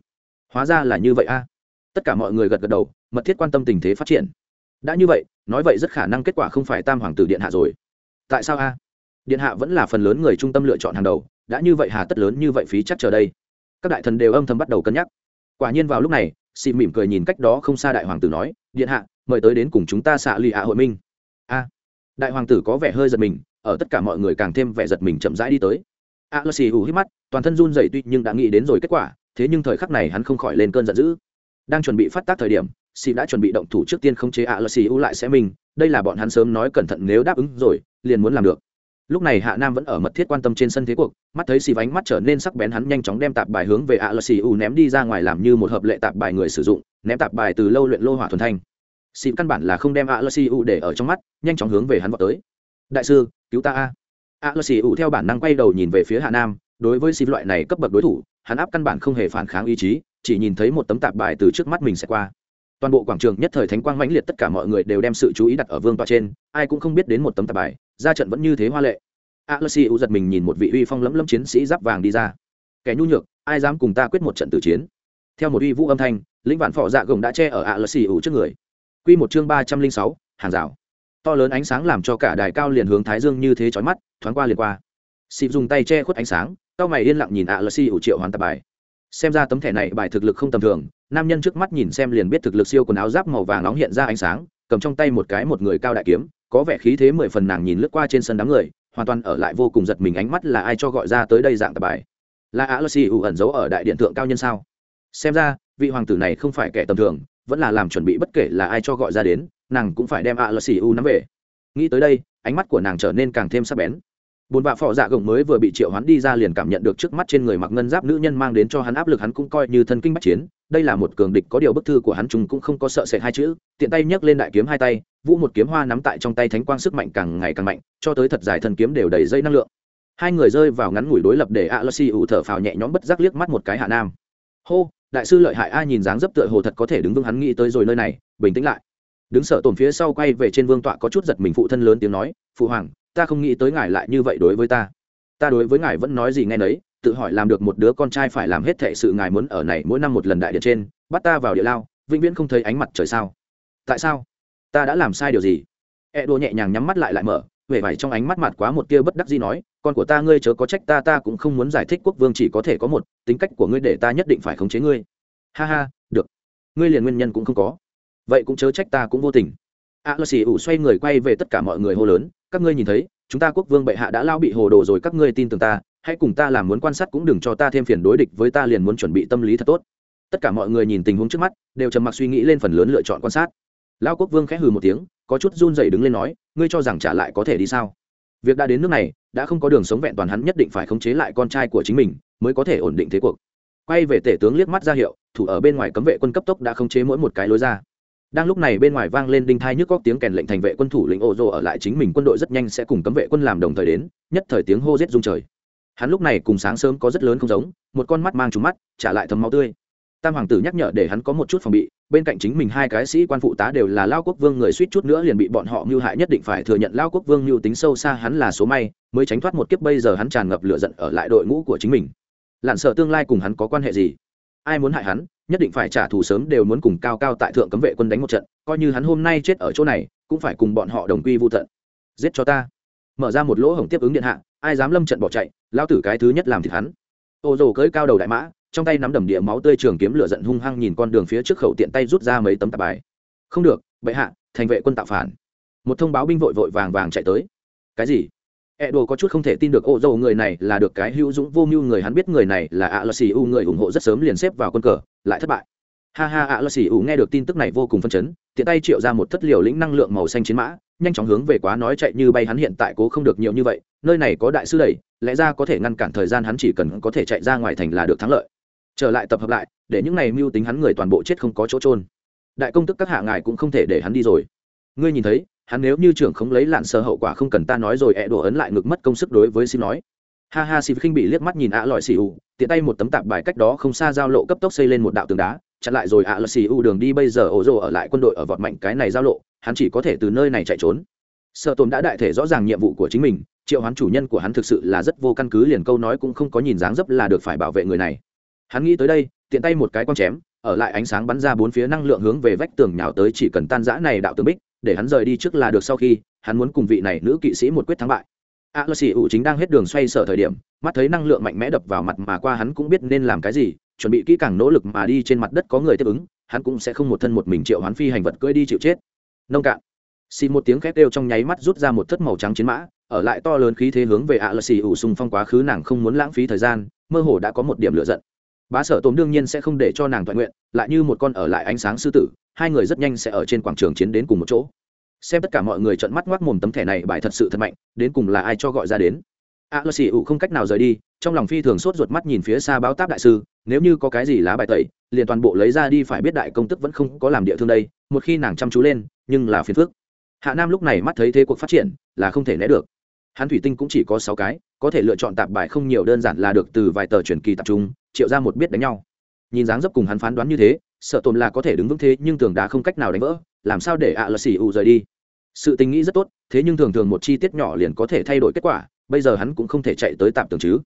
Hóa ra là như vậy a. Tất cả mọi người gật gật đầu, mật thiết quan tâm tình thế phát triển. Đã như vậy nói vậy rất khả năng kết quả không phải tam hoàng tử điện hạ rồi. Tại sao a? Điện hạ vẫn là phần lớn người trung tâm lựa chọn hàng đầu, đã như vậy hà tất lớn như vậy phí chắc chờ đây. Các đại thần đều âm thầm bắt đầu cân nhắc. Quả nhiên vào lúc này xị mỉm cười nhìn cách đó không xa đại hoàng tử nói, điện hạ, mời tới đến cùng chúng ta xạ lì ạ hội minh. A. Đại hoàng tử có vẻ hơi giật mình, ở tất cả mọi người càng thêm vẻ giật mình chậm rãi đi tới. A lơ xì hù hít mắt, toàn thân run dày tuy nhưng đã nghĩ đến rồi kết quả, thế nhưng thời khắc này hắn không khỏi lên cơn giận dữ. Đang chuẩn bị phát tác thời điểm xì đã chuẩn bị động thủ trước tiên không chế ạ lơ xì u lại sẽ mình, đây là bọn hắn sớm nói cẩn thận nếu đáp ứng rồi, liền muốn làm được. Lúc này hạ nam vẫn ở mật thiết quan tâm trên sân thế cuộc, mắt thấy xì vánh mắt trở nên sắc bén hắn nhanh chóng đem tạp bài hướng về ạ lờ xì u ném đi ra ngoài làm như một hợp lệ tạp bài người sử dụng, ném tạp bài từ lâu luyện lô hỏa thuần thanh. Xì căn bản là không đem ạ lờ xì u để ở trong mắt, nhanh chóng hướng về hắn vào tới. Đại sư, cứu ta a. ạ lờ xì u theo bản năng quay đầu nhìn về phía hạ nam, đối với xì loại này cấp bậc đối thủ, hắn áp căn bản không hề phản kháng ý chí, chỉ nhìn thấy một tấm tạp bài từ trước mắt mình sẽ qua toàn bộ quảng trường nhất thời thánh quang mãnh liệt, tất cả mọi người đều đem sự chú ý đặt ở vương tọa trên, ai cũng không biết đến một tấm tạp bài, ra trận vẫn như thế hoa lệ. A lơ si u giật mình nhìn một vị uy phong lẫm lẫm chiến sĩ giáp vàng đi ra. Kẻ nhu nhược, ai dám cùng ta quyết một trận tử chiến? Theo một uy vũ âm thanh, lĩnh vạn phò dạ gồng đã che ở a lơ si u trước người. Quy một chương ba trăm linh sáu, hàng rào. To lớn ánh sáng làm cho cả đài cao liền hướng thái dương như thế chói mắt, thoáng qua liền qua. Xịp dùng tay che khuất ánh sáng, cao mày yên lặng nhìn a lơ si u triệu hoàn tạp bài xem ra tấm thẻ này bài thực lực không tầm thường, nam nhân trước mắt nhìn xem liền biết thực lực siêu quần áo giáp màu vàng nóng hiện ra ánh sáng, cầm trong tay một cái một người cao đại kiếm, có vẻ khí thế mười phần nàng nhìn lướt qua trên sân đám người, hoàn toàn ở lại vô cùng giật mình ánh mắt là ai cho gọi ra tới đây dạng tập bài. Là a lơ xì ủ ẩn giấu ở đại điện thượng cao nhân sao? Xem ra, vị hoàng tử này không phải kẻ tầm thường, vẫn là làm chuẩn bị bất kể là ai cho gọi ra đến, nàng cũng phải đem a lơ xì ủ nắm về. Nghĩ tới đây, ánh mắt của nàng trở nên càng thêm sắc bén bồn bạ phò dạ gồng mới vừa bị triệu hắn đi ra liền cảm nhận được trước mắt trên người mặc ngân giáp nữ nhân mang đến cho hắn áp lực hắn cũng coi như thân kinh bắt chiến. Đây là một cường địch có điều bức thư của hắn chúng cũng không có sợ sệt hai chữ. Tiện tay nhấc lên đại kiếm hai tay, vũ một kiếm hoa nắm tại trong tay thánh quang sức mạnh càng ngày càng mạnh, cho tới thật dài thần kiếm đều đầy dây năng lượng. Hai người rơi vào ngắn ngủi đối lập để a lơ ủ thở phào nhẹ nhõm bất giác liếc mắt một cái hạ nam. Hô, đại sư lợi hại a nhìn dáng dấp tựa hồ thật có thể đứng vững hắn nghĩ tới rồi nơi này, bình tĩnh lại. Đứng sợ tổn phía sau quay về trên vương tọa có chút giật mình, phụ thân lớn tiếng nói, phụ hoàng ta không nghĩ tới ngài lại như vậy đối với ta. Ta đối với ngài vẫn nói gì nghe nấy, tự hỏi làm được một đứa con trai phải làm hết thệ sự ngài muốn ở này mỗi năm một lần đại điện trên, bắt ta vào địa lao, vĩnh viễn không thấy ánh mặt trời sao? Tại sao? Ta đã làm sai điều gì? E đô nhẹ nhàng nhắm mắt lại lại mở, vẻ vải trong ánh mắt mặt quá một tia bất đắc gì nói, con của ta ngươi chớ có trách ta ta cũng không muốn giải thích quốc vương chỉ có thể có một, tính cách của ngươi để ta nhất định phải khống chế ngươi. Ha ha, được. Ngươi liền nguyên nhân cũng không có. Vậy cũng chớ trách ta cũng vô tình a lơ xì ủ xoay người quay về tất cả mọi người hô lớn, các ngươi nhìn thấy, chúng ta quốc vương bệ hạ đã lao bị hồ đồ rồi, các ngươi tin tưởng ta, hãy cùng ta làm muốn quan sát cũng đừng cho ta thêm phiền đối địch với ta liền muốn chuẩn bị tâm lý thật tốt. Tất cả mọi người nhìn tình huống trước mắt, đều trầm mặc suy nghĩ lên phần lớn lựa chọn quan sát. Lao quốc vương khẽ hừ một tiếng, có chút run dậy đứng lên nói, ngươi cho rằng trả lại có thể đi sao? Việc đã đến nước này, đã không có đường sống vẹn toàn hắn nhất định phải khống chế lại con trai của chính mình, mới có thể ổn định thế cuộc. Quay về tể tướng liếc mắt ra hiệu, thủ ở bên ngoài cấm vệ quân cấp tốc đã khống chế mỗi một cái lối ra đang lúc này bên ngoài vang lên đinh thai nhức góc tiếng kèn lệnh thành vệ quân thủ lĩnh ô rô ở lại chính mình quân đội rất nhanh sẽ cùng cấm vệ quân làm đồng thời đến, nhất thời tiếng hô rết rung trời. Hắn lúc này cùng sáng sớm có rất lớn không giống, một con mắt mang trúng mắt, trả lại thấm máu tươi. Tam hoàng tử nhắc nhở để hắn có một chút phòng bị, bên cạnh chính mình hai cái sĩ quan phụ tá đều là lao quốc vương người suýt chút nữa liền bị bọn họ mưu hại nhất định phải thừa nhận lao quốc vương mưu tính sâu xa hắn là số may, mới tránh thoát một kiếp bây giờ hắn tràn ngập lửa giận ở lại đội ngũ của chính mình. Lặn sợ tương lai cùng hắn có quan hệ gì? Ai muốn hại hắn, nhất định phải trả thù sớm đều muốn cùng cao cao tại thượng cấm vệ quân đánh một trận, coi như hắn hôm nay chết ở chỗ này, cũng phải cùng bọn họ đồng quy vô tận. Giết cho ta. Mở ra một lỗ hổng tiếp ứng điện hạ, ai dám lâm trận bỏ chạy lao tử cái thứ nhất làm thịt hắn. Ô rồ cưỡi cao đầu đại mã, trong tay nắm đầm địa máu tươi trường kiếm lửa giận hung hăng nhìn con đường phía trước khẩu tiện tay rút ra mấy tấm tạp bài. Không được, bệ hạ, thành vệ quân tạo phản. Một thông báo binh vội vội vàng vàng chạy tới. Cái gì? E đồ có chút không thể tin được ô dầu người này là được cái hữu dũng vô mưu người, hắn biết người này là ạ lờ xì u, người ủng hộ rất sớm liền xếp vào quân cờ, lại thất bại. Ha ha ạ lờ xì u nghe được tin tức này vô cùng phân chấn, tiện tay triệu ra một thất liều lĩnh năng lượng màu xanh chiến mã, nhanh chóng hướng về quá nói chạy như bay, hắn hiện tại cố không được nhiều như vậy, nơi này có đại sư đẩy, lẽ ra có thể ngăn cản thời gian, hắn chỉ cần có thể chạy ra ngoài thành là được thắng lợi. Trở lại tập hợp lại, để những này mưu tính hắn người toàn bộ chết không có chỗ trôn đại công tức các hạ ngài cũng không thể để hắn đi rồi. Ngươi nhìn thấy hắn nếu như trưởng không lấy lạn sơ hậu quả không cần ta nói rồi, ẹ đổ ấn lại ngực mất công sức đối với sim nói. Ha ha sim khinh bị liếc mắt nhìn ạ lọi xì u, tiện tay một tấm tạp bài cách đó không xa giao lộ cấp tốc xây lên một đạo tường đá, chặn lại rồi ạ lọi xì u đường đi, bây giờ ổ rồ ở lại quân đội ở vọt mạnh cái này giao lộ, hắn chỉ có thể từ nơi này chạy trốn. Sợ tồn đã đại thể rõ ràng nhiệm vụ của chính mình, triệu hoán chủ nhân của hắn thực sự là rất vô căn cứ, liền câu nói cũng không có nhìn dáng dấp là được phải bảo vệ người này. Hắn nghĩ tới đây, tiện tay một cái con chém, ở lại ánh sáng bắn ra bốn phía năng lượng hướng về vách tường nhào tới, chỉ cần tan giã này đạo tường bích để hắn rời đi trước là được sau khi, hắn muốn cùng vị này nữ kỵ sĩ một quyết thắng bại. A lơ xì ủ chính đang hết đường xoay sở thời điểm, mắt thấy năng lượng mạnh mẽ đập vào mặt mà qua hắn cũng biết nên làm cái gì, chuẩn bị kỹ càng nỗ lực mà đi trên mặt đất có người tiếp ứng, hắn cũng sẽ không một thân một mình triệu hoán phi hành vật cưỡi đi chịu chết. Nông cạn. Xì một tiếng khét đều trong nháy mắt rút ra một thất màu trắng chiến mã, ở lại to lớn khí thế hướng về ạ lơ xì ủ xung phong quá khứ nàng không muốn lãng phí thời gian, mơ hồ đã có một điểm lựa giận. Bá sở tôm đương nhiên sẽ không để cho nàng toàn nguyện, lại như một con ở lại ánh sáng sư tử hai người rất nhanh sẽ ở trên quảng trường chiến đến cùng một chỗ. Xem tất cả mọi người trợn mắt ngoác mồm tấm thẻ này, bài thật sự thật mạnh, đến cùng là ai cho gọi ra đến. A lơ xì ủ không cách nào rời đi, trong lòng phi thường sốt ruột mắt nhìn phía xa báo táp đại sư, nếu như có cái gì lá bài tẩy, liền toàn bộ lấy ra đi phải biết đại công tức vẫn không có làm địa thương đây, một khi nàng chăm chú lên, nhưng là phiền phước hạ nam lúc này mắt thấy thế cuộc phát triển, là không thể né được. Hắn thủy tinh cũng chỉ có sáu cái, có thể lựa chọn tạp bài không nhiều đơn giản là được từ vài tờ truyền kỳ tập trung, triệu ra một biết đánh nhau. Nhìn dáng dấp cùng hắn phán đoán như thế sợ tồn là có thể đứng vững thế nhưng tường đá không cách nào đánh vỡ, làm sao để ạ à là xì ủ rời đi? Sự tình nghĩ rất tốt, thế nhưng thường thường một chi tiết nhỏ liền có thể thay đổi kết quả, bây giờ hắn cũng không thể chạy tới tạm tường chứ.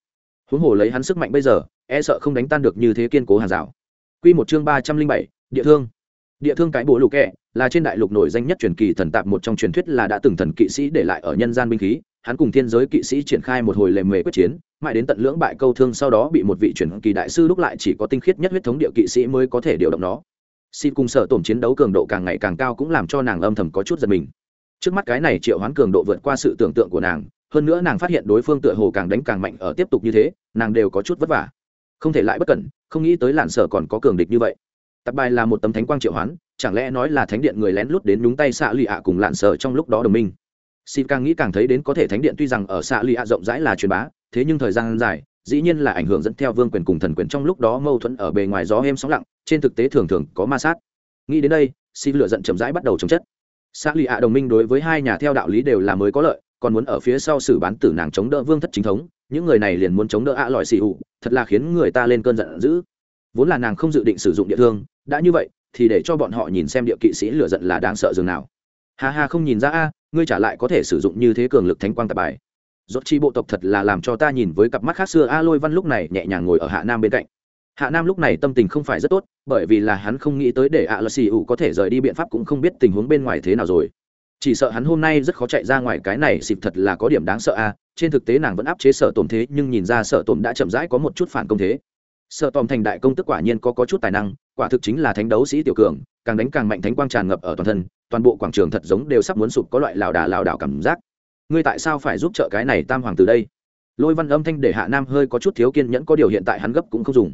Huống hồ lấy hắn sức mạnh bây giờ e sợ không đánh tan được như thế kiên cố hàng rào. Q một chương ba trăm linh bảy, địa thương. Địa thương cái bộ lục kẹ, là trên đại lục nổi danh nhất truyền kỳ thần tạp, một trong truyền thuyết là đã từng thần kỵ sĩ để lại ở nhân gian binh khí hắn cùng thiên giới kỵ sĩ triển khai một hồi lề mề quyết chiến, mãi đến tận lưỡng bại câu thương sau đó bị một vị truyền kỳ đại sư lúc lại chỉ có tinh khiết nhất huyết thống địa kỵ sĩ mới có thể điều động nó. Xin cùng sở tổn chiến đấu cường độ càng ngày càng cao cũng làm cho nàng âm thầm có chút giật mình. Trước mắt cái này triệu hoán cường độ vượt qua sự tưởng tượng của nàng, hơn nữa nàng phát hiện đối phương tựa hồ càng đánh càng mạnh ở tiếp tục như thế, nàng đều có chút vất vả. Không thể lại bất cẩn, không nghĩ tới lạn sở còn có cường địch như vậy. Tập bài là một tấm thánh quang triệu hoán, chẳng lẽ nói là thánh điện người lén lút đến nhúng tay xạ lụy ạ cùng lạn sở trong lúc đó đồng minh? Xin càng nghĩ càng thấy đến có thể thánh điện tuy rằng ở xạ lì ạ rộng rãi là truyền bá, thế nhưng thời gian dài, dĩ nhiên là ảnh hưởng dẫn theo vương quyền cùng thần quyền trong lúc đó mâu thuẫn ở bề ngoài gió êm sóng lặng, trên thực tế thường thường có ma sát. Nghĩ đến đây, xin lựa giận chậm rãi bắt đầu chống chất. Xạ lì ạ đồng minh đối với hai nhà theo đạo lý đều là mới có lợi, còn muốn ở phía sau xử bán tử nàng chống đỡ vương thất chính thống, những người này liền muốn chống đỡ ạ lòi xì ụ thật là khiến người ta lên cơn giận dữ. Vốn là nàng không dự định sử dụng địa thương, đã như vậy, thì để cho bọn họ nhìn xem địa kỵ sĩ lửa giận là đáng sợ dường nào. Ha ha, không nhìn ra a ngươi trả lại có thể sử dụng như thế cường lực thánh quang tạp bài. Dốt chi bộ tộc thật là làm cho ta nhìn với cặp mắt khác xưa a lôi văn lúc này nhẹ nhàng ngồi ở hạ nam bên cạnh. Hạ nam lúc này tâm tình không phải rất tốt bởi vì là hắn không nghĩ tới để ạ à xì ủ có thể rời đi biện pháp cũng không biết tình huống bên ngoài thế nào rồi. Chỉ sợ hắn hôm nay rất khó chạy ra ngoài cái này xịp thật là có điểm đáng sợ a. Trên thực tế nàng vẫn áp chế sợ tổn thế nhưng nhìn ra sợ tổn đã chậm rãi có một chút phản công thế. Sợ tòm thành đại công tức quả nhiên có, có chút tài năng quả thực chính là thánh đấu sĩ tiểu cường, càng đánh càng mạnh thánh quang tràn ngập ở toàn thân, toàn bộ quảng trường thật giống đều sắp muốn sụp có loại lảo đà lảo đảo cảm giác. Ngươi tại sao phải giúp trợ cái này tam hoàng từ đây? Lôi văn âm thanh để hạ nam hơi có chút thiếu kiên nhẫn, có điều hiện tại hắn gấp cũng không dùng.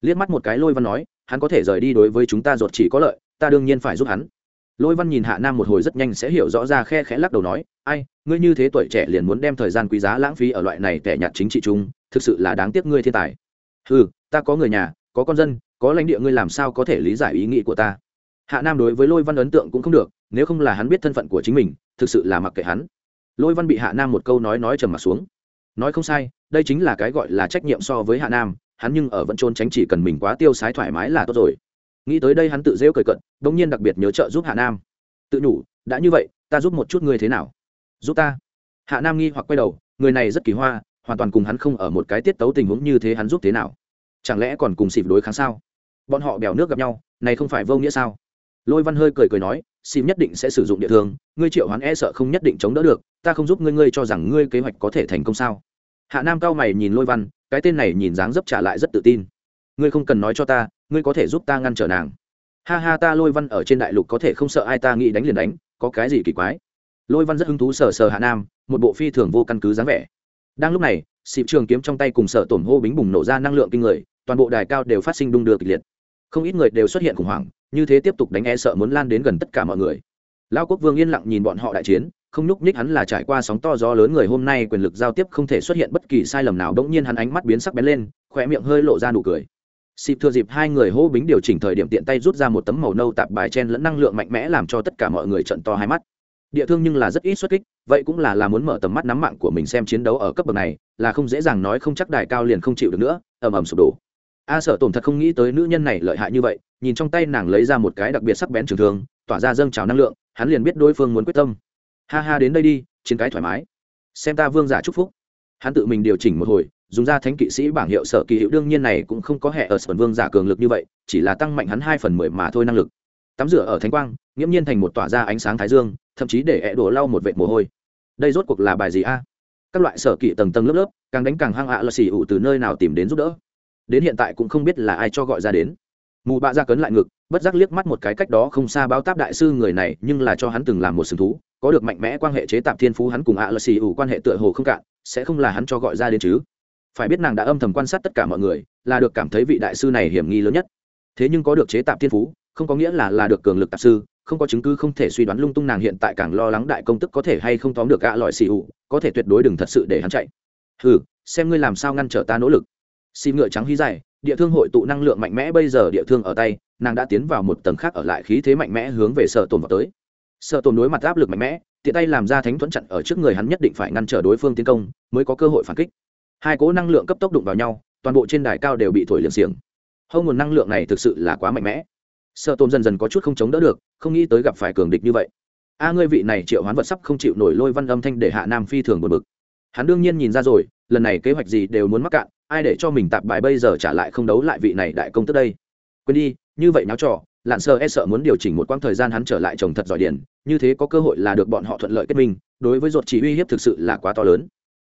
Liếc mắt một cái lôi văn nói, hắn có thể rời đi đối với chúng ta ruột chỉ có lợi, ta đương nhiên phải giúp hắn. Lôi văn nhìn hạ nam một hồi rất nhanh sẽ hiểu rõ ra khe khẽ lắc đầu nói, ai, ngươi như thế tuổi trẻ liền muốn đem thời gian quý giá lãng phí ở loại này tẻ nhạt chính trị chung, thực sự là đáng tiếc ngươi thiên tài. Ừ ta có người nhà, có con dân có lãnh địa ngươi làm sao có thể lý giải ý nghĩ của ta? Hạ nam đối với lôi văn ấn tượng cũng không được, nếu không là hắn biết thân phận của chính mình, thực sự là mặc kệ hắn. Lôi văn bị hạ nam một câu nói nói trầm mặt xuống. Nói không sai, đây chính là cái gọi là trách nhiệm so với hạ nam, hắn nhưng ở vẫn trôn tránh chỉ cần mình quá tiêu sái thoải mái là tốt rồi. Nghĩ tới đây hắn tự rêu cười cận đ ỗ n g nhiên đặc biệt nhớ trợ giúp hạ nam. Tự nhủ, đã như vậy, ta giúp một chút ngươi thế nào? Giúp ta? Hạ nam nghi hoặc quay đầu, người này rất kỳ hoa, hoàn toàn cùng hắn không ở một cái tiết tấu tình huống như thế hắn giúp thế nào? Chẳng lẽ còn cùng xịp đối kháng sao? Bọn họ bèo nước gặp nhau, này không phải vô nghĩa sao? Lôi văn hơi cười cười nói, xịp nhất định sẽ sử dụng địa thương, ngươi triệu hoán e sợ không nhất định chống đỡ được, ta không giúp ngươi ngươi cho rằng ngươi kế hoạch có thể thành công sao? Hạ nam cao mày nhìn lôi văn, cái tên này nhìn dáng dấp trả lại rất tự tin. Ngươi không cần nói cho ta, ngươi có thể giúp ta ngăn trở nàng. Ha ha, ta lôi văn ở trên đại lục có thể không sợ ai, ta nghĩ đánh liền đánh, có cái gì kỳ quái? Lôi văn rất hứng thú sờ sờ hạ nam, một bộ phi thường vô căn cứ dáng vẻ. Đang lúc này, xịp trường kiếm trong tay cùng sở tổn hô bính bùng nổ ra năng lượng kinh người toàn bộ đài cao đều phát sinh đung đưa kịch liệt. Không ít người đều xuất hiện khủng hoảng, như thế tiếp tục đánh e sợ muốn lan đến gần tất cả mọi người. Lao quốc vương yên lặng nhìn bọn họ đại chiến, không nhúc nhích hắn là trải qua sóng to gió lớn người hôm nay quyền lực giao tiếp không thể xuất hiện bất kỳ sai lầm nào đ ỗ n g nhiên hắn ánh mắt biến sắc bén lên khỏe miệng hơi lộ ra nụ cười. Xịp thừa dịp hai người hô bính điều chỉnh thời điểm tiện tay rút ra một tấm màu nâu tạp bài chen lẫn năng lượng mạnh mẽ làm cho tất cả mọi người trận to hai mắt. Địa thương nhưng là rất ít xuất kích, vậy cũng là là muốn mở tầm mắt nắm mạng của mình xem chiến đấu ở cấp bậc này, là không dễ dàng nói không chắc đài cao liền không chịu được nữa, ầm ầm sụp đổ a sợ tổn thật không nghĩ tới nữ nhân này lợi hại như vậy nhìn trong tay nàng lấy ra một cái đặc biệt sắc bén trường thường, tỏa ra dâng trào năng lượng hắn liền biết đối phương muốn quyết tâm. Ha ha đến đây đi chiến cái thoải mái. Xem ta vương giả chúc phúc. Hắn tự mình điều chỉnh một hồi dùng ra thánh kỵ sĩ bảng hiệu sở kỳ hiệu đương nhiên này cũng không có hệ ở sởn vương giả cường lực như vậy chỉ là tăng mạnh hắn hai phần mười mà thôi năng lực. Tắm rửa ở thánh quang nghiễm nhiên thành một tỏa ra ánh sáng thái dương thậm chí để hẹ đổ lau một vệt mồ hôi. Đây rốt cuộc là bài gì a? Các loại sở kỵ tầng tầng lớp lớp càng đánh càng hăng ạ là xỉ ủ từ nơi nào tìm đến giúp đỡ đến hiện tại cũng không biết là ai cho gọi ra đến. Mù bạ ra cấn lại ngực, bất giác liếc mắt một cái cách đó không xa báo táp đại sư người này, nhưng là cho hắn từng làm một sừng thú, có được mạnh mẽ quan hệ chế tạp thiên phú hắn cùng ạ là xì ủ quan hệ tựa hồ không cạn, sẽ không là hắn cho gọi ra đến chứ. Phải biết nàng đã âm thầm quan sát tất cả mọi người, là được cảm thấy vị đại sư này hiểm nghi lớn nhất. Thế nhưng có được chế tạp thiên phú, không có nghĩa là là được cường lực tạp sư, không có chứng cứ không thể suy đoán lung tung nàng hiện tại càng lo lắng đại công tức có thể hay không tóm được ạ lọi xì ủ, có thể tuyệt đối đừng thật sự để hắn chạy. Ừ xem ngươi làm sao ngăn trở ta nỗ lực xin ngựa trắng hí dài, địa thương hội tụ năng lượng mạnh mẽ bây giờ địa thương ở tay, nàng đã tiến vào một tầng khác ở lại khí thế mạnh mẽ hướng về sợ tồn vào tới. Sợ tồn đối mặt áp lực mạnh mẽ, tiện tay làm ra thánh thuẫn chặn ở trước người hắn nhất định phải ngăn trở đối phương tiến công, mới có cơ hội phản kích. Hai cố năng lượng cấp tốc đụng vào nhau, toàn bộ trên đài cao đều bị thổi liền xiềng. Hông nguồn năng lượng này thực sự là quá mạnh mẽ. Sợ tồn dần dần có chút không chống đỡ được, không nghĩ tới gặp phải cường địch như vậy. A ngươi vị này triệu hoán vật sắp không chịu nổi lôi văn âm thanh để hạ nam phi thường buồn bực. Hắn đương nhiên nhìn ra rồi, lần này kế hoạch gì đều muốn mắc cạn ai để cho mình tạp bài bây giờ trả lại không đấu lại vị này đại công tức đây? Quên đi, như vậy náo trò, lạn sơ e sợ muốn điều chỉnh một quãng thời gian hắn trở lại trồng thật giỏi điển, như thế có cơ hội là được bọn họ thuận lợi kết minh, đối với ruột chỉ uy hiếp thực sự là quá to lớn.